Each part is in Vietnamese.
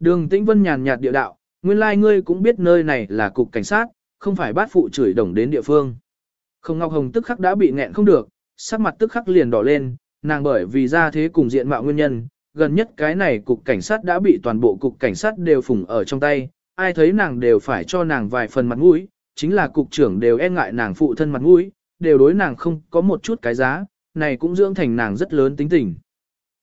Đường Tĩnh Vân nhàn nhạt địa đạo, nguyên lai like ngươi cũng biết nơi này là cục cảnh sát, không phải bát phụ chửi đồng đến địa phương. Không Ngọc Hồng tức khắc đã bị nghẹn không được, sắc mặt tức khắc liền đỏ lên, nàng bởi vì ra thế cùng diện mạo nguyên nhân, gần nhất cái này cục cảnh sát đã bị toàn bộ cục cảnh sát đều phủng ở trong tay, ai thấy nàng đều phải cho nàng vài phần mặt mũi, chính là cục trưởng đều e ngại nàng phụ thân mặt mũi, đều đối nàng không có một chút cái giá, này cũng dưỡng thành nàng rất lớn tính tình.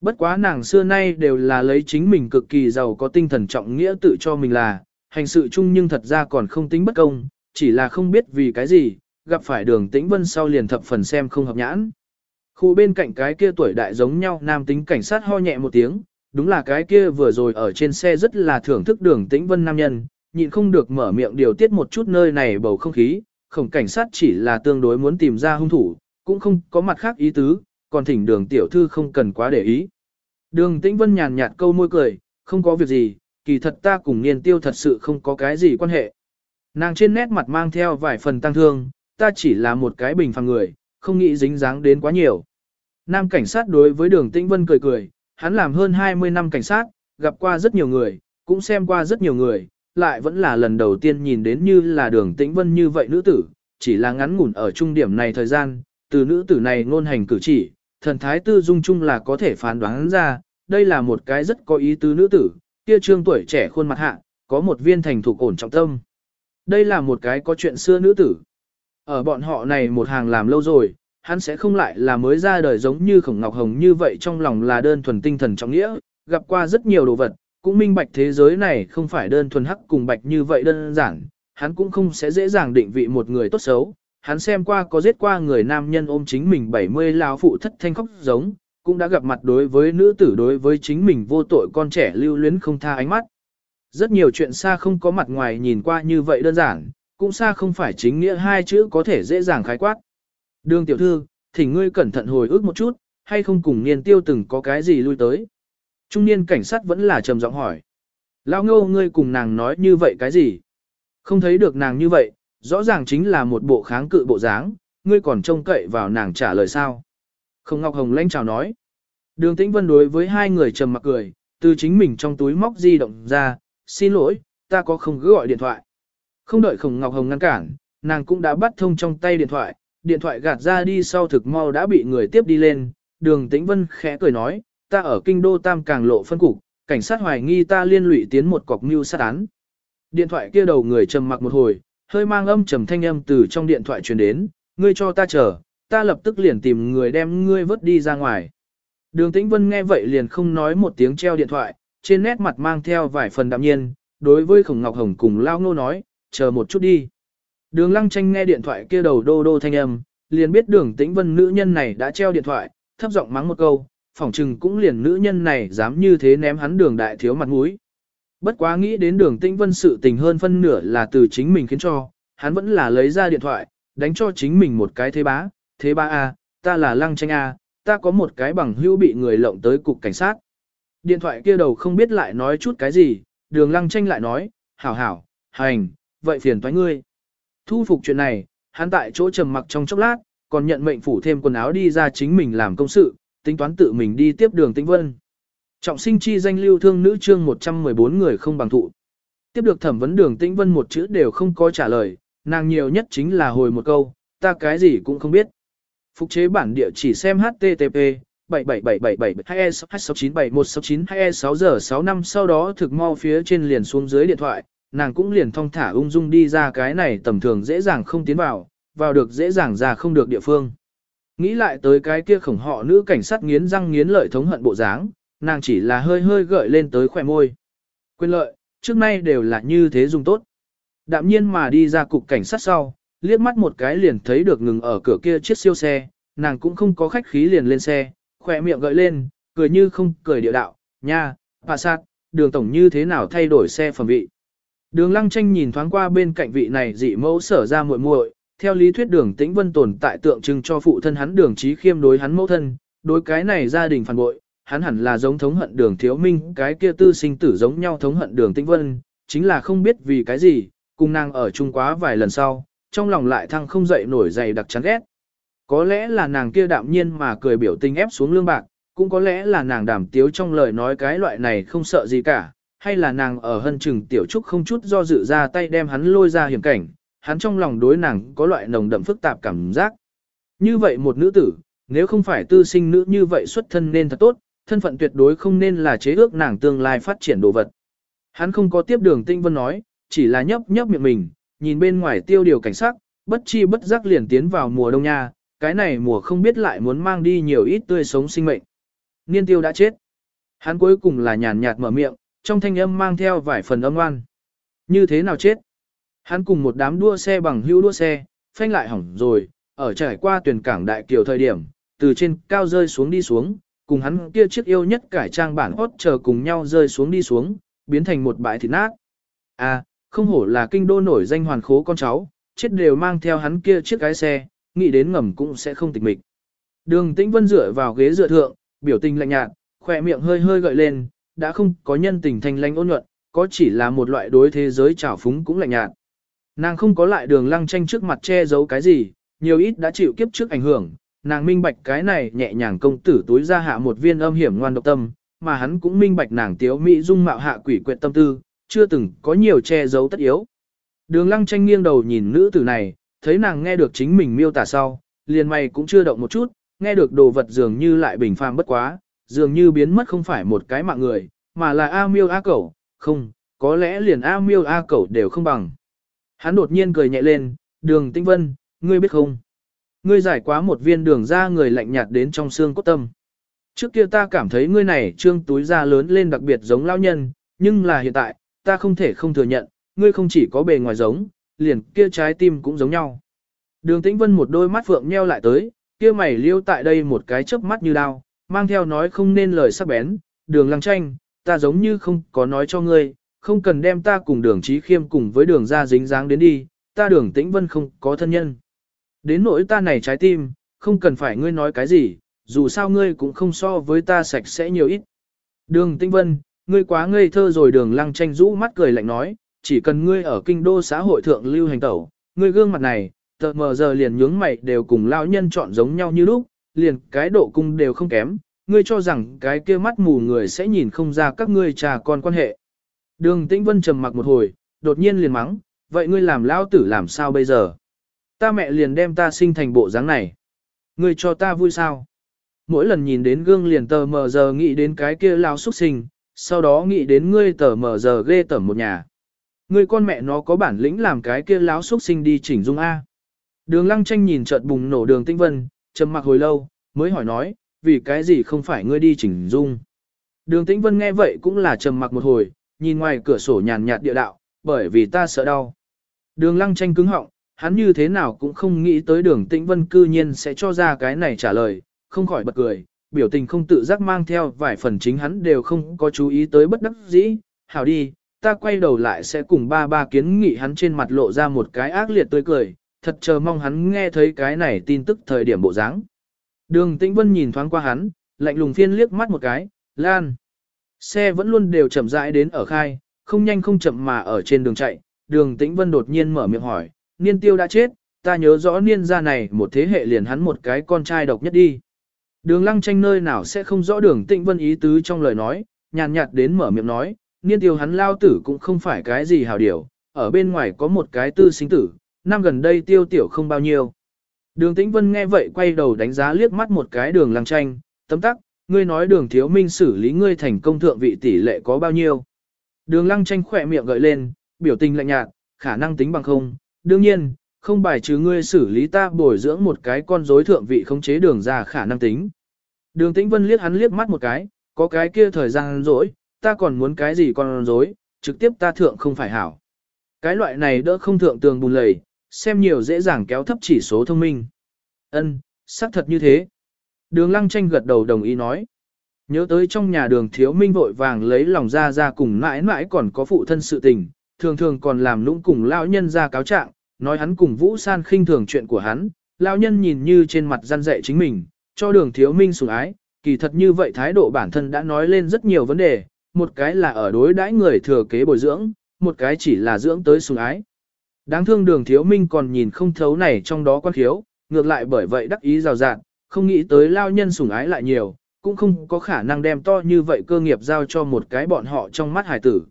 Bất quá nàng xưa nay đều là lấy chính mình cực kỳ giàu có tinh thần trọng nghĩa tự cho mình là, hành sự chung nhưng thật ra còn không tính bất công, chỉ là không biết vì cái gì, gặp phải đường tĩnh vân sau liền thập phần xem không hợp nhãn. Khu bên cạnh cái kia tuổi đại giống nhau nam tính cảnh sát ho nhẹ một tiếng, đúng là cái kia vừa rồi ở trên xe rất là thưởng thức đường tĩnh vân nam nhân, nhịn không được mở miệng điều tiết một chút nơi này bầu không khí, khổng cảnh sát chỉ là tương đối muốn tìm ra hung thủ, cũng không có mặt khác ý tứ, còn thỉnh đường tiểu thư không cần quá để ý. Đường tĩnh vân nhàn nhạt câu môi cười, không có việc gì, kỳ thật ta cùng niên tiêu thật sự không có cái gì quan hệ. Nàng trên nét mặt mang theo vài phần tăng thương, ta chỉ là một cái bình phàm người, không nghĩ dính dáng đến quá nhiều. Nam cảnh sát đối với đường tĩnh vân cười cười, hắn làm hơn 20 năm cảnh sát, gặp qua rất nhiều người, cũng xem qua rất nhiều người, lại vẫn là lần đầu tiên nhìn đến như là đường tĩnh vân như vậy nữ tử, chỉ là ngắn ngủn ở trung điểm này thời gian, từ nữ tử này ngôn hành cử chỉ, thần thái tư dung chung là có thể phán đoán ra, đây là một cái rất có ý tứ nữ tử, kia trương tuổi trẻ khuôn mặt hạ, có một viên thành thủ ổn trọng tâm. Đây là một cái có chuyện xưa nữ tử. Ở bọn họ này một hàng làm lâu rồi, hắn sẽ không lại là mới ra đời giống như khổng ngọc hồng như vậy trong lòng là đơn thuần tinh thần trọng nghĩa, gặp qua rất nhiều đồ vật, cũng minh bạch thế giới này không phải đơn thuần hắc cùng bạch như vậy đơn giản, hắn cũng không sẽ dễ dàng định vị một người tốt xấu. Hắn xem qua có giết qua người nam nhân ôm chính mình 70 lao phụ thất thanh khóc giống, cũng đã gặp mặt đối với nữ tử đối với chính mình vô tội con trẻ lưu luyến không tha ánh mắt. Rất nhiều chuyện xa không có mặt ngoài nhìn qua như vậy đơn giản, cũng xa không phải chính nghĩa hai chữ có thể dễ dàng khái quát. Đường tiểu thư, thỉnh ngươi cẩn thận hồi ức một chút, hay không cùng niên tiêu từng có cái gì lui tới. Trung niên cảnh sát vẫn là trầm giọng hỏi. Lão ngô ngươi cùng nàng nói như vậy cái gì? Không thấy được nàng như vậy, rõ ràng chính là một bộ kháng cự bộ dáng, ngươi còn trông cậy vào nàng trả lời sao? Không Ngọc Hồng lanh chào nói. Đường Tĩnh Vân đối với hai người trầm mặc cười, từ chính mình trong túi móc di động ra, xin lỗi, ta có không cứ gọi điện thoại. Không đợi Khổng Ngọc Hồng ngăn cản, nàng cũng đã bắt thông trong tay điện thoại, điện thoại gạt ra đi sau thực mau đã bị người tiếp đi lên, đường Tĩnh Vân khẽ cười nói, ta ở kinh đô tam càng lộ phân cục, cảnh sát hoài nghi ta liên lụy tiến một cọc mưu sát án. Điện thoại kia đầu người trầm mặc một hồi, hơi mang âm trầm thanh âm từ trong điện thoại truyền đến, ngươi cho ta chờ, ta lập tức liền tìm người đem ngươi vớt đi ra ngoài. Đường Tĩnh Vân nghe vậy liền không nói một tiếng treo điện thoại, trên nét mặt mang theo vài phần đạm nhiên, đối với Khổng Ngọc Hồng cùng Lao Ngô nói, chờ một chút đi. Đường Lăng Tranh nghe điện thoại kia đầu đô đô thanh âm, liền biết đường Tĩnh Vân nữ nhân này đã treo điện thoại, thấp giọng mắng một câu, phỏng chừng cũng liền nữ nhân này dám như thế ném hắn đường đại thiếu mặt mũi. Bất quá nghĩ đến đường Tĩnh Vân sự tình hơn phân nửa là từ chính mình khiến cho, hắn vẫn là lấy ra điện thoại, đánh cho chính mình một cái thế bá, thế bá A, ta là Lăng Tranh A, à, ta có một cái bằng hữu bị người lộng tới cục cảnh sát. Điện thoại kia đầu không biết lại nói chút cái gì, đường lăng tranh lại nói, hảo hảo, hành, vậy phiền toái ngươi. Thu phục chuyện này, hắn tại chỗ trầm mặc trong chốc lát, còn nhận mệnh phủ thêm quần áo đi ra chính mình làm công sự, tính toán tự mình đi tiếp đường tĩnh vân. Trọng sinh chi danh lưu thương nữ chương 114 người không bằng thụ. Tiếp được thẩm vấn đường tĩnh vân một chữ đều không có trả lời, nàng nhiều nhất chính là hồi một câu, ta cái gì cũng không biết. Phục chế bản địa chỉ xem HTTP 7777722E6971169 giờ 6 năm sau đó thực mau phía trên liền xuống dưới điện thoại, nàng cũng liền thong thả ung dung đi ra cái này tầm thường dễ dàng không tiến vào, vào được dễ dàng ra không được địa phương. Nghĩ lại tới cái kia khổng họ nữ cảnh sát nghiến răng nghiến lợi thống hận bộ dáng, nàng chỉ là hơi hơi gợi lên tới khỏe môi. Quyền lợi, trước nay đều là như thế dùng tốt. Đạm nhiên mà đi ra cục cảnh sát sau, liếc mắt một cái liền thấy được ngừng ở cửa kia chiếc siêu xe, nàng cũng không có khách khí liền lên xe, khỏe miệng gợi lên, cười như không cười địa đạo, nha, bà sát, đường tổng như thế nào thay đổi xe phẩm vị. Đường lăng tranh nhìn thoáng qua bên cạnh vị này dị mẫu sở ra muội muội, theo lý thuyết đường tĩnh vân tồn tại tượng trưng cho phụ thân hắn đường trí khiêm đối hắn mẫu thân, đối cái này gia đình phản bội, hắn hẳn là giống thống hận đường thiếu minh, cái kia tư sinh tử giống nhau thống hận đường tĩnh vân, chính là không biết vì cái gì, cùng nàng ở chung quá vài lần sau, trong lòng lại thăng không dậy nổi dày đặc chán ghét. Có lẽ là nàng kia đạm nhiên mà cười biểu tình ép xuống lương bạc, cũng có lẽ là nàng đảm tiếu trong lời nói cái loại này không sợ gì cả, hay là nàng ở hân chừng tiểu trúc không chút do dự ra tay đem hắn lôi ra hiểm cảnh, hắn trong lòng đối nàng có loại nồng đậm phức tạp cảm giác. Như vậy một nữ tử, nếu không phải tư sinh nữ như vậy xuất thân nên thật tốt, thân phận tuyệt đối không nên là chế ước nàng tương lai phát triển đồ vật. Hắn không có tiếp đường tinh vân nói, chỉ là nhấp nhấp miệng mình, nhìn bên ngoài tiêu điều cảnh sắc, bất chi bất giác liền tiến vào mùa đông nha, cái này mùa không biết lại muốn mang đi nhiều ít tươi sống sinh mệnh. Niên tiêu đã chết. Hắn cuối cùng là nhàn nhạt mở miệng, trong thanh âm mang theo vài phần âm oan. Như thế nào chết? Hắn cùng một đám đua xe bằng hữu đua xe, phanh lại hỏng rồi, ở trải qua tuyển cảng đại kiều thời điểm, từ trên cao rơi xuống đi xuống, cùng hắn kia chiếc yêu nhất cải trang bản hot chờ cùng nhau rơi xuống đi xuống, biến thành một bãi thịt nát. À, không hổ là kinh đô nổi danh hoàn khố con cháu, chết đều mang theo hắn kia chiếc cái xe, nghĩ đến ngầm cũng sẽ không tịch mịch. Đường Tĩnh Vân dựa vào ghế dựa thượng, biểu tình lạnh nhạt, khỏe miệng hơi hơi gợi lên, đã không có nhân tình thanh lãnh ôn nhuận, có chỉ là một loại đối thế giới trào phúng cũng lạnh nhạt. Nàng không có lại đường lăng tranh trước mặt che giấu cái gì, nhiều ít đã chịu kiếp trước ảnh hưởng, nàng minh bạch cái này nhẹ nhàng công tử túi ra hạ một viên âm hiểm ngoan độc tâm, mà hắn cũng minh bạch nàng tiếu mỹ dung mạo hạ quỷ quyệt tâm tư, chưa từng có nhiều che giấu tất yếu. Đường lăng tranh nghiêng đầu nhìn nữ tử này, thấy nàng nghe được chính mình miêu tả sau, liền mày cũng chưa động một chút, nghe được đồ vật dường như lại bình phàm bất quá, dường như biến mất không phải một cái mạng người, mà là A miêu A cẩu, không, có lẽ liền A miêu A cẩu đều không bằng. Hắn đột nhiên cười nhẹ lên, đường tinh vân, ngươi biết không? Ngươi giải quá một viên đường ra người lạnh nhạt đến trong xương cốt tâm. Trước kia ta cảm thấy ngươi này trương túi da lớn lên đặc biệt giống lão nhân, nhưng là hiện tại, ta không thể không thừa nhận, ngươi không chỉ có bề ngoài giống, liền kia trái tim cũng giống nhau. Đường Tĩnh Vân một đôi mắt phượng nheo lại tới, kia mày liêu tại đây một cái chớp mắt như đao, mang theo nói không nên lời sắc bén, đường lăng tranh, ta giống như không có nói cho ngươi, không cần đem ta cùng đường trí khiêm cùng với đường ra dính dáng đến đi, ta đường Tĩnh Vân không có thân nhân. Đến nỗi ta này trái tim, không cần phải ngươi nói cái gì, dù sao ngươi cũng không so với ta sạch sẽ nhiều ít. Đường Tinh Vân, ngươi quá ngây thơ rồi đường lăng tranh rũ mắt cười lạnh nói, chỉ cần ngươi ở kinh đô xã hội thượng lưu hành tẩu, ngươi gương mặt này, tờ mờ giờ liền nhướng mày đều cùng lao nhân chọn giống nhau như lúc, liền cái độ cung đều không kém, ngươi cho rằng cái kia mắt mù người sẽ nhìn không ra các ngươi trà con quan hệ. Đường Tĩnh Vân trầm mặc một hồi, đột nhiên liền mắng, vậy ngươi làm lao tử làm sao bây giờ? Ta mẹ liền đem ta sinh thành bộ dáng này. Ngươi cho ta vui sao? Mỗi lần nhìn đến gương liền tờ mờ giờ nghĩ đến cái kia lao xuất sinh, sau đó nghĩ đến ngươi tờ mờ giờ ghê tởm một nhà. Ngươi con mẹ nó có bản lĩnh làm cái kia láo xuất sinh đi chỉnh dung A. Đường lăng tranh nhìn chợt bùng nổ đường tinh vân, trầm mặc hồi lâu, mới hỏi nói, vì cái gì không phải ngươi đi chỉnh dung. Đường tĩnh vân nghe vậy cũng là trầm mặc một hồi, nhìn ngoài cửa sổ nhàn nhạt địa đạo, bởi vì ta sợ đau. Đường lăng tranh cứng họng, hắn như thế nào cũng không nghĩ tới đường tĩnh vân cư nhiên sẽ cho ra cái này trả lời, không khỏi bật cười, biểu tình không tự giác mang theo vài phần chính hắn đều không có chú ý tới bất đắc dĩ, hảo đi, ta quay đầu lại sẽ cùng ba ba kiến nghị hắn trên mặt lộ ra một cái ác liệt tươi cười, thật chờ mong hắn nghe thấy cái này tin tức thời điểm bộ dáng. Đường Tĩnh Vân nhìn thoáng qua hắn, lạnh lùng phiên liếc mắt một cái, lan. Xe vẫn luôn đều chậm rãi đến ở khai, không nhanh không chậm mà ở trên đường chạy, đường Tĩnh Vân đột nhiên mở miệng hỏi, niên tiêu đã chết, ta nhớ rõ niên gia này một thế hệ liền hắn một cái con trai độc nhất đi. Đường lăng tranh nơi nào sẽ không rõ đường Tịnh Vân ý tứ trong lời nói, nhàn nhạt đến mở miệng nói, niên tiêu hắn lao tử cũng không phải cái gì hào điều, ở bên ngoài có một cái tư sinh tử, năm gần đây tiêu tiểu không bao nhiêu. Đường Tĩnh Vân nghe vậy quay đầu đánh giá liếc mắt một cái đường lăng tranh, tấm tắc, ngươi nói đường thiếu minh xử lý ngươi thành công thượng vị tỷ lệ có bao nhiêu. Đường lăng tranh khỏe miệng gợi lên, biểu tình lạnh nhạt, khả năng tính bằng không, đương nhiên, không bài trừ ngươi xử lý ta bồi dưỡng một cái con rối thượng vị không chế đường ra khả năng tính. Đường Tĩnh Vân liếc hắn liếc mắt một cái, có cái kia thời gian rỗi, ta còn muốn cái gì con rối, trực tiếp ta thượng không phải hảo. Cái loại này đỡ không thượng tường bùn lầy, xem nhiều dễ dàng kéo thấp chỉ số thông minh. Ân, xác thật như thế. Đường lăng tranh gật đầu đồng ý nói. Nhớ tới trong nhà đường thiếu minh vội vàng lấy lòng ra ra cùng mãi mãi còn có phụ thân sự tình, thường thường còn làm lũng cùng lão nhân ra cáo trạng, nói hắn cùng Vũ San khinh thường chuyện của hắn, lão nhân nhìn như trên mặt gian dạy chính mình, cho đường thiếu minh sủng ái, kỳ thật như vậy thái độ bản thân đã nói lên rất nhiều vấn đề, một cái là ở đối đãi người thừa kế bồi dưỡng, một cái chỉ là dưỡng tới sủng ái. Đáng thương đường thiếu minh còn nhìn không thấu này trong đó quan khiếu, ngược lại bởi vậy đắc ý rào rạt, không nghĩ tới lao nhân sủng ái lại nhiều, cũng không có khả năng đem to như vậy cơ nghiệp giao cho một cái bọn họ trong mắt hải tử.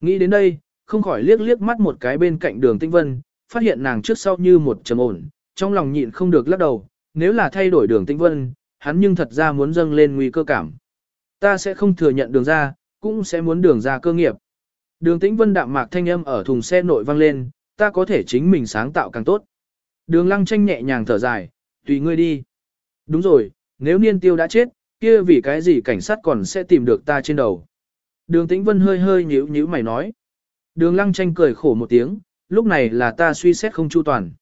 Nghĩ đến đây, không khỏi liếc liếc mắt một cái bên cạnh đường Tinh vân, phát hiện nàng trước sau như một trầm ổn, trong lòng nhịn không được lắc đầu, nếu là thay đổi đường tĩnh vân, hắn nhưng thật ra muốn dâng lên nguy cơ cảm. Ta sẽ không thừa nhận đường ra, cũng sẽ muốn đường ra cơ nghiệp. Đường tĩnh vân đạm mạc thanh âm ở thùng xe nội vang lên, ta có thể chính mình sáng tạo càng tốt. Đường lăng tranh nhẹ nhàng thở dài, tùy ngươi đi. Đúng rồi, nếu niên tiêu đã chết, kia vì cái gì cảnh sát còn sẽ tìm được ta trên đầu. Đường tĩnh vân hơi hơi nhíu nhíu mày nói. Đường lăng tranh cười khổ một tiếng, lúc này là ta suy xét không chu toàn.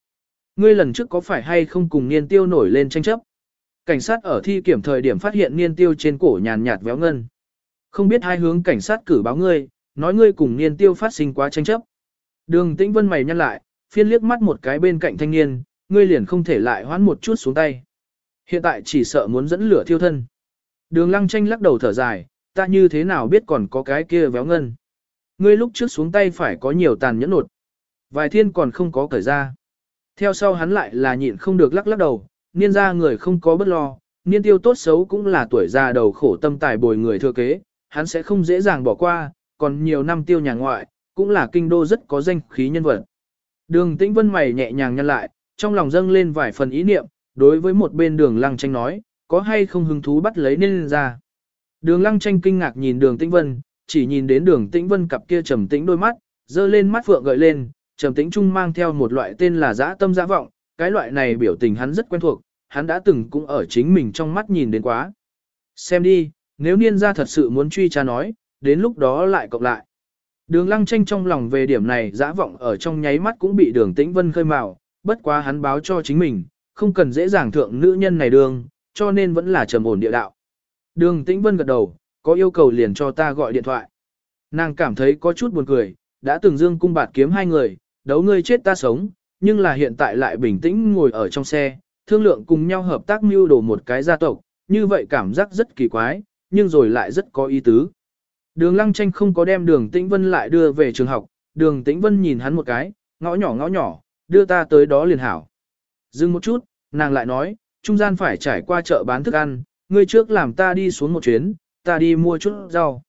Ngươi lần trước có phải hay không cùng niên tiêu nổi lên tranh chấp? Cảnh sát ở thi kiểm thời điểm phát hiện niên tiêu trên cổ nhàn nhạt véo ngân. Không biết hai hướng cảnh sát cử báo ngươi, nói ngươi cùng niên tiêu phát sinh quá tranh chấp. Đường tĩnh vân mày nhăn lại, phiên liếc mắt một cái bên cạnh thanh niên, ngươi liền không thể lại hoán một chút xuống tay. Hiện tại chỉ sợ muốn dẫn lửa thiêu thân. Đường lăng tranh lắc đầu thở dài, ta như thế nào biết còn có cái kia véo ngân. Ngươi lúc trước xuống tay phải có nhiều tàn nhẫn nột. Vài thiên còn không có cởi ra. Theo sau hắn lại là nhịn không được lắc lắc đầu, niên ra người không có bất lo, niên tiêu tốt xấu cũng là tuổi già đầu khổ tâm tài bồi người thừa kế, hắn sẽ không dễ dàng bỏ qua, còn nhiều năm tiêu nhà ngoại, cũng là kinh đô rất có danh khí nhân vật. Đường tĩnh vân mày nhẹ nhàng nhăn lại, trong lòng dâng lên vài phần ý niệm, đối với một bên đường lăng tranh nói, có hay không hứng thú bắt lấy nên ra. Đường lăng tranh kinh ngạc nhìn đường tĩnh vân, chỉ nhìn đến đường tĩnh vân cặp kia trầm tĩnh đôi mắt, dơ lên mắt phượng gợi lên, trầm tĩnh trung mang theo một loại tên là dã tâm dã vọng, cái loại này biểu tình hắn rất quen thuộc, hắn đã từng cũng ở chính mình trong mắt nhìn đến quá. Xem đi, nếu niên Gia thật sự muốn truy tra nói, đến lúc đó lại cộng lại. Đường lăng tranh trong lòng về điểm này dã vọng ở trong nháy mắt cũng bị đường tĩnh vân khơi mào, bất quá hắn báo cho chính mình, không cần dễ dàng thượng nữ nhân này đường, cho nên vẫn là trầm ổn địa đạo. Đường tĩnh vân gật đầu, có yêu cầu liền cho ta gọi điện thoại. Nàng cảm thấy có chút buồn cười, đã từng dương cung bạt kiếm hai người, đấu ngươi chết ta sống, nhưng là hiện tại lại bình tĩnh ngồi ở trong xe, thương lượng cùng nhau hợp tác mưu đồ một cái gia tộc, như vậy cảm giác rất kỳ quái, nhưng rồi lại rất có ý tứ. Đường lăng tranh không có đem đường tĩnh vân lại đưa về trường học, đường tĩnh vân nhìn hắn một cái, ngõ nhỏ ngõ nhỏ, đưa ta tới đó liền hảo. Dừng một chút, nàng lại nói, trung gian phải trải qua chợ bán thức ăn, ngươi trước làm ta đi xuống một chuyến, ta đi mua chút rau.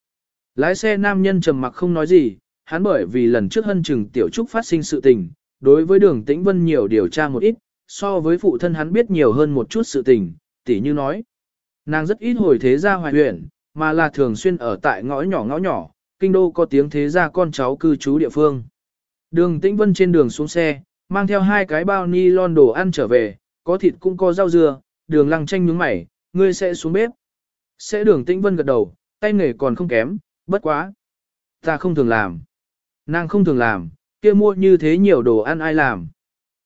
Lái xe nam nhân trầm mặc không nói gì, hắn bởi vì lần trước hân chừng tiểu trúc phát sinh sự tình, đối với đường tĩnh vân nhiều điều tra một ít, so với phụ thân hắn biết nhiều hơn một chút sự tình, tỉ như nói. Nàng rất ít hồi thế gia hoài huyện, mà là thường xuyên ở tại ngõ nhỏ ngõ nhỏ, kinh đô có tiếng thế gia con cháu cư trú địa phương. Đường tĩnh vân trên đường xuống xe, mang theo hai cái bao ni lon đồ ăn trở về, có thịt cũng có rau dưa, đường lăng tranh nhướng mày, ngươi sẽ xuống bếp. Sẽ đường tĩnh vân gật đầu, tay nghề còn không kém, bất quá. Ta không thường làm. Nàng không thường làm, kia mua như thế nhiều đồ ăn ai làm.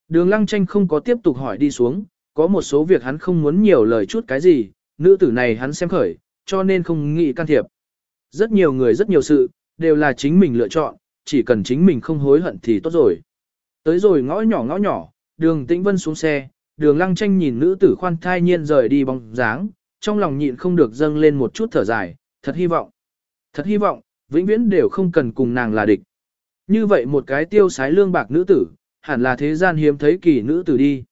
Đường lăng tranh không có tiếp tục hỏi đi xuống, có một số việc hắn không muốn nhiều lời chút cái gì, nữ tử này hắn xem khởi, cho nên không nghĩ can thiệp. Rất nhiều người rất nhiều sự, đều là chính mình lựa chọn, chỉ cần chính mình không hối hận thì tốt rồi. Tới rồi ngõ nhỏ ngõ nhỏ, đường tĩnh vân xuống xe, đường lăng tranh nhìn nữ tử khoan thai nhiên rời đi bóng dáng, trong lòng nhịn không được dâng lên một chút thở dài, thật hy vọng. Thật hy vọng, vĩnh viễn đều không cần cùng nàng là địch. Như vậy một cái tiêu sái lương bạc nữ tử, hẳn là thế gian hiếm thấy kỳ nữ tử đi.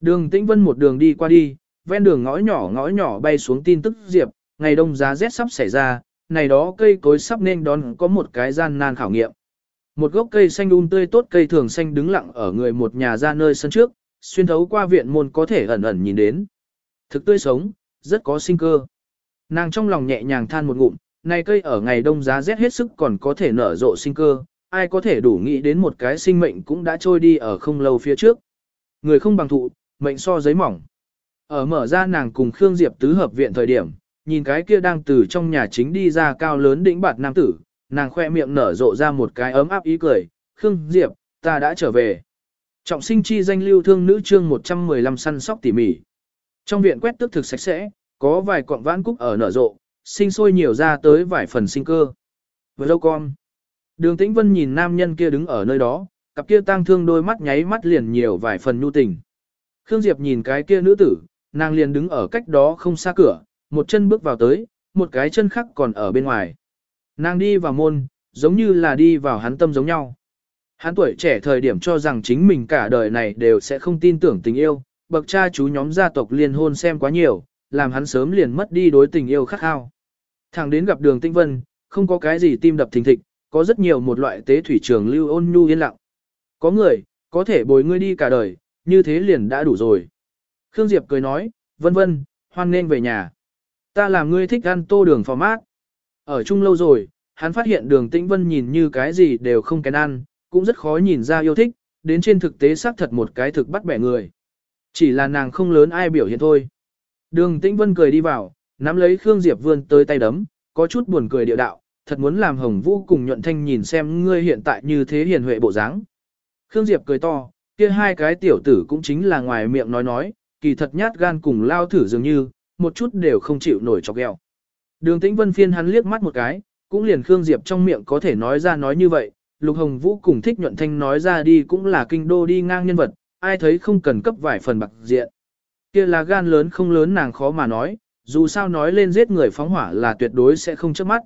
Đường tĩnh vân một đường đi qua đi, ven đường ngõ nhỏ ngõ nhỏ bay xuống tin tức diệp, ngày đông giá rét sắp xảy ra, này đó cây cối sắp nên đón có một cái gian nan khảo nghiệm. Một gốc cây xanh um tươi tốt cây thường xanh đứng lặng ở người một nhà ra nơi sân trước, xuyên thấu qua viện môn có thể ẩn ẩn nhìn đến. Thực tươi sống, rất có sinh cơ. Nàng trong lòng nhẹ nhàng than một ngụm, này cây ở ngày đông giá rét hết sức còn có thể nở rộ sinh cơ, ai có thể đủ nghĩ đến một cái sinh mệnh cũng đã trôi đi ở không lâu phía trước. Người không bằng thụ, mệnh so giấy mỏng. Ở mở ra nàng cùng Khương Diệp tứ hợp viện thời điểm, nhìn cái kia đang từ trong nhà chính đi ra cao lớn đỉnh bạt nam tử, nàng khoe miệng nở rộ ra một cái ấm áp ý cười, Khương Diệp, ta đã trở về. Trọng sinh chi danh lưu thương nữ chương 115 săn sóc tỉ mỉ. Trong viện quét tước thực sạch sẽ, có vài cọng vãn cúc ở nở rộ, sinh sôi nhiều ra tới vài phần sinh cơ. với lâu con. Đường Tĩnh Vân nhìn nam nhân kia đứng ở nơi đó, cặp kia tang thương đôi mắt nháy mắt liền nhiều vài phần nhu tình. Khương Diệp nhìn cái kia nữ tử, nàng liền đứng ở cách đó không xa cửa, một chân bước vào tới, một cái chân khác còn ở bên ngoài. Nàng đi vào môn, giống như là đi vào hắn tâm giống nhau. Hắn tuổi trẻ thời điểm cho rằng chính mình cả đời này đều sẽ không tin tưởng tình yêu, bậc cha chú nhóm gia tộc liên hôn xem quá nhiều, làm hắn sớm liền mất đi đối tình yêu khắc khao. Thẳng đến gặp đường tinh vân, không có cái gì tim đập thình thịch, có rất nhiều một loại tế thủy trường lưu ôn nhu yên lặng. Có người, có thể bồi ngươi đi cả đời, như thế liền đã đủ rồi. Khương Diệp cười nói, vân vân, hoan nên về nhà. Ta làm ngươi thích ăn tô đường phò mát. Ở chung lâu rồi, hắn phát hiện đường tĩnh vân nhìn như cái gì đều không kén ăn, cũng rất khó nhìn ra yêu thích, đến trên thực tế xác thật một cái thực bắt bẻ người. Chỉ là nàng không lớn ai biểu hiện thôi. Đường tĩnh vân cười đi vào, nắm lấy Khương Diệp vươn tới tay đấm, có chút buồn cười điệu đạo, thật muốn làm hồng vũ cùng nhuận thanh nhìn xem ngươi hiện tại như thế hiền huệ bộ dáng. Khương Diệp cười to, kia hai cái tiểu tử cũng chính là ngoài miệng nói nói, kỳ thật nhát gan cùng lao thử dường như, một chút đều không chịu nổi chọc ghẹo. Đường Tĩnh Vân phiên hắn liếc mắt một cái, cũng liền Khương Diệp trong miệng có thể nói ra nói như vậy, Lục Hồng Vũ cùng thích nhuận thanh nói ra đi cũng là kinh đô đi ngang nhân vật, ai thấy không cần cấp vài phần bạc diện. Kia là gan lớn không lớn nàng khó mà nói, dù sao nói lên giết người phóng hỏa là tuyệt đối sẽ không chớp mắt.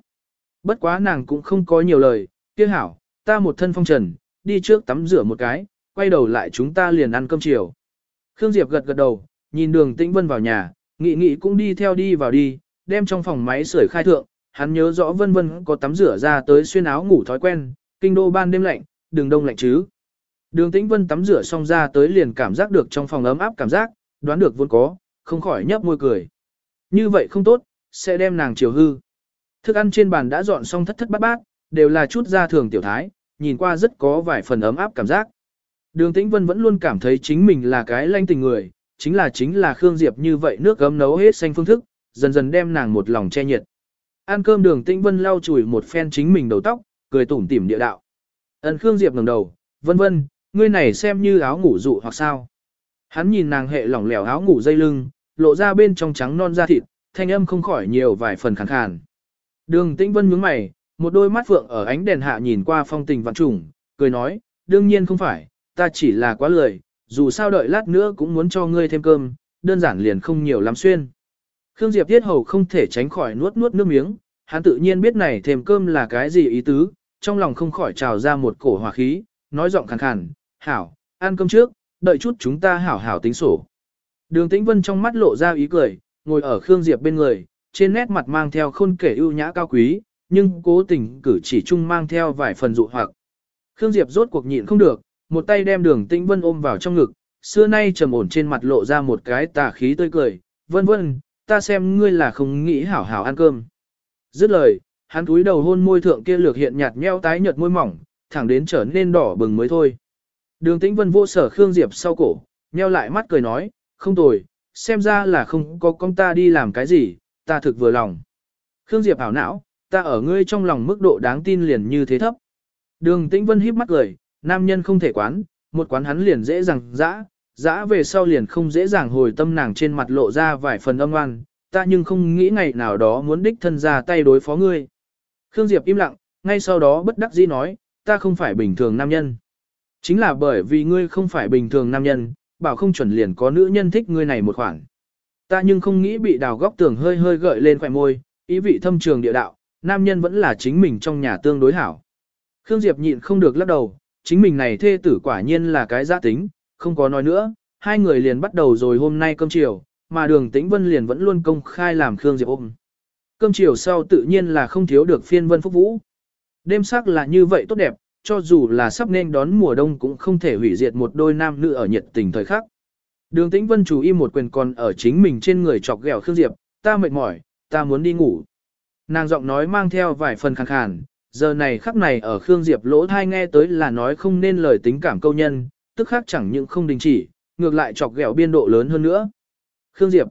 Bất quá nàng cũng không có nhiều lời, kia hảo, ta một thân phong trần, đi trước tắm rửa một cái, quay đầu lại chúng ta liền ăn cơm chiều. Khương Diệp gật gật đầu, nhìn đường tĩnh vân vào nhà, nghị nghị cũng đi theo đi vào đi, đem trong phòng máy sưởi khai thượng, hắn nhớ rõ vân vân có tắm rửa ra tới xuyên áo ngủ thói quen, kinh đô ban đêm lạnh, đường đông lạnh chứ. Đường tĩnh vân tắm rửa xong ra tới liền cảm giác được trong phòng ấm áp cảm giác, đoán được vốn có, không khỏi nhấp môi cười. Như vậy không tốt, sẽ đem nàng chiều hư. Thức ăn trên bàn đã dọn xong thất thất bát bát, đều là chút gia thường tiểu thái, nhìn qua rất có vài phần ấm áp cảm giác. Đường Tĩnh Vân vẫn luôn cảm thấy chính mình là cái lanh tình người, chính là chính là Khương Diệp như vậy nước gấm nấu hết xanh phương thức, dần dần đem nàng một lòng che nhiệt. Ăn cơm đường Tĩnh Vân lau chùi một phen chính mình đầu tóc, cười tủm tỉm địa đạo. Ân Khương Diệp ngẩng đầu, vân vân, ngươi này xem như áo ngủ dụ hoặc sao. Hắn nhìn nàng hệ lỏng lẻo áo ngủ dây lưng, lộ ra bên trong trắng non da thịt, thanh âm không khỏi nhiều vài phần khàn khàn. Đường Tĩnh Vân nhướng mày, một đôi mắt phượng ở ánh đèn hạ nhìn qua phong tình vạn trùng, cười nói, đương nhiên không phải, ta chỉ là quá lười, dù sao đợi lát nữa cũng muốn cho ngươi thêm cơm, đơn giản liền không nhiều lắm xuyên. Khương Diệp Tiết Hầu không thể tránh khỏi nuốt nuốt nước miếng, hắn tự nhiên biết này thêm cơm là cái gì ý tứ, trong lòng không khỏi trào ra một cổ hỏa khí, nói giọng khàn khàn, hảo, ăn cơm trước, đợi chút chúng ta hảo hảo tính sổ. Đường Tĩnh Vân trong mắt lộ ra ý cười, ngồi ở Khương Diệp bên người, trên nét mặt mang theo khôn kể ưu nhã cao quý, nhưng cố tình cử chỉ chung mang theo vài phần dụ hoặc. Khương Diệp rốt cuộc nhịn không được, một tay đem đường tĩnh vân ôm vào trong ngực, xưa nay trầm ổn trên mặt lộ ra một cái tà khí tươi cười, vân vân, ta xem ngươi là không nghĩ hảo hảo ăn cơm. Dứt lời, hắn cúi đầu hôn môi thượng kia lược hiện nhạt nheo tái nhợt môi mỏng, thẳng đến trở nên đỏ bừng mới thôi. Đường tĩnh vân vô sở Khương Diệp sau cổ, nheo lại mắt cười nói, không tồi, xem ra là không có con ta đi làm cái gì, ta thực vừa lòng. Khương Diệp ảo não, ta ở ngươi trong lòng mức độ đáng tin liền như thế thấp. Đường Tĩnh Vân híp mắt cười, nam nhân không thể quán, một quán hắn liền dễ dàng dã, dã về sau liền không dễ dàng hồi tâm nàng trên mặt lộ ra vài phần âm oan, ta nhưng không nghĩ ngày nào đó muốn đích thân ra tay đối phó ngươi. Khương Diệp im lặng, ngay sau đó bất đắc dĩ nói, ta không phải bình thường nam nhân. Chính là bởi vì ngươi không phải bình thường nam nhân, bảo không chuẩn liền có nữ nhân thích ngươi này một khoảng. Ta nhưng không nghĩ bị đào góc tường hơi hơi gợi lên khỏe môi, ý vị thâm trường địa đạo, nam nhân vẫn là chính mình trong nhà tương đối hảo. Khương Diệp nhịn không được lắc đầu, chính mình này thê tử quả nhiên là cái giã tính, không có nói nữa, hai người liền bắt đầu rồi hôm nay cơm chiều, mà đường tĩnh vân liền vẫn luôn công khai làm Khương Diệp ôm. Cơm chiều sau tự nhiên là không thiếu được phiên vân phúc vũ. Đêm sắc là như vậy tốt đẹp, cho dù là sắp nên đón mùa đông cũng không thể hủy diệt một đôi nam nữ ở nhiệt tình thời khắc. Đường tĩnh vân chủ im một quyền còn ở chính mình trên người chọc ghẹo Khương Diệp, ta mệt mỏi, ta muốn đi ngủ. Nàng giọng nói mang theo vài phần khàn khàn, giờ này khắc này ở Khương Diệp lỗ thai nghe tới là nói không nên lời tính cảm câu nhân, tức khác chẳng những không đình chỉ, ngược lại chọc ghẹo biên độ lớn hơn nữa. Khương Diệp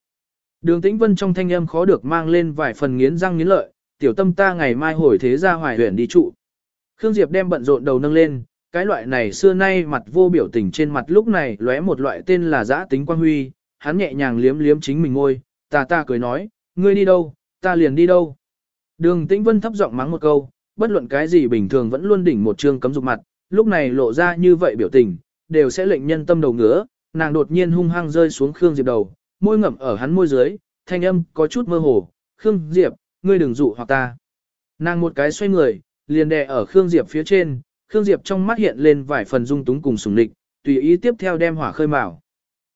Đường Tĩnh Vân trong thanh âm khó được mang lên vài phần nghiến răng nghiến lợi, tiểu tâm ta ngày mai hồi thế ra hoài huyện đi trụ. Khương Diệp đem bận rộn đầu nâng lên, cái loại này xưa nay mặt vô biểu tình trên mặt lúc này lóe một loại tên là giã tính quan huy, hắn nhẹ nhàng liếm liếm chính mình ngôi, ta ta cười nói, ngươi đi đâu, ta liền đi đâu. Đường Tĩnh Vân thấp giọng mắng một câu, bất luận cái gì bình thường vẫn luôn đỉnh một trương cấm dục mặt, lúc này lộ ra như vậy biểu tình, đều sẽ lệnh nhân tâm đầu ngứa, nàng đột nhiên hung hăng rơi xuống Khương Diệp đầu, môi ngậm ở hắn môi dưới, thanh âm có chút mơ hồ, "Khương Diệp, ngươi đừng dụ hoặc ta." Nàng một cái xoay người, liền đè ở Khương Diệp phía trên, Khương Diệp trong mắt hiện lên vài phần dung túng cùng sùng lịch, tùy ý tiếp theo đem hỏa khơi mào.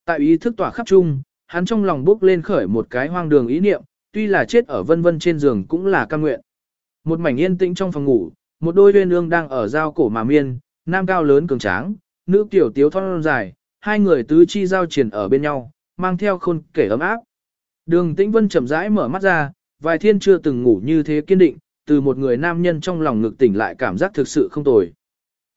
Tại ý thức tỏa khắp chung, hắn trong lòng bốc lên khởi một cái hoang đường ý niệm, tuy là chết ở vân vân trên giường cũng là cam nguyện. Một mảnh yên tĩnh trong phòng ngủ, một đôi uyên ương đang ở giao cổ mà miên, nam cao lớn cường tráng, nữ tiểu tiếu thon dài, hai người tứ chi giao triển ở bên nhau, mang theo khôn kể ấm áp. Đường Tĩnh Vân chậm rãi mở mắt ra, vài thiên chưa từng ngủ như thế kiên định, từ một người nam nhân trong lòng ngực tỉnh lại cảm giác thực sự không tồi.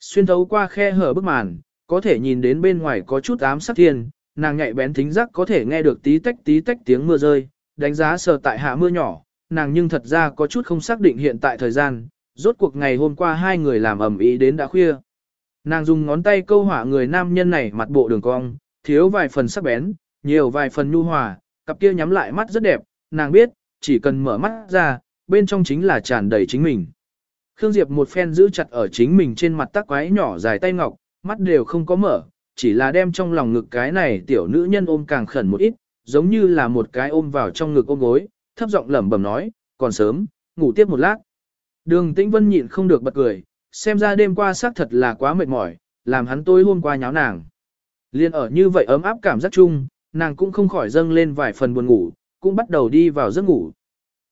Xuyên thấu qua khe hở bức màn, có thể nhìn đến bên ngoài có chút ám sát thiên, nàng nhạy bén thính giác có thể nghe được tí tách tí tách tiếng mưa rơi, đánh giá sờ tại hạ mưa nhỏ, nàng nhưng thật ra có chút không xác định hiện tại thời gian, rốt cuộc ngày hôm qua hai người làm ẩm ý đến đã khuya. Nàng dùng ngón tay câu hỏa người nam nhân này mặt bộ đường cong, thiếu vài phần sắc bén, nhiều vài phần nhu hòa, cặp kia nhắm lại mắt rất đẹp, nàng biết, chỉ cần mở mắt ra, bên trong chính là tràn đầy chính mình. Khương Diệp một phen giữ chặt ở chính mình trên mặt tắc quái nhỏ dài tay ngọc, mắt đều không có mở, chỉ là đem trong lòng ngực cái này tiểu nữ nhân ôm càng khẩn một ít, giống như là một cái ôm vào trong ngực ôm gối, thấp giọng lẩm bẩm nói, còn sớm, ngủ tiếp một lát. Đường Tĩnh Vân nhịn không được bật cười, xem ra đêm qua xác thật là quá mệt mỏi, làm hắn tối hôm qua nháo nàng. Liên ở như vậy ấm áp cảm giác chung, nàng cũng không khỏi dâng lên vài phần buồn ngủ, cũng bắt đầu đi vào giấc ngủ.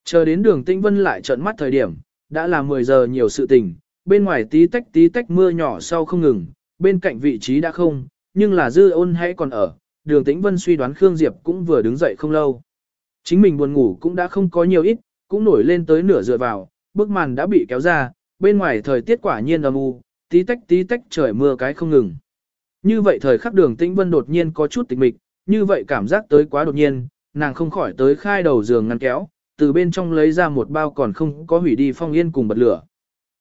Chờ đến đường Tĩnh Vân lại trợn mắt thời điểm, đã là 10 giờ nhiều sự tình, bên ngoài tí tách tí tách mưa nhỏ sau không ngừng, bên cạnh vị trí đã không, nhưng là dư ôn hãy còn ở, đường tĩnh vân suy đoán Khương Diệp cũng vừa đứng dậy không lâu. Chính mình buồn ngủ cũng đã không có nhiều ít, cũng nổi lên tới nửa dựa vào, bức màn đã bị kéo ra, bên ngoài thời tiết quả nhiên âm u, tí tách tí tách trời mưa cái không ngừng. Như vậy thời khắc đường tĩnh vân đột nhiên có chút tịch mịch, như vậy cảm giác tới quá đột nhiên, nàng không khỏi tới khai đầu giường ngăn kéo, từ bên trong lấy ra một bao còn không có hủy đi phong yên cùng bật lửa.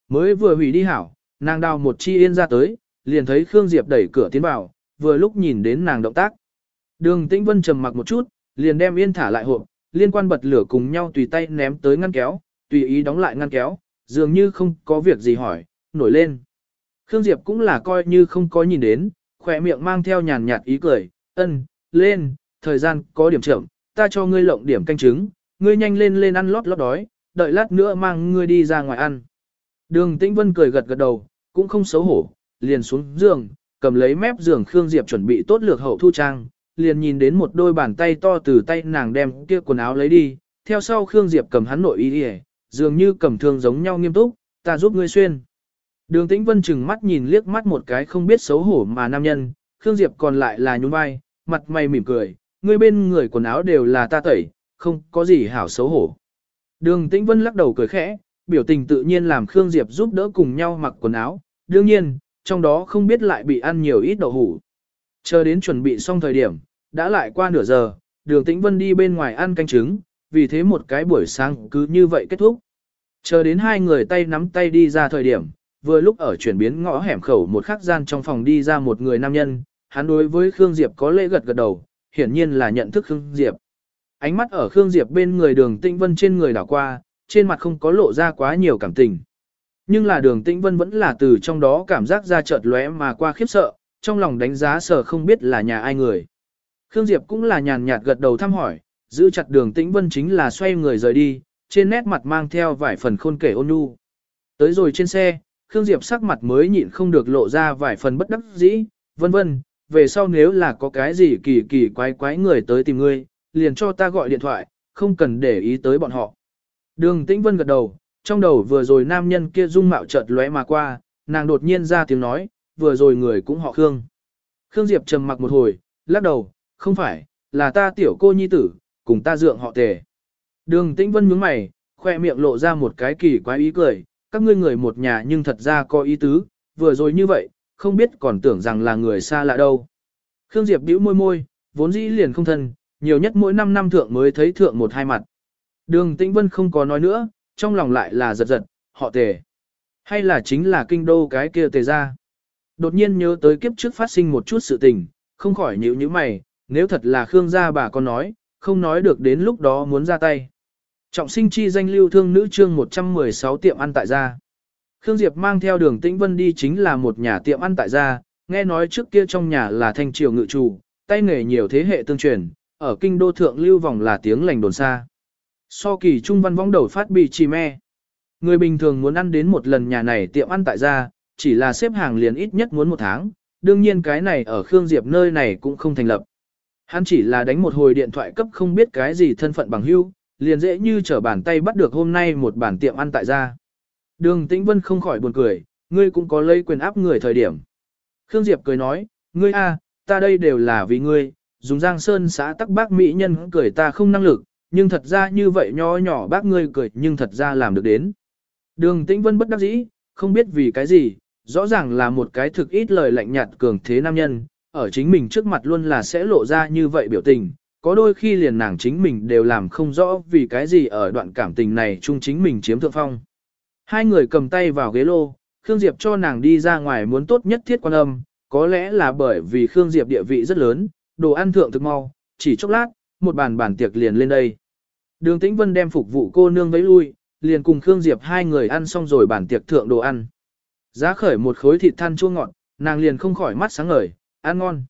Mới vừa hủy đi hảo, nàng đào một chi yên ra tới, liền thấy Khương Diệp đẩy cửa tiến vào, vừa lúc nhìn đến nàng động tác. Đường Tĩnh Vân trầm mặc một chút, liền đem yên thả lại hộp, liên quan bật lửa cùng nhau tùy tay ném tới ngăn kéo, tùy ý đóng lại ngăn kéo, dường như không có việc gì hỏi, nổi lên. Khương Diệp cũng là coi như không có nhìn đến, khỏe miệng mang theo nhàn nhạt ý cười, ân, lên, thời gian có điểm trưởng ta cho ngươi lộng điểm canh trứng, ngươi nhanh lên lên ăn lót lót đói, đợi lát nữa mang ngươi đi ra ngoài ăn. Đường Tĩnh Vân cười gật gật đầu, cũng không xấu hổ, liền xuống giường, cầm lấy mép giường Khương Diệp chuẩn bị tốt lược hậu thu trang, liền nhìn đến một đôi bàn tay to từ tay nàng đem kia quần áo lấy đi, theo sau Khương Diệp cầm hắn nội y đi dường như cầm thương giống nhau nghiêm túc, ta giúp ngươi xuyên. Đường Tĩnh Vân chừng mắt nhìn liếc mắt một cái không biết xấu hổ mà nam nhân, Khương Diệp còn lại là nhún vai, mặt mày mỉm cười, ngươi bên người quần áo đều là ta tẩy, không có gì hảo xấu hổ. Đường Tĩnh Vân lắc đầu cười khẽ, biểu tình tự nhiên làm Khương Diệp giúp đỡ cùng nhau mặc quần áo, đương nhiên, trong đó không biết lại bị ăn nhiều ít đậu hủ. Chờ đến chuẩn bị xong thời điểm, đã lại qua nửa giờ, đường tĩnh vân đi bên ngoài ăn canh trứng, vì thế một cái buổi sáng cứ như vậy kết thúc. Chờ đến hai người tay nắm tay đi ra thời điểm, vừa lúc ở chuyển biến ngõ hẻm khẩu một khắc gian trong phòng đi ra một người nam nhân, hắn đối với Khương Diệp có lễ gật gật đầu, hiển nhiên là nhận thức Khương Diệp. Ánh mắt ở Khương Diệp bên người đường tĩnh vân trên người đảo qua, trên mặt không có lộ ra quá nhiều cảm tình. Nhưng là đường tĩnh vân vẫn là từ trong đó cảm giác ra chợt lóe mà qua khiếp sợ, trong lòng đánh giá sở không biết là nhà ai người. Khương Diệp cũng là nhàn nhạt gật đầu thăm hỏi, giữ chặt đường tĩnh vân chính là xoay người rời đi, trên nét mặt mang theo vài phần khôn kể ôn nhu. Tới rồi trên xe, Khương Diệp sắc mặt mới nhịn không được lộ ra vài phần bất đắc dĩ, vân vân, về sau nếu là có cái gì kỳ kỳ quái quái người tới tìm ngươi, liền cho ta gọi điện thoại, không cần để ý tới bọn họ. Đường Tĩnh Vân gật đầu, trong đầu vừa rồi nam nhân kia dung mạo chợt lóe mà qua, nàng đột nhiên ra tiếng nói, vừa rồi người cũng họ Khương. Khương Diệp trầm mặc một hồi, lắc đầu, không phải, là ta tiểu cô nhi tử, cùng ta dượng họ tề. Đường Tĩnh Vân nhướng mày, khoe miệng lộ ra một cái kỳ quái ý cười, các ngươi người một nhà nhưng thật ra có ý tứ, vừa rồi như vậy, không biết còn tưởng rằng là người xa lạ đâu. Khương Diệp bĩu môi môi, vốn dĩ liền không thân, nhiều nhất mỗi 5 năm thượng mới thấy thượng một hai mặt. Đường Tĩnh Vân không có nói nữa, trong lòng lại là giật giật, họ tề. Hay là chính là kinh đô cái kia tề ra. Đột nhiên nhớ tới kiếp trước phát sinh một chút sự tình, không khỏi nhíu như mày, nếu thật là Khương gia bà con nói, không nói được đến lúc đó muốn ra tay. Trọng sinh chi danh lưu thương nữ chương 116 tiệm ăn tại gia. Khương Diệp mang theo đường Tĩnh Vân đi chính là một nhà tiệm ăn tại gia, nghe nói trước kia trong nhà là thanh triều ngự chủ, tay nghề nhiều thế hệ tương truyền, ở kinh đô thượng lưu vòng là tiếng lành đồn xa. So kỳ trung văn vong đầu phát bị trì me. Người bình thường muốn ăn đến một lần nhà này tiệm ăn tại gia, chỉ là xếp hàng liền ít nhất muốn một tháng, đương nhiên cái này ở Khương Diệp nơi này cũng không thành lập. Hắn chỉ là đánh một hồi điện thoại cấp không biết cái gì thân phận bằng hưu, liền dễ như trở bàn tay bắt được hôm nay một bản tiệm ăn tại gia. Đường Tĩnh Vân không khỏi buồn cười, ngươi cũng có lấy quyền áp người thời điểm. Khương Diệp cười nói, ngươi a, ta đây đều là vì ngươi, dùng Giang Sơn xã tắc bác mỹ nhân cười ta không năng lực, nhưng thật ra như vậy nho nhỏ bác ngươi cười nhưng thật ra làm được đến. Đường Tĩnh Vân bất đắc dĩ, không biết vì cái gì, rõ ràng là một cái thực ít lời lạnh nhạt cường thế nam nhân, ở chính mình trước mặt luôn là sẽ lộ ra như vậy biểu tình, có đôi khi liền nàng chính mình đều làm không rõ vì cái gì ở đoạn cảm tình này chung chính mình chiếm thượng phong. Hai người cầm tay vào ghế lô, Khương Diệp cho nàng đi ra ngoài muốn tốt nhất thiết quan âm, có lẽ là bởi vì Khương Diệp địa vị rất lớn, đồ ăn thượng thực mau, chỉ chốc lát, một bàn bàn tiệc liền lên đây. Đường Tĩnh Vân đem phục vụ cô nương vẫy lui, liền cùng Khương Diệp hai người ăn xong rồi bàn tiệc thượng đồ ăn. Giá khởi một khối thịt than chua ngọt, nàng liền không khỏi mắt sáng ngời, ăn ngon.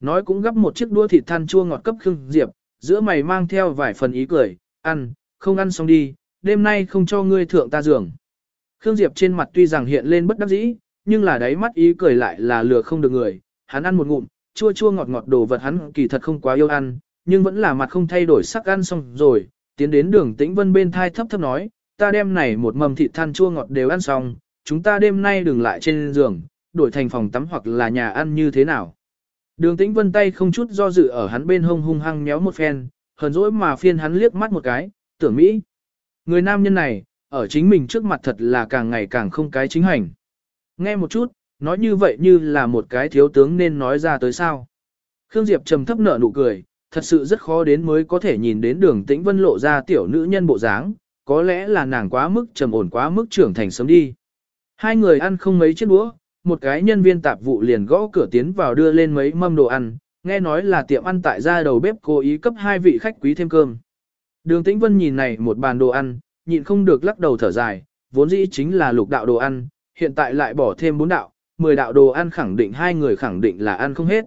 Nói cũng gấp một chiếc đũa thịt than chua ngọt cấp Khương Diệp, giữa mày mang theo vài phần ý cười, ăn, không ăn xong đi, đêm nay không cho ngươi thượng ta giường. Khương Diệp trên mặt tuy rằng hiện lên bất đắc dĩ, nhưng là đáy mắt ý cười lại là lừa không được người, hắn ăn một ngụm, chua chua ngọt ngọt đồ vật hắn kỳ thật không quá yêu ăn, nhưng vẫn là mặt không thay đổi sắc ăn xong rồi, tiến đến đường tĩnh vân bên thai thấp thấp nói, ta đem này một mầm thịt than chua ngọt đều ăn xong, chúng ta đêm nay đừng lại trên giường, đổi thành phòng tắm hoặc là nhà ăn như thế nào. Đường tĩnh vân tay không chút do dự ở hắn bên hông hung hăng méo một phen, hờn dỗi mà phiên hắn liếc mắt một cái, tưởng Mỹ. Người nam nhân này, ở chính mình trước mặt thật là càng ngày càng không cái chính hành. Nghe một chút, nói như vậy như là một cái thiếu tướng nên nói ra tới sao. Khương Diệp trầm thấp nở nụ cười, thật sự rất khó đến mới có thể nhìn đến đường tĩnh vân lộ ra tiểu nữ nhân bộ dáng, có lẽ là nàng quá mức trầm ổn quá mức trưởng thành sớm đi. Hai người ăn không mấy chiếc đũa, một cái nhân viên tạp vụ liền gõ cửa tiến vào đưa lên mấy mâm đồ ăn, nghe nói là tiệm ăn tại gia đầu bếp cố ý cấp hai vị khách quý thêm cơm. Đường Tĩnh Vân nhìn này một bàn đồ ăn, nhịn không được lắc đầu thở dài, vốn dĩ chính là lục đạo đồ ăn, hiện tại lại bỏ thêm bốn đạo, mười đạo đồ ăn khẳng định hai người khẳng định là ăn không hết.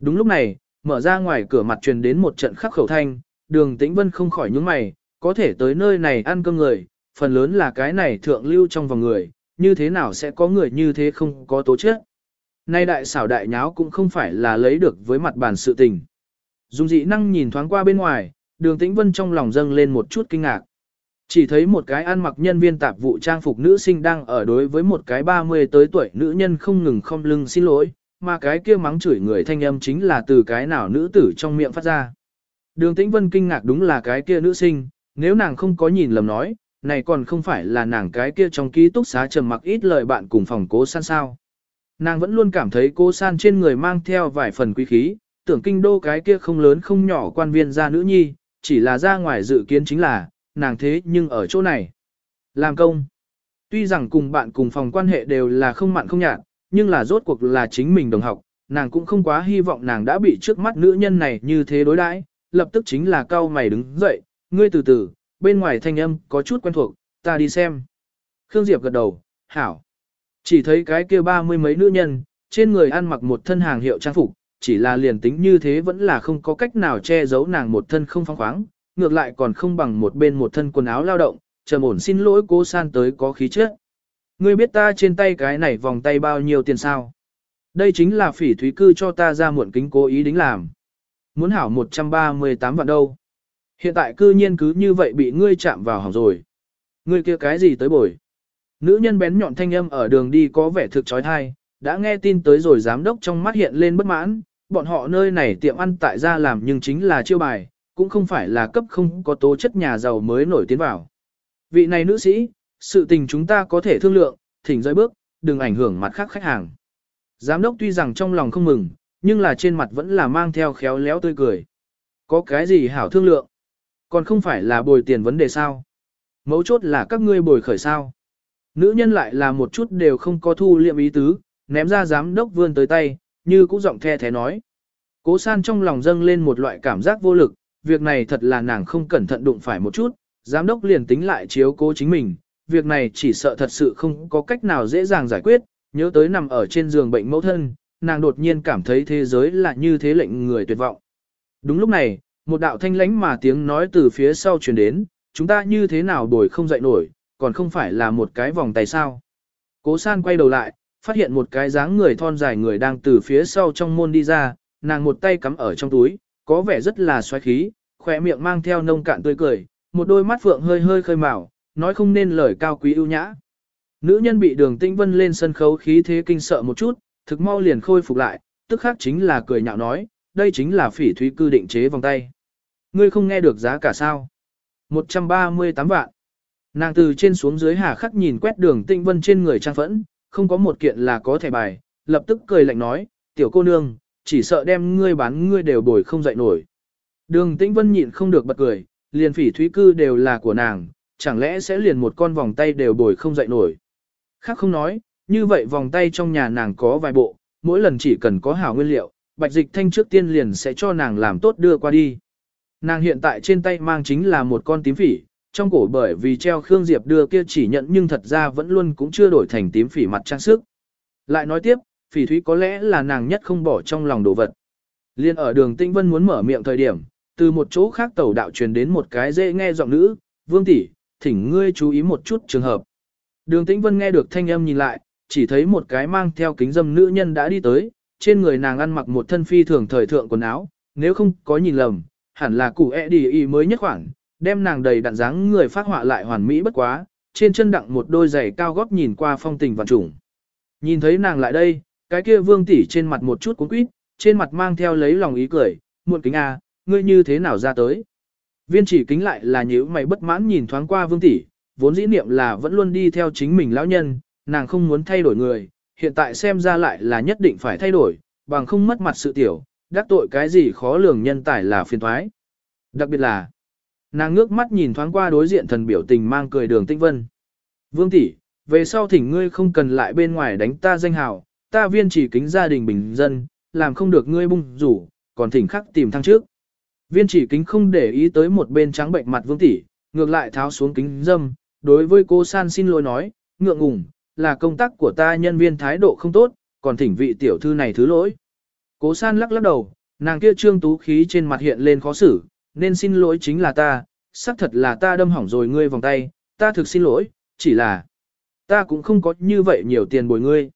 Đúng lúc này, mở ra ngoài cửa mặt truyền đến một trận khắc khẩu thanh, đường tĩnh vân không khỏi nhướng mày, có thể tới nơi này ăn cơm người, phần lớn là cái này thượng lưu trong vòng người, như thế nào sẽ có người như thế không có tố chất. Nay đại xảo đại nháo cũng không phải là lấy được với mặt bàn sự tình. Dung dị năng nhìn thoáng qua bên ngoài, đường tĩnh vân trong lòng dâng lên một chút kinh ngạc. Chỉ thấy một cái ăn mặc nhân viên tạp vụ trang phục nữ sinh đang ở đối với một cái 30 tới tuổi nữ nhân không ngừng không lưng xin lỗi, mà cái kia mắng chửi người thanh âm chính là từ cái nào nữ tử trong miệng phát ra. Đường Tĩnh Vân kinh ngạc đúng là cái kia nữ sinh, nếu nàng không có nhìn lầm nói, này còn không phải là nàng cái kia trong ký túc xá trầm mặc ít lời bạn cùng phòng cố san sao. Nàng vẫn luôn cảm thấy cô san trên người mang theo vài phần quý khí, tưởng kinh đô cái kia không lớn không nhỏ quan viên gia nữ nhi, chỉ là ra ngoài dự kiến chính là, nàng thế nhưng ở chỗ này. Làm công. Tuy rằng cùng bạn cùng phòng quan hệ đều là không mặn không nhạt, nhưng là rốt cuộc là chính mình đồng học, nàng cũng không quá hy vọng nàng đã bị trước mắt nữ nhân này như thế đối đãi, lập tức chính là cao mày đứng dậy, ngươi từ từ, bên ngoài thanh âm có chút quen thuộc, ta đi xem. Khương Diệp gật đầu, hảo. Chỉ thấy cái kia ba mươi mấy nữ nhân, trên người ăn mặc một thân hàng hiệu trang phục, chỉ là liền tính như thế vẫn là không có cách nào che giấu nàng một thân không phong khoáng, ngược lại còn không bằng một bên một thân quần áo lao động, trầm ổn xin lỗi cô san tới có khí chất. Ngươi biết ta trên tay cái này vòng tay bao nhiêu tiền sao? Đây chính là phỉ thúy cư cho ta ra muộn kính cố ý đính làm. Muốn hảo 138 vạn đâu. Hiện tại cư nhiên cứ như vậy bị ngươi chạm vào hỏng rồi. Ngươi kia cái gì tới bồi? Nữ nhân bén nhọn thanh âm ở đường đi có vẻ thực trói thai, đã nghe tin tới rồi giám đốc trong mắt hiện lên bất mãn, bọn họ nơi này tiệm ăn tại gia làm nhưng chính là chiêu bài, cũng không phải là cấp không có tố chất nhà giàu mới nổi tiến vào. Vị này nữ sĩ, sự tình chúng ta có thể thương lượng, thỉnh rơi bước, đừng ảnh hưởng mặt khác khách hàng. Giám đốc tuy rằng trong lòng không mừng, nhưng là trên mặt vẫn là mang theo khéo léo tươi cười. Có cái gì hảo thương lượng? Còn không phải là bồi tiền vấn đề sao? Mấu chốt là các ngươi bồi khởi sao? Nữ nhân lại là một chút đều không có thu liệm ý tứ, ném ra giám đốc vươn tới tay, như cũng giọng the thế nói. Cố san trong lòng dâng lên một loại cảm giác vô lực, việc này thật là nàng không cẩn thận đụng phải một chút, giám đốc liền tính lại chiếu cố chính mình, việc này chỉ sợ thật sự không có cách nào dễ dàng giải quyết, nhớ tới nằm ở trên giường bệnh mẫu thân, nàng đột nhiên cảm thấy thế giới là như thế lệnh người tuyệt vọng. Đúng lúc này, một đạo thanh lánh mà tiếng nói từ phía sau truyền đến, chúng ta như thế nào đổi không dậy nổi, còn không phải là một cái vòng tay sao. Cố san quay đầu lại, phát hiện một cái dáng người thon dài người đang từ phía sau trong môn đi ra, nàng một tay cắm ở trong túi, có vẻ rất là xoáy khí, khỏe miệng mang theo nông cạn tươi cười, một đôi mắt phượng hơi hơi khơi màu, nói không nên lời cao quý ưu nhã. Nữ nhân bị đường tinh vân lên sân khấu khí thế kinh sợ một chút, thực mau liền khôi phục lại, tức khác chính là cười nhạo nói, đây chính là phỉ thúy cư định chế vòng tay. Ngươi không nghe được giá cả sao? 138 vạn. Nàng từ trên xuống dưới hà khắc nhìn quét đường tinh vân trên người trang phẫn, không có một kiện là có thẻ bài, lập tức cười lạnh nói, tiểu cô nương, chỉ sợ đem ngươi bán ngươi đều bồi không dậy nổi. Đường tĩnh vân nhịn không được bật cười, liền phỉ thúy cư đều là của nàng, chẳng lẽ sẽ liền một con vòng tay đều bồi không dậy nổi. Khác không nói, như vậy vòng tay trong nhà nàng có vài bộ, mỗi lần chỉ cần có hảo nguyên liệu, bạch dịch thanh trước tiên liền sẽ cho nàng làm tốt đưa qua đi. Nàng hiện tại trên tay mang chính là một con tím phỉ, trong cổ bởi vì treo Khương Diệp đưa kia chỉ nhận nhưng thật ra vẫn luôn cũng chưa đổi thành tím phỉ mặt trang sức. Lại nói tiếp, phỉ thúy có lẽ là nàng nhất không bỏ trong lòng đồ vật. Liên ở đường Tinh Vân muốn mở miệng thời điểm, từ một chỗ khác tẩu đạo truyền đến một cái dễ nghe giọng nữ, vương tỷ, thỉnh ngươi chú ý một chút trường hợp. Đường Tĩnh Vân nghe được thanh âm nhìn lại, chỉ thấy một cái mang theo kính dâm nữ nhân đã đi tới, trên người nàng ăn mặc một thân phi thường thời thượng quần áo, nếu không có nhìn lầm, hẳn là củ e đi y mới nhất khoảng, đem nàng đầy đặn dáng người phát họa lại hoàn mỹ bất quá, trên chân đặng một đôi giày cao gót nhìn qua phong tình vạn trùng. Nhìn thấy nàng lại đây, cái kia vương tỷ trên mặt một chút cuốn quýt, trên mặt mang theo lấy lòng ý cười, muộn kính a, ngươi như thế nào ra tới. Viên chỉ kính lại là nhíu mày bất mãn nhìn thoáng qua vương tỷ, vốn dĩ niệm là vẫn luôn đi theo chính mình lão nhân, nàng không muốn thay đổi người, hiện tại xem ra lại là nhất định phải thay đổi, bằng không mất mặt sự tiểu, đắc tội cái gì khó lường nhân tài là phiền thoái. Đặc biệt là, nàng ngước mắt nhìn thoáng qua đối diện thần biểu tình mang cười đường tinh vân. Vương tỷ, về sau thỉnh ngươi không cần lại bên ngoài đánh ta danh hào, ta viên chỉ kính gia đình bình dân, làm không được ngươi bung rủ, còn thỉnh khắc tìm thăng trước. Viên chỉ kính không để ý tới một bên trắng bệnh mặt vương tỷ, ngược lại tháo xuống kính dâm, đối với cô San xin lỗi nói, ngượng ngùng, là công tác của ta nhân viên thái độ không tốt, còn thỉnh vị tiểu thư này thứ lỗi. Cố San lắc lắc đầu, nàng kia trương tú khí trên mặt hiện lên khó xử, nên xin lỗi chính là ta, xác thật là ta đâm hỏng rồi ngươi vòng tay, ta thực xin lỗi, chỉ là ta cũng không có như vậy nhiều tiền bồi ngươi.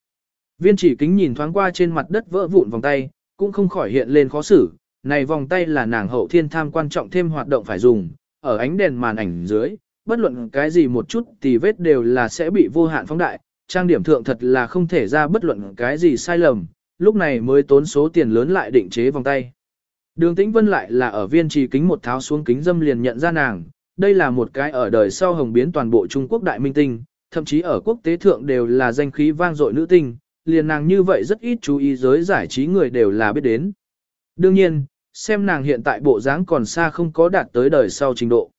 Viên chỉ kính nhìn thoáng qua trên mặt đất vỡ vụn vòng tay, cũng không khỏi hiện lên khó xử, này vòng tay là nàng hậu thiên tham quan trọng thêm hoạt động phải dùng, ở ánh đèn màn ảnh dưới, bất luận cái gì một chút thì vết đều là sẽ bị vô hạn phóng đại, trang điểm thượng thật là không thể ra bất luận cái gì sai lầm, lúc này mới tốn số tiền lớn lại định chế vòng tay. Đường Tĩnh Vân lại là ở viên trì kính một tháo xuống kính dâm liền nhận ra nàng, đây là một cái ở đời sau hồng biến toàn bộ Trung Quốc đại minh tinh, thậm chí ở quốc tế thượng đều là danh khí vang dội nữ tinh, liền nàng như vậy rất ít chú ý giới giải trí người đều là biết đến. Đương nhiên, xem nàng hiện tại bộ dáng còn xa không có đạt tới đời sau trình độ.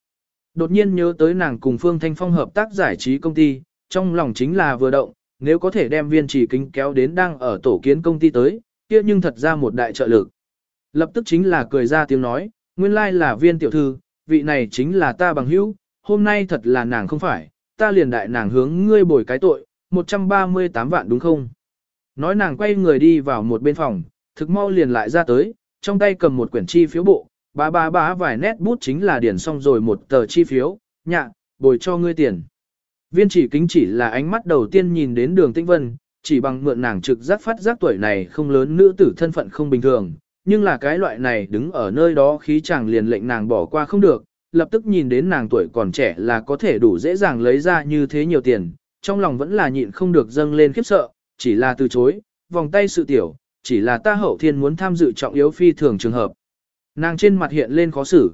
Đột nhiên nhớ tới nàng cùng Phương Thanh Phong hợp tác giải trí công ty, trong lòng chính là vừa động, nếu có thể đem viên chỉ kính kéo đến đang ở tổ kiến công ty tới, kia nhưng thật ra một đại trợ lực. Lập tức chính là cười ra tiếng nói, nguyên lai là viên tiểu thư, vị này chính là ta bằng hữu, hôm nay thật là nàng không phải, ta liền đại nàng hướng ngươi bồi cái tội, 138 vạn đúng không? Nói nàng quay người đi vào một bên phòng, thực mau liền lại ra tới, trong tay cầm một quyển chi phiếu bộ, bá bá bá vài nét bút chính là điền xong rồi một tờ chi phiếu, nhạ, bồi cho ngươi tiền. Viên chỉ kính chỉ là ánh mắt đầu tiên nhìn đến đường tĩnh vân, chỉ bằng mượn nàng trực giác phát giác tuổi này không lớn nữ tử thân phận không bình thường, nhưng là cái loại này đứng ở nơi đó khí chàng liền lệnh nàng bỏ qua không được, lập tức nhìn đến nàng tuổi còn trẻ là có thể đủ dễ dàng lấy ra như thế nhiều tiền, trong lòng vẫn là nhịn không được dâng lên khiếp sợ, chỉ là từ chối, vòng tay sự tiểu, chỉ là ta hậu thiên muốn tham dự trọng yếu phi thường trường hợp. Nàng trên mặt hiện lên khó xử.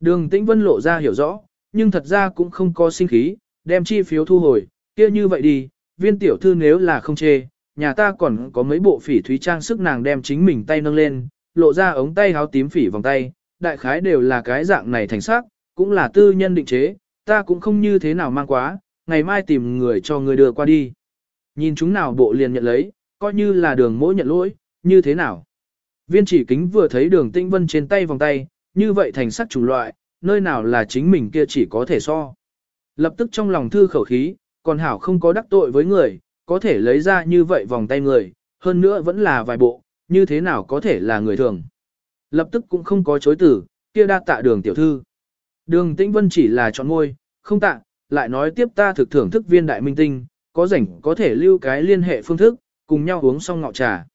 Đường tĩnh vân lộ ra hiểu rõ, nhưng thật ra cũng không có sinh khí, đem chi phiếu thu hồi, kia như vậy đi, viên tiểu thư nếu là không chê, nhà ta còn có mấy bộ phỉ thúy trang sức nàng đem chính mình tay nâng lên, lộ ra ống tay háo tím phỉ vòng tay, đại khái đều là cái dạng này thành sắc, cũng là tư nhân định chế, ta cũng không như thế nào mang quá, ngày mai tìm người cho người đưa qua đi. Nhìn chúng nào bộ liền nhận lấy, coi như là đường mỗi nhận lỗi, như thế nào. Viên chỉ kính vừa thấy đường tinh vân trên tay vòng tay, như vậy thành sắc chủng loại, nơi nào là chính mình kia chỉ có thể so. Lập tức trong lòng thư khẩu khí, còn hảo không có đắc tội với người, có thể lấy ra như vậy vòng tay người, hơn nữa vẫn là vài bộ, như thế nào có thể là người thường. Lập tức cũng không có chối tử, kia đa tạ đường tiểu thư. Đường tĩnh vân chỉ là chọn ngôi, không tạ, lại nói tiếp ta thực thưởng thức viên đại minh tinh, có rảnh có thể lưu cái liên hệ phương thức, cùng nhau uống xong ngọ trà.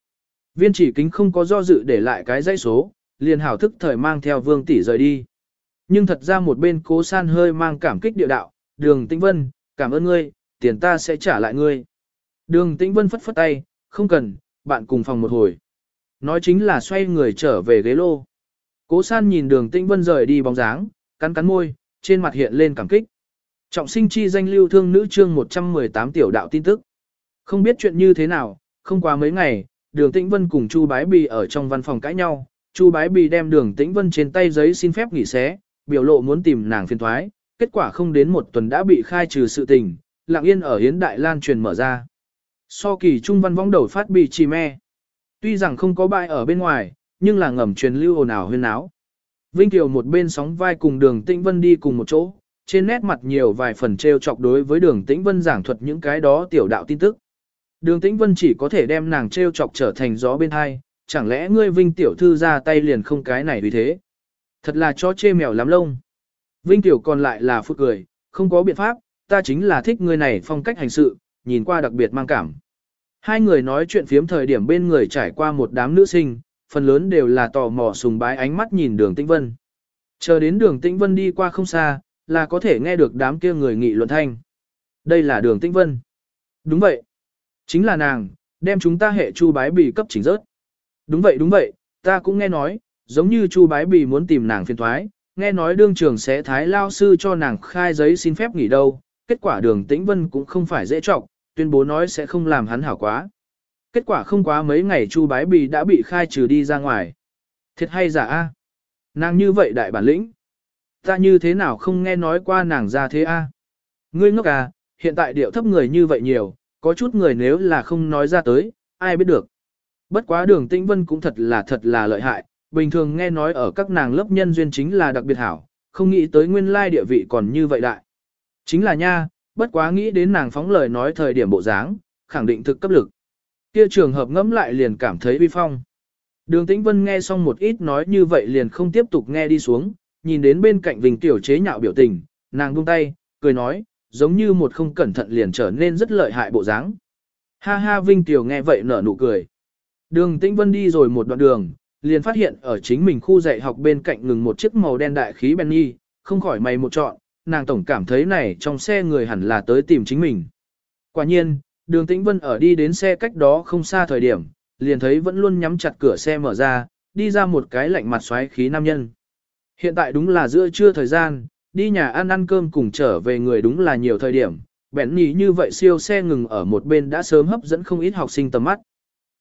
Viên chỉ kính không có do dự để lại cái dãy số, liền hảo thức thời mang theo vương tỷ rời đi. Nhưng thật ra một bên cố san hơi mang cảm kích địa đạo, đường tĩnh vân, cảm ơn ngươi, tiền ta sẽ trả lại ngươi. Đường Tĩnh Vân phất phất tay, không cần, bạn cùng phòng một hồi. Nói chính là xoay người trở về ghế lô. Cố san nhìn đường Tĩnh Vân rời đi bóng dáng, cắn cắn môi, trên mặt hiện lên cảm kích. Trọng sinh chi danh lưu thương nữ chương 118 tiểu đạo tin tức. Không biết chuyện như thế nào, không qua mấy ngày, đường Tĩnh Vân cùng Chu Bái Bì ở trong văn phòng cãi nhau. Chu Bái Bì đem đường Tĩnh Vân trên tay giấy xin phép nghỉ xé, biểu lộ muốn tìm nàng phiền thoái, kết quả không đến một tuần đã bị khai trừ sự tình, lặng yên ở Hiến Đại Lan truyền mở ra. So kỳ trung văn vong đầu phát bị trì me. Tuy rằng không có bại ở bên ngoài, nhưng là ngầm truyền lưu ồn ào huyên áo. Vinh Kiều một bên sóng vai cùng đường Tĩnh Vân đi cùng một chỗ, trên nét mặt nhiều vài phần trêu chọc đối với đường Tĩnh Vân giảng thuật những cái đó tiểu đạo tin tức. Đường Tĩnh Vân chỉ có thể đem nàng trêu chọc trở thành gió bên hai, chẳng lẽ ngươi Vinh tiểu thư ra tay liền không cái này vì thế. Thật là cho chê mèo lắm lông. Vinh tiểu còn lại là phút cười, không có biện pháp, ta chính là thích ngươi này phong cách hành sự, nhìn qua đặc biệt mang cảm. Hai người nói chuyện phiếm thời điểm bên người trải qua một đám nữ sinh, phần lớn đều là tò mò sùng bái ánh mắt nhìn đường tĩnh vân. Chờ đến đường tĩnh vân đi qua không xa, là có thể nghe được đám kia người nghị luận thanh. Đây là đường tĩnh vân. Đúng vậy. Chính là nàng, đem chúng ta hệ chu bái bì cấp chỉnh rớt. Đúng vậy đúng vậy, ta cũng nghe nói, giống như chu bái bì muốn tìm nàng phiền thoái, nghe nói đương trường sẽ thái lao sư cho nàng khai giấy xin phép nghỉ đâu, kết quả đường tĩnh vân cũng không phải dễ trọng, tuyên bố nói sẽ không làm hắn hảo quá. Kết quả không quá mấy ngày Chu Bái Bì đã bị khai trừ đi ra ngoài. Thiệt hay giả a? Nàng như vậy đại bản lĩnh. Ta như thế nào không nghe nói qua nàng ra thế a? Ngươi ngốc à, hiện tại điệu thấp người như vậy nhiều, có chút người nếu là không nói ra tới, ai biết được. Bất quá đường tĩnh vân cũng thật là thật là lợi hại, bình thường nghe nói ở các nàng lớp nhân duyên chính là đặc biệt hảo, không nghĩ tới nguyên lai địa vị còn như vậy đại. Chính là nha, bất quá nghĩ đến nàng phóng lời nói thời điểm bộ dáng, khẳng định thực cấp lực. Kia trường hợp ngẫm lại liền cảm thấy uy phong. Đường Tĩnh Vân nghe xong một ít nói như vậy liền không tiếp tục nghe đi xuống, nhìn đến bên cạnh Vinh Tiểu chế nhạo biểu tình, nàng buông tay, cười nói, giống như một không cẩn thận liền trở nên rất lợi hại bộ dáng. Ha ha Vinh Tiểu nghe vậy nở nụ cười. Đường Tĩnh Vân đi rồi một đoạn đường, liền phát hiện ở chính mình khu dạy học bên cạnh ngừng một chiếc màu đen đại khí Benny, không khỏi mày một trọn, nàng tổng cảm thấy này trong xe người hẳn là tới tìm chính mình. Quả nhiên, đường tĩnh vân ở đi đến xe cách đó không xa thời điểm, liền thấy vẫn luôn nhắm chặt cửa xe mở ra, đi ra một cái lạnh mặt xoáy khí nam nhân. Hiện tại đúng là giữa trưa thời gian, đi nhà ăn ăn cơm cùng trở về người đúng là nhiều thời điểm, bẹn nhí như vậy siêu xe ngừng ở một bên đã sớm hấp dẫn không ít học sinh tầm mắt.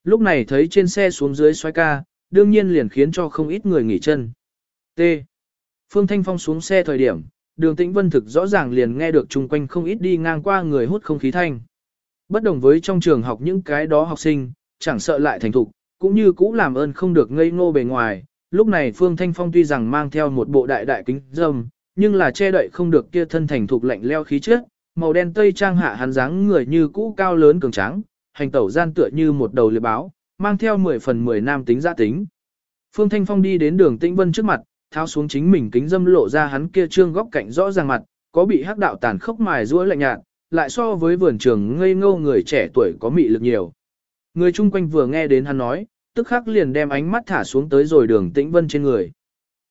Lúc này thấy trên xe xuống dưới xoay ca, đương nhiên liền khiến cho không ít người nghỉ chân. T. Phương Thanh Phong xuống xe thời điểm, đường tĩnh vân thực rõ ràng liền nghe được chung quanh không ít đi ngang qua người hút không khí thanh. Bất đồng với trong trường học những cái đó học sinh, chẳng sợ lại thành thục, cũng như cũ làm ơn không được ngây ngô bề ngoài. Lúc này Phương Thanh Phong tuy rằng mang theo một bộ đại đại kính dâm, nhưng là che đậy không được kia thân thành thục lạnh leo khí trước màu đen tây trang hạ hắn dáng người như cũ cao lớn cường tráng, hành tẩu gian tựa như một đầu liệp báo, mang theo 10 phần 10 nam tính gia tính. Phương Thanh Phong đi đến đường Tĩnh Vân trước mặt, tháo xuống chính mình kính dâm lộ ra hắn kia trương góc cạnh rõ ràng mặt, có bị hắc đạo tàn khốc mài rũa lạnh nhạt, lại so với vườn trường ngây ngô người trẻ tuổi có mị lực nhiều. Người chung quanh vừa nghe đến hắn nói, tức khắc liền đem ánh mắt thả xuống tới rồi đường tĩnh vân trên người.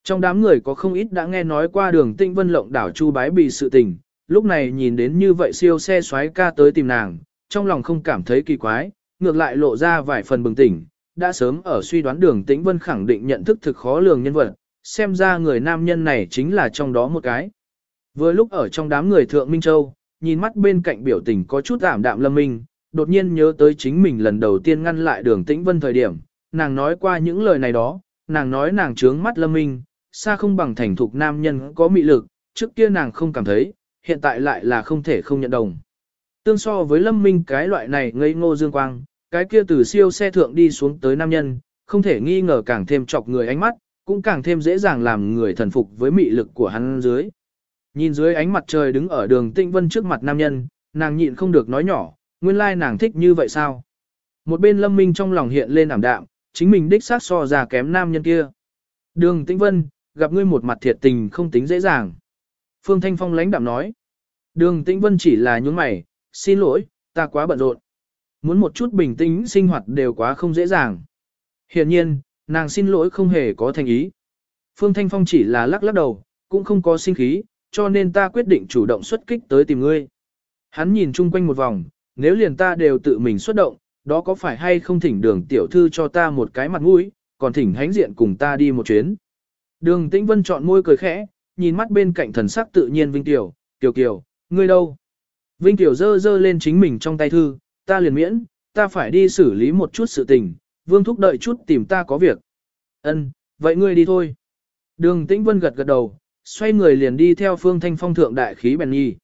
Trong đám người có không ít đã nghe nói qua đường tĩnh vân lộng đảo chu bái bị sự tình, lúc này nhìn đến như vậy siêu xe xoáy ca tới tìm nàng, trong lòng không cảm thấy kỳ quái, ngược lại lộ ra vài phần bừng tỉnh, đã sớm ở suy đoán đường tĩnh vân khẳng định nhận thức thực khó lường nhân vật, xem ra người nam nhân này chính là trong đó một cái. Vừa lúc ở trong đám người thượng Minh Châu, nhìn mắt bên cạnh biểu tình có chút ảm đạm lâm minh, đột nhiên nhớ tới chính mình lần đầu tiên ngăn lại đường tĩnh vân thời điểm, nàng nói qua những lời này đó, nàng nói nàng trướng mắt lâm minh, xa không bằng thành thục nam nhân có mị lực, trước kia nàng không cảm thấy, hiện tại lại là không thể không nhận đồng. Tương so với lâm minh cái loại này ngây ngô dương quang, cái kia từ siêu xe thượng đi xuống tới nam nhân, không thể nghi ngờ càng thêm chọc người ánh mắt, cũng càng thêm dễ dàng làm người thần phục với mị lực của hắn dưới. Nhìn dưới ánh mặt trời đứng ở đường tinh vân trước mặt nam nhân, nàng nhịn không được nói nhỏ, nguyên lai nàng thích như vậy sao? Một bên lâm minh trong lòng hiện lên ảm đạm, chính mình đích xác so ra kém nam nhân kia. Đường Tĩnh vân, gặp ngươi một mặt thiệt tình không tính dễ dàng. Phương Thanh Phong lãnh đạm nói. Đường Tĩnh Vân chỉ là nhún mày, xin lỗi, ta quá bận rộn. Muốn một chút bình tĩnh sinh hoạt đều quá không dễ dàng. Hiện nhiên, nàng xin lỗi không hề có thành ý. Phương Thanh Phong chỉ là lắc lắc đầu, cũng không có sinh khí, cho nên ta quyết định chủ động xuất kích tới tìm ngươi. Hắn nhìn chung quanh một vòng, nếu liền ta đều tự mình xuất động, đó có phải hay không thỉnh đường tiểu thư cho ta một cái mặt mũi, còn thỉnh hánh diện cùng ta đi một chuyến. Đường Tĩnh Vân chọn môi cười khẽ, nhìn mắt bên cạnh thần sắc tự nhiên Vinh Tiểu, Kiều Kiều, ngươi đâu? Vinh Tiểu dơ dơ lên chính mình trong tay thư, ta liền miễn, ta phải đi xử lý một chút sự tình, Vương Thúc đợi chút tìm ta có việc. Ân, vậy ngươi đi thôi. Đường Tĩnh Vân gật gật đầu, xoay người liền đi theo Phương Thanh Phong thượng đại khí bèn nhi.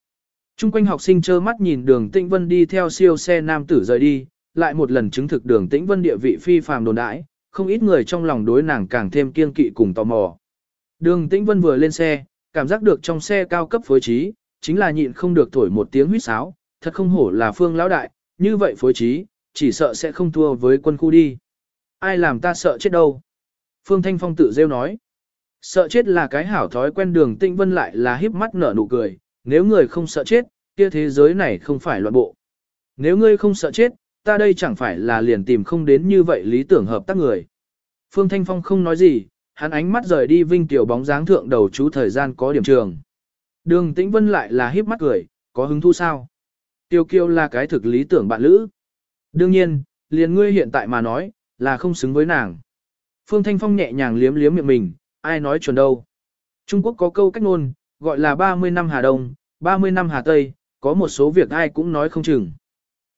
Trung quanh học sinh trơ mắt nhìn đường Tĩnh Vân đi theo siêu xe nam tử rời đi, lại một lần chứng thực đường Tĩnh Vân địa vị phi phàm đồn đãi, không ít người trong lòng đối nàng càng thêm kiên kỵ cùng tò mò. Đường Tĩnh Vân vừa lên xe, cảm giác được trong xe cao cấp phối trí, chính là nhịn không được thổi một tiếng huýt sáo, thật không hổ là phương lão đại, như vậy phối trí, chỉ sợ sẽ không thua với quân khu đi. Ai làm ta sợ chết đâu? Phương Thanh Phong tự rêu nói. Sợ chết là cái hảo thói quen đường Tĩnh Vân lại là híp mắt nở nụ cười, nếu người không sợ chết, kia thế giới này không phải loạn bộ. Nếu ngươi không sợ chết, ta đây chẳng phải là liền tìm không đến như vậy lý tưởng hợp tác người. Phương Thanh Phong không nói gì, hắn ánh mắt rời đi vinh tiểu bóng dáng thượng đầu chú thời gian có điểm trường. Đường Tĩnh Vân lại là híp mắt cười, có hứng thú sao? Tiêu kiêu là cái thực lý tưởng bạn lữ. Đương nhiên, liền ngươi hiện tại mà nói, là không xứng với nàng. Phương Thanh Phong nhẹ nhàng liếm liếm miệng mình, ai nói chuẩn đâu. Trung Quốc có câu cách ngôn, gọi là 30 năm Hà Đông, 30 năm Hà Tây, có một số việc ai cũng nói không chừng.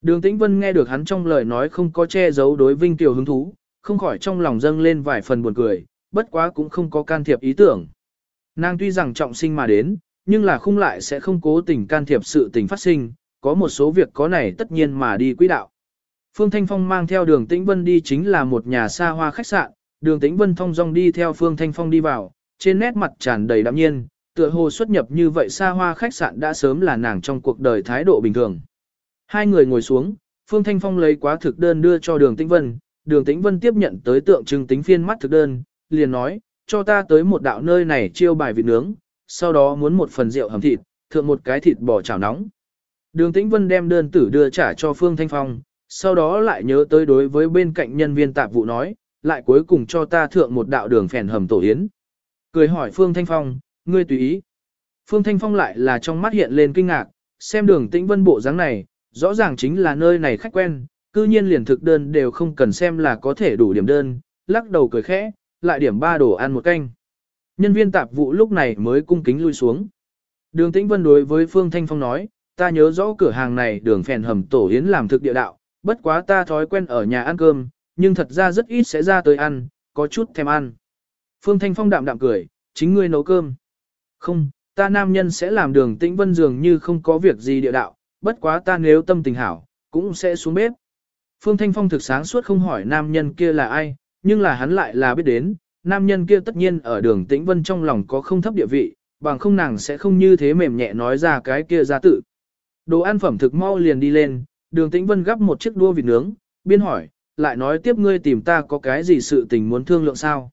Đường Tĩnh Vân nghe được hắn trong lời nói không có che giấu đối Vinh Tiểu hứng thú, không khỏi trong lòng dâng lên vài phần buồn cười, bất quá cũng không có can thiệp ý tưởng. Nàng tuy rằng trọng sinh mà đến, nhưng là không lại sẽ không cố tình can thiệp sự tình phát sinh, có một số việc có này tất nhiên mà đi quỹ đạo. Phương Thanh Phong mang theo đường Tĩnh Vân đi chính là một nhà xa hoa khách sạn, đường Tĩnh Vân thong dong đi theo Phương Thanh Phong đi vào, trên nét mặt tràn đầy đạm nhiên, tựa hồ xuất nhập như vậy xa hoa khách sạn đã sớm là nàng trong cuộc đời thái độ bình thường. Hai người ngồi xuống, Phương Thanh Phong lấy quá thực đơn đưa cho đường Tĩnh Vân, đường Tĩnh Vân tiếp nhận tới tượng trưng tính phiên mắt thực đơn, liền nói, cho ta tới một đạo nơi này chiêu bài vịt nướng, sau đó muốn một phần rượu hầm thịt, thượng một cái thịt bò chảo nóng. Đường Tĩnh Vân đem đơn tử đưa trả cho Phương Thanh Phong, sau đó lại nhớ tới đối với bên cạnh nhân viên tạp vụ nói, lại cuối cùng cho ta thượng một đạo đường phèn hầm tổ yến. Cười hỏi Phương Thanh Phong, ngươi tùy ý. Phương Thanh Phong lại là trong mắt hiện lên kinh ngạc, xem đường Tĩnh Vân bộ dáng này, rõ ràng chính là nơi này khách quen, cư nhiên liền thực đơn đều không cần xem là có thể đủ điểm đơn, lắc đầu cười khẽ, lại điểm ba đồ ăn một canh. Nhân viên tạp vụ lúc này mới cung kính lui xuống. Đường Tĩnh Vân đối với Phương Thanh Phong nói, ta nhớ rõ cửa hàng này đường phèn hầm tổ yến làm thực địa đạo, bất quá ta thói quen ở nhà ăn cơm, nhưng thật ra rất ít sẽ ra tới ăn, có chút thèm ăn. Phương Thanh Phong đạm đạm cười, chính ngươi nấu cơm. Không, ta nam nhân sẽ làm đường Tĩnh Vân dường như không có việc gì địa đạo, bất quá ta nếu tâm tình hảo, cũng sẽ xuống bếp. Phương Thanh Phong thực sáng suốt không hỏi nam nhân kia là ai, nhưng là hắn lại là biết đến, nam nhân kia tất nhiên ở đường tĩnh vân trong lòng có không thấp địa vị, bằng không nàng sẽ không như thế mềm nhẹ nói ra cái kia ra tự. Đồ ăn phẩm thực mau liền đi lên, đường tĩnh vân gắp một chiếc đua vịt nướng, biên hỏi, lại nói tiếp ngươi tìm ta có cái gì sự tình muốn thương lượng sao.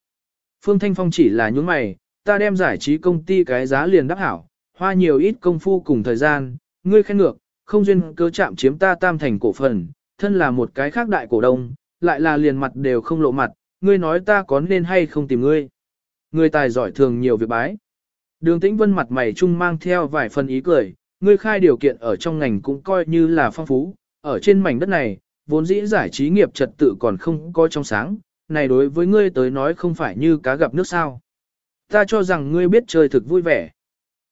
Phương Thanh Phong chỉ là những mày, ta đem giải trí công ty cái giá liền đắc hảo, hoa nhiều ít công phu cùng thời gian, ngươi khen ngược, không duyên cơ chạm chiếm ta tam thành cổ phần, thân là một cái khác đại cổ đông, lại là liền mặt đều không lộ mặt, ngươi nói ta có nên hay không tìm ngươi. Ngươi tài giỏi thường nhiều việc bái. Đường tĩnh vân mặt mày trung mang theo vài phần ý cười, ngươi khai điều kiện ở trong ngành cũng coi như là phong phú, ở trên mảnh đất này, vốn dĩ giải trí nghiệp trật tự còn không có trong sáng, này đối với ngươi tới nói không phải như cá gặp nước sao. Ta cho rằng ngươi biết chơi thực vui vẻ.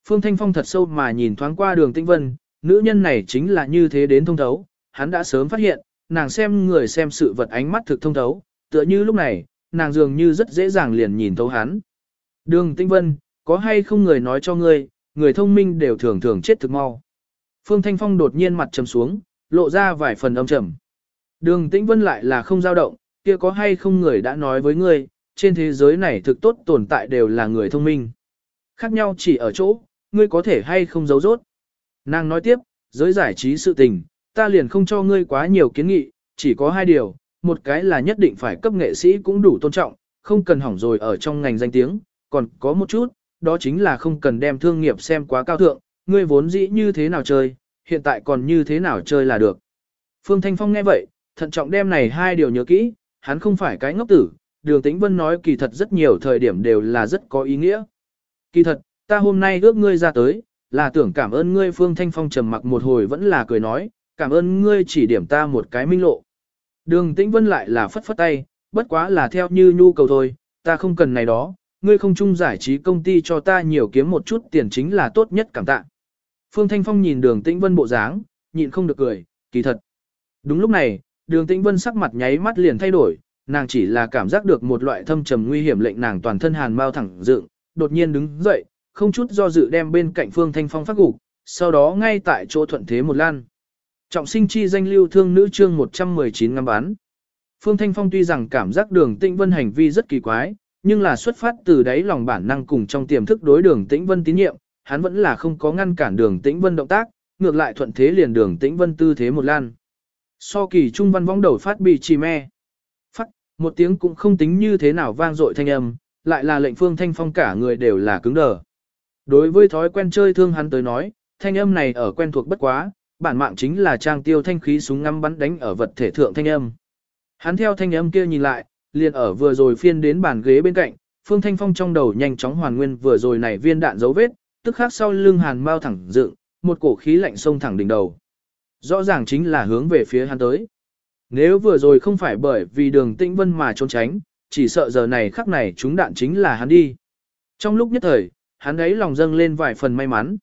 Phương Thanh Phong thật sâu mà nhìn thoáng qua đường tĩnh vân, nữ nhân này chính là như thế đến thông thấu, hắn đã sớm phát hiện, nàng xem người xem sự vật ánh mắt thực thông thấu, tựa như lúc này, nàng dường như rất dễ dàng liền nhìn thấu hắn. Đường Tĩnh Vân, có hay không người nói cho ngươi, người thông minh đều thường thường chết thực mau. Phương Thanh Phong đột nhiên mặt trầm xuống, lộ ra vài phần âm trầm. Đường Tĩnh Vân lại là không dao động, kia có hay không người đã nói với ngươi, trên thế giới này thực tốt tồn tại đều là người thông minh. Khác nhau chỉ ở chỗ, ngươi có thể hay không giấu rốt. Nàng nói tiếp, giới giải trí sự tình, ta liền không cho ngươi quá nhiều kiến nghị, chỉ có hai điều, một cái là nhất định phải cấp nghệ sĩ cũng đủ tôn trọng, không cần hỏng rồi ở trong ngành danh tiếng, còn có một chút, đó chính là không cần đem thương nghiệp xem quá cao thượng, ngươi vốn dĩ như thế nào chơi, hiện tại còn như thế nào chơi là được. Phương Thanh Phong nghe vậy, thận trọng đem này hai điều nhớ kỹ, hắn không phải cái ngốc tử, đường tĩnh vân nói kỳ thật rất nhiều thời điểm đều là rất có ý nghĩa. Kỳ thật, ta hôm nay ước ngươi ra tới, là tưởng cảm ơn ngươi Phương Thanh Phong trầm mặc một hồi vẫn là cười nói, cảm ơn ngươi chỉ điểm ta một cái minh lộ. Đường Tĩnh Vân lại là phất phất tay, bất quá là theo như nhu cầu thôi, ta không cần này đó, ngươi không chung giải trí công ty cho ta nhiều kiếm một chút tiền chính là tốt nhất cảm tạ. Phương Thanh Phong nhìn đường Tĩnh Vân bộ dáng, nhịn không được cười, kỳ thật. Đúng lúc này, đường Tĩnh Vân sắc mặt nháy mắt liền thay đổi, nàng chỉ là cảm giác được một loại thâm trầm nguy hiểm lệnh nàng toàn thân hàn mau thẳng dựng, đột nhiên đứng dậy, không chút do dự đem bên cạnh Phương Thanh Phong phát gục, sau đó ngay tại chỗ thuận thế một lan. Trọng sinh chi danh lưu thương nữ chương 119 ngắm bán. Phương Thanh Phong tuy rằng cảm giác đường tĩnh vân hành vi rất kỳ quái, nhưng là xuất phát từ đáy lòng bản năng cùng trong tiềm thức đối đường tĩnh vân tín nhiệm, hắn vẫn là không có ngăn cản đường tĩnh vân động tác, ngược lại thuận thế liền đường tĩnh vân tư thế một lan. So kỳ trung văn vong đầu phát bị trì me. Phát, một tiếng cũng không tính như thế nào vang dội thanh âm, lại là lệnh Phương Thanh Phong cả người đều là cứng đờ. Đối với thói quen chơi thương hắn tới nói, thanh âm này ở quen thuộc bất quá, bản mạng chính là trang tiêu thanh khí súng ngắm bắn đánh ở vật thể thượng thanh âm. Hắn theo thanh âm kia nhìn lại, liền ở vừa rồi phiên đến bàn ghế bên cạnh, Phương Thanh Phong trong đầu nhanh chóng hoàn nguyên vừa rồi này viên đạn dấu vết, tức khác sau lưng hàn mau thẳng dựng, một cổ khí lạnh sông thẳng đỉnh đầu. Rõ ràng chính là hướng về phía hắn tới. Nếu vừa rồi không phải bởi vì đường tĩnh vân mà trốn tránh, chỉ sợ giờ này khắc này chúng đạn chính là hắn đi. Trong lúc nhất thời, hắn ấy lòng dâng lên vài phần may mắn.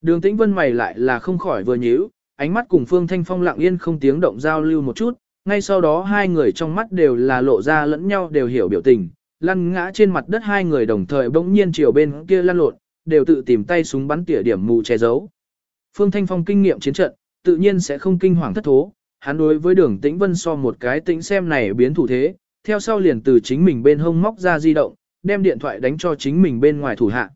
Đường tĩnh vân mày lại là không khỏi vừa nhíu, ánh mắt cùng Phương Thanh Phong lặng yên không tiếng động giao lưu một chút, ngay sau đó hai người trong mắt đều là lộ ra lẫn nhau đều hiểu biểu tình, lăn ngã trên mặt đất hai người đồng thời bỗng nhiên chiều bên kia lăn lộn, đều tự tìm tay súng bắn tỉa điểm mù che giấu. Phương Thanh Phong kinh nghiệm chiến trận, tự nhiên sẽ không kinh hoàng thất thố, hắn đối với đường tĩnh vân so một cái tĩnh xem này biến thủ thế, theo sau liền từ chính mình bên hông móc ra di động, đem điện thoại đánh cho chính mình bên ngoài thủ hạ.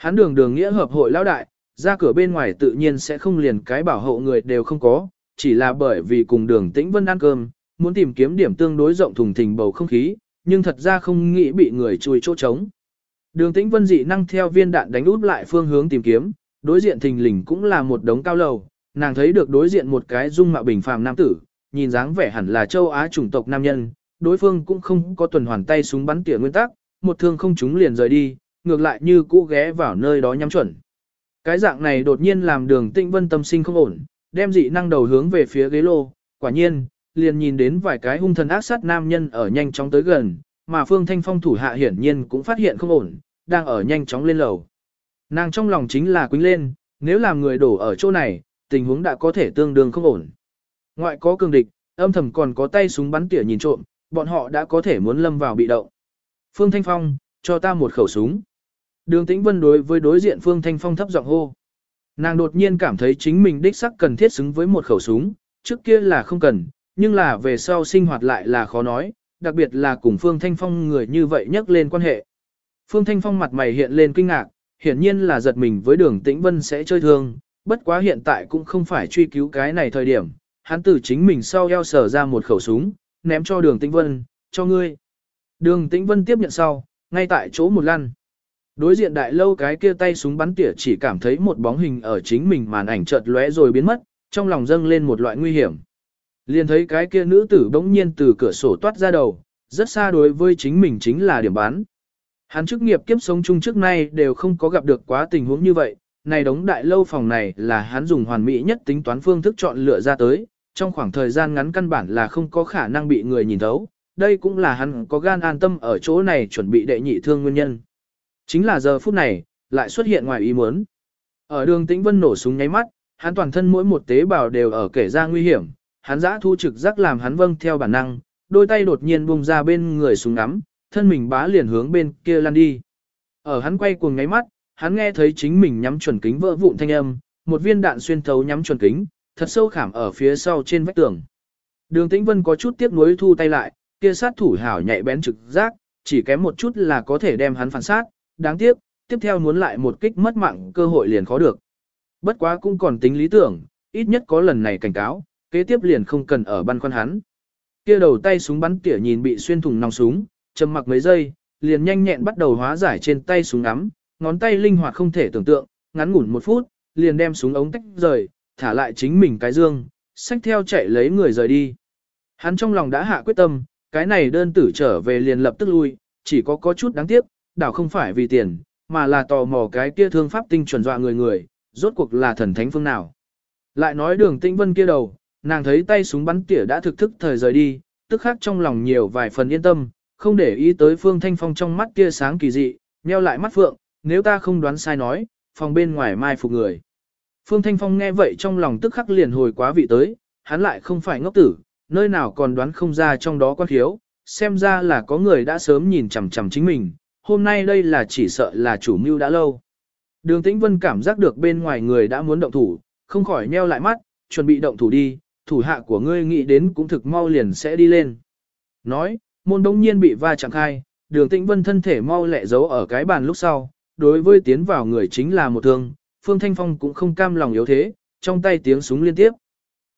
Hắn đường đường nghĩa hợp hội lão đại, ra cửa bên ngoài tự nhiên sẽ không liền cái bảo hộ người đều không có, chỉ là bởi vì cùng đường tĩnh vân ăn cơm, muốn tìm kiếm điểm tương đối rộng thùng thình bầu không khí, nhưng thật ra không nghĩ bị người chui chỗ trống. Đường tĩnh vân dị năng theo viên đạn đánh út lại phương hướng tìm kiếm, đối diện thình lình cũng là một đống cao lầu, nàng thấy được đối diện một cái dung mạo bình phàm nam tử, nhìn dáng vẻ hẳn là châu Á chủng tộc nam nhân, đối phương cũng không có tuần hoàn tay súng bắn tỉa nguyên tắc, một thương không trúng liền rời đi, ngược lại như cũ ghé vào nơi đó nhắm chuẩn. Cái dạng này đột nhiên làm đường tĩnh vân tâm sinh không ổn, đem dị năng đầu hướng về phía ghế lô, quả nhiên, liền nhìn đến vài cái hung thần ác sát nam nhân ở nhanh chóng tới gần, mà Phương Thanh Phong thủ hạ hiển nhiên cũng phát hiện không ổn, đang ở nhanh chóng lên lầu. Nàng trong lòng chính là quính lên, nếu làm người đổ ở chỗ này, tình huống đã có thể tương đương không ổn. Ngoại có cường địch, âm thầm còn có tay súng bắn tỉa nhìn trộm, bọn họ đã có thể muốn lâm vào bị động. Phương Thanh Phong, cho ta một khẩu súng. Đường Tĩnh Vân đối với đối diện Phương Thanh Phong thấp giọng hô. Nàng đột nhiên cảm thấy chính mình đích sắc cần thiết xứng với một khẩu súng, trước kia là không cần, nhưng là về sau sinh hoạt lại là khó nói, đặc biệt là cùng Phương Thanh Phong người như vậy nhắc lên quan hệ. Phương Thanh Phong mặt mày hiện lên kinh ngạc, hiển nhiên là giật mình với đường Tĩnh Vân sẽ chơi thương, bất quá hiện tại cũng không phải truy cứu cái này thời điểm, hắn từ chính mình sau eo sở ra một khẩu súng, ném cho đường Tĩnh Vân, cho ngươi. Đường Tĩnh Vân tiếp nhận sau, ngay tại chỗ một lăn. Đối diện đại lâu cái kia tay súng bắn tỉa chỉ cảm thấy một bóng hình ở chính mình màn ảnh chợt lóe rồi biến mất, trong lòng dâng lên một loại nguy hiểm. Liền thấy cái kia nữ tử bỗng nhiên từ cửa sổ toát ra đầu, rất xa đối với chính mình chính là điểm bán. Hắn chức nghiệp kiếp sống chung trước nay đều không có gặp được quá tình huống như vậy, này đống đại lâu phòng này là hắn dùng hoàn mỹ nhất tính toán phương thức chọn lựa ra tới, trong khoảng thời gian ngắn căn bản là không có khả năng bị người nhìn thấu, đây cũng là hắn có gan an tâm ở chỗ này chuẩn bị đệ nhị thương nguyên nhân. Chính là giờ phút này, lại xuất hiện ngoài ý muốn. Ở đường tĩnh vân nổ súng nháy mắt, hắn toàn thân mỗi một tế bào đều ở kể ra nguy hiểm, hắn giã thu trực giác làm hắn vâng theo bản năng, đôi tay đột nhiên bung ra bên người súng ngắm, thân mình bá liền hướng bên kia lăn đi. Ở hắn quay cuồng nháy mắt, hắn nghe thấy chính mình nhắm chuẩn kính vỡ vụn thanh âm, một viên đạn xuyên thấu nhắm chuẩn kính, thật sâu khảm ở phía sau trên vách tường. Đường Tĩnh Vân có chút tiếc nuối thu tay lại, kia sát thủ hảo nhạy bén trực giác, chỉ kém một chút là có thể đem hắn phản sát, đáng tiếc, tiếp theo muốn lại một kích mất mạng cơ hội liền khó được. Bất quá cũng còn tính lý tưởng, ít nhất có lần này cảnh cáo, kế tiếp liền không cần ở băn khoăn hắn. Kia đầu tay súng bắn tỉa nhìn bị xuyên thủng nòng súng, trầm mặc mấy giây, liền nhanh nhẹn bắt đầu hóa giải trên tay súng ngắm, ngón tay linh hoạt không thể tưởng tượng, ngắn ngủn một phút, liền đem súng ống tách rời, thả lại chính mình cái dương, xách theo chạy lấy người rời đi. Hắn trong lòng đã hạ quyết tâm, cái này đơn tử trở về liền lập tức lui, chỉ có có chút đáng tiếc, đảo không phải vì tiền, mà là tò mò cái kia thương pháp tinh chuẩn dọa người người, rốt cuộc là thần thánh phương nào. Lại nói đường tĩnh vân kia đầu, nàng thấy tay súng bắn tỉa đã thực thức thời rời đi, tức khắc trong lòng nhiều vài phần yên tâm, không để ý tới Phương Thanh Phong trong mắt kia sáng kỳ dị, nheo lại mắt phượng, nếu ta không đoán sai nói, phòng bên ngoài mai phục người. Phương Thanh Phong nghe vậy trong lòng tức khắc liền hồi quá vị tới, hắn lại không phải ngốc tử, nơi nào còn đoán không ra trong đó quan thiếu, xem ra là có người đã sớm nhìn chằm chằm chính mình, hôm nay đây là chỉ sợ là chủ mưu đã lâu. Đường Tĩnh Vân cảm giác được bên ngoài người đã muốn động thủ, không khỏi nheo lại mắt, chuẩn bị động thủ đi, thủ hạ của ngươi nghĩ đến cũng thực mau liền sẽ đi lên. Nói, môn đống nhiên bị va chạm khai, đường Tĩnh Vân thân thể mau lẹ giấu ở cái bàn lúc sau, đối với tiến vào người chính là một thương, Phương Thanh Phong cũng không cam lòng yếu thế, trong tay tiếng súng liên tiếp.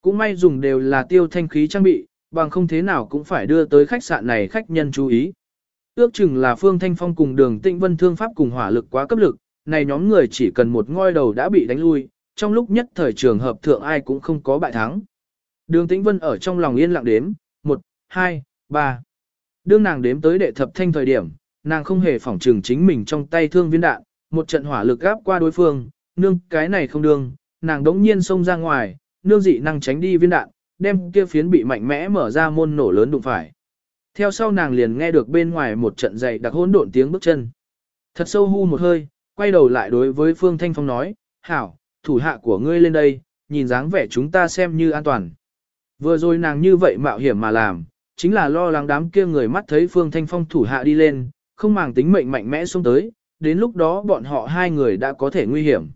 Cũng may dùng đều là tiêu thanh khí trang bị, bằng không thế nào cũng phải đưa tới khách sạn này khách nhân chú ý. Ước chừng là Phương Thanh Phong cùng đường Tịnh Vân thương pháp cùng hỏa lực quá cấp lực, này nhóm người chỉ cần một ngôi đầu đã bị đánh lui, trong lúc nhất thời trường hợp thượng ai cũng không có bại thắng. Đường Tĩnh Vân ở trong lòng yên lặng đếm, 1, 2, 3. Đương nàng đếm tới đệ thập thanh thời điểm, nàng không hề phỏng trừng chính mình trong tay thương viên đạn, một trận hỏa lực gáp qua đối phương, nương cái này không đương, nàng đống nhiên xông ra ngoài, nương dị năng tránh đi viên đạn, đem kia phiến bị mạnh mẽ mở ra môn nổ lớn đụng phải. Theo sau nàng liền nghe được bên ngoài một trận dày đặc hỗn độn tiếng bước chân. Thật sâu hu một hơi, quay đầu lại đối với Phương Thanh Phong nói, hảo, thủ hạ của ngươi lên đây, nhìn dáng vẻ chúng ta xem như an toàn. Vừa rồi nàng như vậy mạo hiểm mà làm, chính là lo lắng đám kia người mắt thấy Phương Thanh Phong thủ hạ đi lên, không màng tính mệnh mạnh mẽ xuống tới, đến lúc đó bọn họ hai người đã có thể nguy hiểm.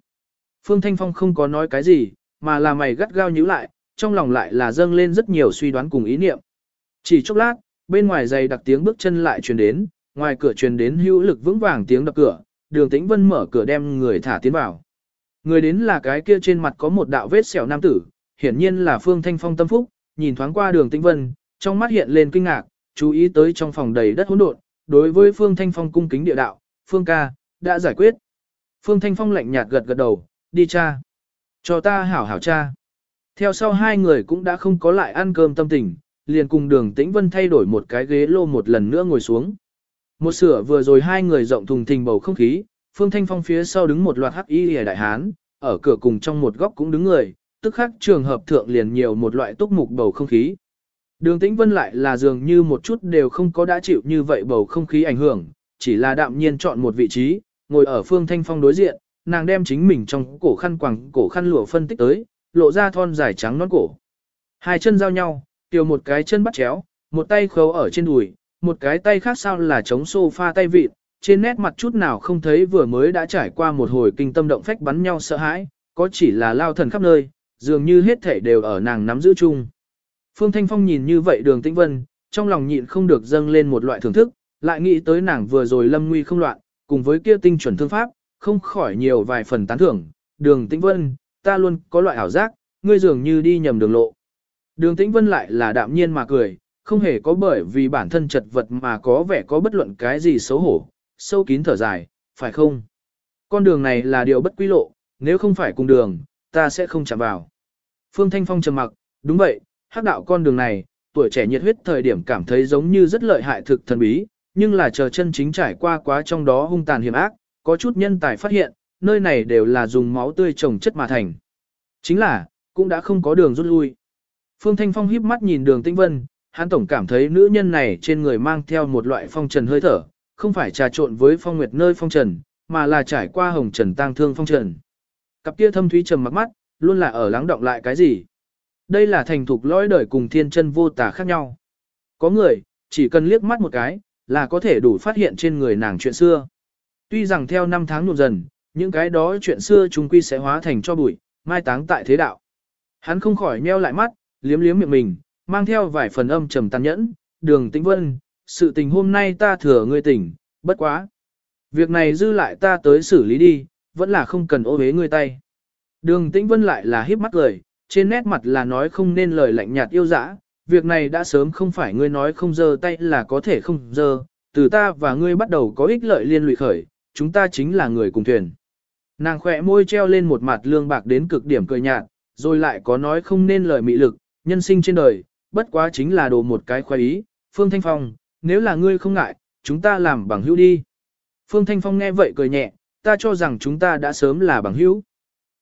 Phương Thanh Phong không có nói cái gì, mà là mày gắt gao nhíu lại, trong lòng lại là dâng lên rất nhiều suy đoán cùng ý niệm. Chỉ chốc lát, bên ngoài giày đặc tiếng bước chân lại truyền đến, ngoài cửa truyền đến hữu lực vững vàng tiếng đập cửa, đường tĩnh vân mở cửa đem người thả tiến vào. Người đến là cái kia trên mặt có một đạo vết sẹo nam tử, hiển nhiên là Phương Thanh Phong tâm phúc, nhìn thoáng qua đường tĩnh vân, trong mắt hiện lên kinh ngạc, chú ý tới trong phòng đầy đất hỗn độn, đối với Phương Thanh Phong cung kính địa đạo, Phương ca, đã giải quyết. Phương Thanh Phong lạnh nhạt gật gật đầu, đi cha. Cho ta hảo hảo cha. Theo sau hai người cũng đã không có lại ăn cơm tâm tình, liền cùng đường tĩnh vân thay đổi một cái ghế lô một lần nữa ngồi xuống. Một sửa vừa rồi hai người rộng thùng thình bầu không khí, Phương Thanh Phong phía sau đứng một loạt hắc y hề đại hán, ở cửa cùng trong một góc cũng đứng người, tức khắc trường hợp thượng liền nhiều một loại túc mục bầu không khí. Đường Tĩnh Vân lại là dường như một chút đều không có đã chịu như vậy bầu không khí ảnh hưởng, chỉ là đạm nhiên chọn một vị trí, ngồi ở Phương Thanh Phong đối diện, nàng đem chính mình trong cổ khăn quàng cổ khăn lụa phân tích tới, lộ ra thon dài trắng nón cổ. Hai chân giao nhau, tiêu một cái chân bắt chéo, một tay khấu ở trên đùi, một cái tay khác sao là chống sofa tay vịt, trên nét mặt chút nào không thấy vừa mới đã trải qua một hồi kinh tâm động phách bắn nhau sợ hãi, có chỉ là lao thần khắp nơi, dường như hết thể đều ở nàng nắm giữ chung. Phương Thanh Phong nhìn như vậy đường tĩnh vân, trong lòng nhịn không được dâng lên một loại thưởng thức, lại nghĩ tới nàng vừa rồi lâm nguy không loạn, cùng với kia tinh chuẩn thương pháp, không khỏi nhiều vài phần tán thưởng. Đường tĩnh vân, ta luôn có loại ảo giác, ngươi dường như đi nhầm đường lộ. Đường tĩnh vân lại là đạm nhiên mà cười, không hề có bởi vì bản thân chật vật mà có vẻ có bất luận cái gì xấu hổ, sâu kín thở dài, phải không? Con đường này là điều bất quy lộ, nếu không phải cùng đường, ta sẽ không chạm vào. Phương Thanh Phong trầm mặc, đúng vậy, hắc đạo con đường này, tuổi trẻ nhiệt huyết thời điểm cảm thấy giống như rất lợi hại thực thần bí, nhưng là chờ chân chính trải qua quá trong đó hung tàn hiểm ác, có chút nhân tài phát hiện, nơi này đều là dùng máu tươi trồng chất mà thành. Chính là, cũng đã không có đường rút lui. Phương Thanh Phong híp mắt nhìn đường Tĩnh Vân, hắn tổng cảm thấy nữ nhân này trên người mang theo một loại phong trần hơi thở, không phải trà trộn với phong nguyệt nơi phong trần, mà là trải qua hồng trần tang thương phong trần. Cặp kia thâm thúy trầm mặc mắt, luôn là ở lắng động lại cái gì. Đây là thành thục lõi đời cùng thiên chân vô tả khác nhau. Có người, chỉ cần liếc mắt một cái, là có thể đủ phát hiện trên người nàng chuyện xưa. Tuy rằng theo năm tháng nhuộm dần, những cái đó chuyện xưa chúng quy sẽ hóa thành cho bụi, mai táng tại thế đạo. Hắn không khỏi nheo lại mắt, liếm liếm miệng mình, mang theo vài phần âm trầm tàn nhẫn, đường tĩnh vân, sự tình hôm nay ta thừa ngươi tỉnh, bất quá. Việc này dư lại ta tới xử lý đi, vẫn là không cần ô bế ngươi tay. Đường tĩnh vân lại là híp mắt cười, trên nét mặt là nói không nên lời lạnh nhạt yêu dã. Việc này đã sớm không phải ngươi nói không dơ tay là có thể không dơ, từ ta và ngươi bắt đầu có ích lợi liên lụy khởi, chúng ta chính là người cùng thuyền. Nàng khỏe môi treo lên một mặt lương bạc đến cực điểm cười nhạt, rồi lại có nói không nên lời mị lực, nhân sinh trên đời, bất quá chính là đồ một cái khoái ý, Phương Thanh Phong, nếu là ngươi không ngại, chúng ta làm bằng hữu đi. Phương Thanh Phong nghe vậy cười nhẹ, ta cho rằng chúng ta đã sớm là bằng hữu.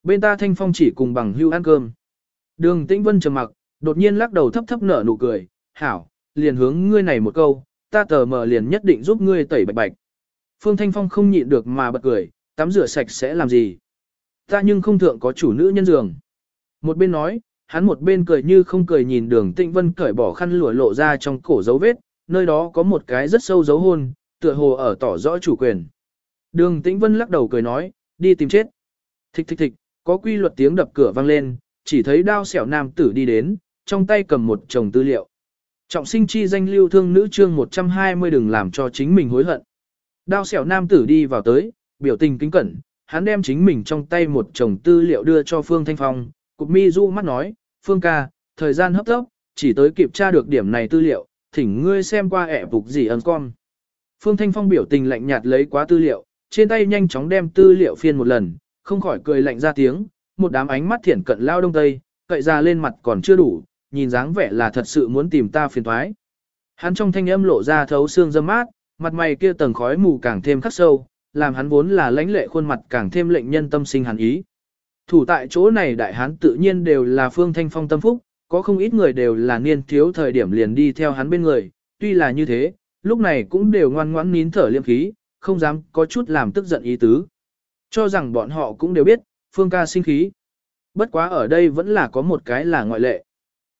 Bên ta thanh phong chỉ cùng bằng hữu ăn cơm. Đường tĩnh vân trầm mặc, đột nhiên lắc đầu thấp thấp nở nụ cười, hảo, liền hướng ngươi này một câu, ta tờ mờ liền nhất định giúp ngươi tẩy bạch bạch. Phương Thanh Phong không nhịn được mà bật cười, tắm rửa sạch sẽ làm gì. Ta nhưng không thượng có chủ nữ nhân giường. Một bên nói, hắn một bên cười như không cười nhìn đường tĩnh vân cởi bỏ khăn lụa lộ ra trong cổ dấu vết, nơi đó có một cái rất sâu dấu hôn, tựa hồ ở tỏ rõ chủ quyền. Đường tĩnh vân lắc đầu cười nói, đi tìm chết. Thịch thịch thịch, có quy luật tiếng đập cửa vang lên, chỉ thấy đao xẻo nam tử đi đến, trong tay cầm một chồng tư liệu. Trọng sinh chi danh lưu thương nữ chương 120 đừng làm cho chính mình hối hận. Đao xẻo nam tử đi vào tới, biểu tình kính cẩn, hắn đem chính mình trong tay một chồng tư liệu đưa cho Phương Thanh Phong, cục mi du mắt nói, Phương ca, thời gian hấp tốc, chỉ tới kịp tra được điểm này tư liệu, thỉnh ngươi xem qua ẻ phục gì ấn con. Phương Thanh Phong biểu tình lạnh nhạt lấy quá tư liệu, trên tay nhanh chóng đem tư liệu phiên một lần, không khỏi cười lạnh ra tiếng, một đám ánh mắt thiển cận lao đông tây, cậy ra lên mặt còn chưa đủ, nhìn dáng vẻ là thật sự muốn tìm ta phiền thoái. Hắn trong thanh âm lộ ra thấu xương dâm mát, mặt mày kia tầng khói mù càng thêm khắc sâu, làm hắn vốn là lãnh lệ khuôn mặt càng thêm lệnh nhân tâm sinh hắn ý. Thủ tại chỗ này đại hán tự nhiên đều là phương thanh phong tâm phúc, có không ít người đều là niên thiếu thời điểm liền đi theo hắn bên người, tuy là như thế, lúc này cũng đều ngoan ngoãn nín thở liêm khí, không dám có chút làm tức giận ý tứ. Cho rằng bọn họ cũng đều biết, phương ca sinh khí. Bất quá ở đây vẫn là có một cái là ngoại lệ.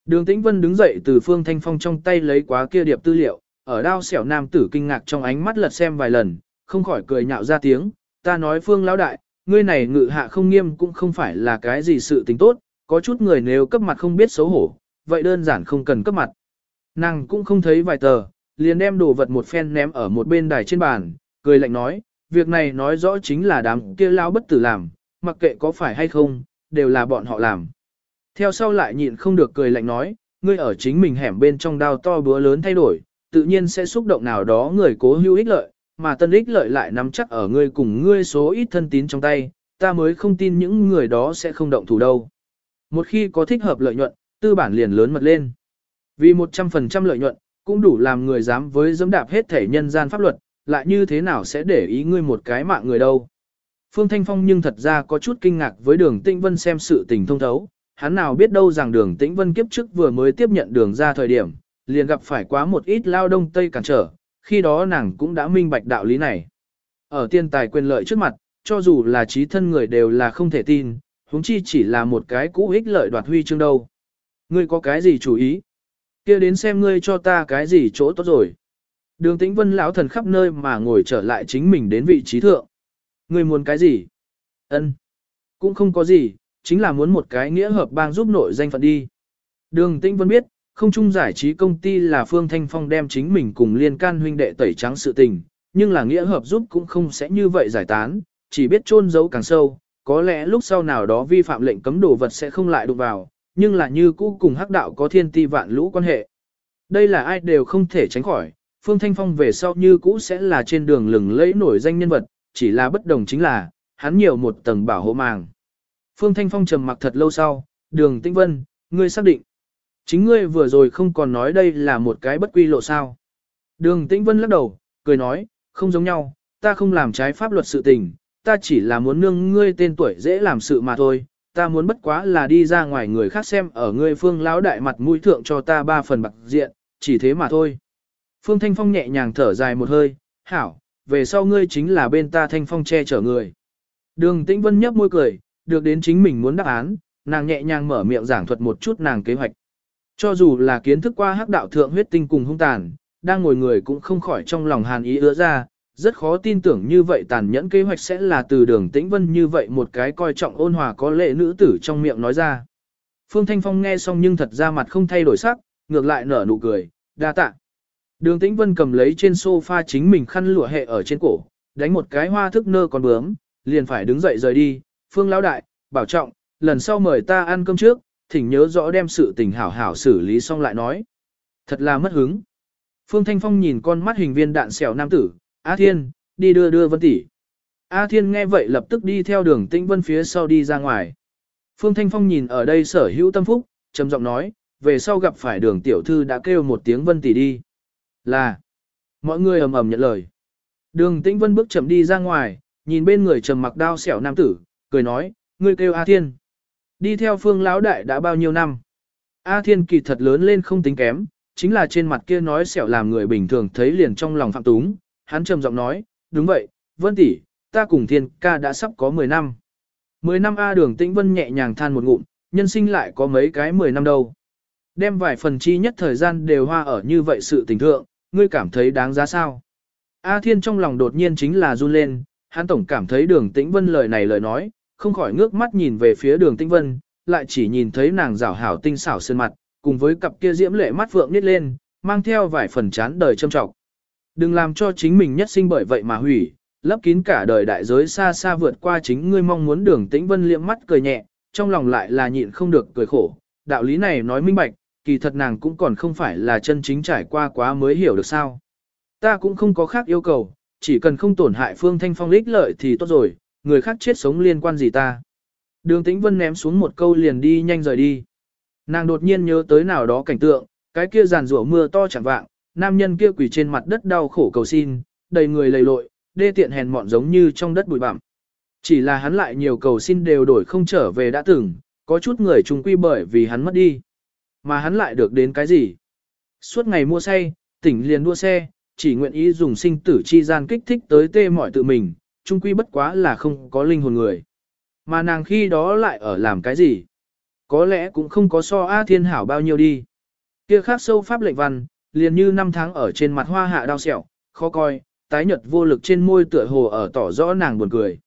Đường Tĩnh Vân đứng dậy từ phương thanh phong trong tay lấy quá kia điệp tư liệu, ở đao xẻo nam tử kinh ngạc trong ánh mắt lật xem vài lần, không khỏi cười nhạo ra tiếng, ta nói phương lão đại, ngươi này ngự hạ không nghiêm cũng không phải là cái gì sự tình tốt, có chút người nếu cấp mặt không biết xấu hổ, vậy đơn giản không cần cấp mặt. Nàng cũng không thấy vài tờ, liền đem đồ vật một phen ném ở một bên đài trên bàn, cười lạnh nói, việc này nói rõ chính là đám kia lao bất tử làm, mặc kệ có phải hay không, đều là bọn họ làm. Theo sau lại nhịn không được cười lạnh nói, ngươi ở chính mình hẻm bên trong đao to búa lớn thay đổi, tự nhiên sẽ xúc động nào đó người cố hữu ích lợi, mà tân ích lợi lại nắm chắc ở ngươi cùng ngươi số ít thân tín trong tay, ta mới không tin những người đó sẽ không động thủ đâu. Một khi có thích hợp lợi nhuận, tư bản liền lớn mật lên. Vì 100% lợi nhuận, cũng đủ làm người dám với dẫm đạp hết thể nhân gian pháp luật, lại như thế nào sẽ để ý ngươi một cái mạng người đâu. Phương Thanh Phong nhưng thật ra có chút kinh ngạc với đường Tĩnh Vân xem sự tình thông thấu, hắn nào biết đâu rằng đường Tĩnh Vân kiếp trước vừa mới tiếp nhận đường ra thời điểm, liền gặp phải quá một ít lao đông tây cản trở, khi đó nàng cũng đã minh bạch đạo lý này. Ở tiên tài quyền lợi trước mặt, cho dù là trí thân người đều là không thể tin, huống chi chỉ là một cái cũ ích lợi đoạt huy chương đâu. Ngươi có cái gì chủ ý? kia đến xem ngươi cho ta cái gì chỗ tốt rồi. Đường tĩnh vân lão thần khắp nơi mà ngồi trở lại chính mình đến vị trí thượng. Ngươi muốn cái gì? Ân, Cũng không có gì, chính là muốn một cái nghĩa hợp bang giúp nội danh phận đi. Đường tĩnh vân biết, không chung giải trí công ty là Phương Thanh Phong đem chính mình cùng liên can huynh đệ tẩy trắng sự tình, nhưng là nghĩa hợp giúp cũng không sẽ như vậy giải tán, chỉ biết chôn giấu càng sâu, có lẽ lúc sau nào đó vi phạm lệnh cấm đồ vật sẽ không lại đụng vào, nhưng là như cũ cùng hắc đạo có thiên ti vạn lũ quan hệ. Đây là ai đều không thể tránh khỏi, Phương Thanh Phong về sau như cũ sẽ là trên đường lừng lẫy nổi danh nhân vật, chỉ là bất đồng chính là, hắn nhiều một tầng bảo hộ màng. Phương Thanh Phong trầm mặc thật lâu sau, đường Tĩnh Vân, ngươi xác định. Chính ngươi vừa rồi không còn nói đây là một cái bất quy lộ sao. Đường Tĩnh Vân lắc đầu, cười nói, không giống nhau, ta không làm trái pháp luật sự tình, ta chỉ là muốn nương ngươi tên tuổi dễ làm sự mà thôi, ta muốn bất quá là đi ra ngoài người khác xem ở ngươi phương lão đại mặt mũi thượng cho ta ba phần bạc diện, chỉ thế mà thôi. Phương Thanh Phong nhẹ nhàng thở dài một hơi, hảo, về sau ngươi chính là bên ta Thanh Phong che chở người. Đường Tĩnh Vân nhấp môi cười, được đến chính mình muốn đáp án, nàng nhẹ nhàng mở miệng giảng thuật một chút nàng kế hoạch. Cho dù là kiến thức qua hắc đạo thượng huyết tinh cùng hung tàn, đang ngồi người cũng không khỏi trong lòng hàn ý ứa ra, rất khó tin tưởng như vậy tàn nhẫn kế hoạch sẽ là từ đường tĩnh vân như vậy một cái coi trọng ôn hòa có lệ nữ tử trong miệng nói ra. Phương Thanh Phong nghe xong nhưng thật ra mặt không thay đổi sắc, ngược lại nở nụ cười, đa tạ. Đường tĩnh vân cầm lấy trên sofa chính mình khăn lụa hệ ở trên cổ, đánh một cái hoa thức nơ còn bướm, liền phải đứng dậy rời đi. Phương Lão Đại, bảo trọng, lần sau mời ta ăn cơm trước, thỉnh nhớ rõ đem sự tình hảo hảo xử lý xong lại nói. Thật là mất hứng. Phương Thanh Phong nhìn con mắt hình viên đạn xẻo nam tử, A Thiên, đi đưa đưa Vân tỷ. A Thiên nghe vậy lập tức đi theo đường Tĩnh Vân phía sau đi ra ngoài. Phương Thanh Phong nhìn ở đây sở hữu tâm phúc, trầm giọng nói, về sau gặp phải đường tiểu thư đã kêu một tiếng Vân tỷ đi. Là, mọi người ầm ầm nhận lời. Đường Tĩnh Vân bước chậm đi ra ngoài, nhìn bên người trầm mặc đao xẻo nam tử, cười nói, ngươi kêu A Thiên. Đi theo phương lão đại đã bao nhiêu năm. A Thiên kỳ thật lớn lên không tính kém, chính là trên mặt kia nói sẹo làm người bình thường thấy liền trong lòng phạm túng. Hắn trầm giọng nói, đúng vậy, Vân tỷ, ta cùng Thiên ca đã sắp có 10 năm. 10 năm A đường tĩnh Vân nhẹ nhàng than một ngụm, nhân sinh lại có mấy cái 10 năm đâu. Đem vài phần chi nhất thời gian đều hoa ở như vậy sự tình thượng, ngươi cảm thấy đáng giá sao? A Thiên trong lòng đột nhiên chính là run lên, hắn tổng cảm thấy đường tĩnh vân lời này lời nói, không khỏi ngước mắt nhìn về phía đường Tinh vân, lại chỉ nhìn thấy nàng rảo hảo tinh xảo sơn mặt, cùng với cặp kia diễm lệ mắt vượng nít lên, mang theo vài phần chán đời châm trọng. Đừng làm cho chính mình nhất sinh bởi vậy mà hủy, lấp kín cả đời đại giới xa xa vượt qua chính ngươi mong muốn đường tĩnh vân liệm mắt cười nhẹ, trong lòng lại là nhịn không được cười khổ. Đạo lý này nói minh bạch, kỳ thật nàng cũng còn không phải là chân chính trải qua quá mới hiểu được sao. Ta cũng không có khác yêu cầu, chỉ cần không tổn hại Phương Thanh Phong lích lợi thì tốt rồi, người khác chết sống liên quan gì ta. Đường Tĩnh Vân ném xuống một câu liền đi nhanh rời đi. Nàng đột nhiên nhớ tới nào đó cảnh tượng, cái kia giàn rủa mưa to chẳng vạng, nam nhân kia quỳ trên mặt đất đau khổ cầu xin, đầy người lầy lội, đê tiện hèn mọn giống như trong đất bụi bặm. Chỉ là hắn lại nhiều cầu xin đều đổi không trở về đã từng, có chút người trùng quy bởi vì hắn mất đi. Mà hắn lại được đến cái gì? Suốt ngày mua xe, tỉnh liền đua xe, chỉ nguyện ý dùng sinh tử chi gian kích thích tới tê mọi tự mình, trung quy bất quá là không có linh hồn người. Mà nàng khi đó lại ở làm cái gì? Có lẽ cũng không có so A Thiên Hảo bao nhiêu đi. Kia khác sâu pháp lệnh văn, liền như năm tháng ở trên mặt hoa hạ đau sẹo, khó coi, tái nhật vô lực trên môi tựa hồ ở tỏ rõ nàng buồn cười.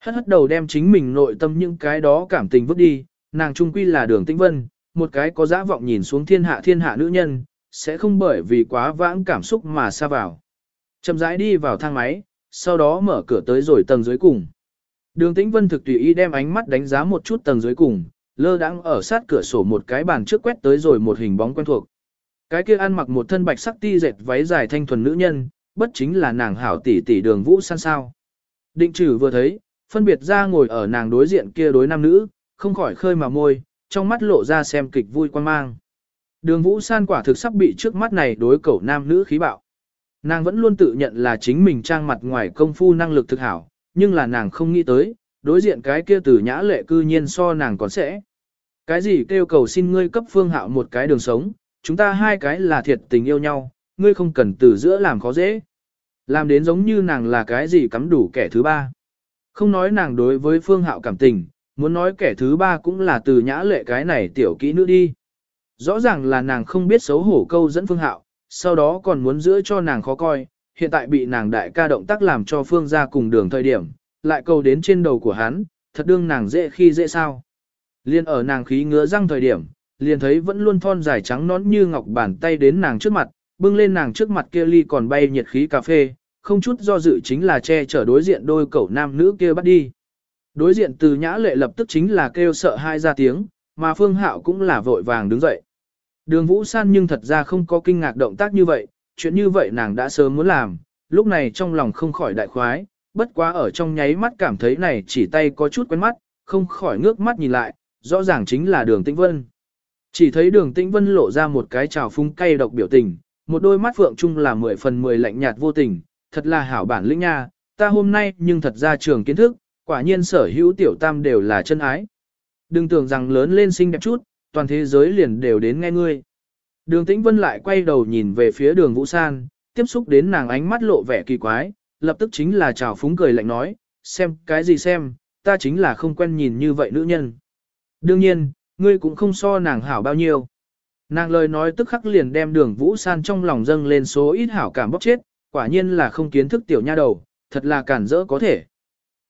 Hất hất đầu đem chính mình nội tâm những cái đó cảm tình vứt đi, nàng trung quy là đường tĩnh vân, một cái có dã vọng nhìn xuống thiên hạ thiên hạ nữ nhân, sẽ không bởi vì quá vãng cảm xúc mà xa vào. Chậm rãi đi vào thang máy, sau đó mở cửa tới rồi tầng dưới cùng. Đường Tĩnh Vân thực tùy ý đem ánh mắt đánh giá một chút tầng dưới cùng, lơ đãng ở sát cửa sổ một cái bàn trước quét tới rồi một hình bóng quen thuộc. Cái kia ăn mặc một thân bạch sắc ti dệt váy dài thanh thuần nữ nhân, bất chính là nàng hảo tỷ tỷ đường vũ san sao. Định Trử vừa thấy, phân biệt ra ngồi ở nàng đối diện kia đối nam nữ, không khỏi khơi mà môi, trong mắt lộ ra xem kịch vui quan mang. Đường Vũ San quả thực sắp bị trước mắt này đối cẩu nam nữ khí bạo. Nàng vẫn luôn tự nhận là chính mình trang mặt ngoài công phu năng lực thực hảo, nhưng là nàng không nghĩ tới, đối diện cái kia tử nhã lệ cư nhiên so nàng còn sẽ. Cái gì kêu cầu xin ngươi cấp phương hạo một cái đường sống, chúng ta hai cái là thiệt tình yêu nhau, ngươi không cần từ giữa làm khó dễ. Làm đến giống như nàng là cái gì cắm đủ kẻ thứ ba. Không nói nàng đối với phương hạo cảm tình, muốn nói kẻ thứ ba cũng là từ nhã lệ cái này tiểu kỹ nữ đi. Rõ ràng là nàng không biết xấu hổ câu dẫn phương hạo, sau đó còn muốn giữ cho nàng khó coi, hiện tại bị nàng đại ca động tác làm cho phương ra cùng đường thời điểm, lại câu đến trên đầu của hắn, thật đương nàng dễ khi dễ sao. Liên ở nàng khí ngứa răng thời điểm, liền thấy vẫn luôn thon dài trắng nón như ngọc bàn tay đến nàng trước mặt, bưng lên nàng trước mặt kia ly còn bay nhiệt khí cà phê, không chút do dự chính là che chở đối diện đôi cậu nam nữ kia bắt đi. Đối diện từ nhã lệ lập tức chính là kêu sợ hai ra tiếng, mà phương hạo cũng là vội vàng đứng dậy. Đường Vũ San nhưng thật ra không có kinh ngạc động tác như vậy, chuyện như vậy nàng đã sớm muốn làm, lúc này trong lòng không khỏi đại khoái, bất quá ở trong nháy mắt cảm thấy này chỉ tay có chút quen mắt, không khỏi ngước mắt nhìn lại, rõ ràng chính là đường Tĩnh Vân. Chỉ thấy đường Tĩnh Vân lộ ra một cái trào phúng cay độc biểu tình, một đôi mắt phượng chung là mười phần mười lạnh nhạt vô tình, thật là hảo bản lĩnh nha, ta hôm nay nhưng thật ra trường kiến thức, quả nhiên sở hữu tiểu tam đều là chân ái. Đừng tưởng rằng lớn lên xinh đẹp chút, toàn thế giới liền đều đến nghe ngươi. Đường Tĩnh Vân lại quay đầu nhìn về phía đường Vũ San, tiếp xúc đến nàng ánh mắt lộ vẻ kỳ quái, lập tức chính là chào phúng cười lạnh nói, xem cái gì xem, ta chính là không quen nhìn như vậy nữ nhân. Đương nhiên, ngươi cũng không so nàng hảo bao nhiêu. Nàng lời nói tức khắc liền đem đường Vũ San trong lòng dâng lên số ít hảo cảm bóc chết, quả nhiên là không kiến thức tiểu nha đầu, thật là cản rỡ có thể.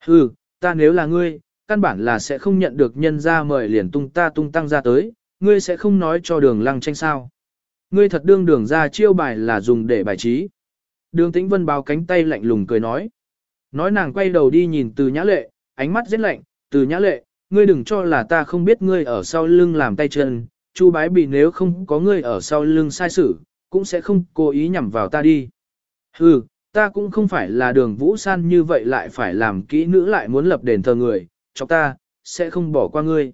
Hừ, ta nếu là ngươi, căn bản là sẽ không nhận được nhân ra mời liền tung ta tung tăng ra tới, ngươi sẽ không nói cho đường lăng tranh sao. Ngươi thật đương đường ra chiêu bài là dùng để bài trí. Đường tĩnh vân báo cánh tay lạnh lùng cười nói. Nói nàng quay đầu đi nhìn từ nhã lệ, ánh mắt rất lạnh, từ nhã lệ, ngươi đừng cho là ta không biết ngươi ở sau lưng làm tay chân, chu bái bị nếu không có ngươi ở sau lưng sai xử, cũng sẽ không cố ý nhằm vào ta đi. Hừ, ta cũng không phải là đường vũ san như vậy lại phải làm kỹ nữ lại muốn lập đền thờ người, cho ta, sẽ không bỏ qua ngươi.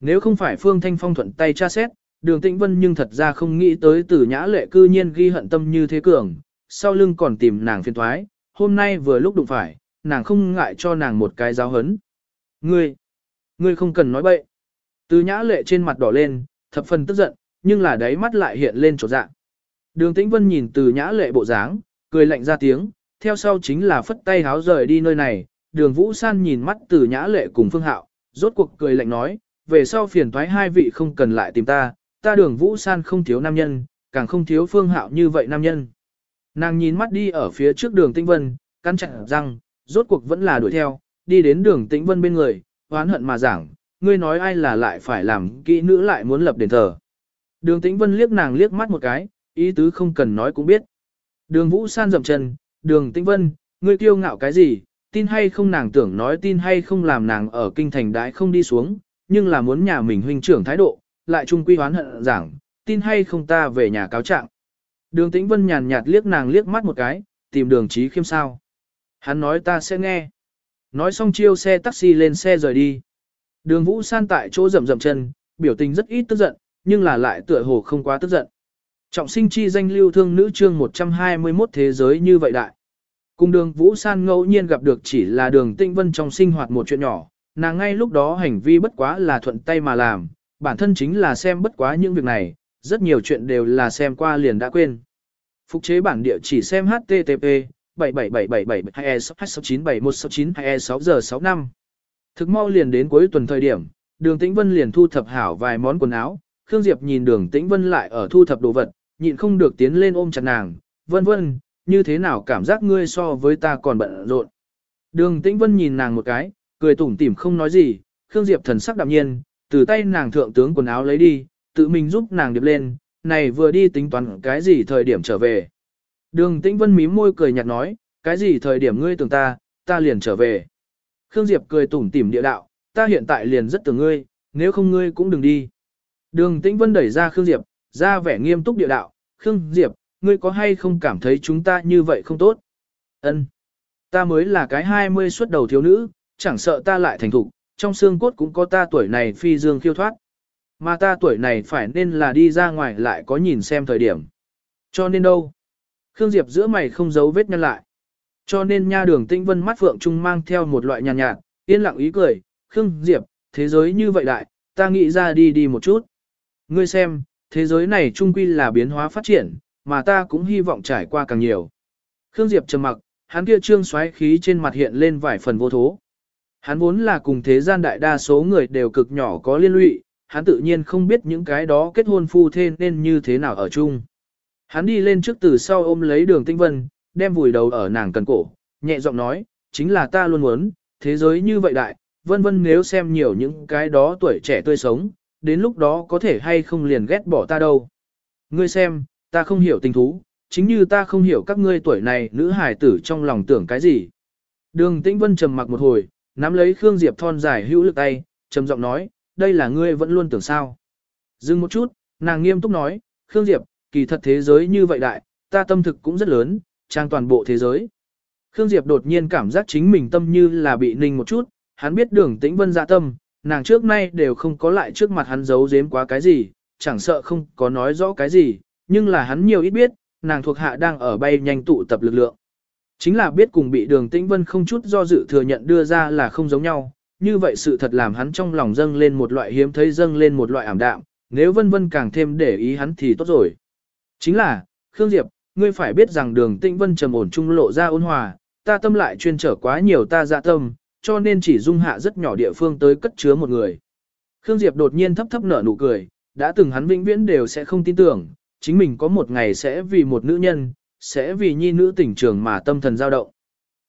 Nếu không phải Phương Thanh Phong thuận tay tra xét, đường tĩnh vân nhưng thật ra không nghĩ tới Tử nhã lệ cư nhiên ghi hận tâm như thế cường, sau lưng còn tìm nàng phiền thoái, hôm nay vừa lúc đụng phải, nàng không ngại cho nàng một cái giáo hấn. Ngươi, Ngươi không cần nói bậy. Từ nhã lệ trên mặt đỏ lên, thập phần tức giận, nhưng là đáy mắt lại hiện lên trột dạng. Đường Tĩnh Vân nhìn từ nhã lệ bộ dáng, cười lạnh ra tiếng, theo sau chính là phất tay háo rời đi nơi này. Đường Vũ San nhìn mắt từ nhã lệ cùng Phương Hạo, rốt cuộc cười lạnh nói, về sau phiền thoái hai vị không cần lại tìm ta, ta đường Vũ San không thiếu nam nhân, càng không thiếu Phương Hạo như vậy nam nhân. Nàng nhìn mắt đi ở phía trước đường Tĩnh Vân, cắn chặt răng, rốt cuộc vẫn là đuổi theo, đi đến đường Tĩnh Vân bên người, oán hận mà giảng, ngươi nói ai là lại phải làm kỹ nữ lại muốn lập đền thờ. Đường Tĩnh Vân liếc nàng liếc mắt một cái, ý tứ không cần nói cũng biết. Đường Vũ San dậm chân, đường Tĩnh Vân, ngươi kiêu ngạo cái gì, tin hay không nàng tưởng nói tin hay không làm nàng ở kinh thành đãi không đi xuống, nhưng là muốn nhà mình huynh trưởng thái độ, lại chung quy hoán hận giảng, tin hay không ta về nhà cáo trạng. Đường Tĩnh Vân nhàn nhạt liếc nàng liếc mắt một cái, tìm đường trí khiêm sao. Hắn nói ta sẽ nghe. Nói xong chiêu xe taxi lên xe rời đi. Đường Vũ San tại chỗ rậm rậm chân, biểu tình rất ít tức giận, nhưng là lại tựa hồ không quá tức giận. Trọng sinh chi danh lưu thương nữ chương 121 thế giới như vậy đại. Cùng đường Vũ San ngẫu nhiên gặp được chỉ là đường Tinh Vân trong sinh hoạt một chuyện nhỏ, nàng ngay lúc đó hành vi bất quá là thuận tay mà làm, bản thân chính là xem bất quá những việc này, rất nhiều chuyện đều là xem qua liền đã quên. Phục chế bản địa chỉ xem HTTP 77777 giờ 6 năm. Thực mau liền đến cuối tuần thời điểm, đường Tĩnh Vân liền thu thập hảo vài món quần áo, Khương Diệp nhìn đường Tĩnh Vân lại ở thu thập đồ vật, nhịn không được tiến lên ôm chặt nàng, vân vân, như thế nào cảm giác ngươi so với ta còn bận rộn. Đường Tĩnh Vân nhìn nàng một cái, cười tủm tỉm không nói gì, Khương Diệp thần sắc đạm nhiên, từ tay nàng thượng tướng quần áo lấy đi, tự mình giúp nàng điệp lên, này vừa đi tính toán cái gì thời điểm trở về. Đường Tĩnh Vân mím môi cười nhạt nói, cái gì thời điểm ngươi tưởng ta, ta liền trở về. Khương Diệp cười tủm tỉm địa đạo, ta hiện tại liền rất tưởng ngươi, nếu không ngươi cũng đừng đi. Đường Tĩnh Vân đẩy ra Khương Diệp, ra vẻ nghiêm túc địa đạo, Khương Diệp, ngươi có hay không cảm thấy chúng ta như vậy không tốt? Ân, Ta mới là cái 20 xuất đầu thiếu nữ, chẳng sợ ta lại thành thục, trong xương cốt cũng có ta tuổi này phi dương khiêu thoát. Mà ta tuổi này phải nên là đi ra ngoài lại có nhìn xem thời điểm. Cho nên đâu? Khương Diệp giữa mày không giấu vết nhân lại. Cho nên nha đường tinh vân mắt phượng trung mang theo một loại nhàn nhạt, nhạt, yên lặng ý cười, Khương Diệp, thế giới như vậy đại, ta nghĩ ra đi đi một chút. Ngươi xem, thế giới này trung quy là biến hóa phát triển, mà ta cũng hy vọng trải qua càng nhiều. Khương Diệp trầm mặc, hắn kia trương xoáy khí trên mặt hiện lên vài phần vô thố. Hắn vốn là cùng thế gian đại đa số người đều cực nhỏ có liên lụy, hắn tự nhiên không biết những cái đó kết hôn phu thê nên như thế nào ở chung. Hắn đi lên trước từ sau ôm lấy đường tinh vân, đem vùi đầu ở nàng cần cổ, nhẹ giọng nói, chính là ta luôn muốn, thế giới như vậy đại, vân vân nếu xem nhiều những cái đó tuổi trẻ tươi sống, đến lúc đó có thể hay không liền ghét bỏ ta đâu. Ngươi xem, ta không hiểu tình thú, chính như ta không hiểu các ngươi tuổi này nữ hài tử trong lòng tưởng cái gì. Đường Tĩnh Vân trầm mặc một hồi, nắm lấy Khương Diệp thon dài hữu lực tay, trầm giọng nói, đây là ngươi vẫn luôn tưởng sao. Dừng một chút, nàng nghiêm túc nói, Khương Diệp, kỳ thật thế giới như vậy đại, ta tâm thực cũng rất lớn, trang toàn bộ thế giới. Khương Diệp đột nhiên cảm giác chính mình tâm như là bị ninh một chút, hắn biết đường tĩnh vân dạ tâm, nàng trước nay đều không có lại trước mặt hắn giấu giếm quá cái gì, chẳng sợ không có nói rõ cái gì, nhưng là hắn nhiều ít biết, nàng thuộc hạ đang ở bay nhanh tụ tập lực lượng. Chính là biết cùng bị đường tĩnh vân không chút do dự thừa nhận đưa ra là không giống nhau, như vậy sự thật làm hắn trong lòng dâng lên một loại hiếm thấy dâng lên một loại ảm đạm, nếu vân vân càng thêm để ý hắn thì tốt rồi. Chính là, Khương Diệp, ngươi phải biết rằng đường tĩnh vân trầm ổn trung lộ ra ôn hòa, ta tâm lại chuyên trở quá nhiều ta dạ tâm, cho nên chỉ dung hạ rất nhỏ địa phương tới cất chứa một người. Khương Diệp đột nhiên thấp thấp nở nụ cười, đã từng hắn vĩnh viễn đều sẽ không tin tưởng, chính mình có một ngày sẽ vì một nữ nhân, sẽ vì nhi nữ tỉnh trường mà tâm thần dao động.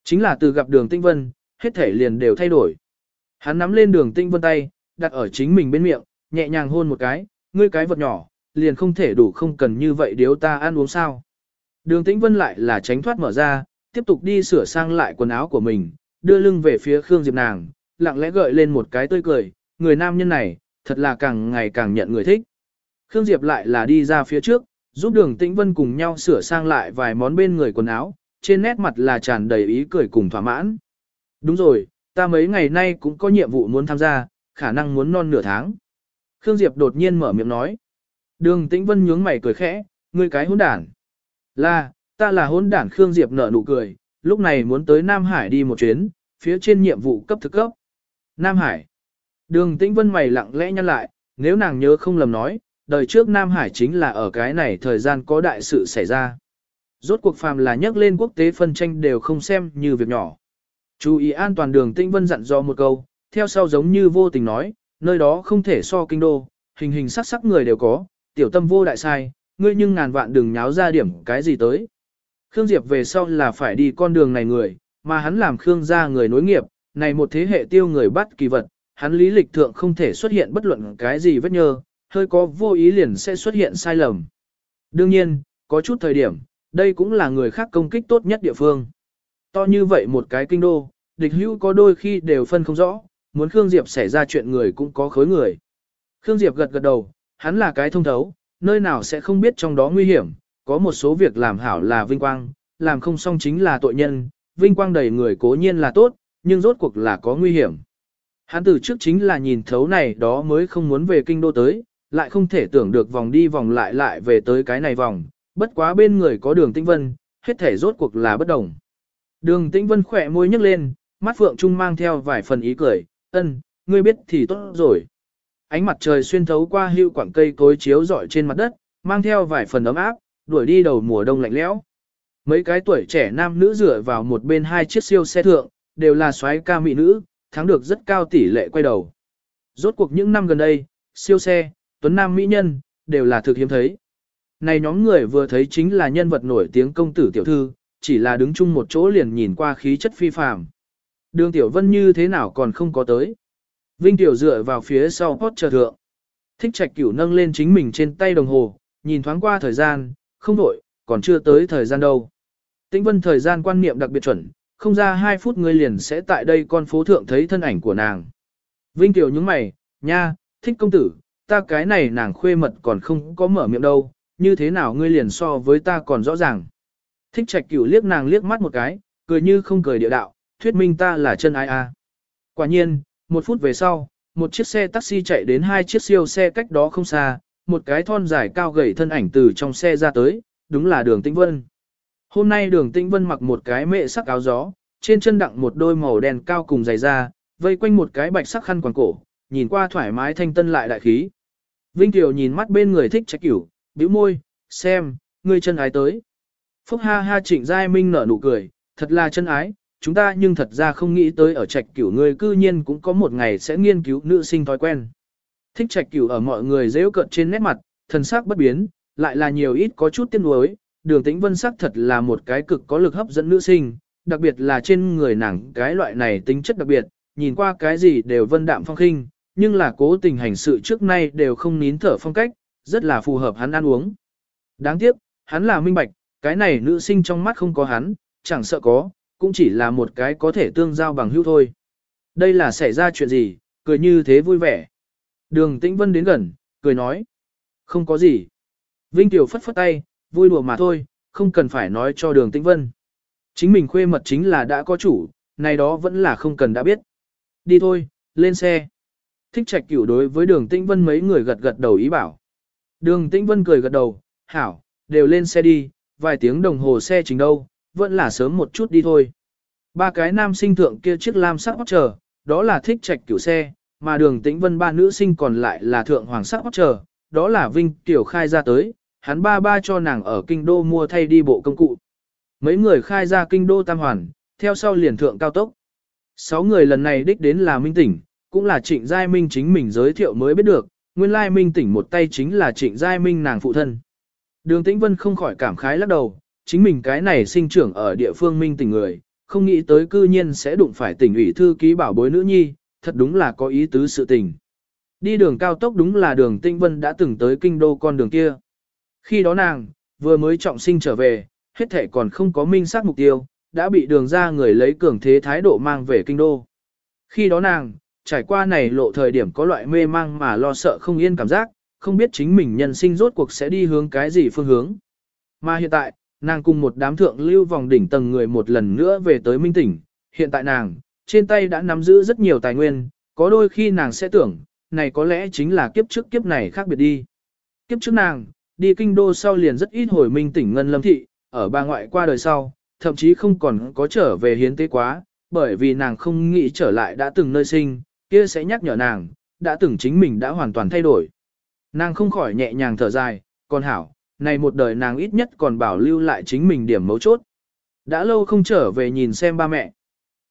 Chính là từ gặp đường tinh vân, hết thể liền đều thay đổi. Hắn nắm lên đường tinh vân tay, đặt ở chính mình bên miệng, nhẹ nhàng hôn một cái, ngươi cái vật nhỏ, liền không thể đủ không cần như vậy điếu ta ăn uống sao. Đường tĩnh vân lại là tránh thoát mở ra, tiếp tục đi sửa sang lại quần áo của mình, đưa lưng về phía Khương Diệp nàng, lặng lẽ gợi lên một cái tươi cười, người nam nhân này, thật là càng ngày càng nhận người thích. Khương Diệp lại là đi ra phía trước, giúp đường tĩnh vân cùng nhau sửa sang lại vài món bên người quần áo, trên nét mặt là tràn đầy ý cười cùng thỏa mãn. Đúng rồi, ta mấy ngày nay cũng có nhiệm vụ muốn tham gia, khả năng muốn non nửa tháng. Khương Diệp đột nhiên mở miệng nói. Đường tĩnh vân nhướng mày cười khẽ, ngươi cái hỗn đản. Là, ta là hỗn đản Khương Diệp nở nụ cười, lúc này muốn tới Nam Hải đi một chuyến, phía trên nhiệm vụ cấp thực cấp. Nam Hải. Đường Tĩnh Vân mày lặng lẽ nhăn lại, nếu nàng nhớ không lầm nói, đời trước Nam Hải chính là ở cái này thời gian có đại sự xảy ra. Rốt cuộc phàm là nhắc lên quốc tế phân tranh đều không xem như việc nhỏ. Chú ý an toàn đường Tĩnh Vân dặn dò một câu, theo sau giống như vô tình nói, nơi đó không thể so kinh đô, hình hình sắc sắc người đều có, tiểu tâm vô đại sai, ngươi nhưng ngàn vạn đừng nháo ra điểm cái gì tới. Khương Diệp về sau là phải đi con đường này người, mà hắn làm Khương gia người nối nghiệp, này một thế hệ tiêu người bắt kỳ vật, hắn lý lịch thượng không thể xuất hiện bất luận cái gì vết nhơ, hơi có vô ý liền sẽ xuất hiện sai lầm. Đương nhiên, có chút thời điểm, đây cũng là người khác công kích tốt nhất địa phương. To như vậy một cái kinh đô, địch hữu có đôi khi đều phân không rõ, muốn Khương Diệp xảy ra chuyện người cũng có khối người. Khương Diệp gật gật đầu, hắn là cái thông thấu, nơi nào sẽ không biết trong đó nguy hiểm, có một số việc làm hảo là vinh quang, làm không xong chính là tội nhân, vinh quang đầy người cố nhiên là tốt, nhưng rốt cuộc là có nguy hiểm. Hắn từ trước chính là nhìn thấu này đó mới không muốn về kinh đô tới, lại không thể tưởng được vòng đi vòng lại lại về tới cái này vòng, bất quá bên người có đường tĩnh vân, hết thể rốt cuộc là bất đồng. Đường tĩnh vân khỏe môi nhếch lên, mắt phượng trung mang theo vài phần ý cười, ân, ngươi biết thì tốt rồi. Ánh mặt trời xuyên thấu qua hưu quảng cây cối chiếu rọi trên mặt đất, mang theo vài phần ấm áp, đuổi đi đầu mùa đông lạnh lẽo. Mấy cái tuổi trẻ nam nữ dựa vào một bên hai chiếc siêu xe thượng, đều là soái ca mỹ nữ, thắng được rất cao tỷ lệ quay đầu. Rốt cuộc những năm gần đây, siêu xe, tuấn nam mỹ nhân, đều là thực hiếm thấy. Này nhóm người vừa thấy chính là nhân vật nổi tiếng công tử tiểu thư, chỉ là đứng chung một chỗ liền nhìn qua khí chất phi phàm. Đường tiểu vân như thế nào còn không có tới. Vinh tiểu dựa vào phía sau hót chờ thượng. Thích trạch cửu nâng lên chính mình trên tay đồng hồ, nhìn thoáng qua thời gian, không đổi, còn chưa tới thời gian đâu. Tĩnh vân thời gian quan niệm đặc biệt chuẩn, không ra 2 phút ngươi liền sẽ tại đây con phố thượng thấy thân ảnh của nàng. Vinh Tiểu nhướng mày, nha, thích công tử, ta cái này nàng khuê mật còn không có mở miệng đâu, như thế nào ngươi liền so với ta còn rõ ràng. Thích trạch cửu liếc nàng liếc mắt một cái, cười như không cười địa đạo, thuyết minh ta là chân ai a. À. Quả nhiên, một phút về sau, một chiếc xe taxi chạy đến hai chiếc siêu xe cách đó không xa, một cái thon dài cao gầy thân ảnh từ trong xe ra tới, đúng là đường tĩnh vân. Hôm nay đường tĩnh vân mặc một cái mệ sắc áo gió, trên chân đặng một đôi màu đen cao cùng dày da, vây quanh một cái bạch sắc khăn quàng cổ, nhìn qua thoải mái thanh tân lại đại khí. Vinh Kiều nhìn mắt bên người thích trách cửu, bĩu môi, xem, ngươi chân ái tới. Phúc ha ha trịnh giai minh nở nụ cười, thật là chân ái, chúng ta nhưng thật ra không nghĩ tới ở trạch cửu ngươi cư nhiên cũng có một ngày sẽ nghiên cứu nữ sinh thói quen. Thích trạch cửu ở mọi người dễ cận trên nét mặt, thần sắc bất biến, lại là nhiều ít có chút tiếc nuối, đường tĩnh vân sắc thật là một cái cực có lực hấp dẫn nữ sinh, đặc biệt là trên người nàng cái loại này tính chất đặc biệt, nhìn qua cái gì đều vân đạm phong khinh, nhưng là cố tình hành sự trước nay đều không nín thở phong cách, rất là phù hợp hắn ăn uống. Đáng tiếc, hắn là minh bạch, cái này nữ sinh trong mắt không có hắn, chẳng sợ có, cũng chỉ là một cái có thể tương giao bằng hữu thôi. Đây là xảy ra chuyện gì, cười như thế vui vẻ. Đường Tĩnh Vân đến gần, cười nói. Không có gì. Vinh Tiểu phất phất tay, vui đùa mà thôi, không cần phải nói cho đường Tĩnh Vân. Chính mình khuê mật chính là đã có chủ, này đó vẫn là không cần đã biết. Đi thôi, lên xe. Thích trạch cửu đối với đường Tĩnh Vân mấy người gật gật đầu ý bảo. Đường Tĩnh Vân cười gật đầu, hảo, đều lên xe đi, vài tiếng đồng hồ xe chính đâu, vẫn là sớm một chút đi thôi. Ba cái nam sinh thượng kia chiếc lam sắc hót chờ, đó là thích trạch cửu xe, mà đường Tĩnh Vân ba nữ sinh còn lại là thượng hoàng sắc hót chờ, đó là Vinh Tiểu khai ra tới, hắn ba ba cho nàng ở kinh đô mua thay đi bộ công cụ. Mấy người khai ra kinh đô tam hoàn, theo sau liền thượng cao tốc. Sáu người lần này đích đến là Minh Tỉnh, cũng là Trịnh Giai Minh chính mình giới thiệu mới biết được, nguyên lai Minh Tỉnh một tay chính là Trịnh Giai Minh nàng phụ thân. Đường Tĩnh Vân không khỏi cảm khái lắc đầu, chính mình cái này sinh trưởng ở địa phương Minh Tỉnh người, không nghĩ tới cư nhiên sẽ đụng phải tỉnh ủy thư ký bảo bối nữ nhi, thật đúng là có ý tứ sự tình. Đi đường cao tốc đúng là đường Tĩnh Vân đã từng tới kinh đô con đường kia. Khi đó nàng, vừa mới trọng sinh trở về, hết thể còn không có minh xác mục tiêu, đã bị đường ra người lấy cường thế thái độ mang về kinh đô. Khi đó nàng, trải qua này lộ thời điểm có loại mê mang mà lo sợ không yên cảm giác, không biết chính mình nhân sinh rốt cuộc sẽ đi hướng cái gì phương hướng. Mà hiện tại, nàng cùng một đám thượng lưu vòng đỉnh tầng người một lần nữa về tới minh tỉnh, hiện tại nàng, trên tay đã nắm giữ rất nhiều tài nguyên, có đôi khi nàng sẽ tưởng, này có lẽ chính là kiếp trước kiếp này khác biệt đi. Kiếp trước nàng, đi kinh đô sau liền rất ít hồi minh tỉnh Ngân Lâm Thị, ở bà ngoại qua đời sau, thậm chí không còn có trở về hiến tế quá, bởi vì nàng không nghĩ trở lại đã từng nơi sinh, kia sẽ nhắc nhở nàng, đã từng chính mình đã hoàn toàn thay đổi. Nàng không khỏi nhẹ nhàng thở dài, còn hảo, này một đời nàng ít nhất còn bảo lưu lại chính mình điểm mấu chốt. Đã lâu không trở về nhìn xem ba mẹ.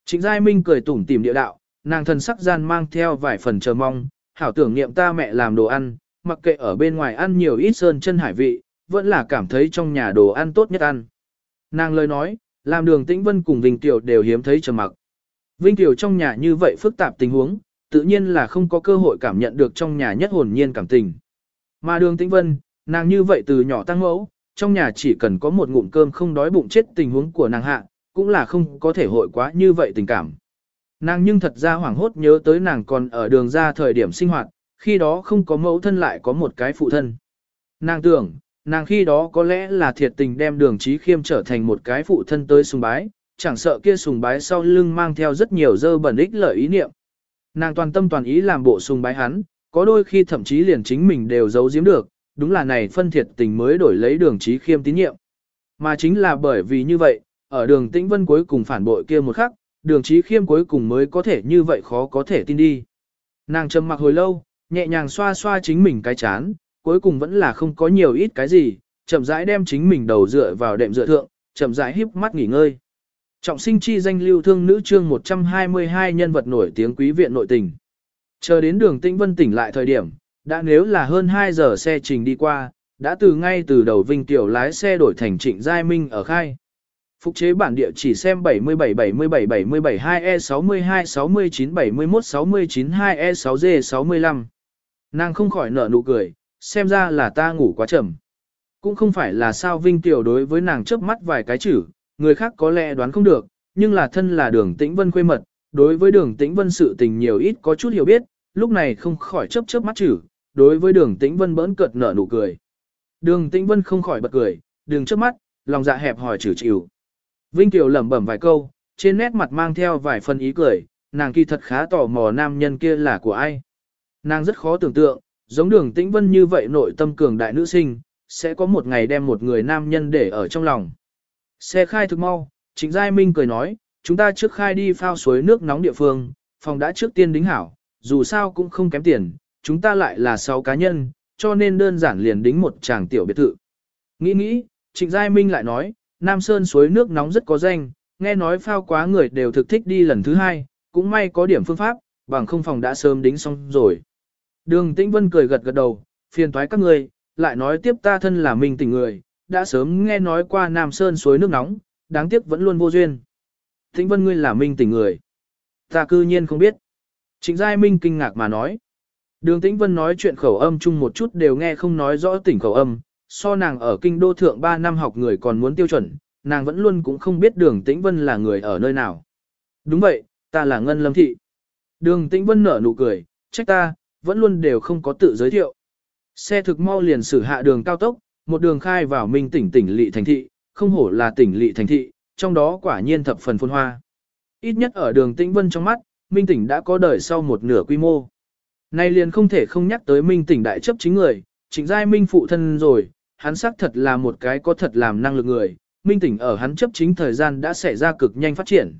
Trịnh Giai Minh cười tủm tỉm địa đạo, nàng thần sắc gian mang theo vài phần chờ mong, hảo tưởng niệm ta mẹ làm đồ ăn, mặc kệ ở bên ngoài ăn nhiều ít sơn chân hải vị, vẫn là cảm thấy trong nhà đồ ăn tốt nhất ăn. Nàng lời nói, làm đường tĩnh vân cùng Vinh Tiểu đều hiếm thấy trầm mặc. Vinh Tiểu trong nhà như vậy phức tạp tình huống, tự nhiên là không có cơ hội cảm nhận được trong nhà nhất hồn nhiên cảm tình. Mà đường tĩnh vân, nàng như vậy từ nhỏ tăng mẫu, trong nhà chỉ cần có một ngụm cơm không đói bụng chết tình huống của nàng hạ, cũng là không có thể hội quá như vậy tình cảm. Nàng nhưng thật ra hoảng hốt nhớ tới nàng còn ở đường ra thời điểm sinh hoạt, khi đó không có mẫu thân lại có một cái phụ thân. Nàng tưởng, nàng khi đó có lẽ là thiệt tình đem đường trí khiêm trở thành một cái phụ thân tới sùng bái, chẳng sợ kia sùng bái sau lưng mang theo rất nhiều dơ bẩn ích lợi ý niệm. Nàng toàn tâm toàn ý làm bộ sùng bái hắn, có đôi khi thậm chí liền chính mình đều giấu giếm được, đúng là này phân thiệt tình mới đổi lấy đường trí khiêm tín nhiệm. Mà chính là bởi vì như vậy, ở đường tĩnh vân cuối cùng phản bội kia một khắc, đường trí khiêm cuối cùng mới có thể như vậy khó có thể tin đi. Nàng trầm mặc hồi lâu, nhẹ nhàng xoa xoa chính mình cái chán, cuối cùng vẫn là không có nhiều ít cái gì, chậm rãi đem chính mình đầu dựa vào đệm dựa thượng, chậm rãi híp mắt nghỉ ngơi. Trọng sinh chi danh lưu thương nữ chương 122 nhân vật nổi tiếng quý viện nội tình. Chờ đến đường tĩnh vân tỉnh lại thời điểm, đã nếu là hơn 2 giờ xe trình đi qua, đã từ ngay từ đầu Vinh Tiểu lái xe đổi thành Trịnh Giai Minh ở khai. Phục chế bản địa chỉ xem 77-77-77-72E62-69-71-69-2E6G65. Nàng không khỏi nở nụ cười, xem ra là ta ngủ quá chậm. Cũng không phải là sao Vinh Tiểu đối với nàng chớp mắt vài cái chữ, người khác có lẽ đoán không được, nhưng là thân là đường tĩnh vân quê mật, đối với đường tĩnh vân sự tình nhiều ít có chút hiểu biết, lúc này không khỏi chớp chớp mắt chữ, đối với đường tĩnh vân bỡn cợt nở nụ cười. Đường tĩnh vân không khỏi bật cười, đường chớp mắt, lòng dạ hẹp hỏi chữ chịu. Vinh Tiểu lẩm bẩm vài câu, trên nét mặt mang theo vài phần ý cười, nàng kỳ thật khá tò mò nam nhân kia là của ai. Nàng rất khó tưởng tượng, giống đường tĩnh vân như vậy nội tâm cường đại nữ sinh, sẽ có một ngày đem một người nam nhân để ở trong lòng. Xe khai thực mau, Trịnh Giai Minh cười nói, chúng ta trước khai đi phao suối nước nóng địa phương, phòng đã trước tiên đính hảo, dù sao cũng không kém tiền, chúng ta lại là 6 cá nhân, cho nên đơn giản liền đính một chàng tiểu biệt thự. Nghĩ nghĩ, Trịnh Giai Minh lại nói, Nam Sơn suối nước nóng rất có danh, nghe nói phao quá người đều thực thích đi lần thứ hai, cũng may có điểm phương pháp, bằng không phòng đã sớm đính xong rồi. Đường Tĩnh Vân cười gật gật đầu, phiền thoái các người, lại nói tiếp ta thân là mình tình người, đã sớm nghe nói qua Nam Sơn suối nước nóng, đáng tiếc vẫn luôn vô duyên. Tĩnh Vân ngươi là minh tỉnh người. Ta cư nhiên không biết. Trịnh Giai Minh kinh ngạc mà nói. Đường Tĩnh Vân nói chuyện khẩu âm chung một chút đều nghe không nói rõ tỉnh khẩu âm, so nàng ở kinh đô thượng 3 năm học người còn muốn tiêu chuẩn, nàng vẫn luôn cũng không biết đường Tĩnh Vân là người ở nơi nào. Đúng vậy, ta là Ngân Lâm Thị. Đường Tĩnh Vân nở nụ cười, trách ta, vẫn luôn đều không có tự giới thiệu. Xe thực mau liền xử hạ đường cao tốc, một đường khai vào minh tỉnh tỉnh lỵ thành thị, không hổ là tỉnh lỵ thành thị, trong đó quả nhiên thập phần phồn hoa. Ít nhất ở đường Tĩnh Vân trong mắt, minh tỉnh đã có đời sau một nửa quy mô. Nay liền không thể không nhắc tới minh tỉnh đại chấp chính người, trịnh giai minh phụ thân rồi, hắn xác thật là một cái có thật làm năng lực người, minh tỉnh ở hắn chấp chính thời gian đã xảy ra cực nhanh phát triển.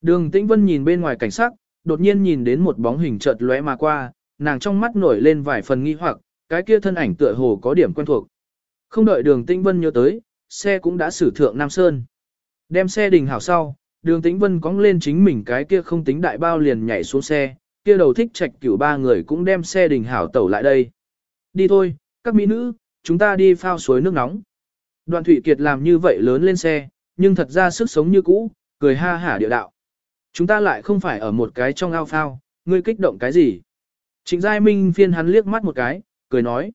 Đường Tĩnh Vân nhìn bên ngoài cảnh sắc, đột nhiên nhìn đến một bóng hình chợt lóe mà qua, nàng trong mắt nổi lên vài phần nghi hoặc, cái kia thân ảnh tựa hồ có điểm quen thuộc. Không đợi đường Tĩnh Vân nhớ tới, xe cũng đã xử thượng Nam Sơn. Đem xe đình hảo sau, đường Tĩnh Vân cóng lên chính mình cái kia không tính đại bao liền nhảy xuống xe, kia đầu thích trạch cửu ba người cũng đem xe đình hảo tẩu lại đây. Đi thôi, các mỹ nữ, chúng ta đi phao suối nước nóng. Đoàn Thụy Kiệt làm như vậy lớn lên xe, nhưng thật ra sức sống như cũ, cười ha hả địa đạo. Chúng ta lại không phải ở một cái trong ao phao, ngươi kích động cái gì? Trịnh Giai Minh phiên hắn liếc mắt một cái, cười nói.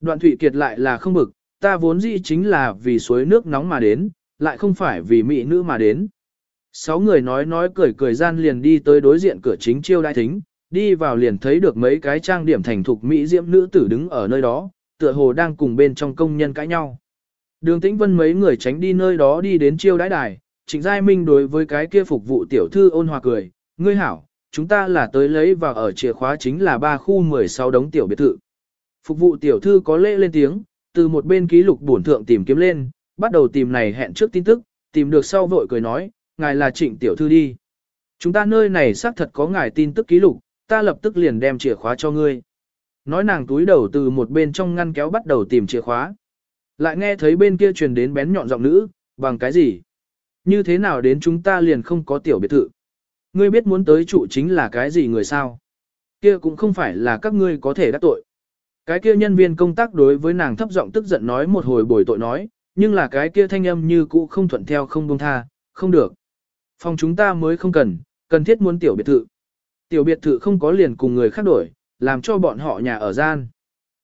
Đoạn Thụy Kiệt lại là không bực, ta vốn dĩ chính là vì suối nước nóng mà đến, lại không phải vì mỹ nữ mà đến. Sáu người nói nói cười cười gian liền đi tới đối diện cửa chính chiêu đại thính, đi vào liền thấy được mấy cái trang điểm thành thục mỹ diễm nữ tử đứng ở nơi đó, tựa hồ đang cùng bên trong công nhân cãi nhau. Đường Tĩnh Vân mấy người tránh đi nơi đó đi đến chiêu đãi đài, Trịnh Giai Minh đối với cái kia phục vụ tiểu thư ôn hòa cười, ngươi hảo, chúng ta là tới lấy và ở chìa khóa chính là ba khu 16 đống tiểu biệt thự. Phục vụ tiểu thư có lễ lên tiếng, từ một bên ký lục bổn thượng tìm kiếm lên, bắt đầu tìm này hẹn trước tin tức, tìm được sau vội cười nói, ngài là trịnh tiểu thư đi. Chúng ta nơi này xác thật có ngài tin tức ký lục, ta lập tức liền đem chìa khóa cho ngươi. Nói nàng túi đầu từ một bên trong ngăn kéo bắt đầu tìm chìa khóa. Lại nghe thấy bên kia truyền đến bén nhọn giọng nữ, bằng cái gì? Như thế nào đến chúng ta liền không có tiểu biệt thự? Ngươi biết muốn tới trụ chính là cái gì người sao? Kia cũng không phải là các ngươi có thể đắc tội. Cái kia nhân viên công tác đối với nàng thấp giọng tức giận nói một hồi bồi tội nói, nhưng là cái kia thanh âm như cũ không thuận theo không buông tha, không được. Phòng chúng ta mới không cần, cần thiết muốn tiểu biệt thự. Tiểu biệt thự không có liền cùng người khác đổi, làm cho bọn họ nhà ở gian.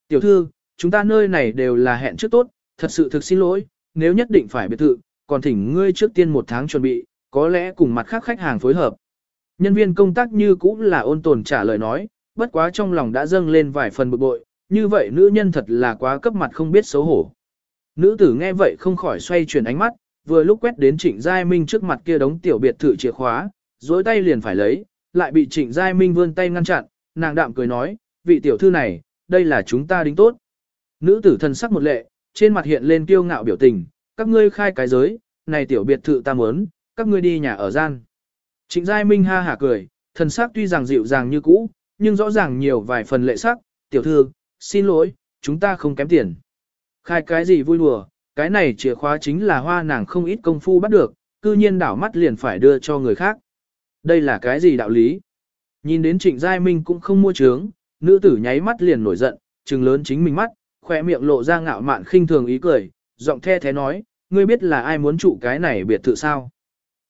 Tiểu thư, chúng ta nơi này đều là hẹn trước tốt, thật sự thực xin lỗi, nếu nhất định phải biệt thự, còn thỉnh ngươi trước tiên một tháng chuẩn bị, có lẽ cùng mặt khác khách hàng phối hợp. Nhân viên công tác như cũ là ôn tồn trả lời nói, bất quá trong lòng đã dâng lên vài phần bực bội, như vậy nữ nhân thật là quá cấp mặt không biết xấu hổ. Nữ tử nghe vậy không khỏi xoay chuyển ánh mắt, vừa lúc quét đến Trịnh Giai Minh trước mặt kia đống tiểu biệt thự chìa khóa, dối tay liền phải lấy, lại bị Trịnh Giai Minh vươn tay ngăn chặn, nàng đạm cười nói, vị tiểu thư này, đây là chúng ta đính tốt. Nữ tử thân sắc một lệ, trên mặt hiện lên kiêu ngạo biểu tình, các ngươi khai cái giới, này tiểu biệt thự ta muốn, các ngươi đi nhà ở gian. Trịnh Giai Minh ha hả cười, thần sắc tuy rằng dịu dàng như cũ, nhưng rõ ràng nhiều vài phần lệ sắc, tiểu thư, xin lỗi, chúng ta không kém tiền. Khai cái gì vui đùa, cái này chìa khóa chính là hoa nàng không ít công phu bắt được, cư nhiên đảo mắt liền phải đưa cho người khác. Đây là cái gì đạo lý? Nhìn đến trịnh giai minh cũng không mua trướng, nữ tử nháy mắt liền nổi giận, trừng lớn chính mình mắt, khỏe miệng lộ ra ngạo mạn khinh thường ý cười, giọng the thế nói, ngươi biết là ai muốn trụ cái này biệt thự sao?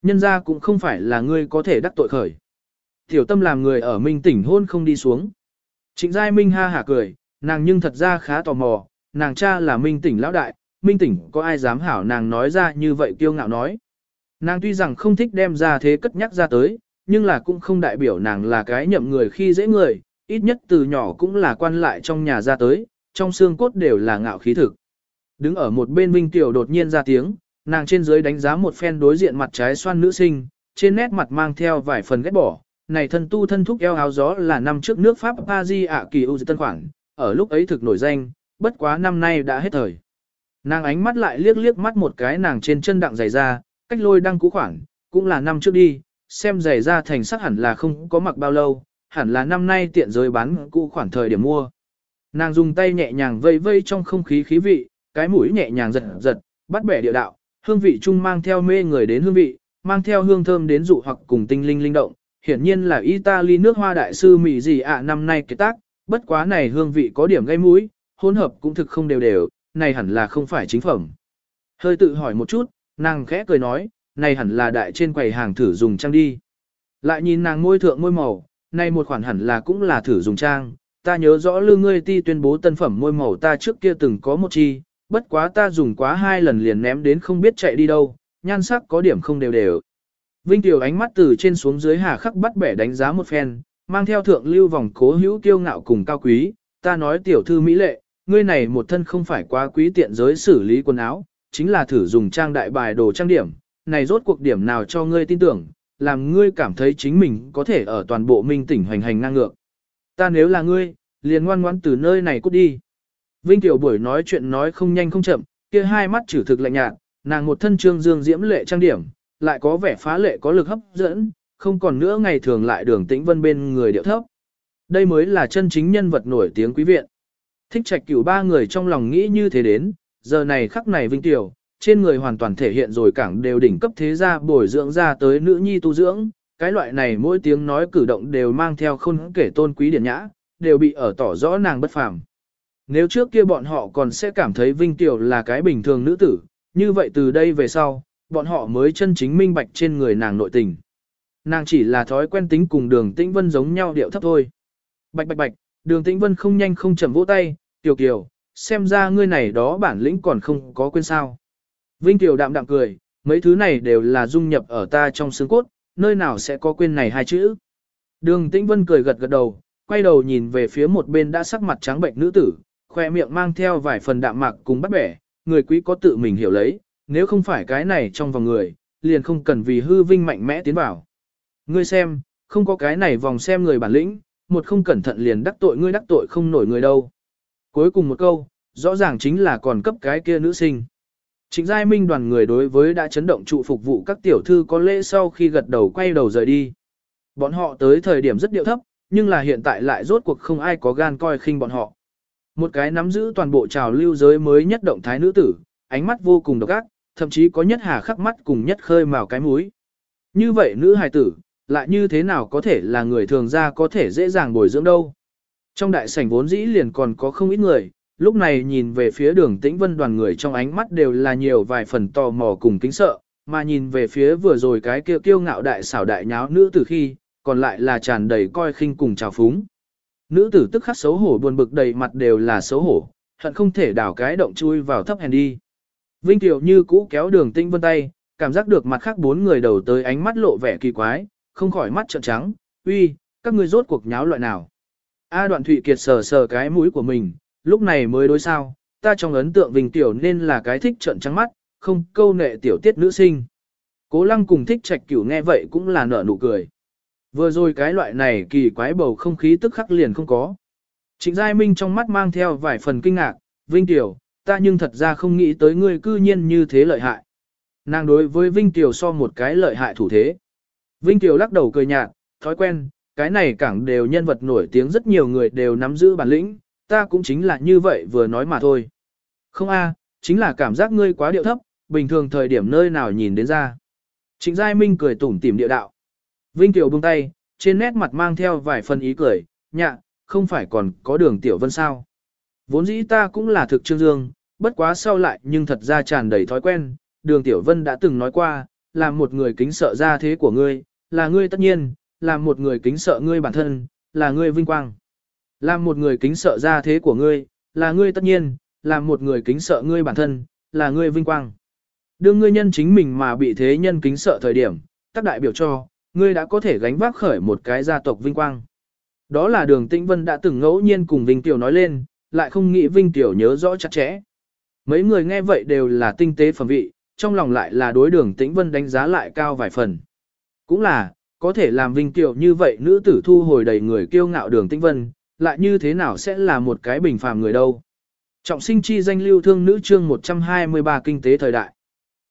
Nhân ra cũng không phải là ngươi có thể đắc tội khởi. Tiểu tâm làm người ở minh tỉnh hôn không đi xuống. Trịnh giai minh ha hả cười, nàng nhưng thật ra khá tò mò, nàng cha là minh tỉnh lão đại, minh tỉnh có ai dám hảo nàng nói ra như vậy kiêu ngạo nói. Nàng tuy rằng không thích đem ra thế cất nhắc ra tới, nhưng là cũng không đại biểu nàng là cái nhậm người khi dễ người, ít nhất từ nhỏ cũng là quan lại trong nhà ra tới, trong xương cốt đều là ngạo khí thực. Đứng ở một bên Vinh Tiểu đột nhiên ra tiếng, nàng trên dưới đánh giá một phen đối diện mặt trái xoan nữ sinh, trên nét mặt mang theo vài phần ghét bỏ. Này thân tu thân thúc eo áo gió là năm trước nước Pháp Paris ạ kỳ u tân khoản, ở lúc ấy thực nổi danh, bất quá năm nay đã hết thời. Nàng ánh mắt lại liếc liếc mắt một cái nàng trên chân đặng giày ra, cách lôi đăng cũ khoảng, cũng là năm trước đi, xem giày ra thành sắc hẳn là không có mặc bao lâu, hẳn là năm nay tiện giới bán cũ khoảng thời điểm mua. Nàng dùng tay nhẹ nhàng vây vây trong không khí khí vị, cái mũi nhẹ nhàng giật giật, bắt bẻ địa đạo, hương vị chung mang theo mê người đến hương vị, mang theo hương thơm đến dụ hoặc cùng tinh linh linh động. Hiển nhiên là Italy nước hoa đại sư Mỹ gì ạ năm nay kế tác, bất quá này hương vị có điểm gây mũi, hỗn hợp cũng thực không đều đều, này hẳn là không phải chính phẩm. Hơi tự hỏi một chút, nàng khẽ cười nói, này hẳn là đại trên quầy hàng thử dùng trang đi. Lại nhìn nàng môi thượng môi màu, này một khoản hẳn là cũng là thử dùng trang, ta nhớ rõ lư ngươi ti tuyên bố tân phẩm môi màu ta trước kia từng có một chi, bất quá ta dùng quá hai lần liền ném đến không biết chạy đi đâu, nhan sắc có điểm không đều đều. Vinh Tiểu ánh mắt từ trên xuống dưới hà khắc bắt bẻ đánh giá một phen, mang theo thượng lưu vòng cố hữu kiêu ngạo cùng cao quý, ta nói tiểu thư mỹ lệ, ngươi này một thân không phải quá quý tiện giới xử lý quần áo, chính là thử dùng trang đại bài đồ trang điểm, này rốt cuộc điểm nào cho ngươi tin tưởng, làm ngươi cảm thấy chính mình có thể ở toàn bộ minh tỉnh hoành hành ngang ngược. Ta nếu là ngươi, liền ngoan ngoãn từ nơi này cút đi. Vinh Tiểu buổi nói chuyện nói không nhanh không chậm, kia hai mắt chử thực lạnh nhạt, nàng một thân trương dương diễm lệ trang điểm, lại có vẻ phá lệ có lực hấp dẫn, không còn nữa ngày thường lại đường tĩnh vân bên người điệu thấp. Đây mới là chân chính nhân vật nổi tiếng quý viện. Thích trạch cửu ba người trong lòng nghĩ như thế đến, giờ này khắc này Vinh Tiểu, trên người hoàn toàn thể hiện rồi cảng đều đỉnh cấp thế gia bồi dưỡng ra tới nữ nhi tu dưỡng, cái loại này mỗi tiếng nói cử động đều mang theo khôn kể tôn quý điển nhã, đều bị ở tỏ rõ nàng bất phàm. Nếu trước kia bọn họ còn sẽ cảm thấy Vinh Tiểu là cái bình thường nữ tử, như vậy từ đây về sau, bọn họ mới chân chính minh bạch trên người nàng nội tình. Nàng chỉ là thói quen tính cùng đường tĩnh vân giống nhau điệu thấp thôi. Bạch bạch bạch, đường tĩnh vân không nhanh không chậm vỗ tay, tiểu kiều, xem ra ngươi này đó bản lĩnh còn không có quên sao. Vinh Tiểu đạm đạm cười, mấy thứ này đều là dung nhập ở ta trong xương cốt, nơi nào sẽ có quên này hai chữ. Đường tĩnh vân cười gật gật đầu, quay đầu nhìn về phía một bên đã sắc mặt trắng bệnh nữ tử, khoe miệng mang theo vài phần đạm mạc cùng bắt bẻ, người quý có tự mình hiểu lấy, nếu không phải cái này trong vòng người, liền không cần vì hư vinh mạnh mẽ tiến vào. Ngươi xem, không có cái này vòng xem người bản lĩnh, một không cẩn thận liền đắc tội ngươi đắc tội không nổi người đâu. Cuối cùng một câu, rõ ràng chính là còn cấp cái kia nữ sinh. Trịnh giai minh đoàn người đối với đã chấn động trụ phục vụ các tiểu thư có lễ sau khi gật đầu quay đầu rời đi. Bọn họ tới thời điểm rất điệu thấp, nhưng là hiện tại lại rốt cuộc không ai có gan coi khinh bọn họ. Một cái nắm giữ toàn bộ trào lưu giới mới nhất động thái nữ tử, ánh mắt vô cùng độc ác, thậm chí có nhất hà khắc mắt cùng nhất khơi màu cái mũi. Như vậy nữ hài tử, lại như thế nào có thể là người thường ra có thể dễ dàng bồi dưỡng đâu. Trong đại sảnh vốn dĩ liền còn có không ít người, lúc này nhìn về phía đường tĩnh vân đoàn người trong ánh mắt đều là nhiều vài phần tò mò cùng kính sợ, mà nhìn về phía vừa rồi cái kia kiêu ngạo đại xảo đại nháo nữ tử khi, còn lại là tràn đầy coi khinh cùng trào phúng. Nữ tử tức khắc xấu hổ buồn bực đầy mặt đều là xấu hổ, hận không thể đảo cái động chui vào thấp hèn đi. Vinh Tiểu như cũ kéo đường tĩnh vân tay, cảm giác được mặt khác bốn người đầu tới ánh mắt lộ vẻ kỳ quái, không khỏi mắt trợn trắng, uy, các ngươi rốt cuộc nháo loại nào. A đoạn thụy kiệt sờ sờ cái mũi của mình, lúc này mới đối sao, ta trong ấn tượng Vinh Tiểu nên là cái thích trợn trắng mắt, không câu nệ tiểu tiết nữ sinh. Cố lăng cùng thích trạch cửu nghe vậy cũng là nở nụ cười. Vừa rồi cái loại này kỳ quái bầu không khí tức khắc liền không có. Trịnh Giai Minh trong mắt mang theo vài phần kinh ngạc, Vinh Tiểu, ta nhưng thật ra không nghĩ tới ngươi cư nhiên như thế lợi hại. Nàng đối với Vinh Tiểu so một cái lợi hại thủ thế. Vinh Kiều lắc đầu cười nhạt, thói quen, cái này cảng đều nhân vật nổi tiếng rất nhiều người đều nắm giữ bản lĩnh, ta cũng chính là như vậy vừa nói mà thôi. Không a, chính là cảm giác ngươi quá điệu thấp, bình thường thời điểm nơi nào nhìn đến ra. Trịnh Giai Minh cười tủm tỉm địa đạo. Vinh Kiều buông tay, trên nét mặt mang theo vài phần ý cười, nhạ, không phải còn có đường Tiểu Vân sao. Vốn dĩ ta cũng là thực trương dương, bất quá sau lại nhưng thật ra tràn đầy thói quen, đường Tiểu Vân đã từng nói qua, là một người kính sợ ra thế của ngươi, là ngươi tất nhiên, là một người kính sợ ngươi bản thân, là ngươi vinh quang. Là một người kính sợ gia thế của ngươi, là ngươi tất nhiên, là một người kính sợ ngươi bản thân, là ngươi vinh quang. Đương ngươi nhân chính mình mà bị thế nhân kính sợ thời điểm, tác đại biểu cho, ngươi đã có thể gánh vác khởi một cái gia tộc vinh quang. Đó là đường Tĩnh Vân đã từng ngẫu nhiên cùng Vinh Tiểu nói lên, lại không nghĩ Vinh Tiểu nhớ rõ chặt chẽ. Mấy người nghe vậy đều là tinh tế phẩm vị, trong lòng lại là đối đường Tĩnh Vân đánh giá lại cao vài phần. Cũng là, có thể làm Vinh Tiểu như vậy nữ tử thu hồi đầy người kiêu ngạo đường Tĩnh Vân, lại như thế nào sẽ là một cái bình phàm người đâu. Trọng sinh chi danh lưu thương nữ chương 123 kinh tế thời đại.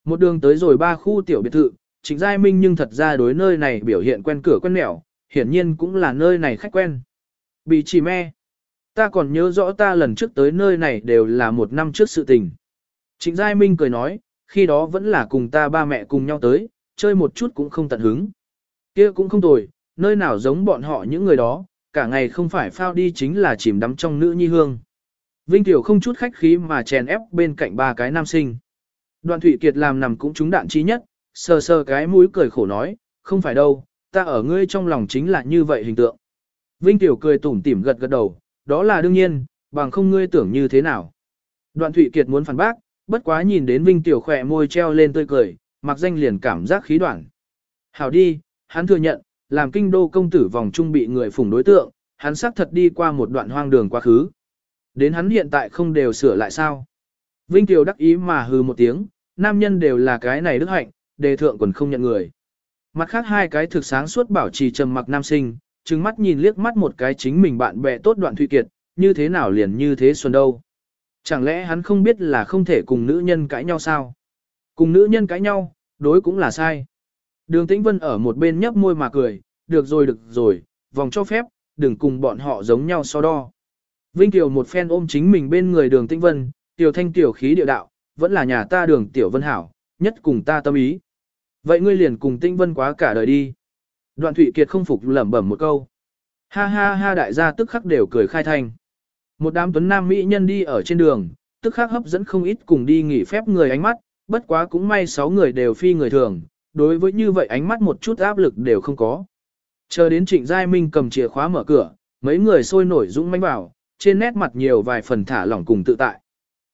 Một đường tới rồi ba khu tiểu biệt thự, Trịnh Giai Minh nhưng thật ra đối nơi này biểu hiện quen cửa quen mẹo, hiển nhiên cũng là nơi này khách quen. Bị chỉ me. Ta còn nhớ rõ ta lần trước tới nơi này đều là một năm trước sự tình. Trịnh Giai Minh cười nói, khi đó vẫn là cùng ta ba mẹ cùng nhau tới, chơi một chút cũng không tận hứng. kia cũng không tồi, nơi nào giống bọn họ những người đó, cả ngày không phải phao đi chính là chìm đắm trong nữ nhi hương. Vinh Tiểu không chút khách khí mà chèn ép bên cạnh ba cái nam sinh. Đoạn Thụy Kiệt làm nằm cũng trúng đạn chí nhất, sờ sờ cái mũi cười khổ nói, không phải đâu, ta ở ngươi trong lòng chính là như vậy hình tượng. Vinh Tiểu cười tủm tỉm gật gật đầu, đó là đương nhiên, bằng không ngươi tưởng như thế nào. Đoạn Thụy Kiệt muốn phản bác, bất quá nhìn đến Vinh Tiểu khỏe môi treo lên tươi cười, mặc danh liền cảm giác khí đoạn. Hảo đi, hắn thừa nhận, làm kinh đô công tử vòng trung bị người phủng đối tượng, hắn xác thật đi qua một đoạn hoang đường quá khứ. Đến hắn hiện tại không đều sửa lại sao. Vinh Tiểu đắc ý mà hừ một tiếng, nam nhân đều là cái này đức hạnh, đề thượng còn không nhận người. Mặt khác hai cái thực sáng suốt bảo trì trầm mặc nam sinh, trừng mắt nhìn liếc mắt một cái chính mình bạn bè tốt đoạn thụy kiệt, như thế nào liền như thế xuân đâu. Chẳng lẽ hắn không biết là không thể cùng nữ nhân cãi nhau sao? Cùng nữ nhân cãi nhau, đối cũng là sai. Đường Tĩnh Vân ở một bên nhấp môi mà cười, được rồi được rồi, vòng cho phép, đừng cùng bọn họ giống nhau so đo. Vinh Kiều một phen ôm chính mình bên người đường Tĩnh Vân, tiểu thanh tiểu khí địa đạo, vẫn là nhà ta đường tiểu vân hảo, nhất cùng ta tâm ý. Vậy ngươi liền cùng Tĩnh Vân quá cả đời đi. Đoạn Thụy Kiệt không phục lẩm bẩm một câu. Ha ha ha đại gia tức khắc đều cười khai thành. Một đám tuấn nam mỹ nhân đi ở trên đường, tức khắc hấp dẫn không ít cùng đi nghỉ phép người ánh mắt, bất quá cũng may sáu người đều phi người thường, đối với như vậy ánh mắt một chút áp lực đều không có. Chờ đến Trịnh Giai Minh cầm chìa khóa mở cửa, mấy người sôi nổi dũng mãnh vào, trên nét mặt nhiều vài phần thả lỏng cùng tự tại.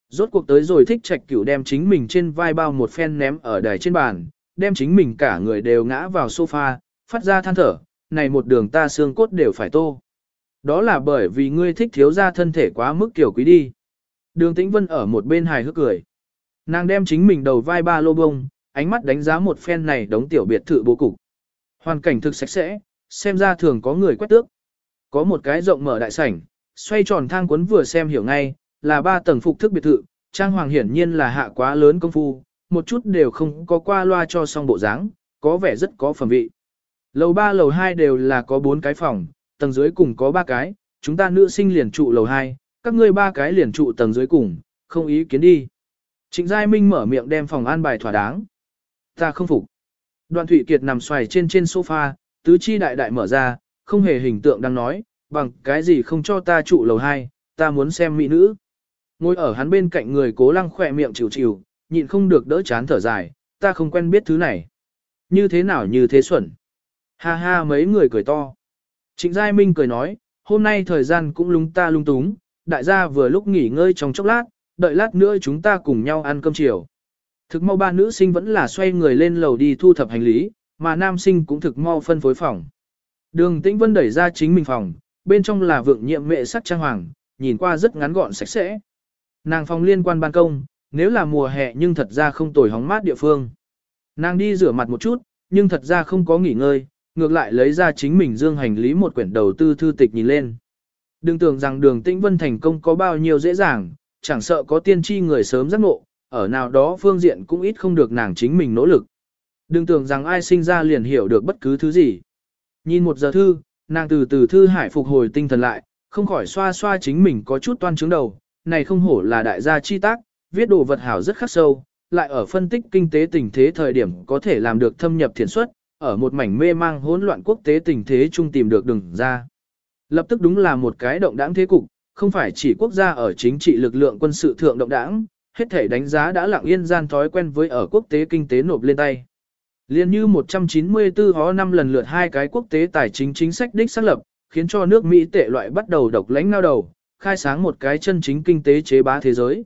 Rốt cuộc tới rồi thích trạch cửu đem chính mình trên vai bao một phen ném ở đài trên bàn, đem chính mình cả người đều ngã vào sofa, phát ra than thở, này một đường ta xương cốt đều phải tô. Đó là bởi vì ngươi thích thiếu ra thân thể quá mức kiểu quý đi. Đường Tĩnh Vân ở một bên hài hước cười. Nàng đem chính mình đầu vai ba lô bông, ánh mắt đánh giá một phen này đống tiểu biệt thự bố cục. Hoàn cảnh thực sạch sẽ, xem ra thường có người quét tước. Có một cái rộng mở đại sảnh, xoay tròn thang cuốn vừa xem hiểu ngay, là ba tầng phục thức biệt thự, trang hoàng hiển nhiên là hạ quá lớn công phu, một chút đều không có qua loa cho xong bộ dáng, có vẻ rất có phẩm vị. Lầu 3 lầu 2 đều là có bốn cái phòng, tầng dưới cùng có ba cái, chúng ta nữ sinh liền trụ lầu 2, các ngươi ba cái liền trụ tầng dưới cùng, không ý kiến đi. Trịnh Giai Minh mở miệng đem phòng an bài thỏa đáng. Ta không phục. Đoạn Thụy Kiệt nằm xoài trên trên sofa, tứ chi đại đại mở ra, không hề hình tượng đang nói, bằng cái gì không cho ta trụ lầu 2, ta muốn xem mỹ nữ. Ngồi ở hắn bên cạnh người cố lăng khỏe miệng chịu chịu, nhịn không được đỡ chán thở dài, ta không quen biết thứ này. Như thế nào như thế xuẩn. Ha ha mấy người cười to. Trịnh Giai Minh cười nói, hôm nay thời gian cũng lung ta lung túng, đại gia vừa lúc nghỉ ngơi trong chốc lát, đợi lát nữa chúng ta cùng nhau ăn cơm chiều. Thực mau ba nữ sinh vẫn là xoay người lên lầu đi thu thập hành lý, mà nam sinh cũng thực mau phân phối phòng. Đường Tĩnh Vân đẩy ra chính mình phòng, bên trong là vượng nhiệm mệ sắc trang hoàng, nhìn qua rất ngắn gọn sạch sẽ. Nàng phòng liên quan ban công, nếu là mùa hè nhưng thật ra không tồi hóng mát địa phương. Nàng đi rửa mặt một chút, nhưng thật ra không có nghỉ ngơi, ngược lại lấy ra chính mình dương hành lý một quyển đầu tư thư tịch nhìn lên. Đừng tưởng rằng đường tĩnh vân thành công có bao nhiêu dễ dàng, chẳng sợ có tiên tri người sớm giác ngộ, ở nào đó phương diện cũng ít không được nàng chính mình nỗ lực. Đừng tưởng rằng ai sinh ra liền hiểu được bất cứ thứ gì. Nhìn một giờ thư, nàng từ từ thư hải phục hồi tinh thần lại, không khỏi xoa xoa chính mình có chút toan trứng đầu, này không hổ là đại gia chi tác, viết đồ vật hảo rất khắc sâu, lại ở phân tích kinh tế tình thế thời điểm có thể làm được thâm nhập thiền xuất, ở một mảnh mê mang hỗn loạn quốc tế tình thế chung tìm được đường ra. Lập tức đúng là một cái động đảng thế cục, không phải chỉ quốc gia ở chính trị lực lượng quân sự thượng động đảng, hết thể đánh giá đã lặng yên gian thói quen với ở quốc tế kinh tế nộp lên tay. Liên như 194 hó năm lần lượt hai cái quốc tế tài chính chính sách đích xác lập, khiến cho nước Mỹ tệ loại bắt đầu độc lãnh nao đầu, khai sáng một cái chân chính kinh tế chế bá thế giới.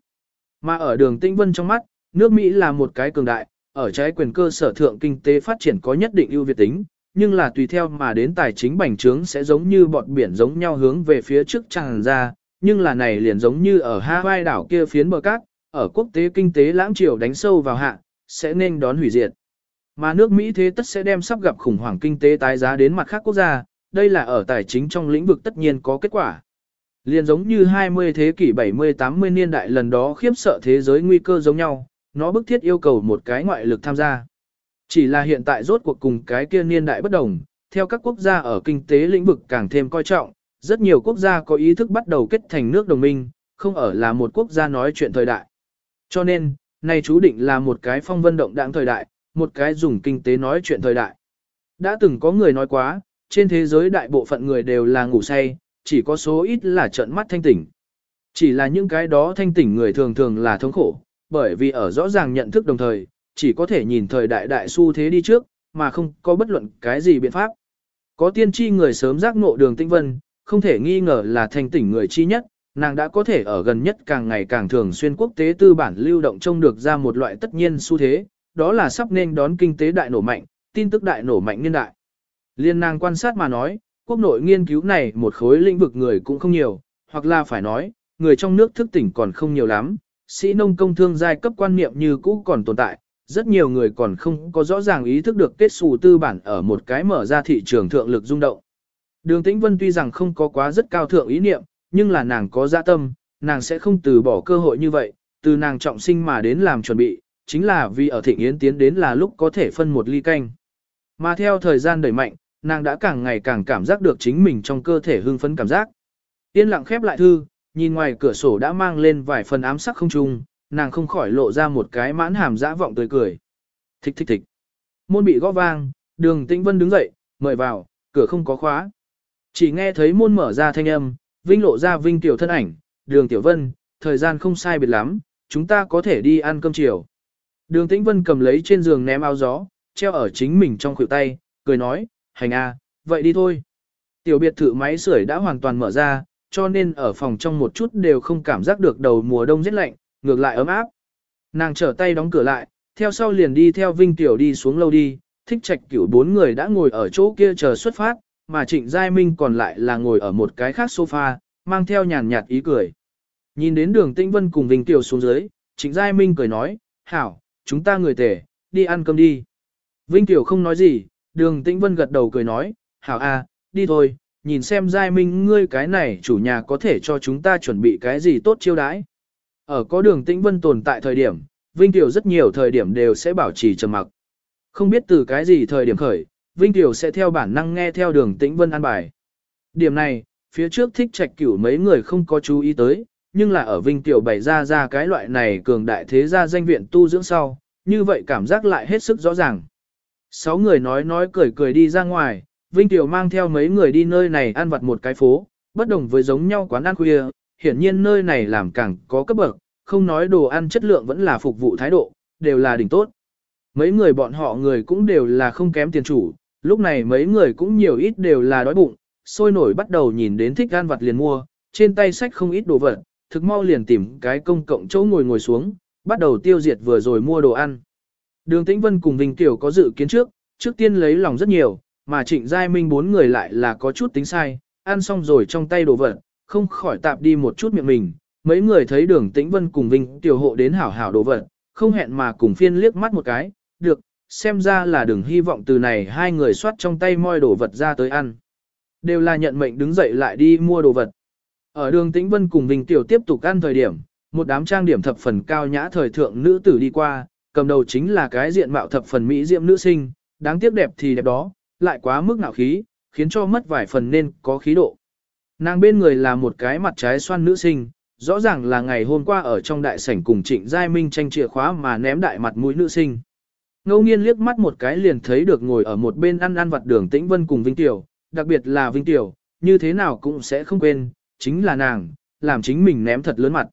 Mà ở đường tinh vân trong mắt, nước Mỹ là một cái cường đại, ở trái quyền cơ sở thượng kinh tế phát triển có nhất định ưu việt tính, nhưng là tùy theo mà đến tài chính bành trướng sẽ giống như bọt biển giống nhau hướng về phía trước tràn ra, nhưng là này liền giống như ở Hawaii đảo kia phiến bờ cát, ở quốc tế kinh tế lãng triều đánh sâu vào hạ, sẽ nên đón hủy diệt. Mà nước Mỹ thế tất sẽ đem sắp gặp khủng hoảng kinh tế tái giá đến mặt khác quốc gia, đây là ở tài chính trong lĩnh vực tất nhiên có kết quả. Liền giống như 20 thế kỷ 70-80 niên đại lần đó khiếp sợ thế giới nguy cơ giống nhau, nó bức thiết yêu cầu một cái ngoại lực tham gia. Chỉ là hiện tại rốt cuộc cùng cái kia niên đại bất đồng, theo các quốc gia ở kinh tế lĩnh vực càng thêm coi trọng, rất nhiều quốc gia có ý thức bắt đầu kết thành nước đồng minh, không ở là một quốc gia nói chuyện thời đại. Cho nên, này chú định là một cái phong vân động đảng thời đại, một cái dùng kinh tế nói chuyện thời đại. Đã từng có người nói quá, trên thế giới đại bộ phận người đều là ngủ say, chỉ có số ít là trợn mắt thanh tỉnh. Chỉ là những cái đó thanh tỉnh người thường thường là thống khổ, bởi vì ở rõ ràng nhận thức đồng thời, chỉ có thể nhìn thời đại đại xu thế đi trước, mà không có bất luận cái gì biện pháp. Có tiên tri người sớm giác ngộ đường tinh vân, không thể nghi ngờ là thành tỉnh người chi nhất, nàng đã có thể ở gần nhất càng ngày càng thường xuyên quốc tế tư bản lưu động trông được ra một loại tất nhiên xu thế, đó là sắp nên đón kinh tế đại nổ mạnh, tin tức đại nổ mạnh niên đại. Liên nàng quan sát mà nói, quốc nội nghiên cứu này một khối lĩnh vực người cũng không nhiều, hoặc là phải nói, người trong nước thức tỉnh còn không nhiều lắm, sĩ nông công thương giai cấp quan niệm như cũ còn tồn tại, rất nhiều người còn không có rõ ràng ý thức được kết xù tư bản ở một cái mở ra thị trường thượng lực rung động. Đường Tĩnh Vân tuy rằng không có quá rất cao thượng ý niệm, nhưng là nàng có dạ tâm, nàng sẽ không từ bỏ cơ hội như vậy, từ nàng trọng sinh mà đến làm chuẩn bị, chính là vì ở thịnh yến tiến đến là lúc có thể phân một ly canh. Mà theo thời gian đẩy mạnh, nàng đã càng ngày càng cảm giác được chính mình trong cơ thể hưng phấn cảm giác. Yên lặng khép lại thư, nhìn ngoài cửa sổ đã mang lên vài phần ám sắc không trung, nàng không khỏi lộ ra một cái mãn hàm dã vọng tươi cười. Thích thích thích. Môn bị gõ vang, đường tĩnh vân đứng dậy, mời vào, cửa không có khóa. Chỉ nghe thấy môn mở ra thanh âm, vinh lộ ra vinh tiểu thân ảnh, đường tiểu vân, thời gian không sai biệt lắm, chúng ta có thể đi ăn cơm chiều. Đường tĩnh vân cầm lấy trên giường ném áo gió, treo ở chính mình trong khuỷu tay, cười nói, hành a, vậy đi thôi. Tiểu biệt thự máy sưởi đã hoàn toàn mở ra, cho nên ở phòng trong một chút đều không cảm giác được đầu mùa đông rất lạnh, ngược lại ấm áp. Nàng trở tay đóng cửa lại, theo sau liền đi theo Vinh Tiểu đi xuống lâu đi, thích trạch cửu bốn người đã ngồi ở chỗ kia chờ xuất phát, mà Trịnh Giai Minh còn lại là ngồi ở một cái khác sofa, mang theo nhàn nhạt ý cười. Nhìn đến đường Tĩnh Vân cùng Vinh Tiểu xuống dưới, Trịnh Giai Minh cười nói, hảo, chúng ta người tể, đi ăn cơm đi. Vinh Tiểu không nói gì, đường Tĩnh Vân gật đầu cười nói, hảo a, đi thôi, nhìn xem Giai Minh ngươi cái này chủ nhà có thể cho chúng ta chuẩn bị cái gì tốt chiêu đãi. Ở có đường Tĩnh Vân tồn tại thời điểm, Vinh Tiểu rất nhiều thời điểm đều sẽ bảo trì trầm mặc. Không biết từ cái gì thời điểm khởi, Vinh Tiểu sẽ theo bản năng nghe theo đường Tĩnh Vân an bài. Điểm này, phía trước thích trạch cửu mấy người không có chú ý tới, nhưng là ở Vinh Tiểu bày ra ra cái loại này cường đại thế gia danh viện tu dưỡng sau, như vậy cảm giác lại hết sức rõ ràng. Sáu người nói nói cười cười đi ra ngoài, Vinh Tiểu mang theo mấy người đi nơi này ăn vặt một cái phố, bất đồng với giống nhau quán ăn khuya, hiển nhiên nơi này làm càng có cấp bậc, không nói đồ ăn chất lượng vẫn là phục vụ thái độ, đều là đỉnh tốt. Mấy người bọn họ người cũng đều là không kém tiền chủ, lúc này mấy người cũng nhiều ít đều là đói bụng, sôi nổi bắt đầu nhìn đến thích gan vặt liền mua, trên tay sách không ít đồ vật, thực mau liền tìm cái công cộng chỗ ngồi ngồi xuống, bắt đầu tiêu diệt vừa rồi mua đồ ăn. Đường Tĩnh Vân cùng Vinh Tiểu có dự kiến trước, trước tiên lấy lòng rất nhiều, mà Trịnh Giai Minh bốn người lại là có chút tính sai, ăn xong rồi trong tay đồ vật, không khỏi tạp đi một chút miệng mình. Mấy người thấy đường Tĩnh Vân cùng Vinh Tiểu hộ đến hảo hảo đồ vật, không hẹn mà cùng phiên liếc mắt một cái, được, xem ra là đừng hy vọng từ này hai người soát trong tay moi đồ vật ra tới ăn. Đều là nhận mệnh đứng dậy lại đi mua đồ vật. Ở đường Tĩnh Vân cùng Vinh Tiểu tiếp tục ăn thời điểm, một đám trang điểm thập phần cao nhã thời thượng nữ tử đi qua, cầm đầu chính là cái diện mạo thập phần mỹ diệm nữ sinh, đáng tiếc đẹp thì đẹp đó, lại quá mức ngạo khí, khiến cho mất vài phần nên có khí độ. Nàng bên người là một cái mặt trái xoan nữ sinh, rõ ràng là ngày hôm qua ở trong đại sảnh cùng Trịnh Giai Minh tranh chìa khóa mà ném đại mặt mũi nữ sinh. Ngẫu nhiên liếc mắt một cái liền thấy được ngồi ở một bên ăn ăn vặt đường Tĩnh Vân cùng Vinh Tiểu, đặc biệt là Vinh Tiểu, như thế nào cũng sẽ không quên, chính là nàng, làm chính mình ném thật lớn mặt.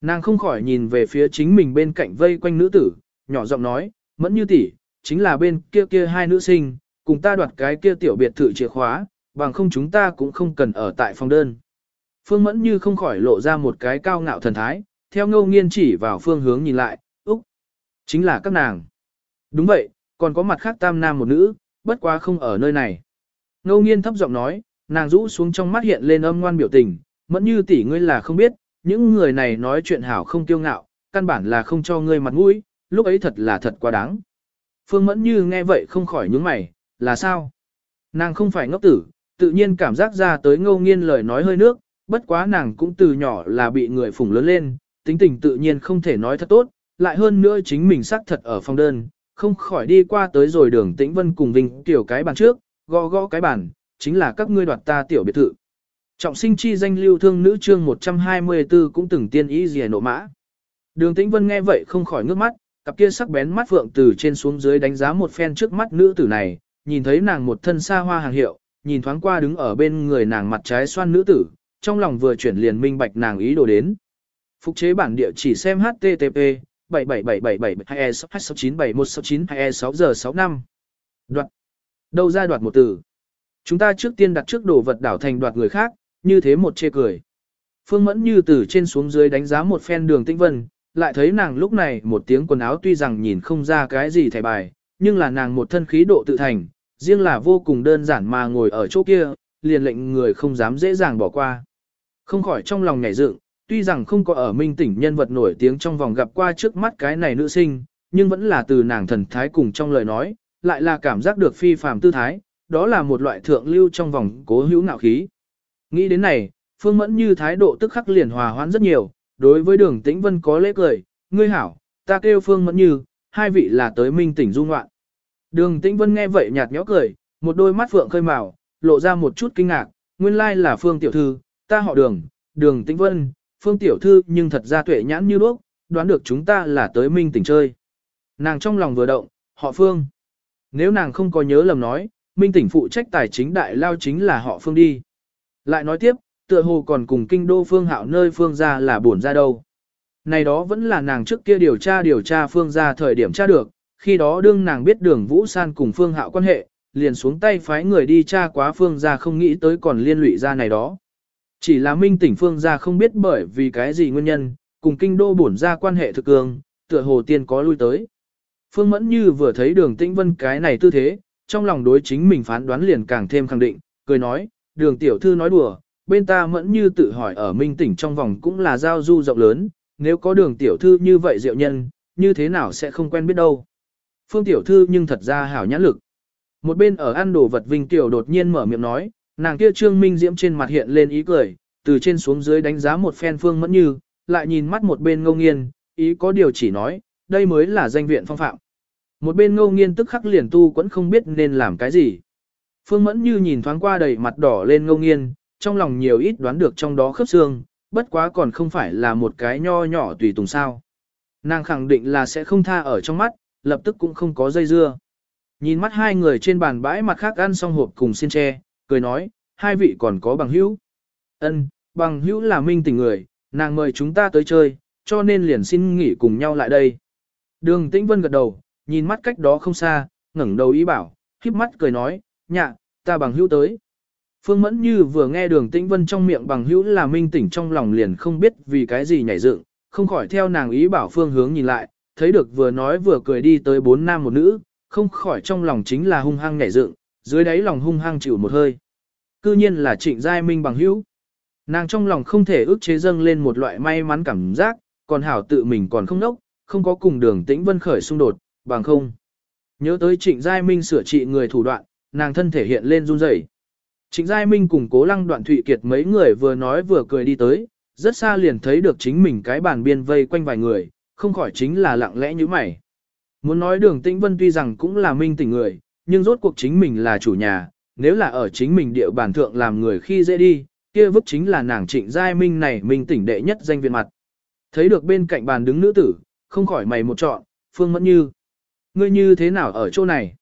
Nàng không khỏi nhìn về phía chính mình bên cạnh vây quanh nữ tử, nhỏ giọng nói, mẫn như tỷ, chính là bên kia kia hai nữ sinh, cùng ta đoạt cái kia tiểu biệt thự chìa khóa, bằng không chúng ta cũng không cần ở tại phòng đơn. Phương mẫn như không khỏi lộ ra một cái cao ngạo thần thái, theo ngâu nghiên chỉ vào phương hướng nhìn lại, úc, chính là các nàng. Đúng vậy, còn có mặt khác tam nam một nữ, bất quá không ở nơi này. Ngâu nghiên thấp giọng nói, nàng rũ xuống trong mắt hiện lên âm ngoan biểu tình, mẫn như tỷ ngươi là không biết, những người này nói chuyện hảo không tiêu ngạo, căn bản là không cho ngươi mặt mũi, lúc ấy thật là thật quá đáng. Phương mẫn như nghe vậy không khỏi nhướng mày, là sao? Nàng không phải ngốc tử, tự nhiên cảm giác ra tới ngâu nghiên lời nói hơi nước, bất quá nàng cũng từ nhỏ là bị người phủng lớn lên, tính tình tự nhiên không thể nói thật tốt, lại hơn nữa chính mình xác thật ở phòng đơn, không khỏi đi qua tới rồi đường tĩnh vân cùng Vinh tiểu cái bàn trước, gõ gõ cái bàn, chính là các ngươi đoạt ta tiểu biệt thự. Trọng sinh chi danh lưu thương nữ chương 124 cũng từng tiên ý gì nộ mã. Đường tĩnh vân nghe vậy không khỏi ngước mắt, cặp kia sắc bén mắt vượng từ trên xuống dưới đánh giá một phen trước mắt nữ tử này, nhìn thấy nàng một thân xa hoa hàng hiệu, nhìn thoáng qua đứng ở bên người nàng mặt trái xoan nữ tử, trong lòng vừa chuyển liền minh bạch nàng ý đồ đến. Phục chế bản địa chỉ xem http 77777267169716962E6 e giờ 65. Đoạt. Đâu ra đoạt một từ. Chúng ta trước tiên đặt trước đồ vật đảo thành đoạt người khác, như thế một chê cười. Phương Mẫn như từ trên xuống dưới đánh giá một phen đường tinh vân, lại thấy nàng lúc này một tiếng quần áo tuy rằng nhìn không ra cái gì thẻ bài, nhưng là nàng một thân khí độ tự thành, riêng là vô cùng đơn giản mà ngồi ở chỗ kia, liền lệnh người không dám dễ dàng bỏ qua. Không khỏi trong lòng nhảy dựng, tuy rằng không có ở minh tỉnh nhân vật nổi tiếng trong vòng gặp qua trước mắt cái này nữ sinh, nhưng vẫn là từ nàng thần thái cùng trong lời nói, lại là cảm giác được phi phàm tư thái, đó là một loại thượng lưu trong vòng cố hữu ngạo khí. Nghĩ đến này, Phương Mẫn như thái độ tức khắc liền hòa hoãn rất nhiều, đối với đường tĩnh vân có lễ cười, ngươi hảo, ta kêu Phương Mẫn như, hai vị là tới minh tỉnh du ngoạn. Đường tĩnh vân nghe vậy nhạt nhẽo cười, một đôi mắt phượng khơi màu, lộ ra một chút kinh ngạc, nguyên lai là Phương Tiểu Thư, ta họ đường, đường tĩnh vân, Phương Tiểu Thư nhưng thật ra tuệ nhãn như đuốc, đoán được chúng ta là tới minh tỉnh chơi. Nàng trong lòng vừa động, họ Phương. Nếu nàng không có nhớ lầm nói, minh tỉnh phụ trách tài chính đại lao chính là họ Phương đi. Lại nói tiếp, tựa hồ còn cùng kinh đô Phương Hạo nơi Phương ra là buồn ra đâu. Này đó vẫn là nàng trước kia điều tra điều tra Phương ra thời điểm tra được, khi đó đương nàng biết đường Vũ San cùng Phương Hạo quan hệ, liền xuống tay phái người đi tra quá Phương ra không nghĩ tới còn liên lụy ra này đó. Chỉ là minh tỉnh Phương ra không biết bởi vì cái gì nguyên nhân, cùng kinh đô bổn ra quan hệ thực cường, tựa hồ tiên có lui tới. Phương Mẫn Như vừa thấy đường tĩnh vân cái này tư thế, trong lòng đối chính mình phán đoán liền càng thêm khẳng định, cười nói, đường tiểu thư nói đùa, bên ta Mẫn Như tự hỏi ở minh tỉnh trong vòng cũng là giao du rộng lớn, nếu có đường tiểu thư như vậy diệu nhân, như thế nào sẽ không quen biết đâu. Phương tiểu thư nhưng thật ra hảo nhãn lực. Một bên ở ăn đồ vật Vinh Tiểu đột nhiên mở miệng nói, nàng kia trương minh diễm trên mặt hiện lên ý cười, từ trên xuống dưới đánh giá một phen Phương Mẫn Như, lại nhìn mắt một bên ngô nghiên, ý có điều chỉ nói, đây mới là danh viện phong phạm. Một bên ngô nghiên tức khắc liền tu vẫn không biết nên làm cái gì. Phương Mẫn như nhìn thoáng qua đầy mặt đỏ lên ngô nghiên, trong lòng nhiều ít đoán được trong đó khớp xương, bất quá còn không phải là một cái nho nhỏ tùy tùng sao. Nàng khẳng định là sẽ không tha ở trong mắt, lập tức cũng không có dây dưa. Nhìn mắt hai người trên bàn bãi mặt khác ăn xong hộp cùng xin tre, cười nói, hai vị còn có bằng hữu. Ân, bằng hữu là minh tình người, nàng mời chúng ta tới chơi, cho nên liền xin nghỉ cùng nhau lại đây. Đường Tĩnh Vân gật đầu, nhìn mắt cách đó không xa, ngẩng đầu ý bảo, khiếp mắt cười nói, nhạ, ta bằng hữu tới. Phương Mẫn Như vừa nghe đường Tĩnh Vân trong miệng bằng hữu là minh tỉnh trong lòng liền không biết vì cái gì nhảy dựng, không khỏi theo nàng ý bảo phương hướng nhìn lại, thấy được vừa nói vừa cười đi tới bốn nam một nữ, không khỏi trong lòng chính là hung hăng nhảy dựng, dưới đáy lòng hung hăng chịu một hơi. Cư nhiên là trịnh giai minh bằng hữu. Nàng trong lòng không thể ước chế dâng lên một loại may mắn cảm giác, còn hảo tự mình còn không nốc, không có cùng đường tĩnh vân khởi xung đột, bằng không. Nhớ tới trịnh giai minh sửa trị người thủ đoạn, nàng thân thể hiện lên run rẩy. Trịnh giai minh cùng cố lăng đoạn thụy kiệt mấy người vừa nói vừa cười đi tới, rất xa liền thấy được chính mình cái bàn biên vây quanh vài người, không khỏi chính là lặng lẽ như mày. Muốn nói đường tĩnh vân tuy rằng cũng là minh tỉnh người, nhưng rốt cuộc chính mình là chủ nhà, nếu là ở chính mình địa bàn thượng làm người khi dễ đi, kia vứt chính là nàng trịnh giai minh này minh tỉnh đệ nhất danh viện mặt. Thấy được bên cạnh bàn đứng nữ tử, không khỏi mày một trọn, Phương Mẫn Như. Ngươi như thế nào ở chỗ này?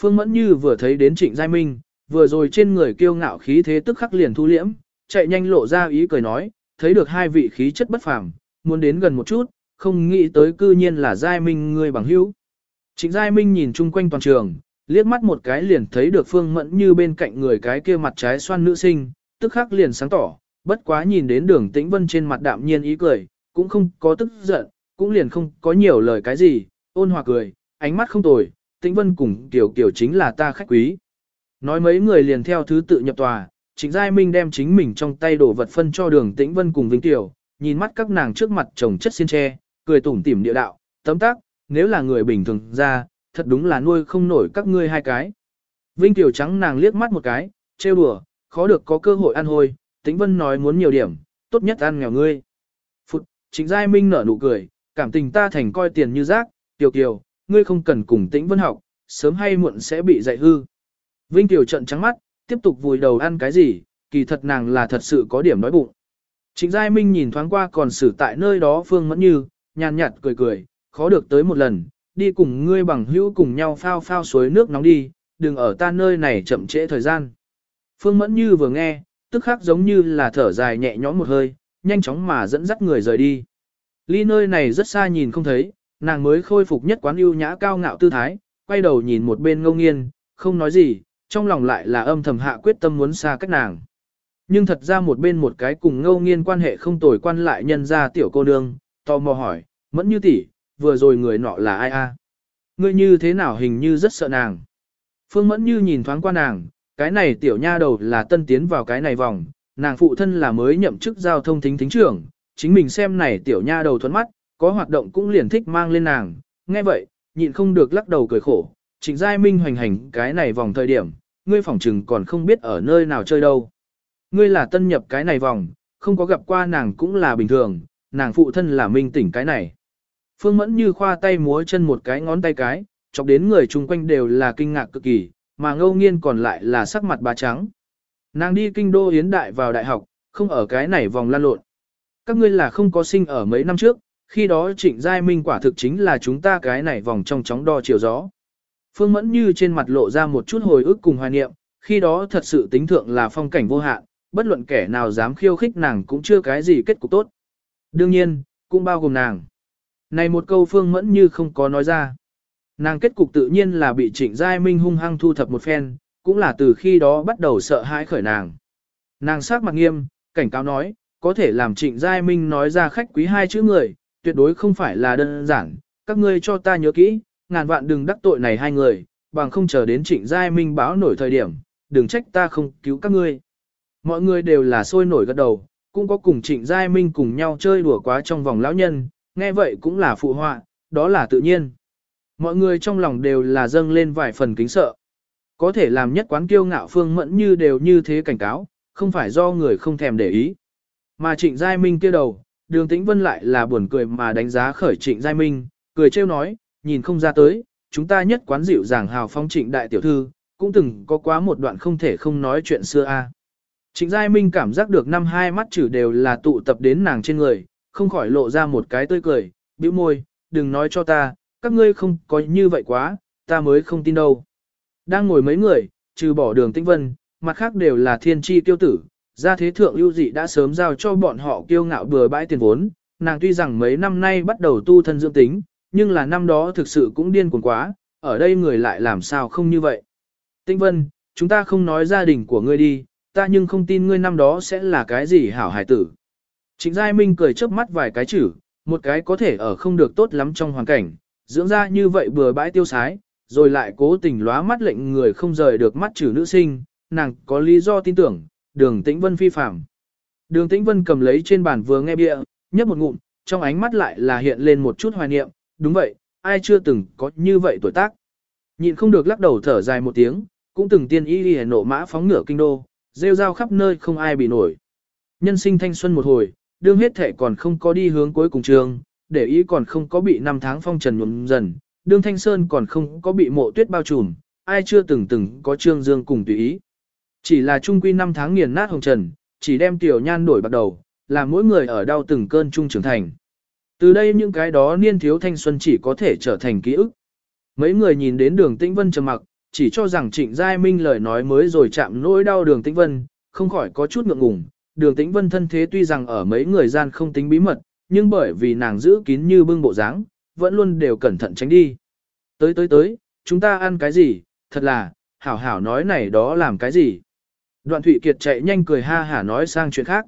Phương Mẫn Như vừa thấy đến trịnh giai minh, vừa rồi trên người kiêu ngạo khí thế tức khắc liền thu liễm, chạy nhanh lộ ra ý cười nói, thấy được hai vị khí chất bất phàm, muốn đến gần một chút, không nghĩ tới cư nhiên là giai minh người bằng hữu. Trịnh giai minh nhìn chung quanh toàn trường, liếc mắt một cái liền thấy được phương mẫn như bên cạnh người cái kia mặt trái xoan nữ sinh, tức khắc liền sáng tỏ, bất quá nhìn đến đường tĩnh vân trên mặt đạm nhiên ý cười, cũng không có tức giận, cũng liền không có nhiều lời cái gì, ôn hòa cười, ánh mắt không tồi, tĩnh vân cùng tiểu kiểu chính là ta khách quý. Nói mấy người liền theo thứ tự nhập tòa, Trịnh Giai Minh đem chính mình trong tay đổ vật phân cho đường Tĩnh Vân cùng Vinh Tiểu, nhìn mắt các nàng trước mặt chồng chất xiên tre, cười tủm tỉm địa đạo, tấm tác, nếu là người bình thường ra, thật đúng là nuôi không nổi các ngươi hai cái. Vinh Tiểu trắng nàng liếc mắt một cái, trêu đùa, khó được có cơ hội ăn hôi, Tĩnh Vân nói muốn nhiều điểm, tốt nhất ăn nghèo ngươi. Phụt, Trịnh Giai Minh nở nụ cười, cảm tình ta thành coi tiền như rác, Tiểu Kiều, ngươi không cần cùng Tĩnh Vân học, sớm hay muộn sẽ bị dạy hư. Vinh Tiểu trận trắng mắt, tiếp tục vùi đầu ăn cái gì, kỳ thật nàng là thật sự có điểm đói bụng. Trịnh Giai Minh nhìn thoáng qua còn xử tại nơi đó Phương Mẫn Như, nhàn nhạt cười cười, khó được tới một lần, đi cùng ngươi bằng hữu cùng nhau phao phao suối nước nóng đi, đừng ở ta nơi này chậm trễ thời gian. Phương Mẫn Như vừa nghe, tức khắc giống như là thở dài nhẹ nhõm một hơi, nhanh chóng mà dẫn dắt người rời đi. Ly nơi này rất xa nhìn không thấy, nàng mới khôi phục nhất quán ưu nhã cao ngạo tư thái, quay đầu nhìn một bên ngông nghiên, không nói gì, trong lòng lại là âm thầm hạ quyết tâm muốn xa cách nàng. Nhưng thật ra một bên một cái cùng ngâu nghiên quan hệ không tồi quan lại nhân ra tiểu cô nương, tò mò hỏi, mẫn như tỷ, vừa rồi người nọ là ai a? Ngươi như thế nào hình như rất sợ nàng. Phương mẫn như nhìn thoáng qua nàng, cái này tiểu nha đầu là tân tiến vào cái này vòng, nàng phụ thân là mới nhậm chức giao thông thính thính trưởng, chính mình xem này tiểu nha đầu thuẫn mắt, có hoạt động cũng liền thích mang lên nàng, nghe vậy, nhịn không được lắc đầu cười khổ, trịnh giai minh hoành hành cái này vòng thời điểm, ngươi phỏng chừng còn không biết ở nơi nào chơi đâu. Ngươi là tân nhập cái này vòng, không có gặp qua nàng cũng là bình thường, nàng phụ thân là minh tỉnh cái này. Phương Mẫn như khoa tay múa chân một cái ngón tay cái, chọc đến người chung quanh đều là kinh ngạc cực kỳ, mà ngâu nghiên còn lại là sắc mặt bà trắng. Nàng đi kinh đô hiến đại vào đại học, không ở cái này vòng lan lộn. Các ngươi là không có sinh ở mấy năm trước, khi đó trịnh giai minh quả thực chính là chúng ta cái này vòng trong chóng đo chiều gió. Phương Mẫn Như trên mặt lộ ra một chút hồi ức cùng hoài niệm, khi đó thật sự tính thượng là phong cảnh vô hạn, bất luận kẻ nào dám khiêu khích nàng cũng chưa cái gì kết cục tốt. Đương nhiên, cũng bao gồm nàng. Này một câu Phương Mẫn Như không có nói ra. Nàng kết cục tự nhiên là bị Trịnh Giai Minh hung hăng thu thập một phen, cũng là từ khi đó bắt đầu sợ hãi khởi nàng. Nàng sắc mặt nghiêm, cảnh cáo nói, có thể làm Trịnh Giai Minh nói ra khách quý hai chữ người, tuyệt đối không phải là đơn giản, các ngươi cho ta nhớ kỹ, ngàn vạn đừng đắc tội này hai người, bằng không chờ đến trịnh giai minh báo nổi thời điểm, đừng trách ta không cứu các ngươi. Mọi người đều là sôi nổi gật đầu, cũng có cùng trịnh giai minh cùng nhau chơi đùa quá trong vòng lão nhân, nghe vậy cũng là phụ họa, đó là tự nhiên. Mọi người trong lòng đều là dâng lên vài phần kính sợ. Có thể làm nhất quán kiêu ngạo phương mẫn như đều như thế cảnh cáo, không phải do người không thèm để ý. Mà trịnh giai minh kia đầu, đường tĩnh vân lại là buồn cười mà đánh giá khởi trịnh giai minh, cười trêu nói, nhìn không ra tới, chúng ta nhất quán dịu dàng hào phong trịnh đại tiểu thư, cũng từng có quá một đoạn không thể không nói chuyện xưa a. Trịnh Giai Minh cảm giác được năm hai mắt chữ đều là tụ tập đến nàng trên người, không khỏi lộ ra một cái tươi cười, bĩu môi, đừng nói cho ta, các ngươi không có như vậy quá, ta mới không tin đâu. Đang ngồi mấy người, trừ bỏ đường tĩnh vân, mặt khác đều là thiên tri tiêu tử, gia thế thượng ưu dị đã sớm giao cho bọn họ kiêu ngạo bừa bãi tiền vốn, nàng tuy rằng mấy năm nay bắt đầu tu thân dưỡng tính, nhưng là năm đó thực sự cũng điên cuồng quá, ở đây người lại làm sao không như vậy. Tĩnh vân, chúng ta không nói gia đình của ngươi đi, ta nhưng không tin ngươi năm đó sẽ là cái gì hảo hải tử. Trịnh Giai Minh cười chớp mắt vài cái chữ, một cái có thể ở không được tốt lắm trong hoàn cảnh, dưỡng ra như vậy bừa bãi tiêu sái, rồi lại cố tình lóa mắt lệnh người không rời được mắt chữ nữ sinh, nàng có lý do tin tưởng, đường tĩnh vân phi phạm. Đường tĩnh vân cầm lấy trên bàn vừa nghe bịa, nhấp một ngụm, trong ánh mắt lại là hiện lên một chút hoài niệm, đúng vậy, ai chưa từng có như vậy tuổi tác. Nhịn không được lắc đầu thở dài một tiếng, cũng từng tiên y đi nộ mã phóng ngựa kinh đô, rêu rao khắp nơi không ai bị nổi. Nhân sinh thanh xuân một hồi, đương hết thể còn không có đi hướng cuối cùng trường, để ý còn không có bị năm tháng phong trần nhuộm dần, đương thanh sơn còn không có bị mộ tuyết bao trùm, ai chưa từng từng có trương dương cùng tùy ý. Chỉ là trung quy năm tháng nghiền nát hồng trần, chỉ đem tiểu nhan đổi bắt đầu, làm mỗi người ở đau từng cơn trung trưởng thành. Từ đây những cái đó niên thiếu thanh xuân chỉ có thể trở thành ký ức. Mấy người nhìn đến đường tĩnh vân trầm mặc, chỉ cho rằng trịnh giai minh lời nói mới rồi chạm nỗi đau đường tĩnh vân, không khỏi có chút ngượng ngùng. Đường tĩnh vân thân thế tuy rằng ở mấy người gian không tính bí mật, nhưng bởi vì nàng giữ kín như bưng bộ dáng, vẫn luôn đều cẩn thận tránh đi. Tới tới tới, chúng ta ăn cái gì, thật là, hảo hảo nói này đó làm cái gì. Đoạn Thụy Kiệt chạy nhanh cười ha hả nói sang chuyện khác.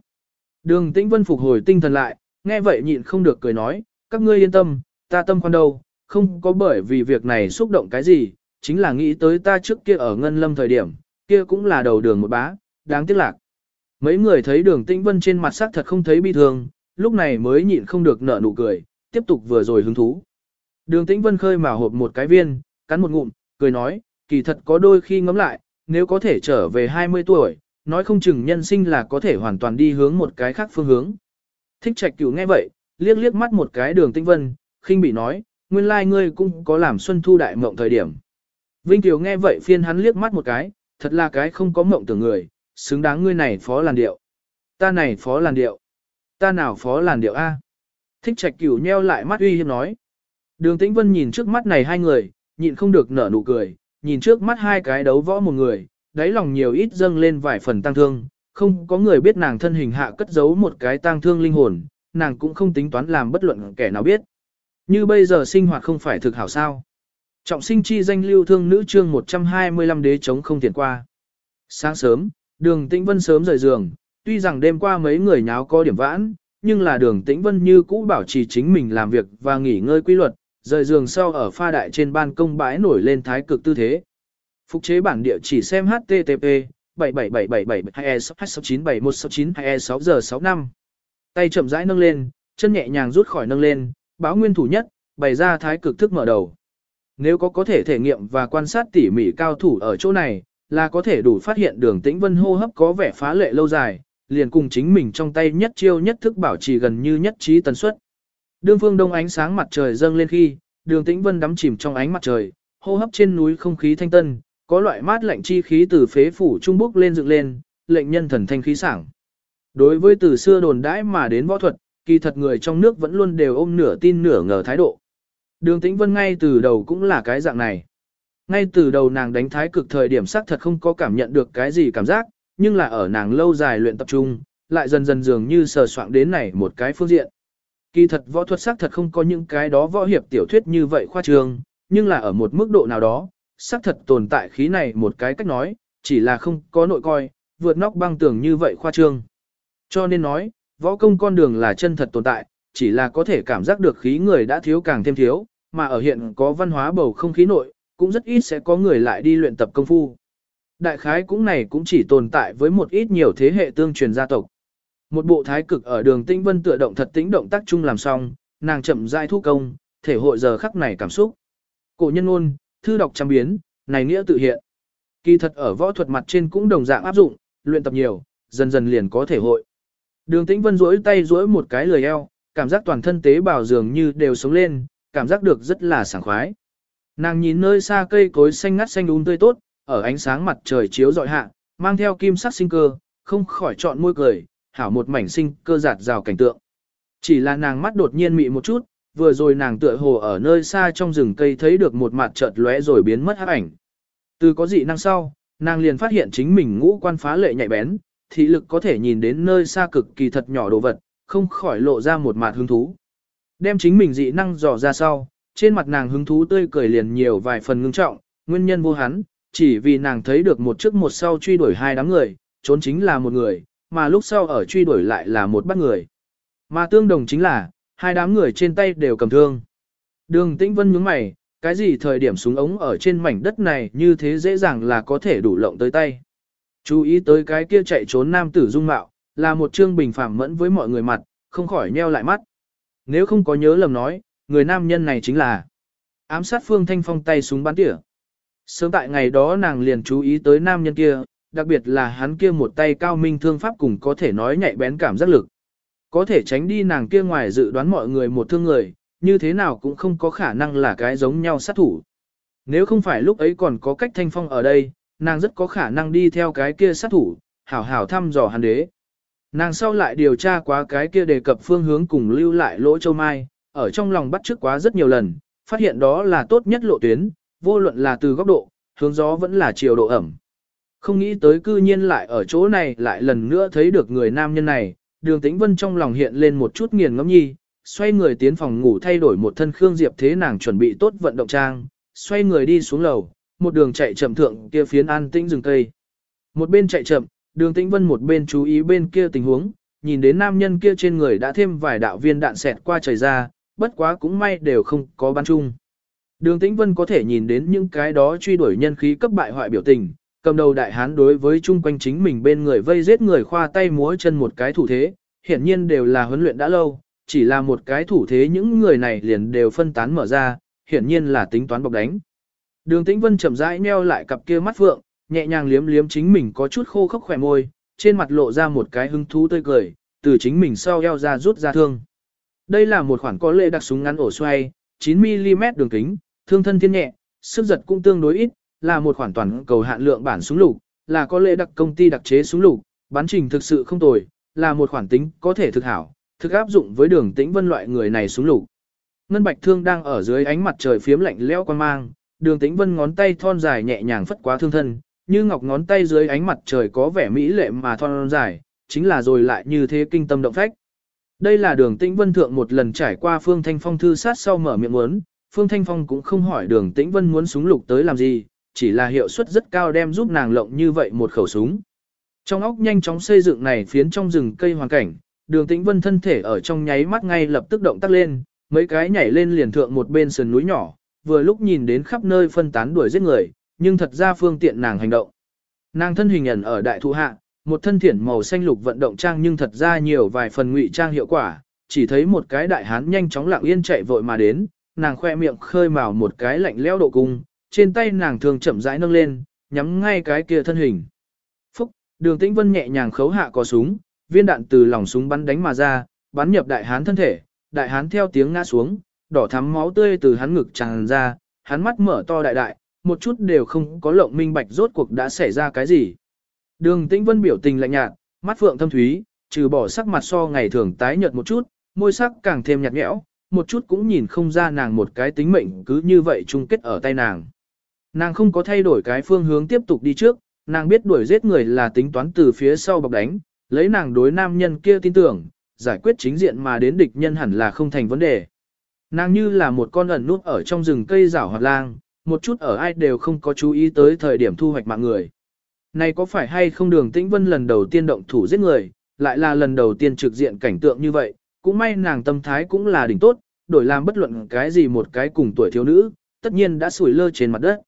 Đường Tĩnh Vân phục hồi tinh thần lại, nghe vậy nhịn không được cười nói, các ngươi yên tâm, ta tâm khoan đâu, không có bởi vì việc này xúc động cái gì, chính là nghĩ tới ta trước kia ở Ngân Lâm thời điểm, kia cũng là đầu đường một bá, đáng tiếc lạc. Mấy người thấy đường Tĩnh Vân trên mặt sắc thật không thấy bi thương, lúc này mới nhịn không được nở nụ cười, tiếp tục vừa rồi hứng thú. Đường Tĩnh Vân khơi mà hộp một cái viên, cắn một ngụm, cười nói, kỳ thật có đôi khi ngắm lại, nếu có thể trở về 20 tuổi, nói không chừng nhân sinh là có thể hoàn toàn đi hướng một cái khác phương hướng. Thích trạch cửu nghe vậy, liếc liếc mắt một cái đường Tĩnh Vân, khinh bị nói, nguyên lai like ngươi cũng có làm xuân thu đại mộng thời điểm. Vinh Kiều nghe vậy phiên hắn liếc mắt một cái, thật là cái không có mộng tưởng người, xứng đáng ngươi này phó làn điệu. Ta này phó làn điệu. Ta nào phó làn điệu A. Thích trạch cửu nheo lại mắt uy hiếp nói. Đường Tĩnh Vân nhìn trước mắt này hai người, nhịn không được nở nụ cười, nhìn trước mắt hai cái đấu võ một người, đáy lòng nhiều ít dâng lên vài phần tăng thương, không có người biết nàng thân hình hạ cất giấu một cái tăng thương linh hồn, nàng cũng không tính toán làm bất luận kẻ nào biết. Như bây giờ sinh hoạt không phải thực hảo sao. Trọng sinh chi danh lưu thương nữ chương 125 đế chống không tiền qua. Sáng sớm, đường tĩnh vân sớm rời giường, tuy rằng đêm qua mấy người nháo có điểm vãn, nhưng là đường tĩnh vân như cũ bảo trì chính mình làm việc và nghỉ ngơi quy luật, rời giường sau ở pha đại trên ban công bãi nổi lên thái cực tư thế. Phục chế bản địa chỉ xem HTTP 77777-2E697169-2E6 giờ 65. Tay chậm rãi nâng lên, chân nhẹ nhàng rút khỏi nâng lên, báo nguyên thủ nhất, bày ra thái cực thức mở đầu. Nếu có có thể thể nghiệm và quan sát tỉ mỉ cao thủ ở chỗ này, là có thể đủ phát hiện đường tĩnh vân hô hấp có vẻ phá lệ lâu dài, liền cùng chính mình trong tay nhất chiêu nhất thức bảo trì gần như nhất trí tần suất. Đương phương đông ánh sáng mặt trời dâng lên khi, đường tĩnh vân đắm chìm trong ánh mặt trời, hô hấp trên núi không khí thanh tân, có loại mát lạnh chi khí từ phế phủ trung bốc lên dựng lên, lệnh nhân thần thanh khí sảng. Đối với từ xưa đồn đãi mà đến võ thuật, kỳ thật người trong nước vẫn luôn đều ôm nửa tin nửa ngờ thái độ. Đường tĩnh vân ngay từ đầu cũng là cái dạng này. Ngay từ đầu nàng đánh thái cực thời điểm sắc thật không có cảm nhận được cái gì cảm giác, nhưng là ở nàng lâu dài luyện tập trung, lại dần dần dường như sờ soạn đến này một cái phương diện. Kỳ thật võ thuật sắc thật không có những cái đó võ hiệp tiểu thuyết như vậy khoa trương, nhưng là ở một mức độ nào đó, sắc thật tồn tại khí này một cái cách nói, chỉ là không có nội coi, vượt nóc băng tường như vậy khoa trương. Cho nên nói, võ công con đường là chân thật tồn tại, chỉ là có thể cảm giác được khí người đã thiếu càng thêm thiếu, mà ở hiện có văn hóa bầu không khí nội, cũng rất ít sẽ có người lại đi luyện tập công phu. Đại khái cũng này cũng chỉ tồn tại với một ít nhiều thế hệ tương truyền gia tộc. Một bộ thái cực ở đường tinh vân tựa động thật tĩnh động tác chung làm xong, nàng chậm rãi thu công, thể hội giờ khắc này cảm xúc. Cổ nhân ngôn, thư đọc trăm biến, này nghĩa tự hiện. Kỳ thật ở võ thuật mặt trên cũng đồng dạng áp dụng, luyện tập nhiều, dần dần liền có thể hội. Đường tĩnh vân duỗi tay duỗi một cái lười eo, cảm giác toàn thân tế bào dường như đều sống lên, cảm giác được rất là sảng khoái. Nàng nhìn nơi xa cây cối xanh ngắt xanh um tươi tốt, ở ánh sáng mặt trời chiếu dọi hạ, mang theo kim sắc sinh cơ, không khỏi chọn môi cười, hảo một mảnh sinh cơ giạt rào cảnh tượng. Chỉ là nàng mắt đột nhiên mị một chút, vừa rồi nàng tựa hồ ở nơi xa trong rừng cây thấy được một mặt chợt lóe rồi biến mất hắc ảnh. Từ có dị năng sau, nàng liền phát hiện chính mình ngũ quan phá lệ nhạy bén, thị lực có thể nhìn đến nơi xa cực kỳ thật nhỏ đồ vật, không khỏi lộ ra một mặt hứng thú. Đem chính mình dị năng dò ra sau, trên mặt nàng hứng thú tươi cười liền nhiều vài phần ngưng trọng, nguyên nhân vô hắn, chỉ vì nàng thấy được một trước một sau truy đuổi hai đám người, trốn chính là một người, mà lúc sau ở truy đuổi lại là một bắt người. Mà tương đồng chính là, hai đám người trên tay đều cầm thương. Đường Tĩnh Vân nhướng mày, cái gì thời điểm súng ống ở trên mảnh đất này như thế dễ dàng là có thể đủ lộng tới tay. Chú ý tới cái kia chạy trốn nam tử dung mạo, là một trương bình phàm mẫn với mọi người mặt, không khỏi nheo lại mắt. Nếu không có nhớ lầm nói, người nam nhân này chính là ám sát Phương Thanh Phong tay súng bắn tỉa. Sớm tại ngày đó nàng liền chú ý tới nam nhân kia, đặc biệt là hắn kia một tay cao minh thương pháp cùng có thể nói nhạy bén cảm giác lực. Có thể tránh đi nàng kia ngoài dự đoán mọi người một thương người, như thế nào cũng không có khả năng là cái giống nhau sát thủ. Nếu không phải lúc ấy còn có cách thanh phong ở đây, nàng rất có khả năng đi theo cái kia sát thủ, hảo hảo thăm dò hắn đế. Nàng sau lại điều tra quá cái kia đề cập phương hướng cùng lưu lại lỗ châu mai, ở trong lòng bắt trước quá rất nhiều lần, phát hiện đó là tốt nhất lộ tuyến, vô luận là từ góc độ, hướng gió vẫn là chiều độ ẩm. Không nghĩ tới cư nhiên lại ở chỗ này lại lần nữa thấy được người nam nhân này, đường tĩnh vân trong lòng hiện lên một chút nghiền ngẫm nhi, xoay người tiến phòng ngủ thay đổi một thân Khương Diệp thế nàng chuẩn bị tốt vận động trang, xoay người đi xuống lầu, một đường chạy chậm thượng kia phiến an tĩnh rừng cây. Một bên chạy chậm, đường tĩnh vân một bên chú ý bên kia tình huống, nhìn đến nam nhân kia trên người đã thêm vài đạo viên đạn xẹt qua trời ra, bất quá cũng may đều không có bắn chung. Đường tĩnh vân có thể nhìn đến những cái đó truy đuổi nhân khí cấp bại hoại biểu tình, cầm đầu đại hán đối với chung quanh chính mình bên người vây giết người khoa tay múa chân một cái thủ thế, hiển nhiên đều là huấn luyện đã lâu, chỉ là một cái thủ thế những người này liền đều phân tán mở ra, hiển nhiên là tính toán bọc đánh. Đường Tĩnh Vân chậm rãi nheo lại cặp kia mắt vượng nhẹ nhàng liếm liếm chính mình có chút khô khốc khỏe môi, trên mặt lộ ra một cái hứng thú tươi cười, từ chính mình sau eo ra rút ra thương. Đây là một khoản có lệ đặc súng ngắn ổ xoay, 9mm đường kính, thương thân thiên nhẹ, sức giật cũng tương đối ít, là một khoản toàn cầu hạn lượng bản súng lục, là có lệ đặc công ty đặc chế súng lục, bán trình thực sự không tồi, là một khoản tính có thể thực hảo, thực áp dụng với đường tĩnh vân loại người này súng lục. Ngân bạch thương đang ở dưới ánh mặt trời phiếm lạnh lẽo quan mang, đường tĩnh vân ngón tay thon dài nhẹ nhàng phất quá thương thân, như ngọc ngón tay dưới ánh mặt trời có vẻ mỹ lệ mà thon dài, chính là rồi lại như thế kinh tâm động phách. Đây là đường tĩnh vân thượng một lần trải qua phương thanh phong thư sát sau mở miệng muốn, phương thanh phong cũng không hỏi đường tĩnh vân muốn súng lục tới làm gì, chỉ là hiệu suất rất cao đem giúp nàng lộng như vậy một khẩu súng. Trong óc nhanh chóng xây dựng này phiến trong rừng cây hoàn cảnh, đường tĩnh vân thân thể ở trong nháy mắt ngay lập tức động tác lên, mấy cái nhảy lên liền thượng một bên sườn núi nhỏ, vừa lúc nhìn đến khắp nơi phân tán đuổi giết người, nhưng thật ra phương tiện nàng hành động. Nàng thân hình ẩn ở đại thụ hạ, một thân thiển màu xanh lục vận động trang nhưng thật ra nhiều vài phần ngụy trang hiệu quả, chỉ thấy một cái đại hán nhanh chóng lặng yên chạy vội mà đến, nàng khoe miệng khơi mào một cái lạnh lẽo độ cung, trên tay nàng thường chậm rãi nâng lên, nhắm ngay cái kia thân hình. Phúc, đường tĩnh vân nhẹ nhàng khấu hạ có súng, viên đạn từ lòng súng bắn đánh mà ra, bắn nhập đại hán thân thể, đại hán theo tiếng ngã xuống, đỏ thắm máu tươi từ hắn ngực tràn ra, hắn mắt mở to đại đại, một chút đều không có lộng minh bạch rốt cuộc đã xảy ra cái gì. Đường Tĩnh Vân biểu tình lạnh nhạt, mắt phượng thâm thúy, trừ bỏ sắc mặt so ngày thường tái nhợt một chút, môi sắc càng thêm nhạt nhẽo, một chút cũng nhìn không ra nàng một cái tính mệnh cứ như vậy chung kết ở tay nàng. Nàng không có thay đổi cái phương hướng tiếp tục đi trước, nàng biết đuổi giết người là tính toán từ phía sau bọc đánh, lấy nàng đối nam nhân kia tin tưởng, giải quyết chính diện mà đến địch nhân hẳn là không thành vấn đề. Nàng như là một con ẩn nút ở trong rừng cây rảo hoạt lang, một chút ở ai đều không có chú ý tới thời điểm thu hoạch mạng người. Này có phải hay không đường tĩnh vân lần đầu tiên động thủ giết người, lại là lần đầu tiên trực diện cảnh tượng như vậy, cũng may nàng tâm thái cũng là đỉnh tốt, đổi làm bất luận cái gì một cái cùng tuổi thiếu nữ, tất nhiên đã sủi lơ trên mặt đất.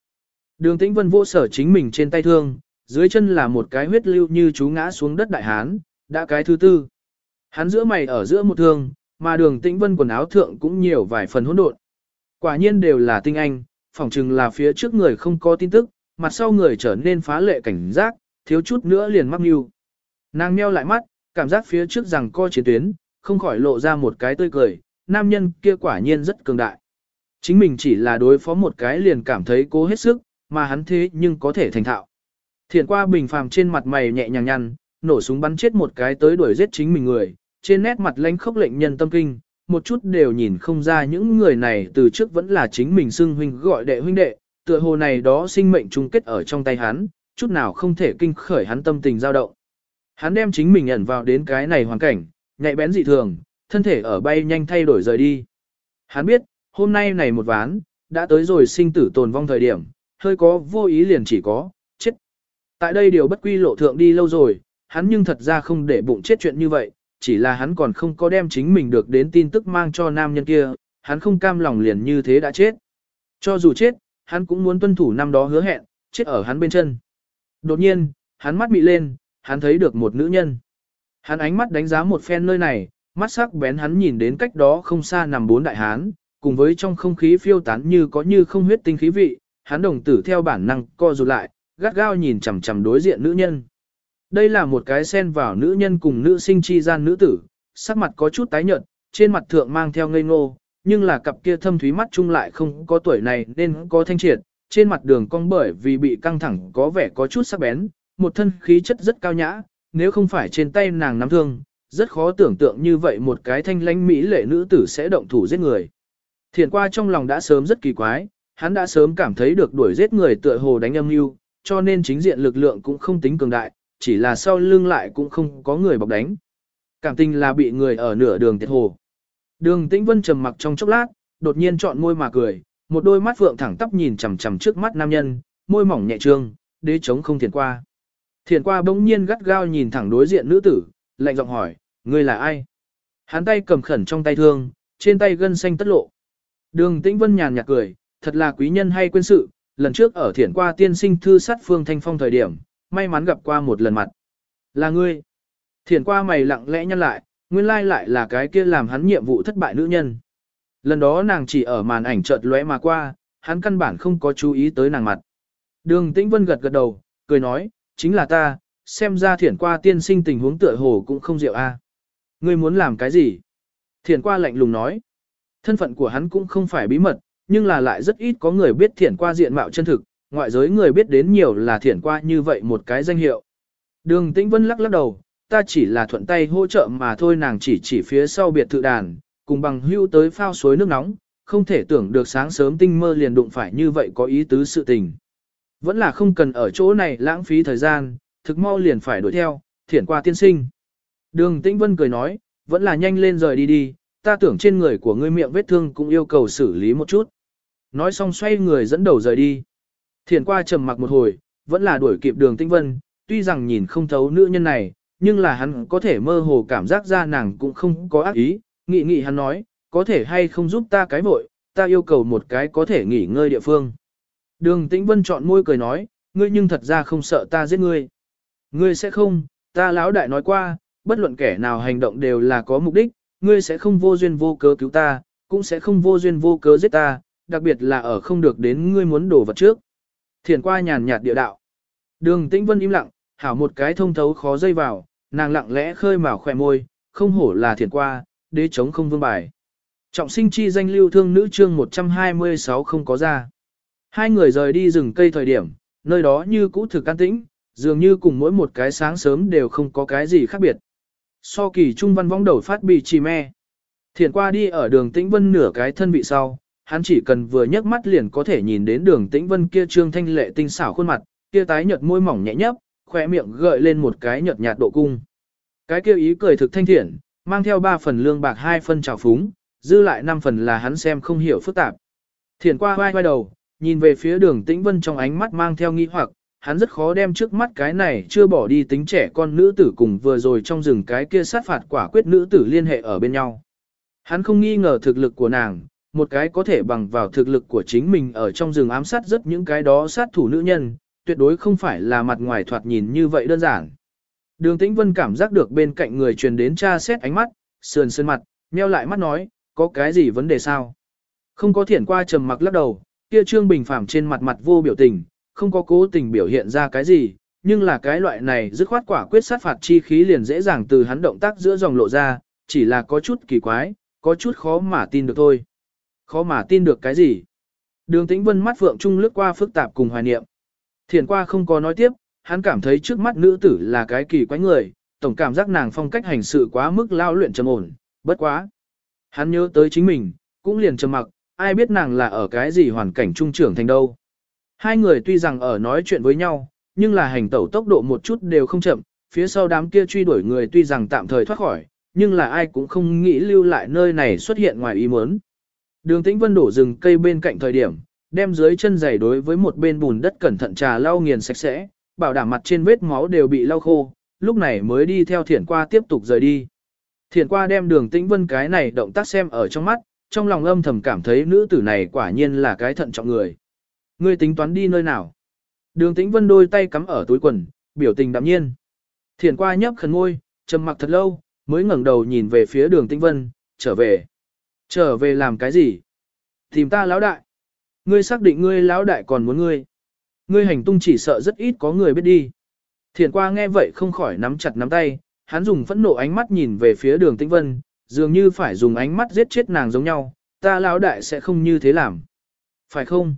Đường tĩnh vân vô sở chính mình trên tay thương, dưới chân là một cái huyết lưu như chú ngã xuống đất đại hán, đã cái thứ tư. Hắn giữa mày ở giữa một thương, mà đường tĩnh vân quần áo thượng cũng nhiều vài phần hỗn độn. Quả nhiên đều là tinh anh, phỏng chừng là phía trước người không có tin tức, mặt sau người trở nên phá lệ cảnh giác, thiếu chút nữa liền mắc mưu. Nàng meo lại mắt, cảm giác phía trước rằng co chiến tuyến, không khỏi lộ ra một cái tươi cười, nam nhân kia quả nhiên rất cường đại. Chính mình chỉ là đối phó một cái liền cảm thấy cố hết sức, mà hắn thế nhưng có thể thành thạo. Thiện qua bình phàm trên mặt mày nhẹ nhàng nhăn, nổ súng bắn chết một cái tới đuổi giết chính mình người, trên nét mặt lánh khốc lệnh nhân tâm kinh, một chút đều nhìn không ra những người này từ trước vẫn là chính mình xưng huynh gọi đệ huynh đệ, tựa hồ này đó sinh mệnh chung kết ở trong tay hắn, chút nào không thể kinh khởi hắn tâm tình dao động. Hắn đem chính mình ẩn vào đến cái này hoàn cảnh, nhạy bén dị thường, thân thể ở bay nhanh thay đổi rời đi. Hắn biết, hôm nay này một ván, đã tới rồi sinh tử tồn vong thời điểm, hơi có vô ý liền chỉ có, chết. Tại đây điều bất quy lộ thượng đi lâu rồi, hắn nhưng thật ra không để bụng chết chuyện như vậy, chỉ là hắn còn không có đem chính mình được đến tin tức mang cho nam nhân kia, hắn không cam lòng liền như thế đã chết. Cho dù chết, hắn cũng muốn tuân thủ năm đó hứa hẹn, chết ở hắn bên chân. Đột nhiên, hắn mắt mị lên, hắn thấy được một nữ nhân. Hắn ánh mắt đánh giá một phen nơi này, mắt sắc bén hắn nhìn đến cách đó không xa nằm bốn đại hán, cùng với trong không khí phiêu tán như có như không huyết tinh khí vị, hắn đồng tử theo bản năng co rụt lại, gắt gao nhìn chằm chằm đối diện nữ nhân. Đây là một cái sen vào nữ nhân cùng nữ sinh chi gian nữ tử, sắc mặt có chút tái nhợt, trên mặt thượng mang theo ngây ngô, nhưng là cặp kia thâm thúy mắt chung lại không có tuổi này nên có thanh triệt, trên mặt đường cong bởi vì bị căng thẳng có vẻ có chút sắc bén, một thân khí chất rất cao nhã, nếu không phải trên tay nàng nắm thương, rất khó tưởng tượng như vậy một cái thanh lãnh mỹ lệ nữ tử sẽ động thủ giết người. Thiền qua trong lòng đã sớm rất kỳ quái, hắn đã sớm cảm thấy được đuổi giết người tựa hồ đánh âm mưu, cho nên chính diện lực lượng cũng không tính cường đại, chỉ là sau lưng lại cũng không có người bọc đánh. Cảm tình là bị người ở nửa đường tiệt hồ. Đường Tĩnh Vân trầm mặc trong chốc lát, đột nhiên chọn môi mà cười, một đôi mắt vượng thẳng tắp nhìn chằm chằm trước mắt nam nhân, môi mỏng nhẹ trương, đế chống không thiền qua. Thiền qua bỗng nhiên gắt gao nhìn thẳng đối diện nữ tử, lạnh giọng hỏi, ngươi là ai? Hắn tay cầm khẩn trong tay thương, trên tay gân xanh tất lộ. Đường Tĩnh Vân nhàn nhạt cười, thật là quý nhân hay quên sự, lần trước ở thiền qua tiên sinh thư sát phương thanh phong thời điểm, may mắn gặp qua một lần mặt. Là ngươi. Thiển qua mày lặng lẽ nhăn lại, nguyên lai lại là cái kia làm hắn nhiệm vụ thất bại nữ nhân. Lần đó nàng chỉ ở màn ảnh chợt lóe mà qua, hắn căn bản không có chú ý tới nàng mặt. Đường Tĩnh Vân gật gật đầu, cười nói, chính là ta, xem ra thiển qua tiên sinh tình huống tựa hồ cũng không diệu a. Ngươi muốn làm cái gì? Thiển qua lạnh lùng nói. Thân phận của hắn cũng không phải bí mật, nhưng là lại rất ít có người biết thiển qua diện mạo chân thực, ngoại giới người biết đến nhiều là thiển qua như vậy một cái danh hiệu. Đường Tĩnh Vân lắc lắc đầu, ta chỉ là thuận tay hỗ trợ mà thôi nàng chỉ chỉ phía sau biệt thự đàn, cùng bằng hưu tới phao suối nước nóng, không thể tưởng được sáng sớm tinh mơ liền đụng phải như vậy có ý tứ sự tình. Vẫn là không cần ở chỗ này lãng phí thời gian, thực mau liền phải đuổi theo, thiển qua tiên sinh. Đường Tĩnh Vân cười nói, vẫn là nhanh lên rời đi đi, ta tưởng trên người của ngươi miệng vết thương cũng yêu cầu xử lý một chút. Nói xong xoay người dẫn đầu rời đi. Thiển qua trầm mặc một hồi, vẫn là đuổi kịp đường Tĩnh Vân, tuy rằng nhìn không thấu nữ nhân này, nhưng là hắn có thể mơ hồ cảm giác ra nàng cũng không có ác ý, nghị nghị hắn nói, có thể hay không giúp ta cái vội, ta yêu cầu một cái có thể nghỉ ngơi địa phương. Đường Tĩnh Vân chọn môi cười nói, ngươi nhưng thật ra không sợ ta giết ngươi. Ngươi sẽ không, ta lão đại nói qua, bất luận kẻ nào hành động đều là có mục đích, ngươi sẽ không vô duyên vô cớ cứu ta, cũng sẽ không vô duyên vô cớ giết ta, đặc biệt là ở không được đến ngươi muốn đổ vật trước. Thiền qua nhàn nhạt địa đạo. Đường Tĩnh Vân im lặng, hảo một cái thông thấu khó dây vào, nàng lặng lẽ khơi mào khỏe môi, không hổ là thiền qua, đế chống không vương bài. Trọng sinh chi danh lưu thương nữ chương 126 không có ra. Hai người rời đi rừng cây thời điểm, nơi đó như cũ thực can tĩnh, dường như cùng mỗi một cái sáng sớm đều không có cái gì khác biệt. So kỳ trung văn vong đầu phát bị trì me. Thiền qua đi ở đường tĩnh vân nửa cái thân bị sau, hắn chỉ cần vừa nhấc mắt liền có thể nhìn đến đường tĩnh vân kia trương thanh lệ tinh xảo khuôn mặt, kia tái nhợt môi mỏng nhẹ nhấp, khỏe miệng gợi lên một cái nhợt nhạt độ cung. Cái kia ý cười thực thanh thiện, mang theo ba phần lương bạc hai phần trào phúng, dư lại năm phần là hắn xem không hiểu phức tạp. Thiện qua vai vai đầu, nhìn về phía đường tĩnh vân trong ánh mắt mang theo nghi hoặc, hắn rất khó đem trước mắt cái này chưa bỏ đi tính trẻ con nữ tử cùng vừa rồi trong rừng cái kia sát phạt quả quyết nữ tử liên hệ ở bên nhau. Hắn không nghi ngờ thực lực của nàng, một cái có thể bằng vào thực lực của chính mình ở trong rừng ám sát rất những cái đó sát thủ nữ nhân, tuyệt đối không phải là mặt ngoài thoạt nhìn như vậy đơn giản. Đường Tĩnh Vân cảm giác được bên cạnh người truyền đến cha xét ánh mắt, sườn sơn mặt, nheo lại mắt nói, có cái gì vấn đề sao? Không có thiển qua trầm mặc lắc đầu, kia trương bình phẳng trên mặt mặt vô biểu tình, không có cố tình biểu hiện ra cái gì, nhưng là cái loại này dứt khoát quả quyết sát phạt chi khí liền dễ dàng từ hắn động tác giữa dòng lộ ra, chỉ là có chút kỳ quái, có chút khó mà tin được thôi. Khó mà tin được cái gì? Đường Tĩnh Vân mắt phượng trung lướt qua phức tạp cùng hoài niệm. Thiền qua không có nói tiếp, hắn cảm thấy trước mắt nữ tử là cái kỳ quái người, tổng cảm giác nàng phong cách hành sự quá mức lao luyện trầm ổn, bất quá. Hắn nhớ tới chính mình, cũng liền trầm mặc, ai biết nàng là ở cái gì hoàn cảnh trung trưởng thành đâu. Hai người tuy rằng ở nói chuyện với nhau, nhưng là hành tẩu tốc độ một chút đều không chậm, phía sau đám kia truy đuổi người tuy rằng tạm thời thoát khỏi, nhưng là ai cũng không nghĩ lưu lại nơi này xuất hiện ngoài ý muốn. Đường Tĩnh Vân đổ rừng cây bên cạnh thời điểm, đem dưới chân giày đối với một bên bùn đất cẩn thận trà lau nghiền sạch sẽ, bảo đảm mặt trên vết máu đều bị lau khô, lúc này mới đi theo thiển qua tiếp tục rời đi. Thiển qua đem đường Tĩnh Vân cái này động tác xem ở trong mắt, trong lòng âm thầm cảm thấy nữ tử này quả nhiên là cái thận trọng người. Ngươi tính toán đi nơi nào? Đường Tĩnh Vân đôi tay cắm ở túi quần, biểu tình đạm nhiên. Thiển qua nhấp khẩn môi, trầm mặc thật lâu, mới ngẩng đầu nhìn về phía đường Tĩnh Vân, trở về. Trở về làm cái gì? Tìm ta lão đại. Ngươi xác định ngươi lão đại còn muốn ngươi. Ngươi hành tung chỉ sợ rất ít có người biết đi. thiền qua nghe vậy không khỏi nắm chặt nắm tay, hắn dùng phẫn nộ ánh mắt nhìn về phía đường Tĩnh Vân, dường như phải dùng ánh mắt giết chết nàng giống nhau, ta lão đại sẽ không như thế làm. Phải không?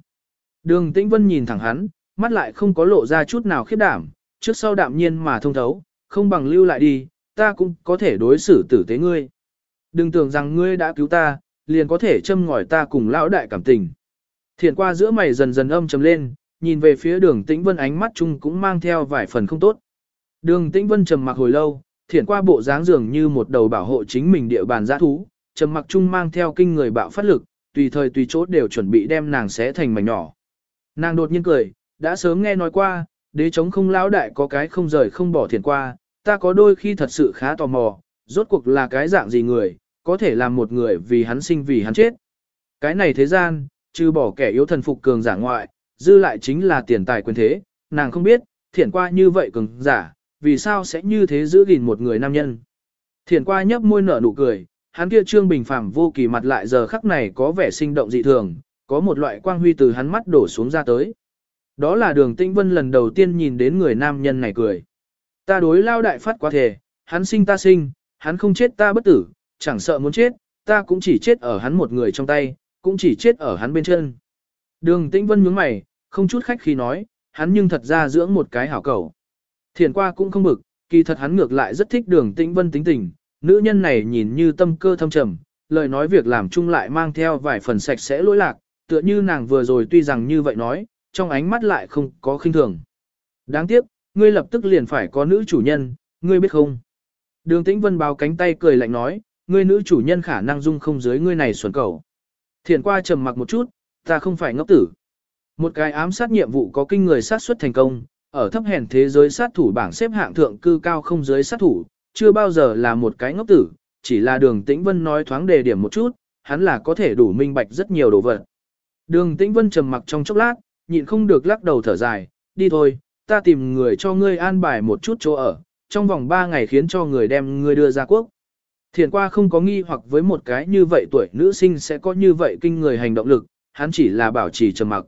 Đường Tĩnh Vân nhìn thẳng hắn, mắt lại không có lộ ra chút nào khiếp đảm, trước sau đạm nhiên mà thông thấu, không bằng lưu lại đi, ta cũng có thể đối xử tử tế ngươi. Đừng tưởng rằng ngươi đã cứu ta, liền có thể châm ngòi ta cùng lão đại cảm tình. Thiện qua giữa mày dần dần âm trầm lên, nhìn về phía đường tĩnh vân ánh mắt chung cũng mang theo vài phần không tốt. Đường tĩnh vân trầm mặc hồi lâu, thiện qua bộ dáng dường như một đầu bảo hộ chính mình địa bàn giã thú, trầm mặc chung mang theo kinh người bạo phát lực, tùy thời tùy chốt đều chuẩn bị đem nàng xé thành mảnh nhỏ. Nàng đột nhiên cười, đã sớm nghe nói qua, đế chống không lão đại có cái không rời không bỏ thiền qua, ta có đôi khi thật sự khá tò mò, rốt cuộc là cái dạng gì người, có thể làm một người vì hắn sinh vì hắn chết. Cái này thế gian, trừ bỏ kẻ yếu thần phục cường giả ngoại, dư lại chính là tiền tài quyền thế, nàng không biết, thiển qua như vậy cường giả, vì sao sẽ như thế giữ gìn một người nam nhân. thiển qua nhấp môi nở nụ cười, hắn kia trương bình phàm vô kỳ mặt lại giờ khắc này có vẻ sinh động dị thường, có một loại quang huy từ hắn mắt đổ xuống ra tới. Đó là đường tinh vân lần đầu tiên nhìn đến người nam nhân này cười. Ta đối lao đại phát quá thể, hắn sinh ta sinh, hắn không chết ta bất tử, chẳng sợ muốn chết, ta cũng chỉ chết ở hắn một người trong tay, cũng chỉ chết ở hắn bên chân. Đường Tĩnh Vân nhướng mày, không chút khách khi nói, hắn nhưng thật ra dưỡng một cái hảo cầu. Thiền qua cũng không bực, kỳ thật hắn ngược lại rất thích đường Tĩnh Vân tính tình, nữ nhân này nhìn như tâm cơ thâm trầm, lời nói việc làm chung lại mang theo vài phần sạch sẽ lỗi lạc, tựa như nàng vừa rồi tuy rằng như vậy nói, trong ánh mắt lại không có khinh thường. Đáng tiếc, ngươi lập tức liền phải có nữ chủ nhân, ngươi biết không? Đường Tĩnh Vân báo cánh tay cười lạnh nói, ngươi nữ chủ nhân khả năng dung không dưới ngươi này xuẩn cầu. Thiền qua trầm mặc một chút, ta không phải ngốc tử. Một cái ám sát nhiệm vụ có kinh người sát xuất thành công, ở thấp hèn thế giới sát thủ bảng xếp hạng thượng cư cao không giới sát thủ, chưa bao giờ là một cái ngốc tử, chỉ là đường tĩnh vân nói thoáng đề điểm một chút, hắn là có thể đủ minh bạch rất nhiều đồ vật. Đường tĩnh vân trầm mặc trong chốc lát, nhịn không được lắc đầu thở dài, đi thôi, ta tìm người cho ngươi an bài một chút chỗ ở, trong vòng 3 ngày khiến cho người đem ngươi đưa ra quốc. Thiền qua không có nghi hoặc với một cái như vậy tuổi nữ sinh sẽ có như vậy kinh người hành động lực, hắn chỉ là bảo trì trầm mặc.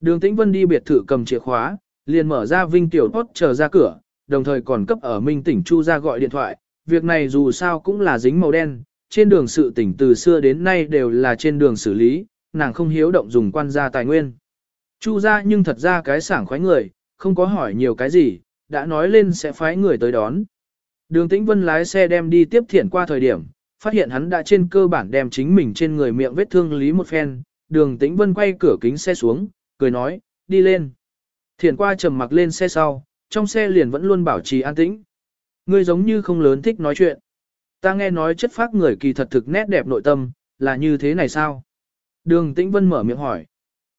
Đường Tĩnh Vân đi biệt thự cầm chìa khóa, liền mở ra Vinh Tiểu Tốt chờ ra cửa, đồng thời còn cấp ở Minh tỉnh Chu ra gọi điện thoại, việc này dù sao cũng là dính màu đen, trên đường sự tỉnh từ xưa đến nay đều là trên đường xử lý, nàng không hiếu động dùng quan gia tài nguyên. Chu ra nhưng thật ra cái sảng khoái người, không có hỏi nhiều cái gì, đã nói lên sẽ phái người tới đón. Đường Tĩnh Vân lái xe đem đi tiếp thiện qua thời điểm, phát hiện hắn đã trên cơ bản đem chính mình trên người miệng vết thương lý một phen. Đường Tĩnh Vân quay cửa kính xe xuống, cười nói, đi lên. Thiện qua trầm mặc lên xe sau, trong xe liền vẫn luôn bảo trì an tĩnh. Ngươi giống như không lớn thích nói chuyện. Ta nghe nói chất phác người kỳ thật thực nét đẹp nội tâm, là như thế này sao? Đường Tĩnh Vân mở miệng hỏi.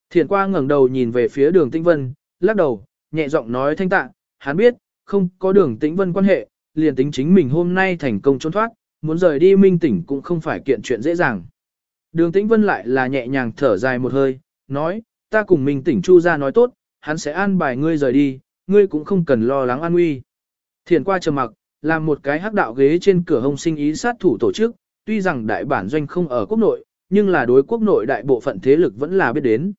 Thiện qua ngẩng đầu nhìn về phía đường Tĩnh Vân, lắc đầu, nhẹ giọng nói thanh tạ, hắn biết, không có đường Tĩnh Vân quan hệ, liền tính chính mình hôm nay thành công trốn thoát, muốn rời đi minh tỉnh cũng không phải kiện chuyện dễ dàng. Đường Tĩnh Vân lại là nhẹ nhàng thở dài một hơi, nói, ta cùng minh tỉnh Chu ra nói tốt, hắn sẽ an bài ngươi rời đi, ngươi cũng không cần lo lắng an nguy. Thiền qua trầm mặc, làm một cái hắc đạo ghế trên cửa hông sinh ý sát thủ tổ chức, tuy rằng đại bản doanh không ở quốc nội, nhưng là đối quốc nội đại bộ phận thế lực vẫn là biết đến.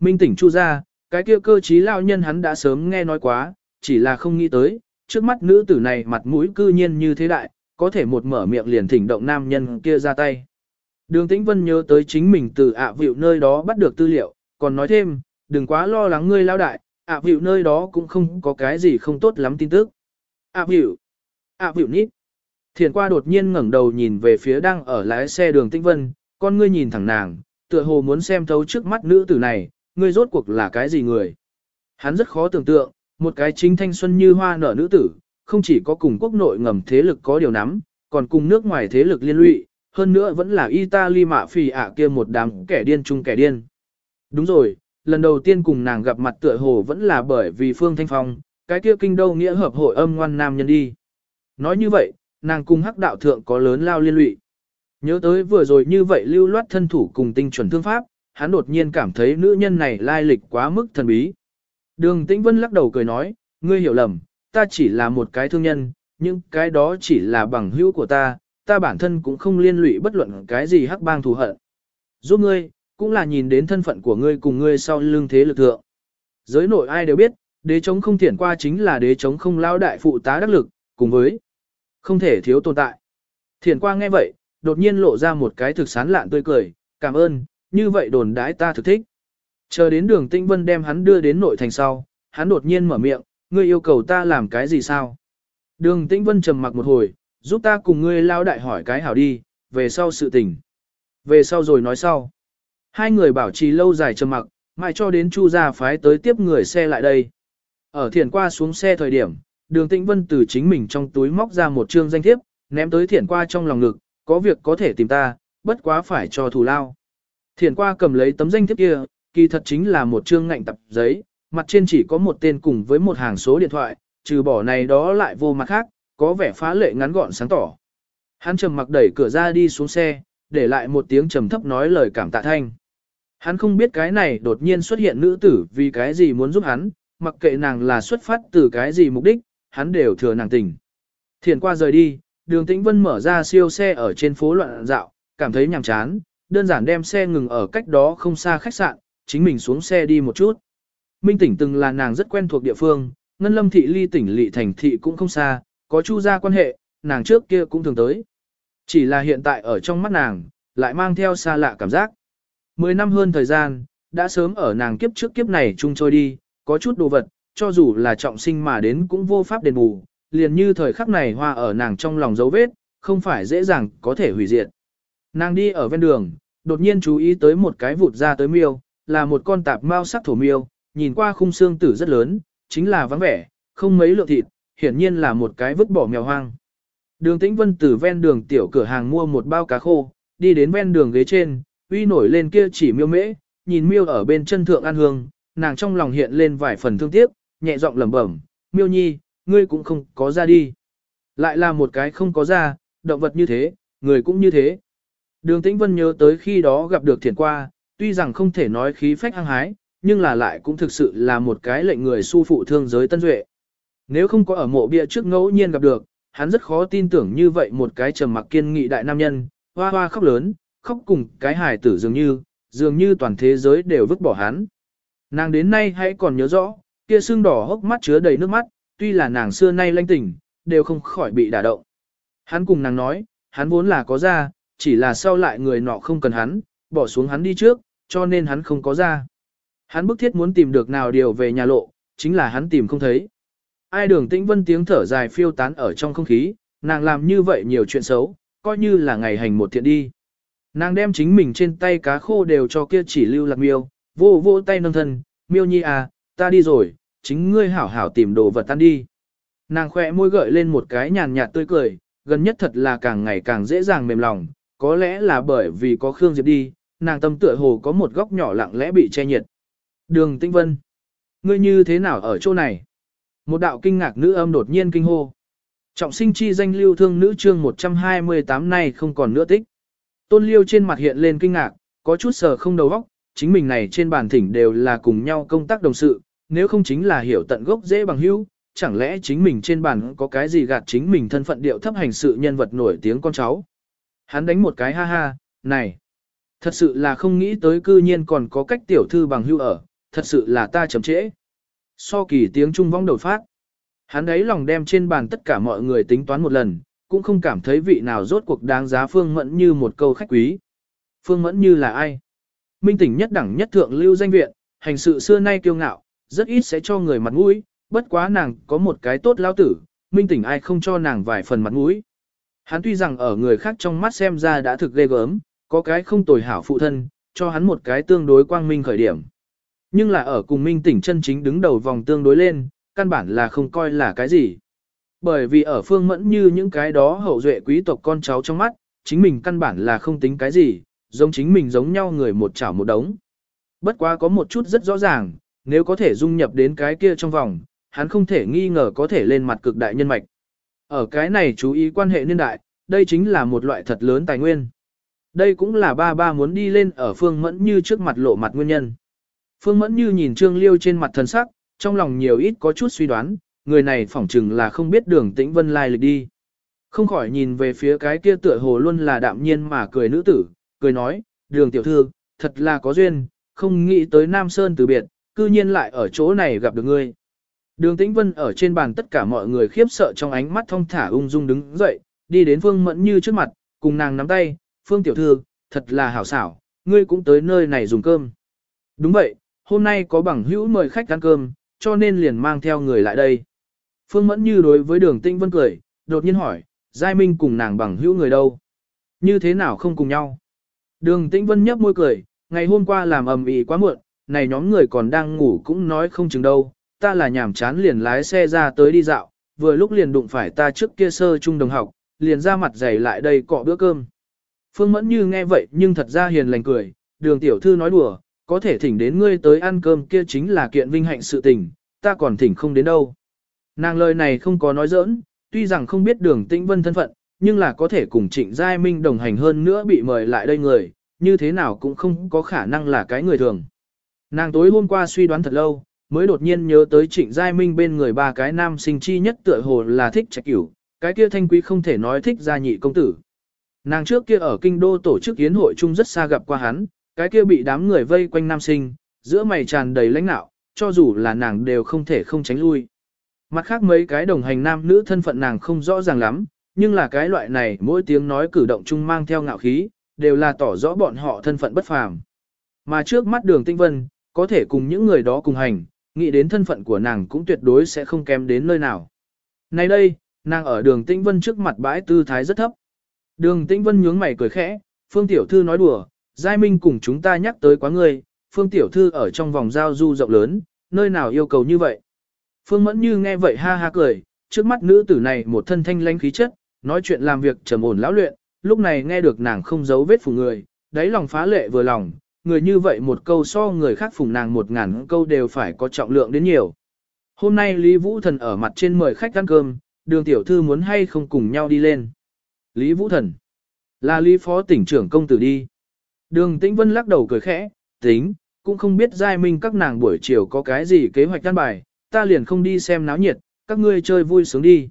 Minh tỉnh Chu ra, cái kia cơ trí lao nhân hắn đã sớm nghe nói quá, chỉ là không nghĩ tới, trước mắt nữ tử này mặt mũi cư nhiên như thế đại, có thể một mở miệng liền thỉnh động nam nhân kia ra tay. Đường Tĩnh Vân nhớ tới chính mình từ ạ à vịu nơi đó bắt được tư liệu, còn nói thêm, đừng quá lo lắng ngươi lao đại, ạ à, nơi đó cũng không có cái gì không tốt lắm tin tức. ạ à, ạ vịu nít. Thiền qua đột nhiên ngẩng đầu nhìn về phía đang ở lái xe đường Tĩnh Vân, con ngươi nhìn thẳng nàng, tựa hồ muốn xem thấu trước mắt nữ tử này, ngươi rốt cuộc là cái gì người. Hắn rất khó tưởng tượng, một cái chính thanh xuân như hoa nở nữ tử, không chỉ có cùng quốc nội ngầm thế lực có điều nắm, còn cùng nước ngoài thế lực liên lụy, hơn nữa vẫn là Italy mạ phì ạ kia một đám kẻ điên chung kẻ điên. Đúng rồi, lần đầu tiên cùng nàng gặp mặt tựa hồ vẫn là bởi vì Phương Thanh Phong, cái kia kinh đâu nghĩa hợp hội âm ngoan nam nhân đi. Nói như vậy, nàng cùng hắc đạo thượng có lớn lao liên lụy. Nhớ tới vừa rồi như vậy lưu loát thân thủ cùng tinh chuẩn thương pháp, hắn đột nhiên cảm thấy nữ nhân này lai lịch quá mức thần bí. Đường Tĩnh Vân lắc đầu cười nói, ngươi hiểu lầm, ta chỉ là một cái thương nhân, nhưng cái đó chỉ là bằng hữu của ta, ta bản thân cũng không liên lụy bất luận cái gì hắc bang thù hận. Giúp ngươi, cũng là nhìn đến thân phận của ngươi cùng ngươi sau lưng thế lực thượng. Giới nội ai đều biết, đế chống không thiển qua chính là đế chống không lao đại phụ tá đắc lực, cùng với không thể thiếu tồn tại. Thiển qua nghe vậy, đột nhiên lộ ra một cái thực sán lạn tươi cười, cảm ơn, như vậy đồn đãi ta thực thích. Chờ đến đường Tĩnh Vân đem hắn đưa đến nội thành sau, hắn đột nhiên mở miệng, ngươi yêu cầu ta làm cái gì sao? Đường Tĩnh Vân trầm mặc một hồi, giúp ta cùng ngươi lao đại hỏi cái hảo đi, về sau sự tình. Về sau rồi nói sau. Hai người bảo trì lâu dài trầm mặc, mãi cho đến Chu gia phái tới tiếp người xe lại đây. Ở Thiển qua xuống xe thời điểm, đường Tĩnh Vân từ chính mình trong túi móc ra một chương danh thiếp, ném tới Thiển qua trong lòng ngực, có việc có thể tìm ta, bất quá phải cho thù lao. Thiển qua cầm lấy tấm danh thiếp kia, kỳ thật chính là một chương ngạnh tập giấy, mặt trên chỉ có một tên cùng với một hàng số điện thoại, trừ bỏ này đó lại vô mặt khác, có vẻ phá lệ ngắn gọn sáng tỏ. Hắn trầm mặc đẩy cửa ra đi xuống xe, để lại một tiếng trầm thấp nói lời cảm tạ thanh. Hắn không biết cái này đột nhiên xuất hiện nữ tử vì cái gì muốn giúp hắn, mặc kệ nàng là xuất phát từ cái gì mục đích, hắn đều thừa nàng tình. Thiền qua rời đi, đường tĩnh vân mở ra siêu xe ở trên phố loạn dạo, cảm thấy nhàm chán, đơn giản đem xe ngừng ở cách đó không xa khách sạn, chính mình xuống xe đi một chút. Minh tỉnh từng là nàng rất quen thuộc địa phương, Ngân Lâm thị ly tỉnh lỵ thành thị cũng không xa, có chu gia quan hệ, nàng trước kia cũng thường tới. Chỉ là hiện tại ở trong mắt nàng, lại mang theo xa lạ cảm giác. Mười năm hơn thời gian, đã sớm ở nàng kiếp trước kiếp này chung trôi đi, có chút đồ vật, cho dù là trọng sinh mà đến cũng vô pháp đền bù, liền như thời khắc này hoa ở nàng trong lòng dấu vết, không phải dễ dàng có thể hủy diệt. Nàng đi ở ven đường, đột nhiên chú ý tới một cái vụt ra tới miêu, là một con tạp mao sắc thổ miêu, nhìn qua khung xương tử rất lớn, chính là vắng vẻ, không mấy lượng thịt, hiển nhiên là một cái vứt bỏ mèo hoang. Đường Tĩnh Vân từ ven đường tiểu cửa hàng mua một bao cá khô, đi đến ven đường ghế trên, uy nổi lên kia chỉ miêu mễ, nhìn miêu ở bên chân thượng an hương, nàng trong lòng hiện lên vài phần thương tiếc, nhẹ giọng lẩm bẩm, miêu nhi, ngươi cũng không có ra đi. Lại là một cái không có ra, động vật như thế, người cũng như thế. Đường Tĩnh Vân nhớ tới khi đó gặp được thiền qua, tuy rằng không thể nói khí phách hăng hái, nhưng là lại cũng thực sự là một cái lệnh người su phụ thương giới tân duệ. Nếu không có ở mộ bia trước ngẫu nhiên gặp được, hắn rất khó tin tưởng như vậy một cái trầm mặc kiên nghị đại nam nhân, hoa hoa khóc lớn, khóc cùng cái hài tử dường như, dường như toàn thế giới đều vứt bỏ hắn. Nàng đến nay hãy còn nhớ rõ, kia xương đỏ hốc mắt chứa đầy nước mắt, tuy là nàng xưa nay lanh tỉnh, đều không khỏi bị đả động. Hắn cùng nàng nói, hắn vốn là có ra, chỉ là sau lại người nọ không cần hắn, bỏ xuống hắn đi trước, cho nên hắn không có ra. Hắn bức thiết muốn tìm được nào điều về nhà lộ, chính là hắn tìm không thấy. Ai đường tĩnh vân tiếng thở dài phiêu tán ở trong không khí, nàng làm như vậy nhiều chuyện xấu, coi như là ngày hành một thiện đi. Nàng đem chính mình trên tay cá khô đều cho kia chỉ lưu lạc miêu, vô vô tay nâng thân, miêu nhi à, ta đi rồi, chính ngươi hảo hảo tìm đồ vật tan đi. Nàng khỏe môi gợi lên một cái nhàn nhạt tươi cười, gần nhất thật là càng ngày càng dễ dàng mềm lòng, có lẽ là bởi vì có Khương Diệp đi, nàng tâm tựa hồ có một góc nhỏ lặng lẽ bị che nhiệt. Đường Tĩnh Vân, ngươi như thế nào ở chỗ này? Một đạo kinh ngạc nữ âm đột nhiên kinh hô. Trọng sinh chi danh lưu thương nữ chương 128 nay không còn nữa tích. Tôn liêu trên mặt hiện lên kinh ngạc, có chút sờ không đầu óc, chính mình này trên bàn thỉnh đều là cùng nhau công tác đồng sự, nếu không chính là hiểu tận gốc dễ bằng hữu, chẳng lẽ chính mình trên bàn có cái gì gạt chính mình thân phận điệu thấp hành sự nhân vật nổi tiếng con cháu. Hắn đánh một cái ha ha, này, thật sự là không nghĩ tới cư nhiên còn có cách tiểu thư bằng hữu ở, thật sự là ta chậm trễ. So kỳ tiếng trung vong đầu phát. Hắn ấy lòng đem trên bàn tất cả mọi người tính toán một lần, cũng không cảm thấy vị nào rốt cuộc đáng giá Phương Mẫn như một câu khách quý. Phương Mẫn như là ai? Minh tỉnh nhất đẳng nhất thượng lưu danh viện, hành sự xưa nay kiêu ngạo, rất ít sẽ cho người mặt mũi, bất quá nàng có một cái tốt lao tử, minh tỉnh ai không cho nàng vài phần mặt mũi. Hắn tuy rằng ở người khác trong mắt xem ra đã thực ghê gớm, có cái không tồi hảo phụ thân, cho hắn một cái tương đối quang minh khởi điểm. Nhưng là ở cùng minh tỉnh chân chính đứng đầu vòng tương đối lên, căn bản là không coi là cái gì. Bởi vì ở phương mẫn như những cái đó hậu duệ quý tộc con cháu trong mắt, chính mình căn bản là không tính cái gì, giống chính mình giống nhau người một chảo một đống. Bất quá có một chút rất rõ ràng, nếu có thể dung nhập đến cái kia trong vòng, hắn không thể nghi ngờ có thể lên mặt cực đại nhân mạch. Ở cái này chú ý quan hệ niên đại, đây chính là một loại thật lớn tài nguyên. Đây cũng là ba ba muốn đi lên ở Phương Mẫn Như trước mặt lộ mặt nguyên nhân. Phương Mẫn Như nhìn Trương Liêu trên mặt thần sắc, trong lòng nhiều ít có chút suy đoán, người này phỏng chừng là không biết đường tĩnh vân lai lịch đi. Không khỏi nhìn về phía cái kia tựa hồ luôn là đạm nhiên mà cười nữ tử, cười nói, đường tiểu thư, thật là có duyên, không nghĩ tới Nam Sơn từ biệt, cư nhiên lại ở chỗ này gặp được ngươi. Đường Tĩnh Vân ở trên bàn tất cả mọi người khiếp sợ trong ánh mắt thông thả ung dung đứng dậy, đi đến Phương Mẫn Như trước mặt, cùng nàng nắm tay, Phương tiểu thư, thật là hảo xảo, ngươi cũng tới nơi này dùng cơm. Đúng vậy, hôm nay có bằng hữu mời khách ăn cơm, cho nên liền mang theo người lại đây. Phương Mẫn Như đối với đường Tinh Vân cười, đột nhiên hỏi, Giai Minh cùng nàng bằng hữu người đâu? Như thế nào không cùng nhau? Đường Tĩnh Vân nhấp môi cười, ngày hôm qua làm ầm ĩ quá muộn, này nhóm người còn đang ngủ cũng nói không chừng đâu, ta là nhảm chán liền lái xe ra tới đi dạo, vừa lúc liền đụng phải ta trước kia sơ trung đồng học, liền ra mặt dày lại đây cọ bữa cơm. Phương Mẫn Như nghe vậy nhưng thật ra hiền lành cười, đường tiểu thư nói đùa, có thể thỉnh đến ngươi tới ăn cơm kia chính là kiện vinh hạnh sự tình, ta còn thỉnh không đến đâu. Nàng lời này không có nói giỡn, tuy rằng không biết đường tĩnh vân thân phận, nhưng là có thể cùng trịnh giai minh đồng hành hơn nữa bị mời lại đây người, như thế nào cũng không có khả năng là cái người thường. Nàng tối hôm qua suy đoán thật lâu, mới đột nhiên nhớ tới trịnh giai minh bên người ba cái nam sinh chi nhất tựa hồ là thích trạch cửu, cái kia thanh quý không thể nói thích gia nhị công tử. Nàng trước kia ở kinh đô tổ chức yến hội chung rất xa gặp qua hắn, cái kia bị đám người vây quanh nam sinh, giữa mày tràn đầy lãnh nạo, cho dù là nàng đều không thể không tránh lui. Mặt khác mấy cái đồng hành nam nữ thân phận nàng không rõ ràng lắm, nhưng là cái loại này mỗi tiếng nói cử động chung mang theo ngạo khí, đều là tỏ rõ bọn họ thân phận bất phàm. Mà trước mắt đường tinh vân, có thể cùng những người đó cùng hành, nghĩ đến thân phận của nàng cũng tuyệt đối sẽ không kém đến nơi nào. Nay đây, nàng ở đường tinh vân trước mặt bãi tư thái rất thấp. Đường Tĩnh vân nhướng mày cười khẽ, phương tiểu thư nói đùa, giai minh cùng chúng ta nhắc tới quá người, phương tiểu thư ở trong vòng giao du rộng lớn, nơi nào yêu cầu như vậy. Phương mẫn như nghe vậy ha ha cười, trước mắt nữ tử này một thân thanh lanh khí chất, nói chuyện làm việc trầm ổn lão luyện, lúc này nghe được nàng không giấu vết phủ người, đáy lòng phá lệ vừa lòng, người như vậy một câu so người khác phùng nàng một ngàn câu đều phải có trọng lượng đến nhiều. Hôm nay Lý Vũ Thần ở mặt trên mời khách ăn cơm, đường tiểu thư muốn hay không cùng nhau đi lên. Lý Vũ Thần là Lý Phó tỉnh trưởng công tử đi. Đường Tĩnh Vân lắc đầu cười khẽ, tính, cũng không biết giai minh các nàng buổi chiều có cái gì kế hoạch đan bài, ta liền không đi xem náo nhiệt, các ngươi chơi vui sướng đi.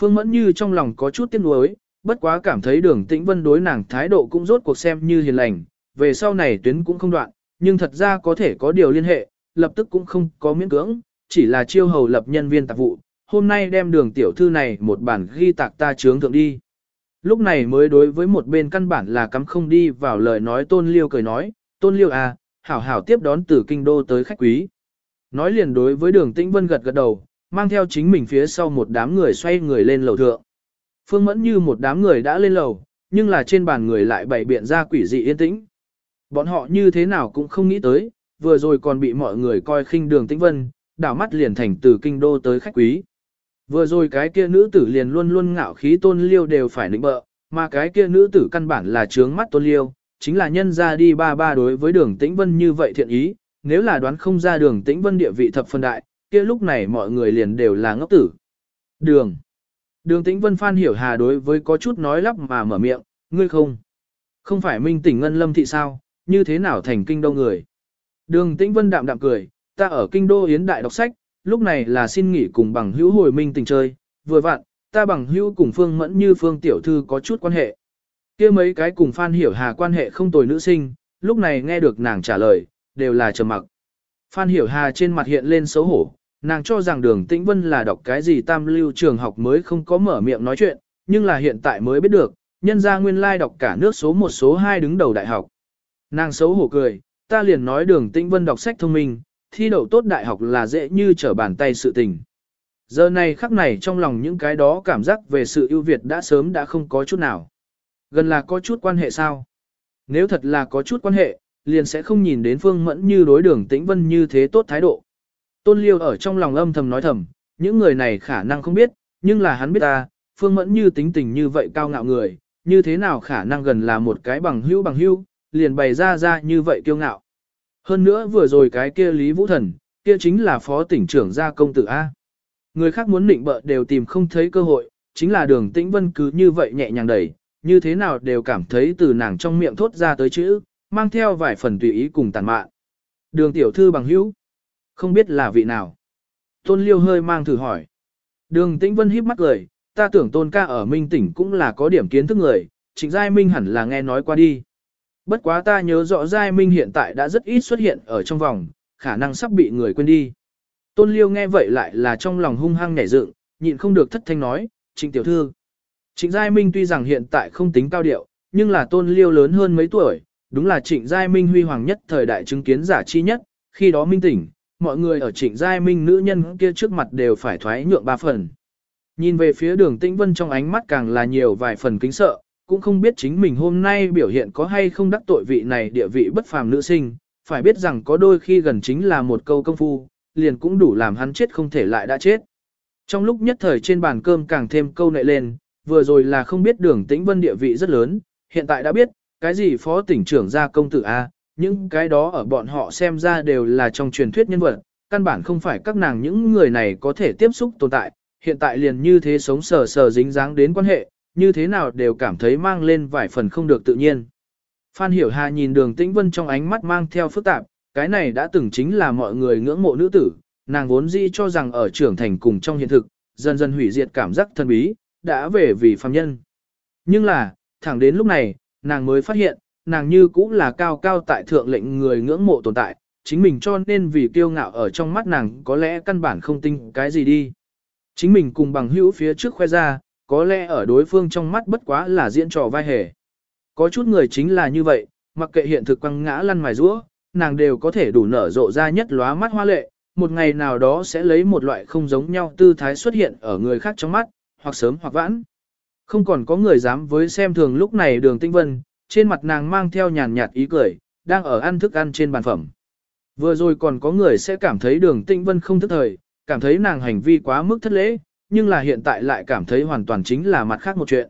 Phương Mẫn Như trong lòng có chút tiếc nuối, bất quá cảm thấy đường tĩnh vân đối nàng thái độ cũng rốt cuộc xem như hiền lành, về sau này tuyến cũng không đoạn, nhưng thật ra có thể có điều liên hệ, lập tức cũng không có miễn cưỡng, chỉ là chiêu hầu lập nhân viên tạp vụ, hôm nay đem đường tiểu thư này một bản ghi tạc ta chướng thượng đi. Lúc này mới đối với một bên căn bản là cắm không đi vào lời nói tôn liêu cười nói, tôn liêu à, hảo hảo tiếp đón từ kinh đô tới khách quý. Nói liền đối với đường tĩnh vân gật gật đầu, mang theo chính mình phía sau một đám người xoay người lên lầu thượng. Phương Mẫn như một đám người đã lên lầu, nhưng là trên bàn người lại bày biện ra quỷ dị yên tĩnh. Bọn họ như thế nào cũng không nghĩ tới, vừa rồi còn bị mọi người coi khinh đường tĩnh vân, đảo mắt liền thành từ kinh đô tới khách quý. Vừa rồi cái kia nữ tử liền luôn luôn ngạo khí tôn liêu đều phải nịnh bợ, mà cái kia nữ tử căn bản là trướng mắt tôn liêu, chính là nhân ra đi ba ba đối với đường tĩnh vân như vậy thiện ý, nếu là đoán không ra đường tĩnh vân địa vị thập phân đại, kia lúc này mọi người liền đều là ngốc tử. Đường. Đường tĩnh vân phan hiểu hà đối với có chút nói lắp mà mở miệng, ngươi không. Không phải minh tỉnh ngân lâm thị sao, như thế nào thành kinh đô người. Đường tĩnh vân đạm đạm cười, ta ở kinh đô yến đại đọc sách, lúc này là xin nghỉ cùng bằng hữu hồi minh tình chơi, vừa vặn, ta bằng hữu cùng phương mẫn như phương tiểu thư có chút quan hệ. kia mấy cái cùng phan hiểu hà quan hệ không tồi nữ sinh, lúc này nghe được nàng trả lời, đều là trầm mặc. Phan hiểu hà trên mặt hiện lên xấu hổ, nàng cho rằng đường tĩnh vân là đọc cái gì tam lưu trường học mới không có mở miệng nói chuyện, nhưng là hiện tại mới biết được, nhân ra nguyên lai đọc cả nước số 1 số 2 đứng đầu đại học. Nàng xấu hổ cười, ta liền nói đường tĩnh vân đọc sách thông minh, thi đậu tốt đại học là dễ như trở bàn tay sự tình. Giờ này khắc này trong lòng những cái đó cảm giác về sự ưu việt đã sớm đã không có chút nào. Gần là có chút quan hệ sao? Nếu thật là có chút quan hệ, liền sẽ không nhìn đến Phương Mẫn như đối đường Tĩnh Vân như thế tốt thái độ. Tôn Liêu ở trong lòng âm thầm nói thầm, những người này khả năng không biết, nhưng là hắn biết ta, Phương Mẫn như tính tình như vậy cao ngạo người, như thế nào khả năng gần là một cái bằng hữu bằng hữu, liền bày ra ra như vậy kiêu ngạo. Hơn nữa vừa rồi cái kia Lý Vũ Thần, kia chính là phó tỉnh trưởng gia công tử A. Người khác muốn định bợ đều tìm không thấy cơ hội, chính là đường tĩnh vân cứ như vậy nhẹ nhàng đẩy, như thế nào đều cảm thấy từ nàng trong miệng thốt ra tới chữ, mang theo vài phần tùy ý cùng tàn mạn. Đường tiểu thư bằng hữu, không biết là vị nào. Tôn liêu hơi mang thử hỏi. Đường tĩnh vân híp mắt cười, ta tưởng tôn ca ở Minh tỉnh cũng là có điểm kiến thức người, trịnh giai Minh hẳn là nghe nói qua đi. Bất quá ta nhớ rõ giai Minh hiện tại đã rất ít xuất hiện ở trong vòng, khả năng sắp bị người quên đi. Tôn liêu nghe vậy lại là trong lòng hung hăng nhảy dựng, nhịn không được thất thanh nói, trịnh tiểu thư. Trịnh giai Minh tuy rằng hiện tại không tính cao điệu, nhưng là tôn liêu lớn hơn mấy tuổi, đúng là trịnh giai Minh huy hoàng nhất thời đại chứng kiến giả chi nhất, khi đó minh tỉnh, mọi người ở trịnh giai Minh nữ nhân kia trước mặt đều phải thoái nhượng ba phần. Nhìn về phía đường tĩnh vân trong ánh mắt càng là nhiều vài phần kính sợ, cũng không biết chính mình hôm nay biểu hiện có hay không đắc tội vị này địa vị bất phàm nữ sinh, phải biết rằng có đôi khi gần chính là một câu công phu, liền cũng đủ làm hắn chết không thể lại đã chết. Trong lúc nhất thời trên bàn cơm càng thêm câu nệ lên, vừa rồi là không biết đường tĩnh vân địa vị rất lớn, hiện tại đã biết, cái gì phó tỉnh trưởng gia công tử A, những cái đó ở bọn họ xem ra đều là trong truyền thuyết nhân vật, căn bản không phải các nàng những người này có thể tiếp xúc tồn tại, hiện tại liền như thế sống sờ sờ dính dáng đến quan hệ, như thế nào đều cảm thấy mang lên vài phần không được tự nhiên. Phan Hiểu Hà nhìn đường tĩnh vân trong ánh mắt mang theo phức tạp, cái này đã từng chính là mọi người ngưỡng mộ nữ tử, nàng vốn dĩ cho rằng ở trưởng thành cùng trong hiện thực, dần dần hủy diệt cảm giác thân bí, đã về vì phàm nhân. Nhưng là, thẳng đến lúc này, nàng mới phát hiện, nàng như cũng là cao cao tại thượng lệnh người ngưỡng mộ tồn tại, chính mình cho nên vì kiêu ngạo ở trong mắt nàng có lẽ căn bản không tin cái gì đi. Chính mình cùng bằng hữu phía trước khoe ra, có lẽ ở đối phương trong mắt bất quá là diễn trò vai hề. Có chút người chính là như vậy, mặc kệ hiện thực quăng ngã lăn mài rũa, nàng đều có thể đủ nở rộ ra nhất lóa mắt hoa lệ, một ngày nào đó sẽ lấy một loại không giống nhau tư thái xuất hiện ở người khác trong mắt, hoặc sớm hoặc vãn. Không còn có người dám với xem thường lúc này đường tinh vân, trên mặt nàng mang theo nhàn nhạt ý cười, đang ở ăn thức ăn trên bàn phẩm. Vừa rồi còn có người sẽ cảm thấy đường tinh vân không thức thời, cảm thấy nàng hành vi quá mức thất lễ, nhưng là hiện tại lại cảm thấy hoàn toàn chính là mặt khác một chuyện.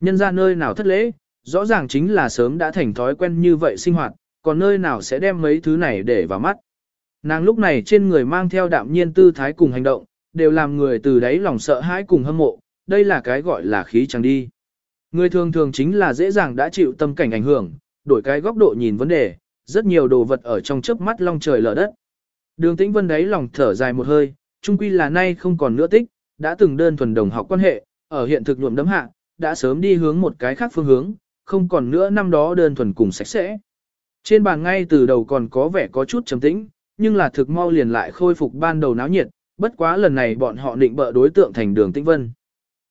Nhân ra nơi nào thất lễ, rõ ràng chính là sớm đã thành thói quen như vậy sinh hoạt, còn nơi nào sẽ đem mấy thứ này để vào mắt. Nàng lúc này trên người mang theo đạm nhiên tư thái cùng hành động, đều làm người từ đáy lòng sợ hãi cùng hâm mộ, đây là cái gọi là khí chẳng đi. Người thường thường chính là dễ dàng đã chịu tâm cảnh ảnh hưởng, đổi cái góc độ nhìn vấn đề, rất nhiều đồ vật ở trong chớp mắt long trời lở đất. Đường tĩnh vân đáy lòng thở dài một hơi, trung quy là nay không còn nữa tích, đã từng đơn thuần đồng học quan hệ, ở hiện thực nhuộm đấm hạ, đã sớm đi hướng một cái khác phương hướng, không còn nữa năm đó đơn thuần cùng sạch sẽ. Trên bàn ngay từ đầu còn có vẻ có chút trầm tĩnh, nhưng là thực mau liền lại khôi phục ban đầu náo nhiệt, bất quá lần này bọn họ định bợ đối tượng thành đường tĩnh vân.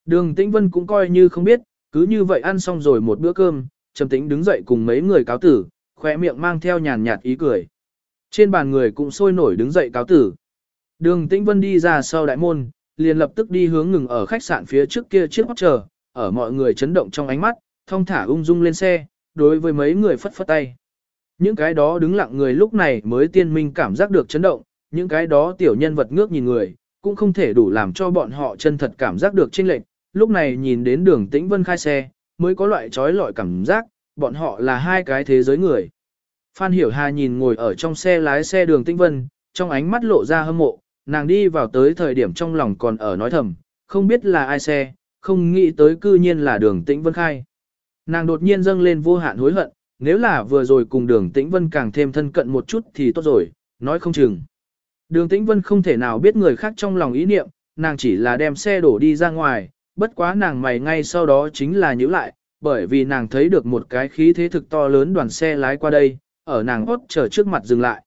Đường tĩnh vân cũng coi như không biết, cứ như vậy ăn xong rồi một bữa cơm, trầm tĩnh đứng dậy cùng mấy người cáo tử, khỏe miệng mang theo nhàn nhạt ý cười. Trên bàn người cũng sôi nổi đứng dậy cáo tử. Đường tĩnh vân đi ra sau đại môn, liền lập tức đi hướng ngừng ở khách sạn phía trước kia chiếc hót chờ, ở mọi người chấn động trong ánh mắt, thông thả ung dung lên xe, đối với mấy người phất phất tay. Những cái đó đứng lặng người lúc này mới tiên minh cảm giác được chấn động, những cái đó tiểu nhân vật ngước nhìn người, cũng không thể đủ làm cho bọn họ chân thật cảm giác được chênh lệch. Lúc này nhìn đến đường tĩnh vân khai xe, mới có loại trói lọi cảm giác, bọn họ là hai cái thế giới người. Phan Hiểu Hà nhìn ngồi ở trong xe lái xe đường tĩnh vân, trong ánh mắt lộ ra hâm mộ, nàng đi vào tới thời điểm trong lòng còn ở nói thầm, không biết là ai xe, không nghĩ tới cư nhiên là đường tĩnh vân khai. Nàng đột nhiên dâng lên vô hạn hối hận, nếu là vừa rồi cùng đường tĩnh vân càng thêm thân cận một chút thì tốt rồi, nói không chừng. Đường tĩnh vân không thể nào biết người khác trong lòng ý niệm, nàng chỉ là đem xe đổ đi ra ngoài, bất quá nàng mày ngay sau đó chính là nhíu lại, bởi vì nàng thấy được một cái khí thế thực to lớn đoàn xe lái qua đây, ở nàng hốt chờ trước mặt dừng lại.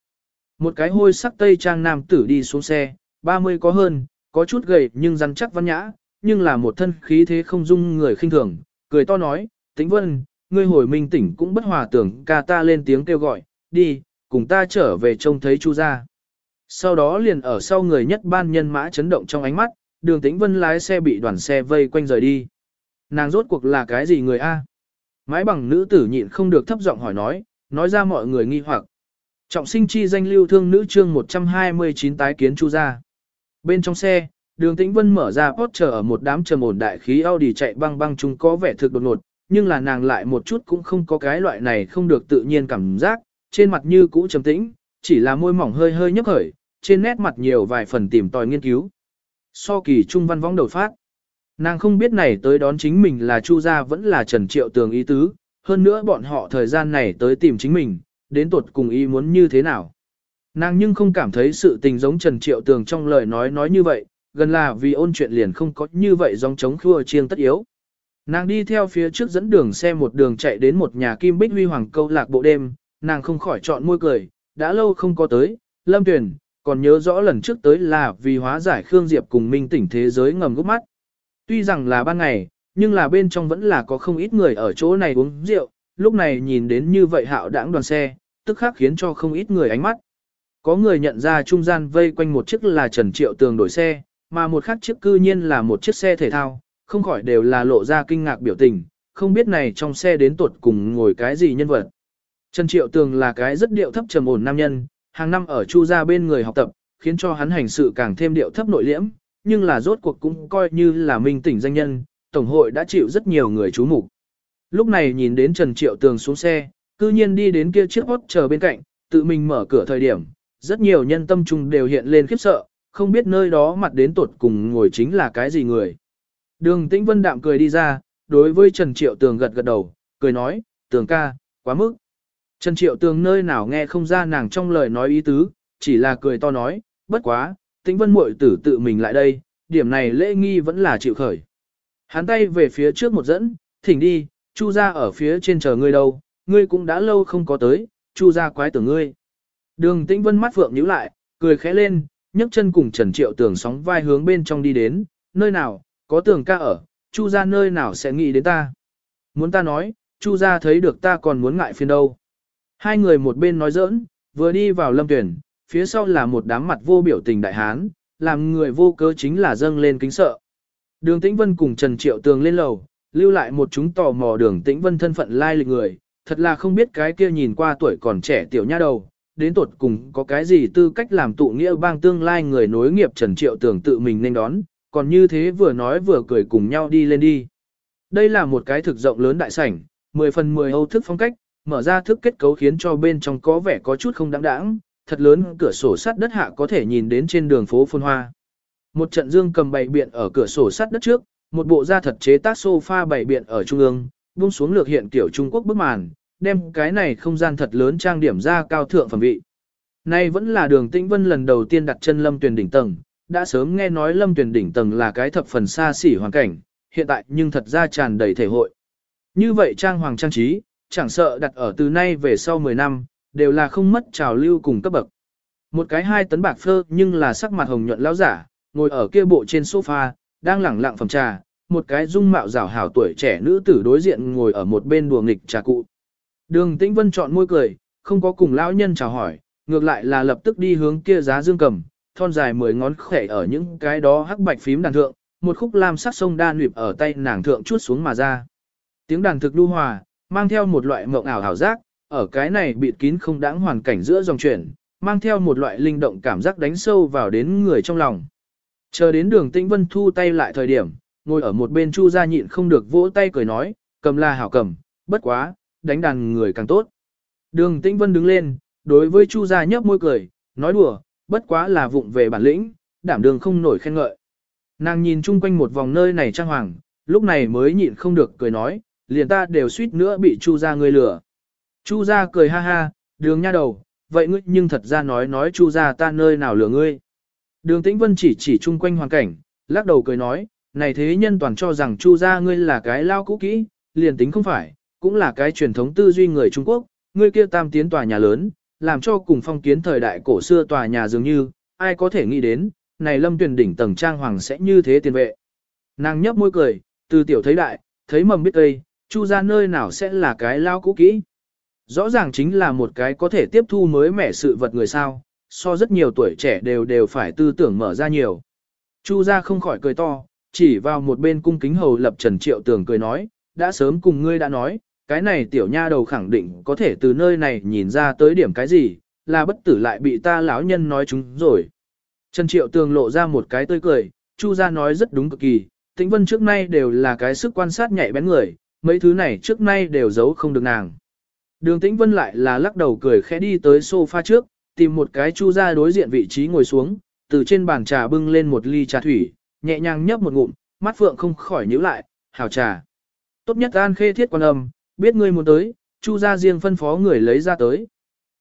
Một cái hôi sắc tây trang nam tử đi xuống xe, 30 có hơn, có chút gầy nhưng rắn chắc văn nhã, nhưng là một thân khí thế không dung người khinh thường, cười to nói, tĩnh vân, ngươi hồi minh tỉnh cũng bất hòa tưởng ca ta lên tiếng kêu gọi, đi, cùng ta trở về trông thấy Chu gia. Sau đó liền ở sau người nhất ban nhân mã chấn động trong ánh mắt, đường tĩnh vân lái xe bị đoàn xe vây quanh rời đi. Nàng rốt cuộc là cái gì người A? Mái bằng nữ tử nhịn không được thấp giọng hỏi nói, nói ra mọi người nghi hoặc. Trọng sinh chi danh lưu thương nữ chương 129 tái kiến chu gia. Bên trong xe, đường tĩnh vân mở ra Porsche ở một đám trầm ổn đại khí Audi chạy băng băng chúng có vẻ thực đột ngột, nhưng là nàng lại một chút cũng không có cái loại này không được tự nhiên cảm giác, trên mặt như cũ trầm tĩnh, chỉ là môi mỏng hơi hơi nhấp khởi, trên nét mặt nhiều vài phần tìm tòi nghiên cứu. So kỳ trung văn võng đầu phát. Nàng không biết này tới đón chính mình là Chu gia vẫn là Trần Triệu Tường ý tứ, hơn nữa bọn họ thời gian này tới tìm chính mình, đến tuột cùng ý muốn như thế nào. Nàng nhưng không cảm thấy sự tình giống Trần Triệu Tường trong lời nói nói như vậy, gần là vì ôn chuyện liền không có như vậy giống chống khua chiêng tất yếu. Nàng đi theo phía trước dẫn đường xe một đường chạy đến một nhà kim bích huy hoàng câu lạc bộ đêm, nàng không khỏi chọn môi cười, đã lâu không có tới, Lâm Tuyền, còn nhớ rõ lần trước tới là vì hóa giải Khương Diệp cùng minh tỉnh thế giới ngầm gốc mắt. Tuy rằng là ban ngày, nhưng là bên trong vẫn là có không ít người ở chỗ này uống rượu, lúc này nhìn đến như vậy hạo đãng đoàn xe, tức khắc khiến cho không ít người ánh mắt. Có người nhận ra trung gian vây quanh một chiếc là Trần Triệu Tường đổi xe, mà một khác chiếc cư nhiên là một chiếc xe thể thao, không khỏi đều là lộ ra kinh ngạc biểu tình, không biết này trong xe đến tuột cùng ngồi cái gì nhân vật. Trần Triệu Tường là cái rất điệu thấp trầm ổn nam nhân, hàng năm ở Chu gia bên người học tập, khiến cho hắn hành sự càng thêm điệu thấp nội liễm, nhưng là rốt cuộc cũng coi như là minh tỉnh danh nhân, tổng hội đã chịu rất nhiều người chú mục. Lúc này nhìn đến Trần Triệu Tường xuống xe, cư nhiên đi đến kia chiếc hốt chờ bên cạnh, tự mình mở cửa thời điểm, rất nhiều nhân tâm trung đều hiện lên khiếp sợ, không biết nơi đó mặt đến tột cùng ngồi chính là cái gì người. Đường Tĩnh Vân đạm cười đi ra, đối với Trần Triệu Tường gật gật đầu, cười nói, Tường ca, quá mức. Trần Triệu Tường nơi nào nghe không ra nàng trong lời nói ý tứ, chỉ là cười to nói, bất quá, Tĩnh Vân muội tử tự mình lại đây, điểm này lễ nghi vẫn là chịu khởi. Hắn tay về phía trước một dẫn, thỉnh đi, Chu gia ở phía trên chờ ngươi đâu, ngươi cũng đã lâu không có tới, Chu gia quái tưởng ngươi. Đường Tĩnh Vân mắt phượng nhíu lại, cười khẽ lên, nhấc chân cùng Trần Triệu Tường sóng vai hướng bên trong đi đến, nơi nào, có tường ca ở, Chu gia nơi nào sẽ nghĩ đến ta. Muốn ta nói, Chu gia thấy được ta còn muốn ngại phiền đâu. Hai người một bên nói giỡn, vừa đi vào lâm tuyển, phía sau là một đám mặt vô biểu tình đại hán, làm người vô cớ chính là dâng lên kính sợ. Đường Tĩnh Vân cùng Trần Triệu Tường lên lầu, lưu lại một chúng tò mò đường Tĩnh Vân thân phận lai lịch người, thật là không biết cái kia nhìn qua tuổi còn trẻ tiểu nha đầu, đến tuột cùng có cái gì tư cách làm tụ nghĩa bang tương lai người nối nghiệp Trần Triệu tưởng tự mình nên đón, còn như thế vừa nói vừa cười cùng nhau đi lên đi. Đây là một cái thực rộng lớn đại sảnh, 10 phần 10 Âu thức phong cách, mở ra thức kết cấu khiến cho bên trong có vẻ có chút không đáng đáng, thật lớn cửa sổ sắt đất hạ có thể nhìn đến trên đường phố phun hoa. Một trận dương cầm bày biện ở cửa sổ sắt đất trước, một bộ da thật chế tác sofa bày biện ở trung ương, buông xuống lược hiện tiểu Trung Quốc bức màn, đem cái này không gian thật lớn trang điểm ra cao thượng phẩm vị. Nay vẫn là đường tĩnh vân lần đầu tiên đặt chân lâm tuyền đỉnh tầng, đã sớm nghe nói lâm tuyền đỉnh tầng là cái thập phần xa xỉ hoàn cảnh, hiện tại nhưng thật ra tràn đầy thể hội. Như vậy trang hoàng trang trí, chẳng sợ đặt ở từ nay về sau 10 năm, đều là không mất trào lưu cùng cấp bậc. Một cái hai tấn bạc phơ nhưng là sắc mặt hồng nhuận lão giả, ngồi ở kia bộ trên sofa, đang lẳng lặng phẩm trà, một cái dung mạo rảo hảo tuổi trẻ nữ tử đối diện ngồi ở một bên đùa nghịch trà cụ. Đường Tĩnh Vân chọn môi cười, không có cùng lão nhân chào hỏi, ngược lại là lập tức đi hướng kia giá dương cầm, thon dài mười ngón khẽ ở những cái đó hắc bạch phím đàn thượng, một khúc lam sắc sông đa nụy ở tay nàng thượng chuốt xuống mà ra. Tiếng đàn thực lưu hòa, mang theo một loại mộng ảo hảo giác, ở cái này bịt kín không đáng hoàn cảnh giữa dòng chuyển, mang theo một loại linh động cảm giác đánh sâu vào đến người trong lòng. Chờ đến đường tĩnh vân thu tay lại thời điểm, ngồi ở một bên chu gia nhịn không được vỗ tay cười nói, cầm là hảo cầm, bất quá, đánh đàn người càng tốt. Đường tĩnh vân đứng lên, đối với chu gia nhấp môi cười, nói đùa, bất quá là vụng về bản lĩnh, đảm đường không nổi khen ngợi. Nàng nhìn chung quanh một vòng nơi này trang hoàng, lúc này mới nhịn không được cười nói, liền ta đều suýt nữa bị chu gia người lừa. Chu gia cười ha ha, đường nha đầu, vậy ngươi nhưng thật ra nói nói chu gia ta nơi nào lừa ngươi. Đường tĩnh vân chỉ chỉ chung quanh hoàn cảnh, lắc đầu cười nói, này thế nhân toàn cho rằng chu gia ngươi là cái lao cũ kỹ, liền tính không phải, cũng là cái truyền thống tư duy người Trung Quốc, ngươi kia tam tiến tòa nhà lớn, làm cho cùng phong kiến thời đại cổ xưa tòa nhà dường như, ai có thể nghĩ đến, này lâm tuyển đỉnh tầng trang hoàng sẽ như thế tiền vệ. Nàng nhấp môi cười, từ tiểu thấy đại, thấy mầm biết cây, chu gia nơi nào sẽ là cái lao cũ kỹ. rõ ràng chính là một cái có thể tiếp thu mới mẻ sự vật người sao, so rất nhiều tuổi trẻ đều đều phải tư tưởng mở ra nhiều. Chu gia không khỏi cười to, chỉ vào một bên cung kính hầu lập Trần Triệu Tường cười nói, đã sớm cùng ngươi đã nói, cái này tiểu nha đầu khẳng định có thể từ nơi này nhìn ra tới điểm cái gì, là bất tử lại bị ta lão nhân nói chúng rồi. Trần Triệu Tường lộ ra một cái tươi cười, Chu gia nói rất đúng cực kỳ, Tĩnh Vân trước nay đều là cái sức quan sát nhạy bén người, mấy thứ này trước nay đều giấu không được nàng. Đường Tĩnh Vân lại là lắc đầu cười khẽ đi tới sofa trước, tìm một cái Chu gia đối diện vị trí ngồi xuống, từ trên bàn trà bưng lên một ly trà thủy, nhẹ nhàng nhấp một ngụm, mắt phượng không khỏi nhíu lại, hảo trà. Tốt nhất an khê thiết quan âm, biết ngươi muốn tới, Chu gia riêng phân phó người lấy ra tới.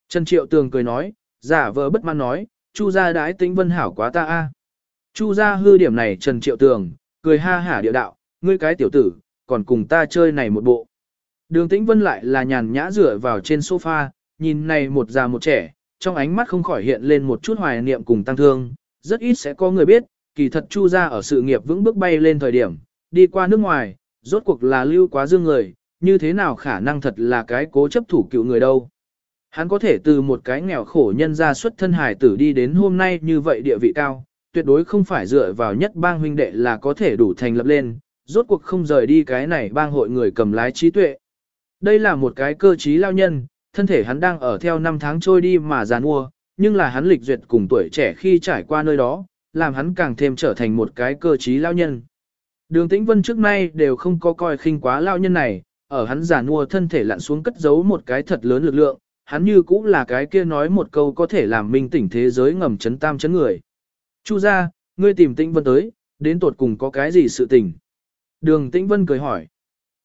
Trần Triệu Tường cười nói, giả vờ bất mãn nói, Chu gia đãi tính vân hảo quá ta a. Chu gia hư điểm này Trần Triệu Tường, cười ha hả địa đạo, ngươi cái tiểu tử, còn cùng ta chơi này một bộ. Đường Tĩnh Vân lại là nhàn nhã dựa vào trên sofa, nhìn này một già một trẻ, trong ánh mắt không khỏi hiện lên một chút hoài niệm cùng tăng thương, rất ít sẽ có người biết, kỳ thật Chu gia ở sự nghiệp vững bước bay lên thời điểm, đi qua nước ngoài, rốt cuộc là lưu quá dương người, như thế nào khả năng thật là cái cố chấp thủ cựu người đâu. Hắn có thể từ một cái nghèo khổ nhân ra xuất thân hải tử đi đến hôm nay như vậy địa vị cao, tuyệt đối không phải dựa vào nhất bang huynh đệ là có thể đủ thành lập lên, rốt cuộc không rời đi cái này bang hội người cầm lái trí tuệ. Đây là một cái cơ trí lao nhân, thân thể hắn đang ở theo năm tháng trôi đi mà giàn mua, nhưng là hắn lịch duyệt cùng tuổi trẻ khi trải qua nơi đó, làm hắn càng thêm trở thành một cái cơ trí lao nhân. Đường Tĩnh Vân trước nay đều không có coi khinh quá lao nhân này, ở hắn giả mua thân thể lặn xuống cất giấu một cái thật lớn lực lượng, hắn như cũng là cái kia nói một câu có thể làm minh tỉnh thế giới ngầm chấn tam chấn người. Chu ra, ngươi tìm Tĩnh Vân tới, đến tột cùng có cái gì sự tình? Đường Tĩnh Vân cười hỏi.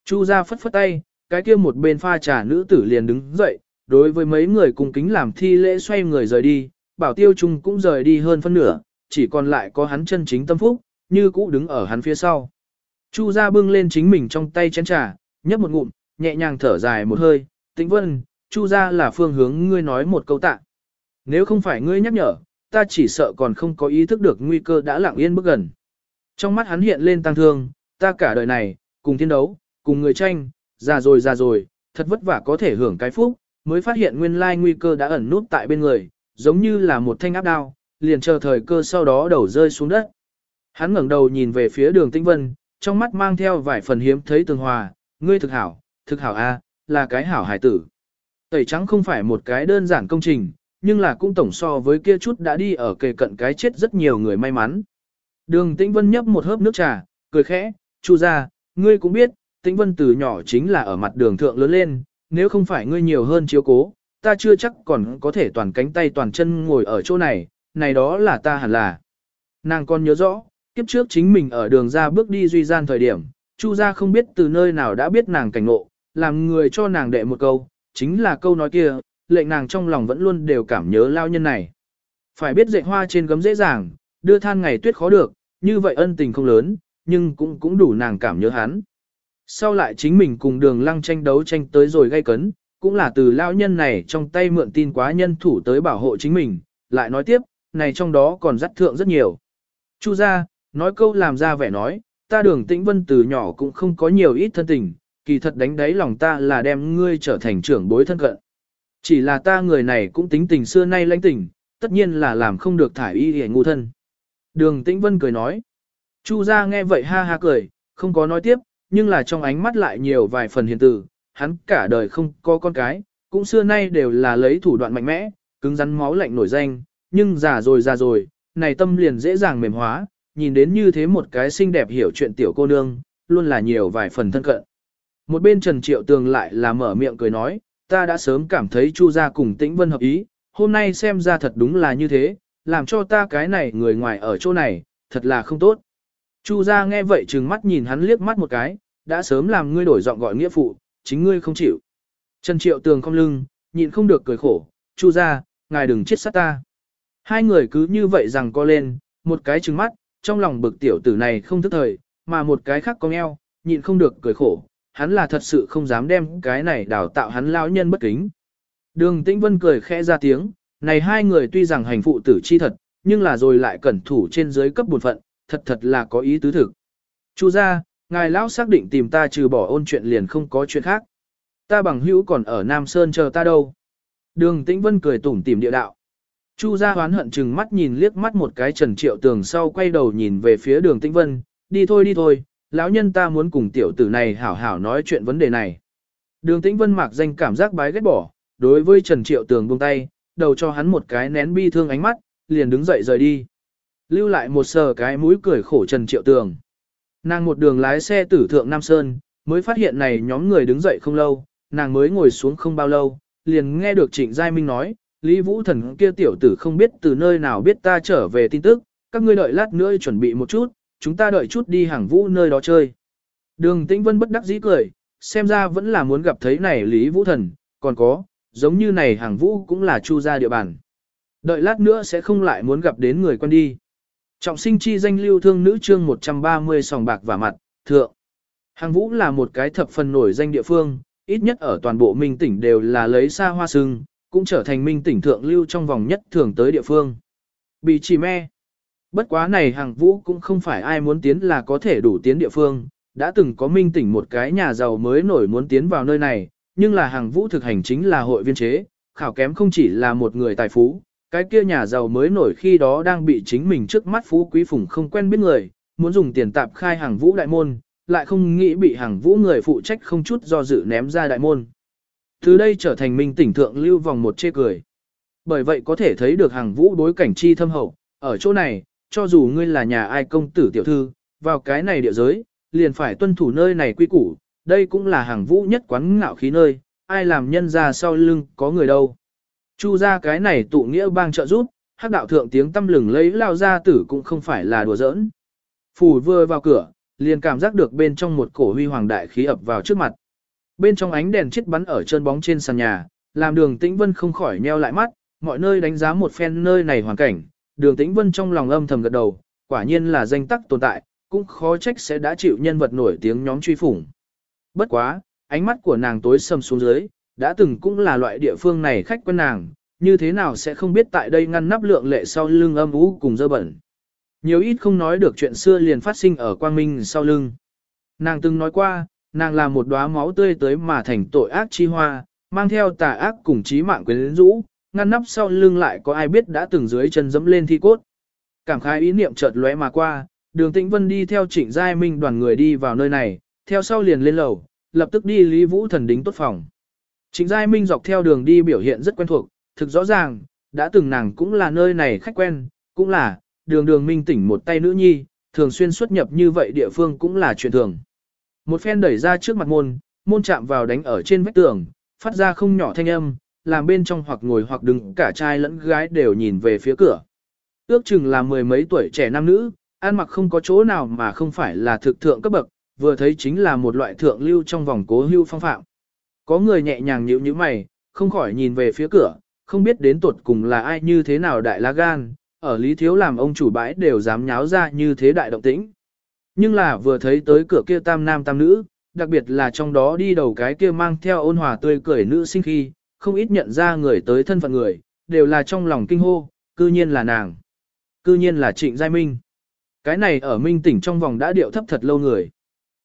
Chu ra phất phất tay, cái kia một bên pha trà nữ tử liền đứng dậy, đối với mấy người cùng kính làm thi lễ xoay người rời đi, bảo tiêu trung cũng rời đi hơn phân nửa, chỉ còn lại có hắn chân chính tâm phúc, như cũ đứng ở hắn phía sau. Chu ra bưng lên chính mình trong tay chén trà, nhấp một ngụm, nhẹ nhàng thở dài một hơi, tĩnh vân, chu ra là phương hướng ngươi nói một câu tạ. Nếu không phải ngươi nhắc nhở, ta chỉ sợ còn không có ý thức được nguy cơ đã lặng yên bước gần. Trong mắt hắn hiện lên tăng thương, ta cả đời này, cùng thiên đấu, cùng người tranh, già rồi già rồi, thật vất vả có thể hưởng cái phúc, mới phát hiện nguyên lai nguy cơ đã ẩn nút tại bên người, giống như là một thanh áp đao, liền chờ thời cơ sau đó đầu rơi xuống đất. Hắn ngẩng đầu nhìn về phía đường tinh vân, trong mắt mang theo vài phần hiếm thấy tường hòa, ngươi thực hảo, thực hảo a, là cái hảo hải tử. Tẩy trắng không phải một cái đơn giản công trình, nhưng là cũng tổng so với kia chút đã đi ở kề cận cái chết rất nhiều người may mắn. Đường Tĩnh Vân nhấp một hớp nước trà, cười khẽ, chu ra, ngươi cũng biết, Tĩnh Vân từ nhỏ chính là ở mặt đường thượng lớn lên, nếu không phải ngươi nhiều hơn chiếu cố, ta chưa chắc còn có thể toàn cánh tay toàn chân ngồi ở chỗ này, này đó là ta hẳn là. Nàng còn nhớ rõ, kiếp trước chính mình ở đường ra bước đi duy gian thời điểm, Chu gia không biết từ nơi nào đã biết nàng cảnh ngộ, làm người cho nàng đệ một câu, chính là câu nói kia, lệnh nàng trong lòng vẫn luôn đều cảm nhớ lao nhân này. Phải biết dạy hoa trên gấm dễ dàng, đưa than ngày tuyết khó được, như vậy ân tình không lớn, nhưng cũng cũng đủ nàng cảm nhớ hắn. Sau lại chính mình cùng đường lăng tranh đấu tranh tới rồi gây cấn, cũng là từ lao nhân này trong tay mượn tin quá nhân thủ tới bảo hộ chính mình, lại nói tiếp, này trong đó còn dắt thượng rất nhiều. Chu ra, nói câu làm ra vẻ nói, ta đường tĩnh vân từ nhỏ cũng không có nhiều ít thân tình, kỳ thật đánh đáy lòng ta là đem ngươi trở thành trưởng bối thân cận. Chỉ là ta người này cũng tính tình xưa nay lãnh tình, tất nhiên là làm không được thải y hề ngu thân. Đường tĩnh vân cười nói. Chu ra nghe vậy ha ha cười, không có nói tiếp, nhưng là trong ánh mắt lại nhiều vài phần hiền tử. hắn cả đời không có con cái, cũng xưa nay đều là lấy thủ đoạn mạnh mẽ, cứng rắn máu lạnh nổi danh, nhưng già rồi già rồi, này tâm liền dễ dàng mềm hóa, nhìn đến như thế một cái xinh đẹp hiểu chuyện tiểu cô nương, luôn là nhiều vài phần thân cận. Một bên Trần Triệu Tường lại là mở miệng cười nói, ta đã sớm cảm thấy Chu gia cùng Tĩnh Vân hợp ý, hôm nay xem ra thật đúng là như thế, làm cho ta cái này người ngoài ở chỗ này, thật là không tốt. Chu gia nghe vậy trừng mắt nhìn hắn liếc mắt một cái, đã sớm làm ngươi đổi giọng gọi nghĩa phụ, chính ngươi không chịu. Trần Triệu Tường không lưng, nhịn không được cười khổ, Chu gia, ngài đừng chết sát ta. Hai người cứ như vậy rằng co lên, một cái trừng mắt, trong lòng bực tiểu tử này không thức thời, mà một cái khác cong eo, nhịn không được cười khổ, hắn là thật sự không dám đem cái này đào tạo hắn lão nhân bất kính. Đường Tĩnh Vân cười khẽ ra tiếng, này hai người tuy rằng hành phụ tử chi thật, nhưng là rồi lại cẩn thủ trên dưới cấp buồn phận, thật thật là có ý tứ thực. Chu ra, ngài lão xác định tìm ta trừ bỏ ôn chuyện liền không có chuyện khác. Ta bằng hữu còn ở Nam Sơn chờ ta đâu. Đường Tĩnh Vân cười tủm tỉm địa đạo. Chu gia hoán hận chừng mắt nhìn liếc mắt một cái Trần Triệu Tường sau quay đầu nhìn về phía đường Tĩnh Vân, đi thôi đi thôi, lão nhân ta muốn cùng tiểu tử này hảo hảo nói chuyện vấn đề này. Đường Tĩnh Vân mạc danh cảm giác bái ghét bỏ, đối với Trần Triệu Tường buông tay, đầu cho hắn một cái nén bi thương ánh mắt, liền đứng dậy rời đi. Lưu lại một sờ cái mũi cười khổ Trần Triệu Tường. Nàng một đường lái xe tử thượng Nam Sơn, mới phát hiện này nhóm người đứng dậy không lâu, nàng mới ngồi xuống không bao lâu, liền nghe được Trịnh Giai Minh nói, Lý Vũ Thần kia tiểu tử không biết từ nơi nào biết ta trở về tin tức, các ngươi đợi lát nữa chuẩn bị một chút, chúng ta đợi chút đi hàng vũ nơi đó chơi. Đường Tĩnh Vân bất đắc dĩ cười, xem ra vẫn là muốn gặp thấy này Lý Vũ Thần, còn có, giống như này hàng vũ cũng là chu gia địa bàn. Đợi lát nữa sẽ không lại muốn gặp đến người quen đi. Trọng sinh chi danh lưu thương nữ chương 130 sòng bạc và mặt, thượng. Hàng vũ là một cái thập phần nổi danh địa phương, ít nhất ở toàn bộ minh tỉnh đều là lấy xa hoa sưng, cũng trở thành minh tỉnh thượng lưu trong vòng nhất thường tới địa phương. Bị chỉ me. Bất quá này hàng vũ cũng không phải ai muốn tiến là có thể đủ tiến địa phương, đã từng có minh tỉnh một cái nhà giàu mới nổi muốn tiến vào nơi này, nhưng là hàng vũ thực hành chính là hội viên chế, khảo kém không chỉ là một người tài phú, cái kia nhà giàu mới nổi khi đó đang bị chính mình trước mắt phú quý phùng không quen biết người, muốn dùng tiền tạp khai hàng vũ đại môn, lại không nghĩ bị hàng vũ người phụ trách không chút do dự ném ra đại môn. Từ đây trở thành minh tỉnh thượng lưu vòng một chê cười. Bởi vậy có thể thấy được hàng vũ đối cảnh chi thâm hậu, ở chỗ này, cho dù ngươi là nhà ai công tử tiểu thư, vào cái này địa giới, liền phải tuân thủ nơi này quy củ, đây cũng là hàng vũ nhất quán ngạo khí nơi, ai làm nhân ra sau lưng có người đâu. Chu ra cái này tụ nghĩa bang trợ giúp, hắc đạo thượng tiếng tâm lừng lấy lao ra tử cũng không phải là đùa giỡn. Phủ vừa vào cửa, liền cảm giác được bên trong một cổ huy hoàng đại khí ập vào trước mặt. Bên trong ánh đèn chết bắn ở chân bóng trên sàn nhà, làm đường tĩnh vân không khỏi nheo lại mắt, mọi nơi đánh giá một phen nơi này hoàn cảnh, đường tĩnh vân trong lòng âm thầm gật đầu, quả nhiên là danh tắc tồn tại, cũng khó trách sẽ đã chịu nhân vật nổi tiếng nhóm truy phủng. Bất quá, ánh mắt của nàng tối sầm xuống dưới, đã từng cũng là loại địa phương này khách quen nàng, như thế nào sẽ không biết tại đây ngăn nắp lượng lệ sau lưng âm ú cùng dơ bẩn. Nhiều ít không nói được chuyện xưa liền phát sinh ở quang minh sau lưng. Nàng từng nói qua, nàng là một đóa máu tươi tới mà thành tội ác chi hoa, mang theo tà ác cùng trí mạng quyến rũ, ngăn nắp sau lưng lại có ai biết đã từng dưới chân dẫm lên thi cốt. Cảm khái ý niệm chợt lóe mà qua, đường tĩnh vân đi theo trịnh giai minh đoàn người đi vào nơi này, theo sau liền lên lầu, lập tức đi Lý Vũ thần đính tốt phòng. Trịnh giai minh dọc theo đường đi biểu hiện rất quen thuộc, thực rõ ràng, đã từng nàng cũng là nơi này khách quen, cũng là, đường đường minh tỉnh một tay nữ nhi, thường xuyên xuất nhập như vậy địa phương cũng là chuyện thường. Một phen đẩy ra trước mặt môn, môn chạm vào đánh ở trên vách tường, phát ra không nhỏ thanh âm, làm bên trong hoặc ngồi hoặc đứng cả trai lẫn gái đều nhìn về phía cửa. Ước chừng là mười mấy tuổi trẻ nam nữ, ăn mặc không có chỗ nào mà không phải là thực thượng cấp bậc, vừa thấy chính là một loại thượng lưu trong vòng cố hưu phong phạm. Có người nhẹ nhàng nhíu nhíu mày, không khỏi nhìn về phía cửa, không biết đến tuột cùng là ai như thế nào đại lá gan, ở Lý Thiếu làm ông chủ bãi đều dám nháo ra như thế đại động tĩnh. Nhưng là vừa thấy tới cửa kia tam nam tam nữ, đặc biệt là trong đó đi đầu cái kia mang theo ôn hòa tươi cười nữ sinh khi, không ít nhận ra người tới thân phận người, đều là trong lòng kinh hô, cư nhiên là nàng. Cư nhiên là Trịnh Giai Minh. Cái này ở Minh tỉnh trong vòng đã điệu thấp thật lâu người.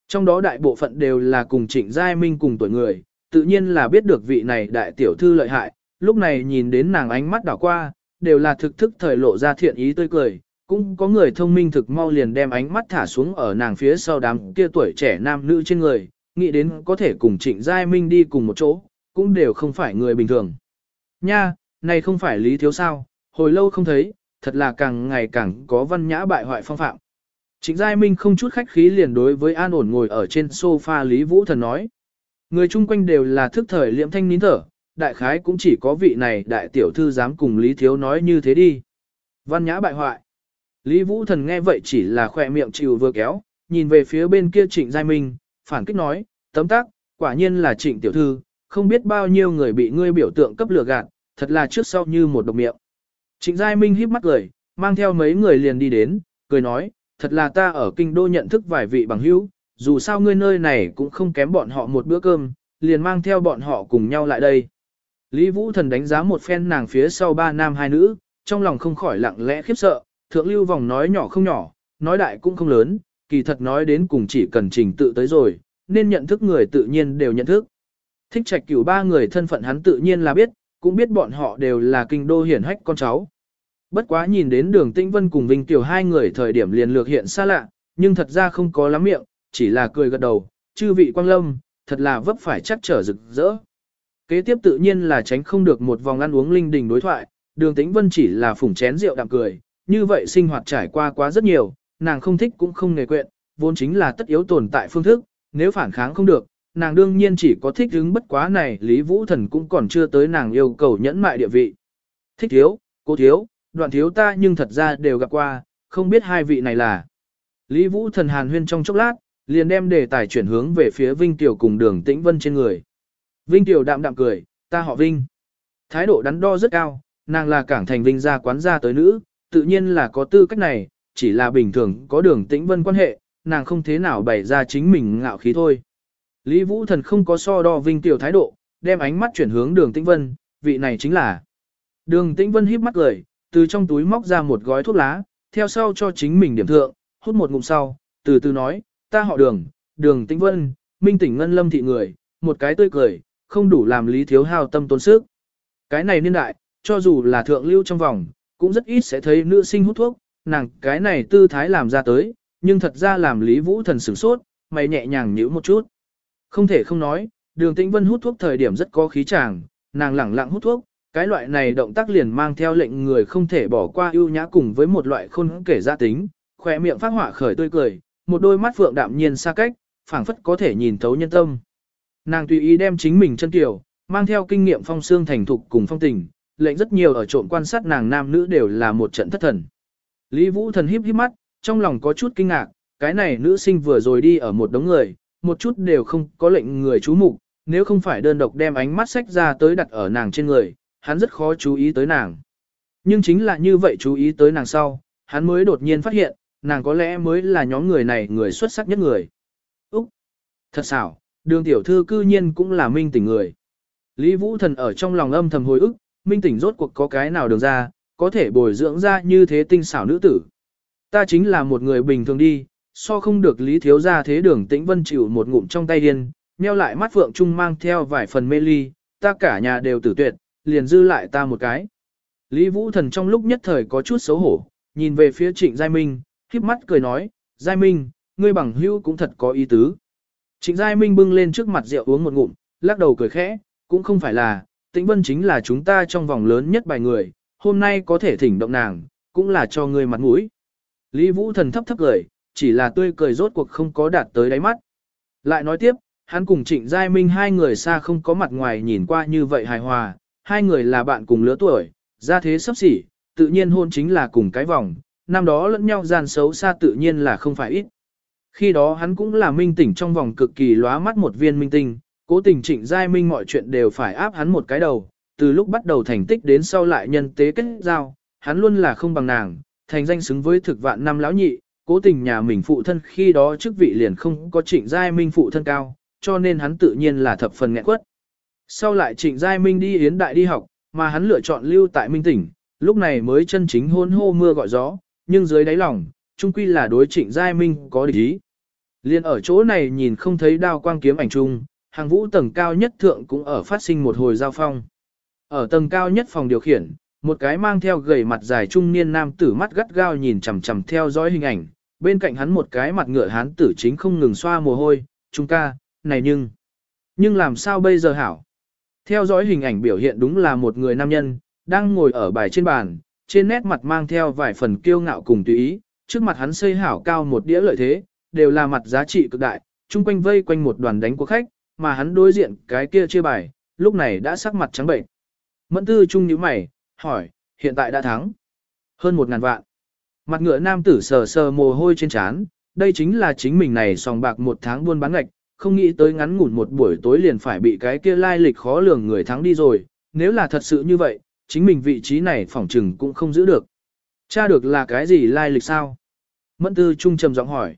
Trong đó đại bộ phận đều là cùng Trịnh Giai Minh cùng tuổi người, tự nhiên là biết được vị này đại tiểu thư lợi hại, lúc này nhìn đến nàng ánh mắt đảo qua, đều là thực thức thời lộ ra thiện ý tươi cười, cũng có người thông minh thực mau liền đem ánh mắt thả xuống ở nàng phía sau đám kia tuổi trẻ nam nữ trên người, nghĩ đến có thể cùng Trịnh Giai Minh đi cùng một chỗ, cũng đều không phải người bình thường. Nha, này không phải lý thiếu sao, hồi lâu không thấy, thật là càng ngày càng có văn nhã bại hoại phong phạm. Trịnh Giai Minh không chút khách khí liền đối với an ổn ngồi ở trên sofa Lý Vũ Thần nói. Người chung quanh đều là thức thời liệm thanh nín thở, đại khái cũng chỉ có vị này đại tiểu thư dám cùng Lý Thiếu nói như thế đi. Văn nhã bại hoại. Lý Vũ Thần nghe vậy chỉ là khỏe miệng chịu vừa kéo, nhìn về phía bên kia Trịnh Giai Minh, phản kích nói, tấm tác, quả nhiên là Trịnh tiểu thư, không biết bao nhiêu người bị ngươi biểu tượng cấp lừa gạt, thật là trước sau như một độc miệng. Trịnh Giai Minh híp mắt cười, mang theo mấy người liền đi đến, cười nói, thật là ta ở kinh đô nhận thức vài vị bằng hữu, dù sao ngươi nơi này cũng không kém bọn họ một bữa cơm, liền mang theo bọn họ cùng nhau lại đây. Lý Vũ Thần đánh giá một phen nàng phía sau ba nam hai nữ, trong lòng không khỏi lặng lẽ khiếp sợ, thượng lưu vòng nói nhỏ không nhỏ, nói đại cũng không lớn, kỳ thật nói đến cùng chỉ cần trình tự tới rồi, nên nhận thức người tự nhiên đều nhận thức. Thích trạch cửu ba người thân phận hắn tự nhiên là biết, cũng biết bọn họ đều là kinh đô hiển hách con cháu. Bất quá nhìn đến đường Tĩnh Vân cùng Vinh Tiểu hai người thời điểm liền lược hiện xa lạ, nhưng thật ra không có lắm miệng, chỉ là cười gật đầu, chư vị quang lâm, thật là vấp phải chắc trở rực rỡ. Kế tiếp tự nhiên là tránh không được một vòng ăn uống linh đình đối thoại, đường Tĩnh Vân chỉ là phủng chén rượu đạm cười, như vậy sinh hoạt trải qua quá rất nhiều, nàng không thích cũng không nghề quyện, vốn chính là tất yếu tồn tại phương thức, nếu phản kháng không được, nàng đương nhiên chỉ có thích hứng bất quá này Lý Vũ Thần cũng còn chưa tới nàng yêu cầu nhẫn mại địa vị. Thích thiếu, cô thiếu, đoạn thiếu ta nhưng thật ra đều gặp qua, không biết hai vị này là. Lý Vũ Thần hàn huyên trong chốc lát, liền đem đề tài chuyển hướng về phía Vinh Tiểu cùng đường Tĩnh Vân trên người. Vinh Tiểu đạm đạm cười, ta họ Vinh. Thái độ đắn đo rất cao, nàng là cảng thành Vinh gia quán gia tới nữ, tự nhiên là có tư cách này, chỉ là bình thường có đường Tĩnh Vân quan hệ, nàng không thế nào bày ra chính mình ngạo khí thôi. Lý Vũ Thần không có so đo Vinh Tiểu thái độ, đem ánh mắt chuyển hướng đường Tĩnh Vân, vị này chính là. Đường Tĩnh Vân híp mắt cười, từ trong túi móc ra một gói thuốc lá, theo sau cho chính mình điểm thượng, hút một ngụm sau, từ từ nói, ta họ đường, đường Tĩnh Vân, minh tỉnh ngân lâm thị người, một cái tươi cười, không đủ làm lý thiếu hao tâm tốn sức. Cái này niên đại, cho dù là thượng lưu trong vòng, cũng rất ít sẽ thấy nữ sinh hút thuốc, nàng cái này tư thái làm ra tới, nhưng thật ra làm lý vũ thần sửng sốt, mày nhẹ nhàng nhíu một chút. Không thể không nói, đường tĩnh vân hút thuốc thời điểm rất có khí chàng, nàng lẳng lặng hút thuốc, cái loại này động tác liền mang theo lệnh người không thể bỏ qua ưu nhã cùng với một loại khôn kể gia tính, khỏe miệng phát họa khởi tươi cười, một đôi mắt phượng đạm nhiên xa cách, phảng phất có thể nhìn thấu nhân tâm. Nàng tùy ý đem chính mình chân tiểu, mang theo kinh nghiệm phong xương thành thục cùng phong tình, lệnh rất nhiều ở trộm quan sát nàng nam nữ đều là một trận thất thần. Lý Vũ thần híp híp mắt, trong lòng có chút kinh ngạc, cái này nữ sinh vừa rồi đi ở một đống người, một chút đều không có lệnh người chú mục, nếu không phải đơn độc đem ánh mắt sách ra tới đặt ở nàng trên người, hắn rất khó chú ý tới nàng. Nhưng chính là như vậy chú ý tới nàng sau, hắn mới đột nhiên phát hiện, nàng có lẽ mới là nhóm người này người xuất sắc nhất người. Úc! Thật xảo, đường tiểu thư cư nhiên cũng là minh tỉnh người. Lý Vũ Thần ở trong lòng âm thầm hồi ức, minh tỉnh rốt cuộc có cái nào đường ra, có thể bồi dưỡng ra như thế tinh xảo nữ tử. Ta chính là một người bình thường đi, so không được lý thiếu ra thế đường tĩnh vân chịu một ngụm trong tay điên, nheo lại mắt phượng trung mang theo vài phần mê ly, ta cả nhà đều tử tuyệt, liền dư lại ta một cái. Lý Vũ Thần trong lúc nhất thời có chút xấu hổ, nhìn về phía Trịnh Giai Minh, khiếp mắt cười nói, Giai Minh, ngươi bằng hữu cũng thật có ý tứ. Trịnh Giai Minh bưng lên trước mặt rượu uống một ngụm, lắc đầu cười khẽ, cũng không phải là, Tĩnh Vân chính là chúng ta trong vòng lớn nhất bài người, hôm nay có thể thỉnh động nàng, cũng là cho ngươi mặt mũi. Lý Vũ Thần thấp thấp cười, chỉ là tươi cười rốt cuộc không có đạt tới đáy mắt. Lại nói tiếp, hắn cùng Trịnh Giai Minh hai người xa không có mặt ngoài nhìn qua như vậy hài hòa, hai người là bạn cùng lứa tuổi, ra thế sắp xỉ, tự nhiên hôn chính là cùng cái vòng, năm đó lẫn nhau gian xấu xa tự nhiên là không phải ít. Khi đó hắn cũng là minh tỉnh trong vòng cực kỳ lóa mắt một viên minh tinh, cố tình trịnh giai minh mọi chuyện đều phải áp hắn một cái đầu, từ lúc bắt đầu thành tích đến sau lại nhân tế kết giao, hắn luôn là không bằng nàng, thành danh xứng với thực vạn năm lão nhị, cố tình nhà mình phụ thân khi đó chức vị liền không có trịnh giai minh phụ thân cao, cho nên hắn tự nhiên là thập phần nghẹn quất. Sau lại trịnh giai minh đi yến đại đi học, mà hắn lựa chọn lưu tại minh tỉnh, lúc này mới chân chính hôn hô mưa gọi gió, nhưng dưới đáy lòng, trung quy là đối trịnh giai minh có địch ý. Liên ở chỗ này nhìn không thấy đao quang kiếm ảnh chung, hàng vũ tầng cao nhất thượng cũng ở phát sinh một hồi giao phong. Ở tầng cao nhất phòng điều khiển, một cái mang theo gầy mặt dài trung niên nam tử mắt gắt gao nhìn chằm chằm theo dõi hình ảnh, bên cạnh hắn một cái mặt ngựa hán tử chính không ngừng xoa mồ hôi, trung ca, này nhưng, nhưng làm sao bây giờ hảo? Theo dõi hình ảnh biểu hiện đúng là một người nam nhân, đang ngồi ở bài trên bàn, trên nét mặt mang theo vài phần kiêu ngạo cùng tùy ý, trước mặt hắn xây hảo cao một đĩa lợi thế, đều là mặt giá trị cực đại, chung quanh vây quanh một đoàn đánh của khách, mà hắn đối diện cái kia chia bài, lúc này đã sắc mặt trắng bệnh. Mẫn tư chung như mày, hỏi, hiện tại đã thắng. Hơn một ngàn vạn. Mặt ngựa nam tử sờ sờ mồ hôi trên trán, đây chính là chính mình này sòng bạc một tháng buôn bán ngạch, không nghĩ tới ngắn ngủn một buổi tối liền phải bị cái kia lai lịch khó lường người thắng đi rồi, nếu là thật sự như vậy, chính mình vị trí này phỏng trừng cũng không giữ được. Cha được là cái gì lai lịch sao? Mẫn tư trung trầm giọng hỏi.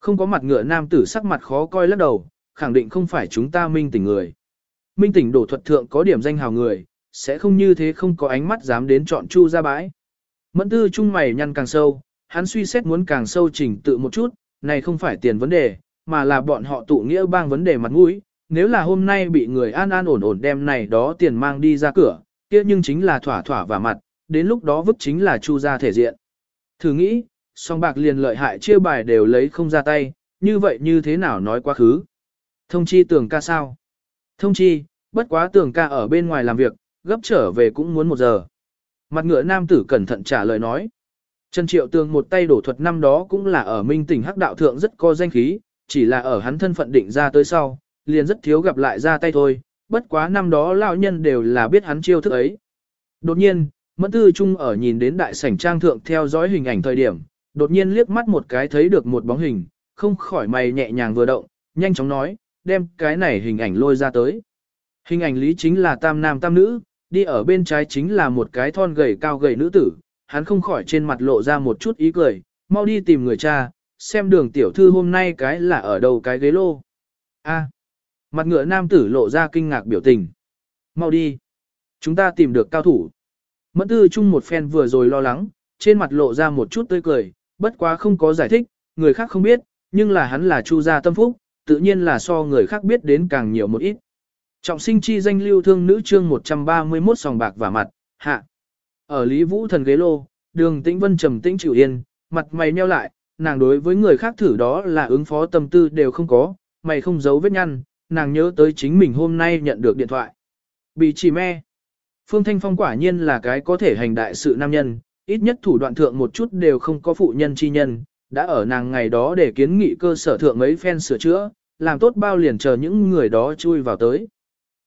Không có mặt ngựa nam tử sắc mặt khó coi lắc đầu, khẳng định không phải chúng ta minh tỉnh người. Minh tỉnh đổ thuật thượng có điểm danh hào người, sẽ không như thế không có ánh mắt dám đến chọn chu ra bãi. Mẫn tư trung mày nhăn càng sâu, hắn suy xét muốn càng sâu chỉnh tự một chút, này không phải tiền vấn đề, mà là bọn họ tụ nghĩa bang vấn đề mặt mũi, nếu là hôm nay bị người an an ổn ổn đem này đó tiền mang đi ra cửa, kia nhưng chính là thỏa thỏa và mặt, đến lúc đó vứt chính là chu ra thể diện. Thử nghĩ, song bạc liền lợi hại chia bài đều lấy không ra tay, như vậy như thế nào nói quá khứ. Thông chi tưởng ca sao? Thông chi, bất quá tưởng ca ở bên ngoài làm việc, gấp trở về cũng muốn một giờ. Mặt ngựa nam tử cẩn thận trả lời nói. Trần Triệu Tường một tay đổ thuật năm đó cũng là ở minh tỉnh hắc đạo thượng rất có danh khí, chỉ là ở hắn thân phận định ra tới sau, liền rất thiếu gặp lại ra tay thôi, bất quá năm đó lão nhân đều là biết hắn chiêu thức ấy. Đột nhiên, Mẫn Tư Trung ở nhìn đến đại sảnh trang thượng theo dõi hình ảnh thời điểm, đột nhiên liếc mắt một cái thấy được một bóng hình, không khỏi mày nhẹ nhàng vừa động, nhanh chóng nói, đem cái này hình ảnh lôi ra tới. Hình ảnh lý chính là tam nam tam nữ, đi ở bên trái chính là một cái thon gầy cao gầy nữ tử, hắn không khỏi trên mặt lộ ra một chút ý cười, mau đi tìm người cha, xem đường tiểu thư hôm nay cái là ở đầu cái ghế lô. A. mặt ngựa nam tử lộ ra kinh ngạc biểu tình. Mau đi. Chúng ta tìm được cao thủ. Mẫn tư chung một phen vừa rồi lo lắng, trên mặt lộ ra một chút tươi cười, bất quá không có giải thích, người khác không biết, nhưng là hắn là chu gia tâm phúc, tự nhiên là so người khác biết đến càng nhiều một ít. Trọng sinh chi danh lưu thương nữ chương 131 sòng bạc và mặt, hạ. Ở Lý Vũ thần ghế lô, đường tĩnh vân trầm tĩnh chịu yên, mặt mày nheo lại, nàng đối với người khác thử đó là ứng phó tâm tư đều không có, mày không giấu vết nhăn, nàng nhớ tới chính mình hôm nay nhận được điện thoại. Bị chỉ me. Phương Thanh Phong quả nhiên là cái có thể hành đại sự nam nhân, ít nhất thủ đoạn thượng một chút đều không có phụ nhân chi nhân, đã ở nàng ngày đó để kiến nghị cơ sở thượng mấy phen sửa chữa, làm tốt bao liền chờ những người đó chui vào tới.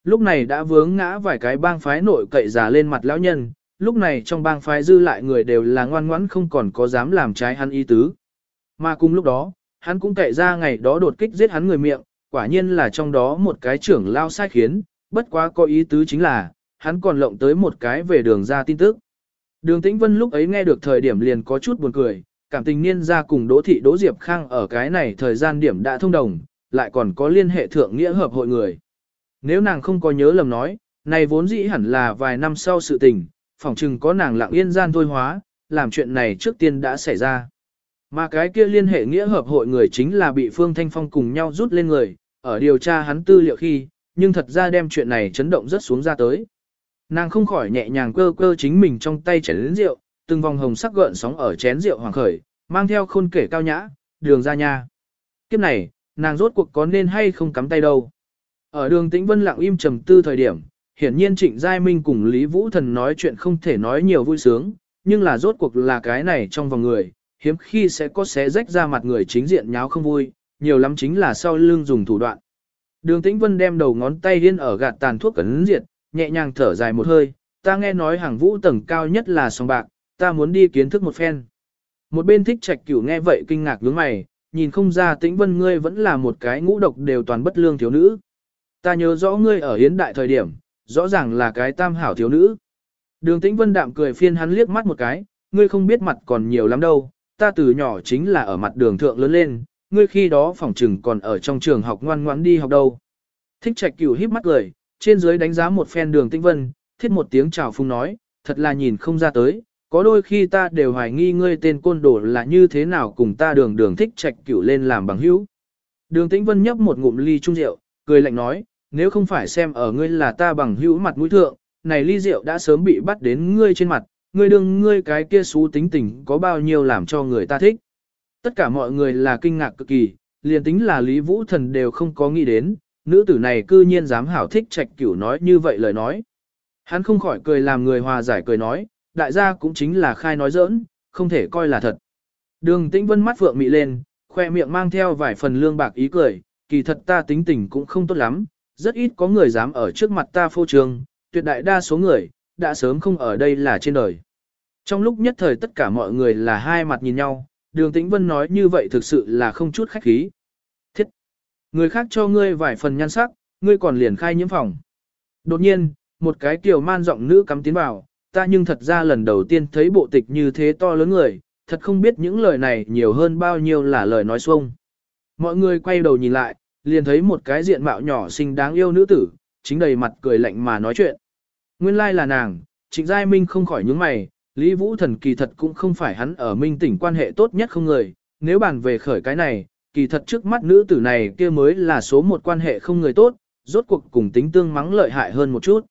Lúc này đã vướng ngã vài cái bang phái nội cậy già lên mặt lão nhân, lúc này trong bang phái dư lại người đều là ngoan ngoãn không còn có dám làm trái hắn ý tứ. Mà cùng lúc đó, hắn cũng cậy ra ngày đó đột kích giết hắn người miệng, quả nhiên là trong đó một cái trưởng lao sai khiến, bất quá có ý tứ chính là, hắn còn lộng tới một cái về đường ra tin tức. Đường Tĩnh Vân lúc ấy nghe được thời điểm liền có chút buồn cười, cảm tình niên ra cùng Đỗ Thị Đỗ Diệp Khang ở cái này thời gian điểm đã thông đồng, lại còn có liên hệ thượng nghĩa hợp hội người. Nếu nàng không có nhớ lầm nói, này vốn dĩ hẳn là vài năm sau sự tình, phỏng chừng có nàng lặng yên gian thôi hóa, làm chuyện này trước tiên đã xảy ra. Mà cái kia liên hệ nghĩa hợp hội người chính là bị Phương Thanh Phong cùng nhau rút lên người, ở điều tra hắn tư liệu khi, nhưng thật ra đem chuyện này chấn động rất xuống ra tới. Nàng không khỏi nhẹ nhàng cơ cơ chính mình trong tay chén lớn rượu, từng vòng hồng sắc gợn sóng ở chén rượu hoàng khởi, mang theo khôn kể cao nhã, đường ra nha. Kiếp này, nàng rốt cuộc có nên hay không cắm tay đâu. Ở đường tĩnh vân lặng im trầm tư thời điểm, hiển nhiên trịnh Giai Minh cùng Lý Vũ Thần nói chuyện không thể nói nhiều vui sướng, nhưng là rốt cuộc là cái này trong vòng người, hiếm khi sẽ có xé rách ra mặt người chính diện nháo không vui, nhiều lắm chính là sau lưng dùng thủ đoạn. Đường Tĩnh Vân đem đầu ngón tay điên ở gạt tàn thuốc cấn diệt, nhẹ nhàng thở dài một hơi, ta nghe nói hàng vũ tầng cao nhất là song bạc, ta muốn đi kiến thức một phen. Một bên thích trạch cửu nghe vậy kinh ngạc nhướng mày, nhìn không ra Tĩnh Vân ngươi vẫn là một cái ngũ độc đều toàn bất lương thiếu nữ. Ta nhớ rõ ngươi ở hiến đại thời điểm, rõ ràng là cái tam hảo thiếu nữ. Đường Tĩnh Vân đạm cười phiên hắn liếc mắt một cái, ngươi không biết mặt còn nhiều lắm đâu, ta từ nhỏ chính là ở mặt đường thượng lớn lên, ngươi khi đó phỏng trừng còn ở trong trường học ngoan ngoãn đi học đâu. Thích trạch cửu híp mắt cười, trên dưới đánh giá một phen đường Tĩnh Vân, thiết một tiếng chào phung nói, thật là nhìn không ra tới, có đôi khi ta đều hoài nghi ngươi tên côn đồ là như thế nào cùng ta đường đường thích trạch cửu lên làm bằng hữu. Đường Tĩnh Vân nhấp một ngụm ly trung rượu, cười lạnh nói, nếu không phải xem ở ngươi là ta bằng hữu mặt mũi thượng, này ly rượu đã sớm bị bắt đến ngươi trên mặt, ngươi đương ngươi cái kia xú tính tình có bao nhiêu làm cho người ta thích. Tất cả mọi người là kinh ngạc cực kỳ, liền tính là Lý Vũ Thần đều không có nghĩ đến, nữ tử này cư nhiên dám hảo thích trạch cửu nói như vậy lời nói. Hắn không khỏi cười làm người hòa giải cười nói, đại gia cũng chính là khai nói giỡn, không thể coi là thật. Đường tĩnh vân mắt vượng mị lên, khoe miệng mang theo vài phần lương bạc ý cười, kỳ thật ta tính tình cũng không tốt lắm, rất ít có người dám ở trước mặt ta phô trương, tuyệt đại đa số người, đã sớm không ở đây là trên đời. Trong lúc nhất thời tất cả mọi người là hai mặt nhìn nhau, đường tĩnh vân nói như vậy thực sự là không chút khách khí. Thiết! Người khác cho ngươi vài phần nhan sắc, ngươi còn liền khai nhiễm phòng. Đột nhiên, một cái tiểu man giọng nữ cắm tiến vào, ta nhưng thật ra lần đầu tiên thấy bộ tịch như thế to lớn người, thật không biết những lời này nhiều hơn bao nhiêu là lời nói xuông. Mọi người quay đầu nhìn lại, liền thấy một cái diện mạo nhỏ xinh đáng yêu nữ tử, chính đầy mặt cười lạnh mà nói chuyện. Nguyên lai là nàng, trịnh giai minh không khỏi nhướng mày, Lý Vũ Thần kỳ thật cũng không phải hắn ở minh tỉnh quan hệ tốt nhất không người, nếu bàn về khởi cái này, kỳ thật trước mắt nữ tử này kia mới là số một quan hệ không người tốt, rốt cuộc cùng tính tương mắng lợi hại hơn một chút.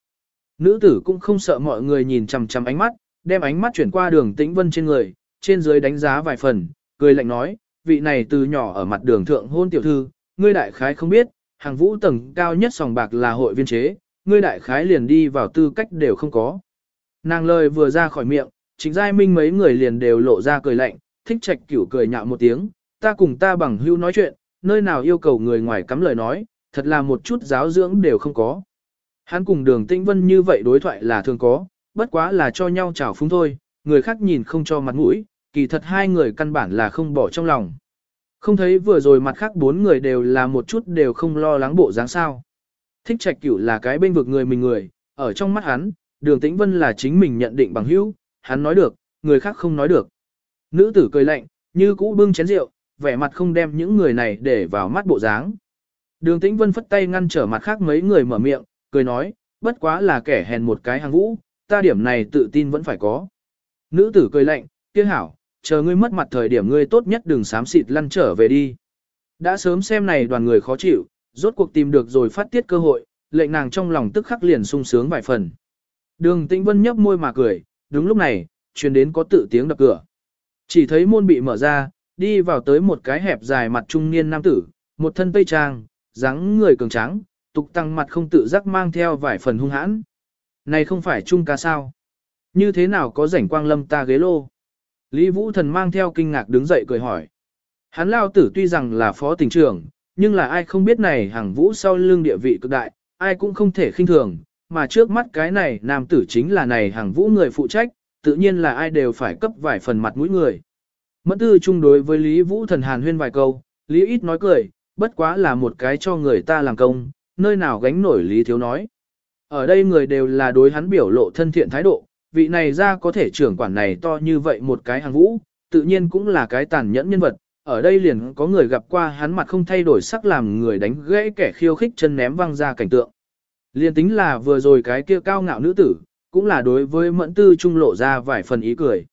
Nữ tử cũng không sợ mọi người nhìn chằm chằm ánh mắt, đem ánh mắt chuyển qua đường tĩnh vân trên người, trên dưới đánh giá vài phần, cười lạnh nói, vị này từ nhỏ ở mặt đường thượng hôn tiểu thư, ngươi đại khái không biết, hàng vũ tầng cao nhất sòng bạc là hội viên chế, ngươi đại khái liền đi vào tư cách đều không có. Nàng lời vừa ra khỏi miệng, chính giai minh mấy người liền đều lộ ra cười lạnh, thích trạch cửu cười nhạo một tiếng, ta cùng ta bằng hưu nói chuyện, nơi nào yêu cầu người ngoài cắm lời nói, thật là một chút giáo dưỡng đều không có. Hắn cùng đường tĩnh vân như vậy đối thoại là thường có, bất quá là cho nhau chào phúng thôi, người khác nhìn không cho mặt mũi, kỳ thật hai người căn bản là không bỏ trong lòng. Không thấy vừa rồi mặt khác bốn người đều là một chút đều không lo lắng bộ dáng sao. Thích trạch cửu là cái bên vực người mình người, ở trong mắt hắn, đường tĩnh vân là chính mình nhận định bằng hữu, hắn nói được, người khác không nói được. Nữ tử cười lạnh, như cũ bưng chén rượu, vẻ mặt không đem những người này để vào mắt bộ dáng. Đường tĩnh vân phất tay ngăn trở mặt khác mấy người mở miệng, cười nói, bất quá là kẻ hèn một cái hàng vũ, ta điểm này tự tin vẫn phải có. Nữ tử cười lạnh, kia hảo, chờ ngươi mất mặt thời điểm ngươi tốt nhất đừng xám xịt lăn trở về đi. Đã sớm xem này đoàn người khó chịu, rốt cuộc tìm được rồi phát tiết cơ hội, lệnh nàng trong lòng tức khắc liền sung sướng vài phần. Đường Tĩnh Vân nhấp môi mà cười, đúng lúc này, truyền đến có tự tiếng đập cửa. Chỉ thấy môn bị mở ra, đi vào tới một cái hẹp dài mặt trung niên nam tử, một thân tây trang, dáng người cường tráng, tục tăng mặt không tự giác mang theo vài phần hung hãn. Này không phải trung ca sao? Như thế nào có rảnh quang lâm ta ghế lô? Lý Vũ Thần mang theo kinh ngạc đứng dậy cười hỏi. Hắn lao tử tuy rằng là phó tỉnh trưởng, nhưng là ai không biết này hàng vũ sau lưng địa vị cực đại, ai cũng không thể khinh thường, mà trước mắt cái này nam tử chính là này hàng vũ người phụ trách, tự nhiên là ai đều phải cấp vài phần mặt mũi người. Mẫn tư chung đối với Lý Vũ Thần hàn huyên vài câu, Lý ít nói cười, bất quá là một cái cho người ta làm công, nơi nào gánh nổi Lý Thiếu nói. Ở đây người đều là đối hắn biểu lộ thân thiện thái độ, vị này ra có thể trưởng quản này to như vậy một cái hàng vũ, tự nhiên cũng là cái tàn nhẫn nhân vật, ở đây liền có người gặp qua hắn mặt không thay đổi sắc làm người đánh gãy kẻ khiêu khích chân ném văng ra cảnh tượng. Liên tính là vừa rồi cái kia cao ngạo nữ tử, cũng là đối với mẫn tư trung lộ ra vài phần ý cười.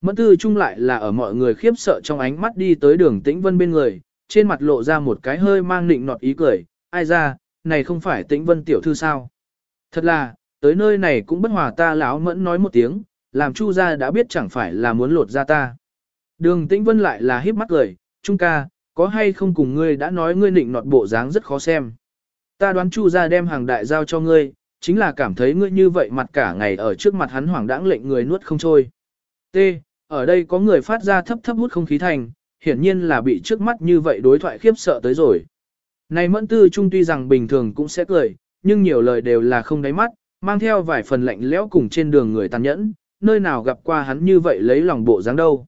Mẫn tư trung lại là ở mọi người khiếp sợ trong ánh mắt đi tới đường tĩnh vân bên người, trên mặt lộ ra một cái hơi mang nịnh nọt ý cười, ai ra, này không phải tĩnh vân tiểu thư sao. Thật là, tới nơi này cũng bất hòa ta lão mẫn nói một tiếng, làm chu gia đã biết chẳng phải là muốn lột ra ta. Đường tĩnh vân lại là híp mắt cười, trung ca, có hay không cùng ngươi đã nói ngươi nịnh nọt bộ dáng rất khó xem. Ta đoán chu gia đem hàng đại giao cho ngươi, chính là cảm thấy ngươi như vậy mặt cả ngày ở trước mặt hắn hoảng đãng lệnh người nuốt không trôi. T. Ở đây có người phát ra thấp thấp hút không khí thành, hiển nhiên là bị trước mắt như vậy đối thoại khiếp sợ tới rồi. Này mẫn tư trung tuy rằng bình thường cũng sẽ cười, nhưng nhiều lời đều là không đáy mắt, mang theo vài phần lạnh lẽo cùng trên đường người tàn nhẫn, nơi nào gặp qua hắn như vậy lấy lòng bộ dáng đâu.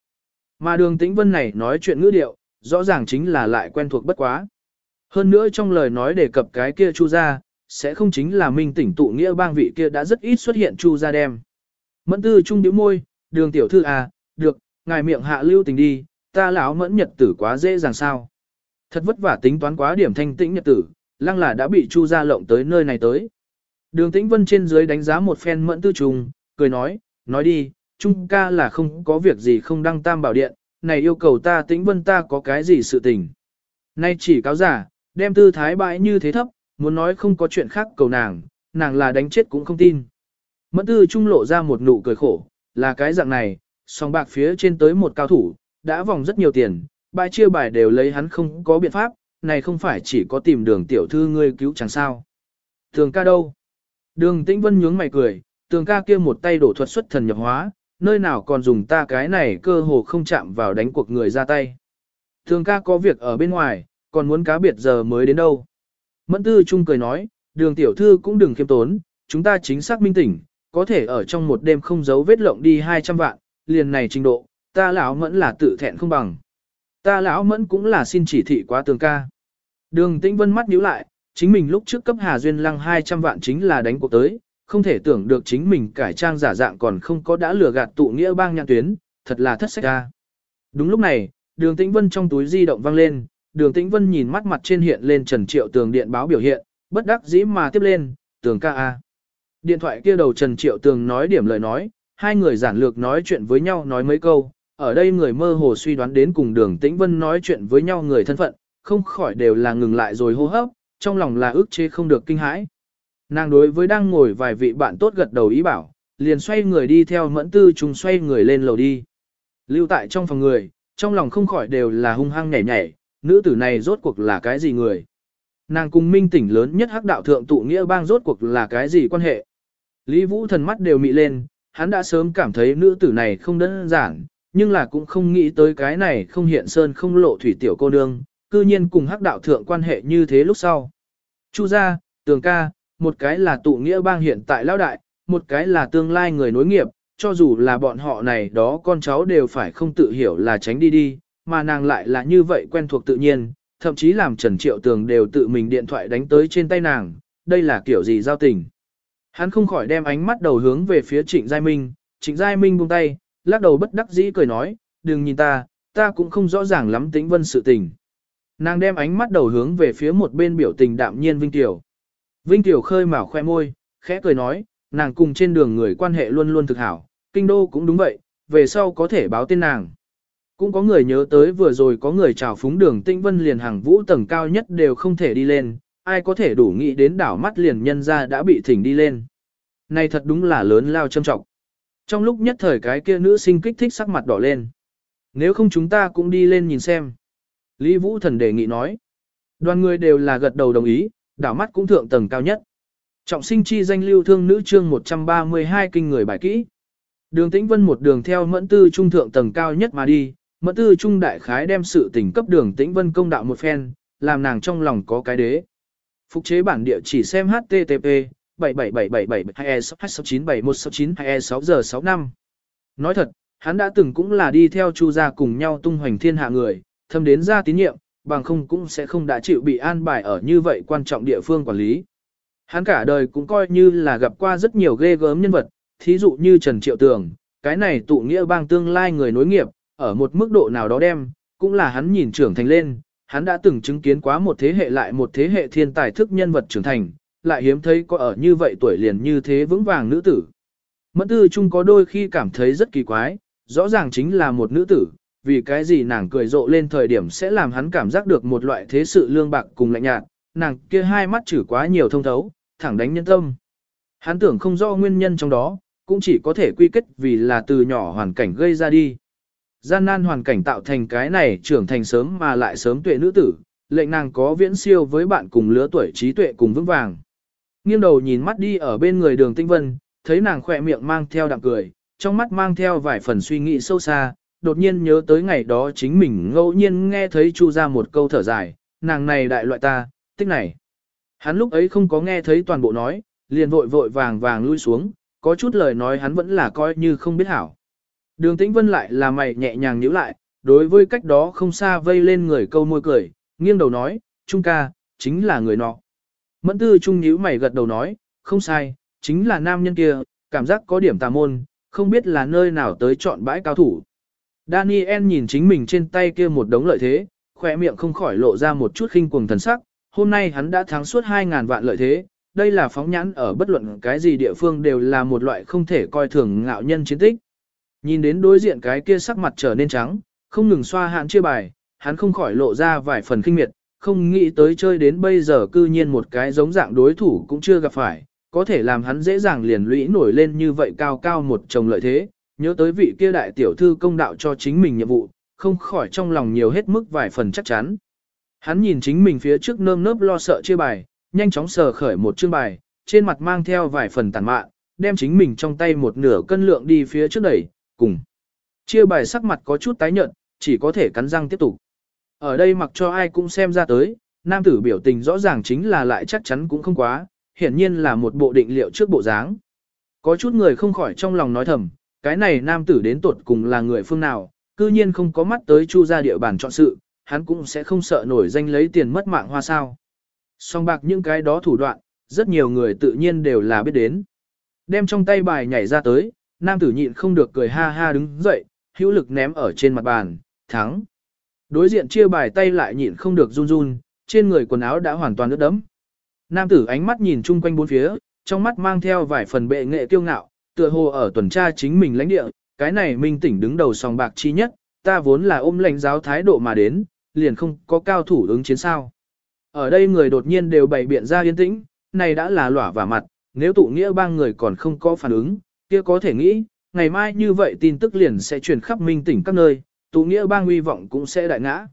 Mà đường tĩnh vân này nói chuyện ngữ điệu, rõ ràng chính là lại quen thuộc bất quá. Hơn nữa trong lời nói đề cập cái kia chu ra sẽ không chính là minh tỉnh tụ nghĩa bang vị kia đã rất ít xuất hiện chu ra đem. Mẫn tư trung điếu môi, đường tiểu thư à, được, ngài miệng hạ lưu tình đi, ta lão mẫn nhật tử quá dễ dàng sao. Thật vất vả tính toán quá điểm thanh tĩnh nhật tử, lăng là đã bị chu gia lộng tới nơi này tới. Đường tĩnh vân trên dưới đánh giá một phen mẫn tư trùng, cười nói, nói đi, trung ca là không có việc gì không đăng tam bảo điện, này yêu cầu ta tĩnh vân ta có cái gì sự tình. Nay chỉ cáo giả, đem tư thái bãi như thế thấp, muốn nói không có chuyện khác cầu nàng, nàng là đánh chết cũng không tin. Mẫn tư trung lộ ra một nụ cười khổ, là cái dạng này, song bạc phía trên tới một cao thủ, đã vòng rất nhiều tiền, bài chia bài đều lấy hắn không có biện pháp, này không phải chỉ có tìm đường tiểu thư ngươi cứu chẳng sao. Thường ca đâu? Đường tĩnh vân nhướng mày cười, tường ca kia một tay đổ thuật xuất thần nhập hóa, nơi nào còn dùng ta cái này cơ hồ không chạm vào đánh cuộc người ra tay. Thường ca có việc ở bên ngoài, còn muốn cá biệt giờ mới đến đâu. Mẫn tư trung cười nói, đường tiểu thư cũng đừng khiêm tốn, chúng ta chính xác minh tỉnh, có thể ở trong một đêm không giấu vết lộng đi 200 vạn, liền này trình độ, ta lão mẫn là tự thẹn không bằng. Ta lão mẫn cũng là xin chỉ thị quá tường ca. Đường tĩnh vân mắt nhíu lại, chính mình lúc trước cấp Hà Duyên Lăng 200 vạn chính là đánh cuộc tới, không thể tưởng được chính mình cải trang giả dạng còn không có đã lừa gạt tụ nghĩa bang nhãn tuyến, thật là thất sách ca. Đúng lúc này, đường tĩnh vân trong túi di động vang lên, đường tĩnh vân nhìn mắt mặt trên hiện lên Trần Triệu Tường điện báo biểu hiện, bất đắc dĩ mà tiếp lên, tường ca A. Điện thoại kia đầu Trần Triệu Tường nói điểm lời nói, hai người giản lược nói chuyện với nhau nói mấy câu, ở đây người mơ hồ suy đoán đến cùng đường tĩnh vân nói chuyện với nhau người thân phận, không khỏi đều là ngừng lại rồi hô hấp, trong lòng là ức chế không được kinh hãi. Nàng đối với đang ngồi vài vị bạn tốt gật đầu ý bảo, liền xoay người đi theo mẫn tư trùng xoay người lên lầu đi. Lưu tại trong phòng người, trong lòng không khỏi đều là hung hăng nhảy nhảy, nữ tử này rốt cuộc là cái gì người. Nàng cùng minh tỉnh lớn nhất hắc đạo thượng tụ nghĩa bang rốt cuộc là cái gì quan hệ. Lý Vũ thần mắt đều mị lên, hắn đã sớm cảm thấy nữ tử này không đơn giản, nhưng là cũng không nghĩ tới cái này không hiện sơn không lộ thủy tiểu cô nương, cư nhiên cùng hắc đạo thượng quan hệ như thế lúc sau. Chu gia, tường ca, một cái là tụ nghĩa bang hiện tại lão đại, một cái là tương lai người nối nghiệp, cho dù là bọn họ này đó con cháu đều phải không tự hiểu là tránh đi đi, mà nàng lại là như vậy quen thuộc tự nhiên, thậm chí làm Trần Triệu Tường đều tự mình điện thoại đánh tới trên tay nàng, đây là kiểu gì giao tình. Hắn không khỏi đem ánh mắt đầu hướng về phía Trịnh Giai Minh, Trịnh Giai Minh buông tay, lắc đầu bất đắc dĩ cười nói, đừng nhìn ta, ta cũng không rõ ràng lắm tính vân sự tình. Nàng đem ánh mắt đầu hướng về phía một bên biểu tình đạm nhiên Vinh Tiểu. Vinh Tiểu khơi mào khoe môi, khẽ cười nói, nàng cùng trên đường người quan hệ luôn luôn thực hảo, kinh đô cũng đúng vậy, về sau có thể báo tên nàng. Cũng có người nhớ tới vừa rồi có người chào phúng đường tinh vân liền hàng vũ tầng cao nhất đều không thể đi lên, ai có thể đủ nghĩ đến đảo mắt liền nhân ra đã bị thỉnh đi lên. Này thật đúng là lớn lao châm trọng. Trong lúc nhất thời cái kia nữ sinh kích thích sắc mặt đỏ lên. Nếu không chúng ta cũng đi lên nhìn xem. Lý Vũ Thần đề nghị nói. Đoàn người đều là gật đầu đồng ý, đảo mắt cũng thượng tầng cao nhất. Trọng sinh chi danh lưu thương nữ chương 132 kinh người bài kỹ. Đường Tĩnh Vân một đường theo mẫn tư trung thượng tầng cao nhất mà đi, mẫn tư trung đại khái đem sự tình cấp đường Tĩnh Vân công đạo một phen, làm nàng trong lòng có cái đế. Phục chế bản địa chỉ xem HTTP 77777-2E6971169-2E6 giờ 65. Nói thật, hắn đã từng cũng là đi theo Chu gia cùng nhau tung hoành thiên hạ người, thâm đến ra tín nhiệm, bằng không cũng sẽ không đã chịu bị an bài ở như vậy quan trọng địa phương quản lý. Hắn cả đời cũng coi như là gặp qua rất nhiều ghê gớm nhân vật, thí dụ như Trần Triệu Tường, cái này tụ nghĩa bang tương lai người nối nghiệp, ở một mức độ nào đó đem, cũng là hắn nhìn trưởng thành lên, hắn đã từng chứng kiến quá một thế hệ lại một thế hệ thiên tài thức nhân vật trưởng thành, lại hiếm thấy có ở như vậy tuổi liền như thế vững vàng nữ tử. Mẫn tư chung có đôi khi cảm thấy rất kỳ quái, rõ ràng chính là một nữ tử, vì cái gì nàng cười rộ lên thời điểm sẽ làm hắn cảm giác được một loại thế sự lương bạc cùng lạnh nhạt, nàng kia hai mắt chử quá nhiều thông thấu, thẳng đánh nhân tâm. Hắn tưởng không rõ nguyên nhân trong đó, cũng chỉ có thể quy kết vì là từ nhỏ hoàn cảnh gây ra đi. Gian nan hoàn cảnh tạo thành cái này trưởng thành sớm mà lại sớm tuệ nữ tử, lệnh nàng có viễn siêu với bạn cùng lứa tuổi trí tuệ cùng vững vàng. Nghiêng đầu nhìn mắt đi ở bên người đường tinh vân, thấy nàng khỏe miệng mang theo đạm cười, trong mắt mang theo vài phần suy nghĩ sâu xa, đột nhiên nhớ tới ngày đó chính mình ngẫu nhiên nghe thấy chu ra một câu thở dài, nàng này đại loại ta, tích này. Hắn lúc ấy không có nghe thấy toàn bộ nói, liền vội vội vàng vàng lui xuống, có chút lời nói hắn vẫn là coi như không biết hảo. Đường tĩnh vân lại là mày nhẹ nhàng nhíu lại, đối với cách đó không xa vây lên người câu môi cười, nghiêng đầu nói, Trung ca, chính là người nọ. Mẫn tư Trung nhíu mày gật đầu nói, không sai, chính là nam nhân kia, cảm giác có điểm tà môn, không biết là nơi nào tới chọn bãi cao thủ. Daniel nhìn chính mình trên tay kia một đống lợi thế, khỏe miệng không khỏi lộ ra một chút khinh cuồng thần sắc, hôm nay hắn đã thắng suốt 2.000 vạn lợi thế, đây là phóng nhãn ở bất luận cái gì địa phương đều là một loại không thể coi thường ngạo nhân chiến tích. Nhìn đến đối diện cái kia sắc mặt trở nên trắng, không ngừng xoa hạn chia bài, hắn không khỏi lộ ra vài phần kinh miệt, không nghĩ tới chơi đến bây giờ cư nhiên một cái giống dạng đối thủ cũng chưa gặp phải, có thể làm hắn dễ dàng liền lũy nổi lên như vậy cao cao một chồng lợi thế, nhớ tới vị kia đại tiểu thư công đạo cho chính mình nhiệm vụ, không khỏi trong lòng nhiều hết mức vài phần chắc chắn. Hắn nhìn chính mình phía trước nơm nớp lo sợ chia bài, nhanh chóng sờ khởi một chương bài, trên mặt mang theo vài phần tàn mạn, đem chính mình trong tay một nửa cân lượng đi phía trước đẩy, cùng. Chia bài sắc mặt có chút tái nhợt, chỉ có thể cắn răng tiếp tục. Ở đây mặc cho ai cũng xem ra tới, nam tử biểu tình rõ ràng chính là lại chắc chắn cũng không quá, hiển nhiên là một bộ định liệu trước bộ dáng. Có chút người không khỏi trong lòng nói thầm, cái này nam tử đến tuột cùng là người phương nào, cư nhiên không có mắt tới chu ra địa bàn chọn sự, hắn cũng sẽ không sợ nổi danh lấy tiền mất mạng hoa sao. Song bạc những cái đó thủ đoạn, rất nhiều người tự nhiên đều là biết đến. Đem trong tay bài nhảy ra tới, nam tử nhịn không được cười ha ha đứng dậy, hữu lực ném ở trên mặt bàn, thắng. Đối diện chia bài tay lại nhịn không được run run, trên người quần áo đã hoàn toàn ướt đẫm. Nam tử ánh mắt nhìn chung quanh bốn phía, trong mắt mang theo vài phần bệ nghệ kiêu ngạo, tựa hồ ở tuần tra chính mình lãnh địa, cái này minh tỉnh đứng đầu sòng bạc chi nhất, ta vốn là ôm lãnh giáo thái độ mà đến, liền không có cao thủ ứng chiến sao. Ở đây người đột nhiên đều bày biện ra yên tĩnh, này đã là lỏa và mặt, nếu tụ nghĩa ba người còn không có phản ứng, kia có thể nghĩ, ngày mai như vậy tin tức liền sẽ truyền khắp minh tỉnh các nơi, tụ nghĩa bang uy vọng cũng sẽ đại ngã.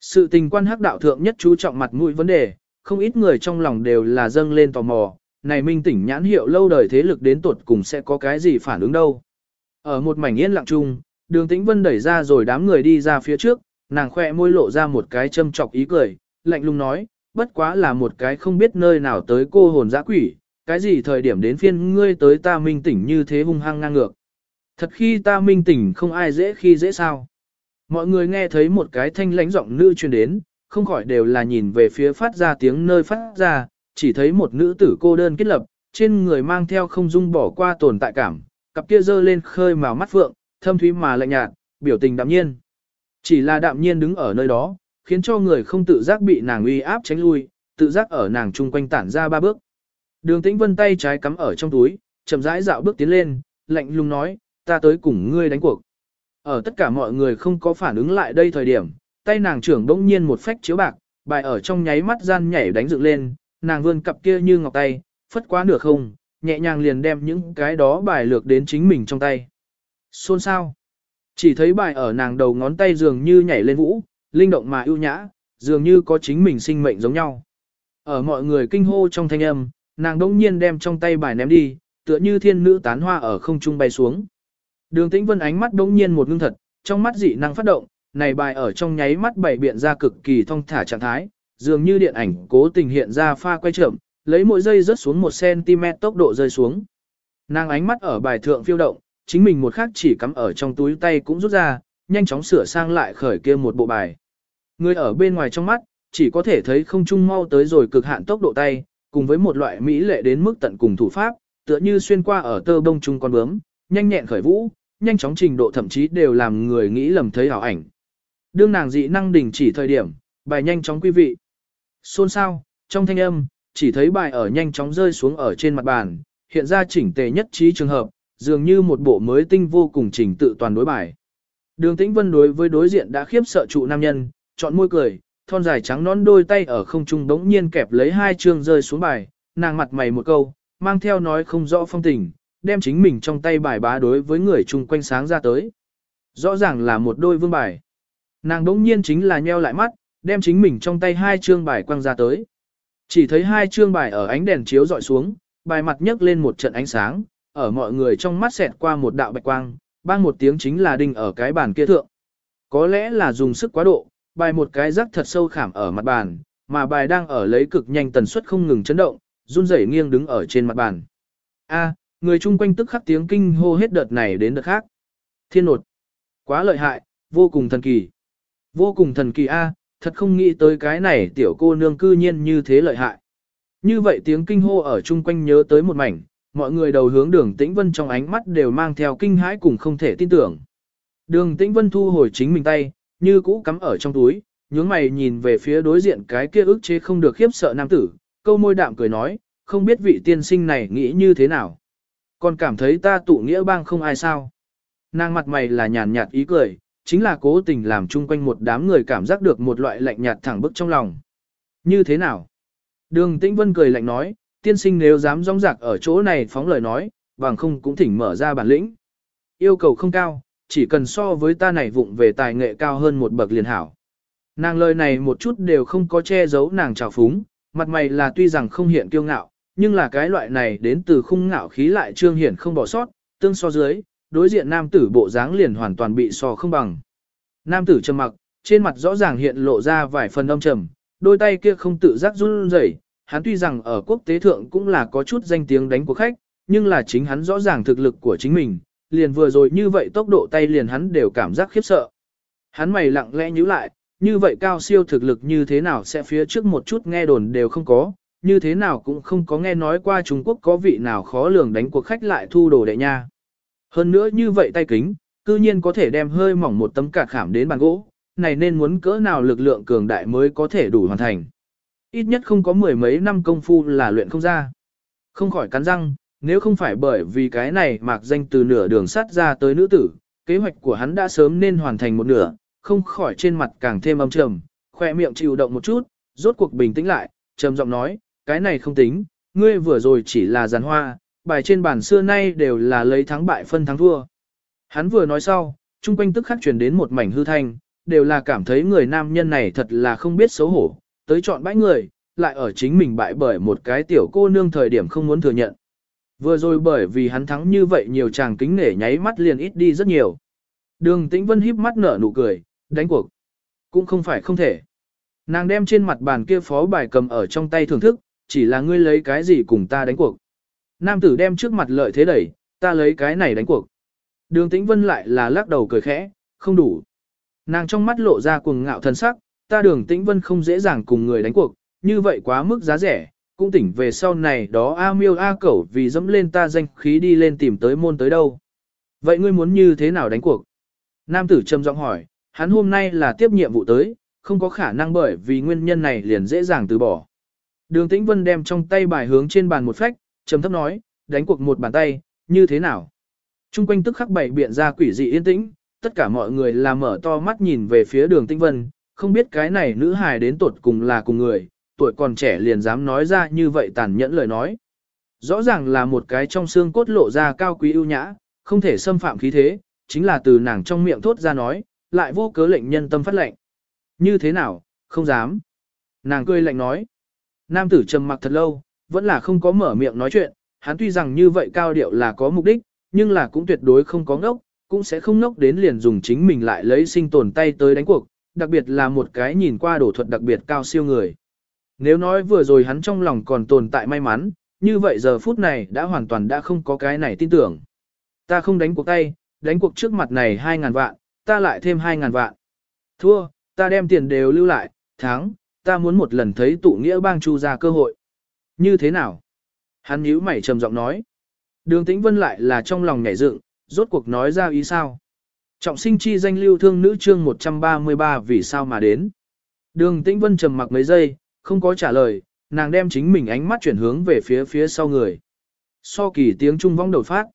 Sự tình quan hắc đạo thượng nhất chú trọng mặt mũi vấn đề, không ít người trong lòng đều là dâng lên tò mò, này minh tỉnh nhãn hiệu lâu đời thế lực đến tuột cùng sẽ có cái gì phản ứng đâu. Ở một mảnh yên lặng chung, đường tĩnh vân đẩy ra rồi đám người đi ra phía trước, nàng khoe môi lộ ra một cái châm chọc ý cười, lạnh lùng nói, bất quá là một cái không biết nơi nào tới cô hồn dã quỷ, cái gì thời điểm đến phiên ngươi tới ta minh tỉnh như thế hung hăng ngang ngược. Thật khi ta minh tỉnh không ai dễ khi dễ sao. Mọi người nghe thấy một cái thanh lãnh giọng nữ truyền đến, không khỏi đều là nhìn về phía phát ra tiếng nơi phát ra, chỉ thấy một nữ tử cô đơn kết lập, trên người mang theo không dung bỏ qua tồn tại cảm, cặp kia dơ lên khơi màu mắt phượng, thâm thúy mà lạnh nhạt, biểu tình đạm nhiên. Chỉ là đạm nhiên đứng ở nơi đó, khiến cho người không tự giác bị nàng uy áp tránh lui, tự giác ở nàng chung quanh tản ra ba bước. Đường Tĩnh Vân tay trái cắm ở trong túi, chậm rãi dạo bước tiến lên, lạnh lùng nói, ta tới cùng ngươi đánh cuộc. Ở tất cả mọi người không có phản ứng lại đây thời điểm, tay nàng trưởng bỗng nhiên một phách chiếu bạc, bài ở trong nháy mắt gian nhảy đánh dựng lên, nàng vươn cặp kia như ngọc tay, phất quá nửa không, nhẹ nhàng liền đem những cái đó bài lược đến chính mình trong tay. Xôn sao? Chỉ thấy bài ở nàng đầu ngón tay dường như nhảy lên vũ, linh động mà ưu nhã, dường như có chính mình sinh mệnh giống nhau. Ở mọi người kinh hô trong thanh âm, nàng đỗng nhiên đem trong tay bài ném đi, tựa như thiên nữ tán hoa ở không trung bay xuống. Đường Tĩnh Vân ánh mắt đỗng nhiên một ngưng thật, trong mắt dị năng phát động, này bài ở trong nháy mắt bảy biện ra cực kỳ thông thả trạng thái, dường như điện ảnh cố tình hiện ra pha quay chậm, lấy mỗi giây rớt xuống 1cm tốc độ rơi xuống. Nàng ánh mắt ở bài thượng phiêu động, chính mình một khắc chỉ cắm ở trong túi tay cũng rút ra, nhanh chóng sửa sang lại khởi kia một bộ bài. Người ở bên ngoài trong mắt, chỉ có thể thấy không trung mau tới rồi cực hạn tốc độ tay, cùng với một loại mỹ lệ đến mức tận cùng thủ pháp, tựa như xuyên qua ở tơ bông trung con bướm, nhanh nhẹn khởi vũ, nhanh chóng trình độ thậm chí đều làm người nghĩ lầm thấy ảo ảnh. Đương nàng dị năng đình chỉ thời điểm, bài nhanh chóng quý vị. Xôn sao, trong thanh âm, chỉ thấy bài ở nhanh chóng rơi xuống ở trên mặt bàn, hiện ra chỉnh tề nhất trí trường hợp, dường như một bộ mới tinh vô cùng chỉnh tự toàn đối bài. Đường Tĩnh Vân đối với đối diện đã khiếp sợ trụ nam nhân, chọn môi cười, thon dài trắng nón đôi tay ở không trung đống nhiên kẹp lấy hai chương rơi xuống bài, nàng mặt mày một câu, mang theo nói không rõ phong tình, đem chính mình trong tay bài bá đối với người chung quanh sáng ra tới. Rõ ràng là một đôi vương bài. Nàng đống nhiên chính là nheo lại mắt, đem chính mình trong tay hai chương bài quăng ra tới. Chỉ thấy hai chương bài ở ánh đèn chiếu dọi xuống, bài mặt nhấc lên một trận ánh sáng, ở mọi người trong mắt xẹt qua một đạo bạch quang, bang một tiếng chính là đinh ở cái bàn kia thượng. Có lẽ là dùng sức quá độ, bài một cái rắc thật sâu khảm ở mặt bàn, mà bài đang ở lấy cực nhanh tần suất không ngừng chấn động, run rẩy nghiêng đứng ở trên mặt bàn. A, người chung quanh tức khắc tiếng kinh hô hết đợt này đến đợt khác. Thiên nột. Quá lợi hại, vô cùng thần kỳ. Vô cùng thần kỳ A, thật không nghĩ tới cái này tiểu cô nương cư nhiên như thế lợi hại. Như vậy tiếng kinh hô ở chung quanh nhớ tới một mảnh, mọi người đầu hướng đường tĩnh vân trong ánh mắt đều mang theo kinh hãi cùng không thể tin tưởng. Đường tĩnh vân thu hồi chính mình tay, như cũ cắm ở trong túi, nhướng mày nhìn về phía đối diện cái kia ức chế không được khiếp sợ nam tử, câu môi đạm cười nói, không biết vị tiên sinh này nghĩ như thế nào. Còn cảm thấy ta tụ nghĩa bang không ai sao. Nàng mặt mày là nhàn nhạt ý cười, chính là cố tình làm chung quanh một đám người cảm giác được một loại lạnh nhạt thẳng bức trong lòng. Như thế nào? Đường Tĩnh Vân cười lạnh nói, tiên sinh nếu dám rong rạc ở chỗ này phóng lời nói, bằng không cũng thỉnh mở ra bản lĩnh. Yêu cầu không cao, chỉ cần so với ta này vụng về tài nghệ cao hơn một bậc liền hảo. Nàng lời này một chút đều không có che giấu nàng trào phúng, mặt mày là tuy rằng không hiện kiêu ngạo, nhưng là cái loại này đến từ khung ngạo khí lại trương hiển không bỏ sót, tương so dưới, đối diện nam tử bộ dáng liền hoàn toàn bị so không bằng. Nam tử trầm mặc, trên mặt rõ ràng hiện lộ ra vài phần âm trầm, đôi tay kia không tự giác run rẩy. Hắn tuy rằng ở quốc tế thượng cũng là có chút danh tiếng đánh của khách, nhưng là chính hắn rõ ràng thực lực của chính mình, liền vừa rồi như vậy tốc độ tay liền hắn đều cảm giác khiếp sợ. Hắn mày lặng lẽ nhíu lại, như vậy cao siêu thực lực như thế nào sẽ phía trước một chút nghe đồn đều không có, như thế nào cũng không có nghe nói qua Trung Quốc có vị nào khó lường đánh cuộc khách lại thu đồ đệ nha. Hơn nữa như vậy tay kính, cư nhiên có thể đem hơi mỏng một tấm cạt khảm đến bàn gỗ, này nên muốn cỡ nào lực lượng cường đại mới có thể đủ hoàn thành. Ít nhất không có mười mấy năm công phu là luyện không ra. Không khỏi cắn răng, nếu không phải bởi vì cái này mạc danh từ nửa đường sắt ra tới nữ tử, kế hoạch của hắn đã sớm nên hoàn thành một nửa, không khỏi trên mặt càng thêm âm trầm, khỏe miệng chịu động một chút, rốt cuộc bình tĩnh lại, trầm giọng nói, cái này không tính, ngươi vừa rồi chỉ là giàn hoa, bài trên bàn xưa nay đều là lấy thắng bại phân thắng thua. Hắn vừa nói sau, chung quanh tức khắc truyền đến một mảnh hư thanh, đều là cảm thấy người nam nhân này thật là không biết xấu hổ, tới chọn bãi người, lại ở chính mình bại bởi một cái tiểu cô nương thời điểm không muốn thừa nhận. Vừa rồi bởi vì hắn thắng như vậy nhiều chàng kính nể nháy mắt liền ít đi rất nhiều. Đường Tĩnh Vân híp mắt nở nụ cười, đánh cuộc. Cũng không phải không thể. Nàng đem trên mặt bàn kia phó bài cầm ở trong tay thưởng thức, chỉ là ngươi lấy cái gì cùng ta đánh cuộc. Nam tử đem trước mặt lợi thế đẩy, ta lấy cái này đánh cuộc. Đường Tĩnh Vân lại là lắc đầu cười khẽ, không đủ. Nàng trong mắt lộ ra cuồng ngạo thần sắc, ta đường Tĩnh Vân không dễ dàng cùng người đánh cuộc, như vậy quá mức giá rẻ, cũng tỉnh về sau này đó A miêu A cẩu vì dẫm lên ta danh khí đi lên tìm tới môn tới đâu. Vậy ngươi muốn như thế nào đánh cuộc? Nam tử trầm giọng hỏi, hắn hôm nay là tiếp nhiệm vụ tới, không có khả năng bởi vì nguyên nhân này liền dễ dàng từ bỏ. Đường Tĩnh Vân đem trong tay bài hướng trên bàn một phách, trầm thấp nói, đánh cuộc một bàn tay, như thế nào? Trung quanh tức khắc bảy biện ra quỷ dị yên tĩnh, tất cả mọi người là mở to mắt nhìn về phía đường Tĩnh Vân, không biết cái này nữ hài đến tuột cùng là cùng người, tuổi còn trẻ liền dám nói ra như vậy tàn nhẫn lời nói. Rõ ràng là một cái trong xương cốt lộ ra cao quý ưu nhã, không thể xâm phạm khí thế, chính là từ nàng trong miệng thốt ra nói, lại vô cớ lệnh nhân tâm phát lệnh. Như thế nào, không dám. Nàng cười lạnh nói. Nam tử trầm mặc thật lâu, vẫn là không có mở miệng nói chuyện, hắn tuy rằng như vậy cao điệu là có mục đích, nhưng là cũng tuyệt đối không có ngốc, cũng sẽ không ngốc đến liền dùng chính mình lại lấy sinh tồn tay tới đánh cuộc, đặc biệt là một cái nhìn qua đổ thuật đặc biệt cao siêu người. Nếu nói vừa rồi hắn trong lòng còn tồn tại may mắn, như vậy giờ phút này đã hoàn toàn đã không có cái này tin tưởng. Ta không đánh cuộc tay, đánh cuộc trước mặt này 2.000 vạn, ta lại thêm 2.000 vạn. Thua, ta đem tiền đều lưu lại, thắng, ta muốn một lần thấy tụ nghĩa bang chu ra cơ hội. Như thế nào? Hắn nhíu mày trầm giọng nói. Đường tĩnh vân lại là trong lòng nhảy dựng, rốt cuộc nói ra ý sao. Trọng sinh chi danh lưu thương nữ chương 133 vì sao mà đến. Đường tĩnh vân trầm mặc mấy giây, không có trả lời, nàng đem chính mình ánh mắt chuyển hướng về phía phía sau người. So kỳ tiếng trung vong đầu phát.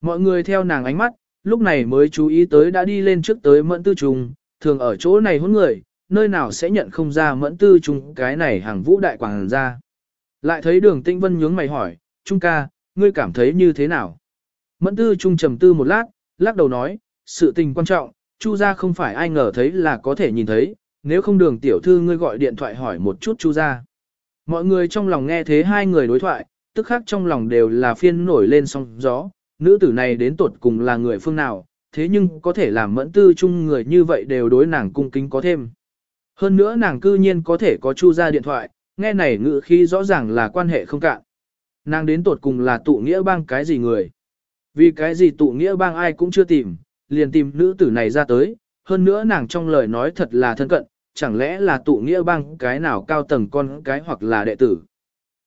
Mọi người theo nàng ánh mắt, lúc này mới chú ý tới đã đi lên trước tới mẫn tư trùng, thường ở chỗ này hôn người, nơi nào sẽ nhận không ra mẫn tư Trung cái này hàng vũ đại quảng ra. Lại thấy đường tinh vân nhướng mày hỏi, Trung ca, ngươi cảm thấy như thế nào? Mẫn tư trung trầm tư một lát, lắc đầu nói, sự tình quan trọng, Chu gia không phải ai ngờ thấy là có thể nhìn thấy, nếu không đường tiểu thư ngươi gọi điện thoại hỏi một chút Chu gia. Mọi người trong lòng nghe thế hai người đối thoại, tức khắc trong lòng đều là phiên nổi lên sóng gió, nữ tử này đến tột cùng là người phương nào, thế nhưng có thể làm mẫn tư chung người như vậy đều đối nàng cung kính có thêm. Hơn nữa nàng cư nhiên có thể có chu ra điện thoại, nghe này ngự khi rõ ràng là quan hệ không cạn. Nàng đến tột cùng là tụ nghĩa bang cái gì người. Vì cái gì tụ nghĩa bang ai cũng chưa tìm, liền tìm nữ tử này ra tới, hơn nữa nàng trong lời nói thật là thân cận, chẳng lẽ là tụ nghĩa bang cái nào cao tầng con cái hoặc là đệ tử.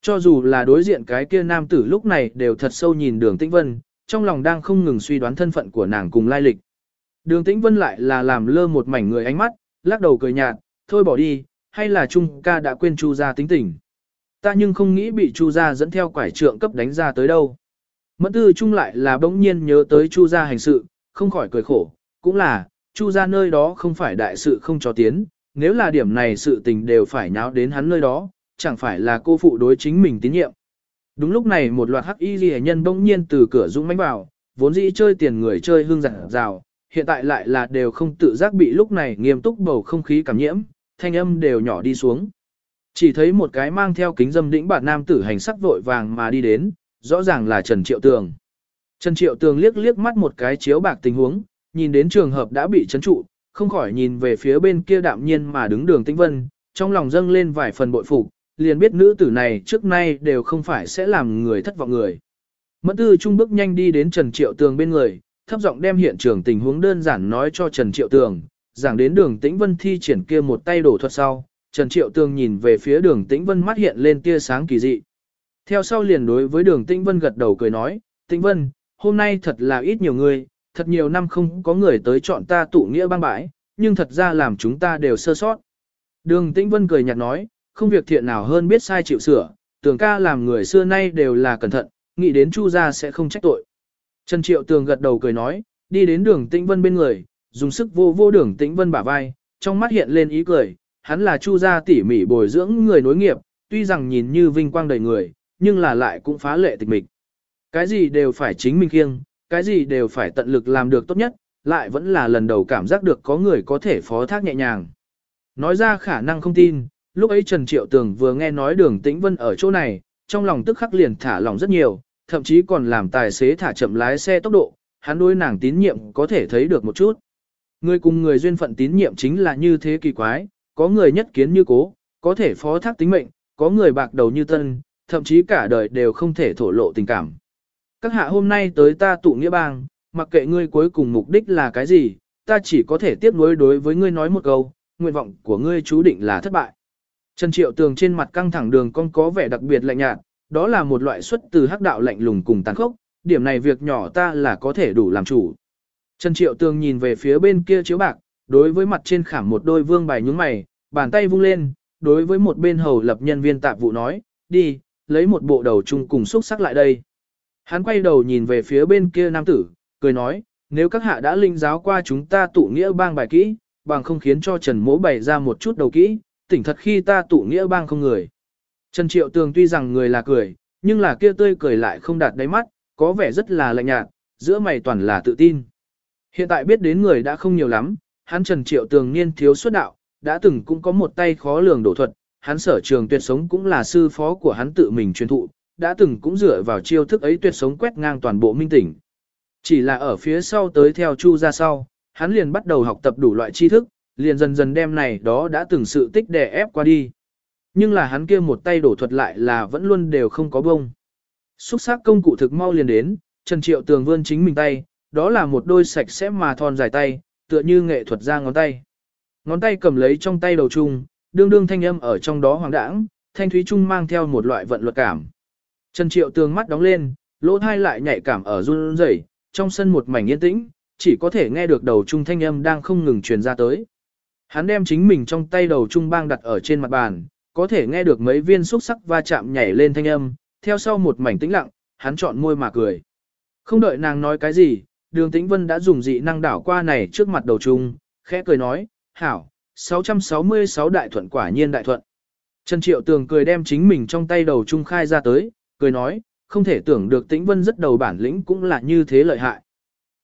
Cho dù là đối diện cái kia nam tử lúc này đều thật sâu nhìn đường tĩnh vân, trong lòng đang không ngừng suy đoán thân phận của nàng cùng lai lịch. Đường tĩnh vân lại là làm lơ một mảnh người ánh mắt, lắc đầu cười nhạt, thôi bỏ đi, hay là Trung ca đã quên Chu gia tính tình. Ta nhưng không nghĩ bị Chu gia dẫn theo quải trượng cấp đánh ra tới đâu. Mẫn tư Trung lại là bỗng nhiên nhớ tới Chu gia hành sự, không khỏi cười khổ, cũng là, Chu gia nơi đó không phải đại sự không cho tiến, nếu là điểm này sự tình đều phải nháo đến hắn nơi đó, chẳng phải là cô phụ đối chính mình tín nhiệm. Đúng lúc này một loạt hắc y ghi nhân bỗng nhiên từ cửa dũng mánh vào, vốn dĩ chơi tiền người chơi hương giả rào, hiện tại lại là đều không tự giác bị lúc này nghiêm túc bầu không khí cảm nhiễm, thanh âm đều nhỏ đi xuống. Chỉ thấy một cái mang theo kính dâm đĩnh bản nam tử hành sắc vội vàng mà đi đến, rõ ràng là Trần Triệu Tường. Trần Triệu Tường liếc liếc mắt một cái chiếu bạc tình huống, nhìn đến trường hợp đã bị chấn trụ, không khỏi nhìn về phía bên kia đạm nhiên mà đứng đường tĩnh vân, trong lòng dâng lên vài phần bội phục, liền biết nữ tử này trước nay đều không phải sẽ làm người thất vọng người. Mẫn tư trung bước nhanh đi đến Trần Triệu Tường bên người, thấp giọng đem hiện trường tình huống đơn giản nói cho Trần Triệu Tường, giảng đến đường tĩnh vân thi triển kia một tay đổ thuật sau. Trần Triệu Tường nhìn về phía đường tĩnh vân mắt hiện lên tia sáng kỳ dị. Theo sau liền đối với đường tĩnh vân gật đầu cười nói, tĩnh vân, hôm nay thật là ít nhiều người, thật nhiều năm không có người tới chọn ta tụ nghĩa bang bãi, nhưng thật ra làm chúng ta đều sơ sót. Đường tĩnh vân cười nhạt nói, không việc thiện nào hơn biết sai chịu sửa, tưởng ca làm người xưa nay đều là cẩn thận, nghĩ đến chu gia sẽ không trách tội. Trần Triệu Tường gật đầu cười nói, đi đến đường tĩnh vân bên người, dùng sức vô vô đường tĩnh vân bả vai, trong mắt hiện lên ý cười, hắn là chu gia tỉ mỉ bồi dưỡng người nối nghiệp, tuy rằng nhìn như vinh quang đầy người, nhưng là lại cũng phá lệ tịch mịch. Cái gì đều phải chính mình kiêng, cái gì đều phải tận lực làm được tốt nhất, lại vẫn là lần đầu cảm giác được có người có thể phó thác nhẹ nhàng. Nói ra khả năng không tin, lúc ấy Trần Triệu Tường vừa nghe nói đường tĩnh vân ở chỗ này, trong lòng tức khắc liền thả lòng rất nhiều, thậm chí còn làm tài xế thả chậm lái xe tốc độ, hắn đối nàng tín nhiệm có thể thấy được một chút. Người cùng người duyên phận tín nhiệm chính là như thế kỳ quái, có người nhất kiến như cố, có thể phó thác tính mệnh, có người bạc đầu như tân, thậm chí cả đời đều không thể thổ lộ tình cảm. Các hạ hôm nay tới ta tụ nghĩa bang, mặc kệ ngươi cuối cùng mục đích là cái gì, ta chỉ có thể tiếp nối đối với ngươi nói một câu, nguyện vọng của ngươi chú định là thất bại. Trần Triệu Tường trên mặt căng thẳng đường con có vẻ đặc biệt lạnh nhạt, đó là một loại xuất từ hắc đạo lạnh lùng cùng tàn khốc, điểm này việc nhỏ ta là có thể đủ làm chủ. Trần Triệu Tường nhìn về phía bên kia chiếu bạc, đối với mặt trên khảm một đôi vương bài nhúng mày, bàn tay vung lên, đối với một bên hầu lập nhân viên tạp vụ nói, đi, lấy một bộ đầu chung cùng xúc sắc lại đây. Hắn quay đầu nhìn về phía bên kia nam tử, cười nói, nếu các hạ đã linh giáo qua chúng ta tụ nghĩa bang bài kỹ, bằng không khiến cho Trần Mỗ bày ra một chút đầu kỹ, tỉnh thật khi ta tụ nghĩa bang không người. Trần Triệu Tường tuy rằng người là cười, nhưng là kia tươi cười lại không đạt đáy mắt, có vẻ rất là lạnh nhạt, giữa mày toàn là tự tin. Hiện tại biết đến người đã không nhiều lắm, hắn Trần Triệu Tường niên thiếu xuất đạo, đã từng cũng có một tay khó lường đổ thuật, hắn sở trường tuyệt sống cũng là sư phó của hắn tự mình truyền thụ, đã từng cũng dựa vào chiêu thức ấy tuyệt sống quét ngang toàn bộ minh tỉnh. Chỉ là ở phía sau tới theo Chu ra sau, hắn liền bắt đầu học tập đủ loại tri thức, liền dần dần đem này đó đã từng sự tích đè ép qua đi. Nhưng là hắn kia một tay đổ thuật lại là vẫn luôn đều không có bông. Xúc sắc công cụ thực mau liền đến, Trần Triệu Tường vươn chính mình tay, đó là một đôi sạch sẽ mà thon dài tay, tựa như nghệ thuật ra ngón tay. Ngón tay cầm lấy trong tay đầu chung, đương đương thanh âm ở trong đó hoàng đãng, thanh thúy trung mang theo một loại vận luật cảm. Trần Triệu Tường mắt đóng lên, lỗ thai lại nhạy cảm ở run rẩy, trong sân một mảnh yên tĩnh, chỉ có thể nghe được đầu trung thanh âm đang không ngừng truyền ra tới. Hắn đem chính mình trong tay đầu trung bang đặt ở trên mặt bàn, có thể nghe được mấy viên xúc sắc va chạm nhảy lên thanh âm, theo sau một mảnh tĩnh lặng, hắn chọn môi mà cười. Không đợi nàng nói cái gì, đường tĩnh vân đã dùng dị năng đảo qua này trước mặt đầu trung, khẽ cười nói, hảo, 666 đại thuận quả nhiên đại thuận. Trần Triệu Tường cười đem chính mình trong tay đầu trung khai ra tới, cười nói, không thể tưởng được tĩnh vân rất đầu bản lĩnh cũng là như thế lợi hại.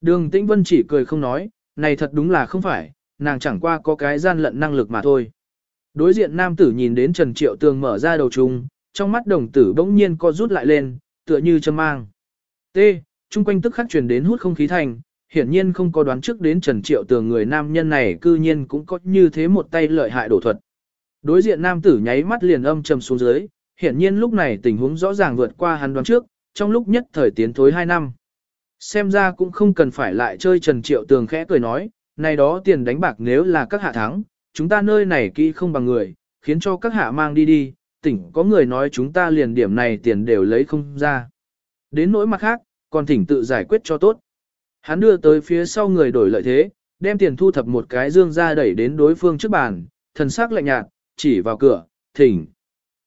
Đường tĩnh vân chỉ cười không nói, này thật đúng là không phải, nàng chẳng qua có cái gian lận năng lực mà thôi. Đối diện nam tử nhìn đến Trần Triệu Tường mở ra đầu trung, trong mắt đồng tử bỗng nhiên co rút lại lên, tựa như châm mang. T. Trung quanh tức khắc truyền đến hút không khí thành, hiển nhiên không có đoán trước đến Trần Triệu Tường người nam nhân này cư nhiên cũng có như thế một tay lợi hại đổ thuật. Đối diện nam tử nháy mắt liền âm trầm xuống dưới, hiển nhiên lúc này tình huống rõ ràng vượt qua hắn đoán trước, trong lúc nhất thời tiến thối 2 năm. Xem ra cũng không cần phải lại chơi Trần Triệu Tường khẽ cười nói, này đó tiền đánh bạc nếu là các hạ thắng, chúng ta nơi này kỹ không bằng người, khiến cho các hạ mang đi đi, tỉnh có người nói chúng ta liền điểm này tiền đều lấy không ra. Đến nỗi mặt khác, còn thỉnh tự giải quyết cho tốt. Hắn đưa tới phía sau người đổi lợi thế, đem tiền thu thập một cái dương ra đẩy đến đối phương trước bàn, thần sắc lạnh nhạt, chỉ vào cửa, thỉnh.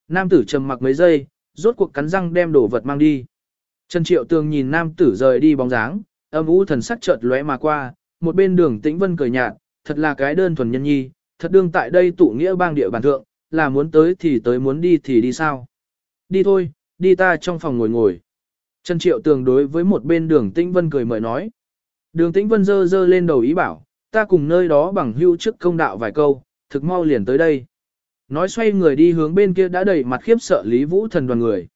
Nam tử trầm mặc mấy giây, rốt cuộc cắn răng đem đồ vật mang đi. Trần Triệu Tường nhìn nam tử rời đi bóng dáng, âm u thần sắc chợt lóe mà qua, một bên đường tĩnh vân cười nhạt, thật là cái đơn thuần nhân nhi, thật đương tại đây tụ nghĩa bang địa bàn thượng, là muốn tới thì tới muốn đi thì đi sao. Đi thôi, đi ta trong phòng ngồi ngồi. Trần Triệu Tường đối với một bên đường tĩnh vân cười mời nói. Đường tĩnh vân dơ dơ lên đầu ý bảo, ta cùng nơi đó bằng hưu trước công đạo vài câu, thực mau liền tới đây. Nói xoay người đi hướng bên kia đã đầy mặt khiếp sợ Lý Vũ thần đoàn người.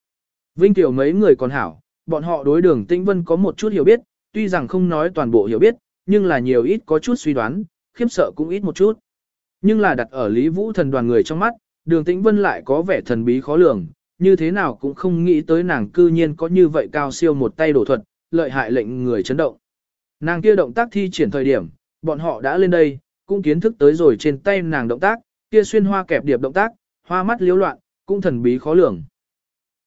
Vinh Tiểu mấy người còn hảo, bọn họ đối đường tĩnh vân có một chút hiểu biết, tuy rằng không nói toàn bộ hiểu biết, nhưng là nhiều ít có chút suy đoán, khiếp sợ cũng ít một chút. Nhưng là đặt ở Lý Vũ thần đoàn người trong mắt, đường tĩnh vân lại có vẻ thần bí khó lường, như thế nào cũng không nghĩ tới nàng cư nhiên có như vậy cao siêu một tay đổ thuật, lợi hại lệnh người chấn động. Nàng kia động tác thi triển thời điểm, bọn họ đã lên đây, cũng kiến thức tới rồi trên tay nàng động tác, kia xuyên hoa kẹp điệp động tác, hoa mắt liếu loạn, cũng thần bí khó lường.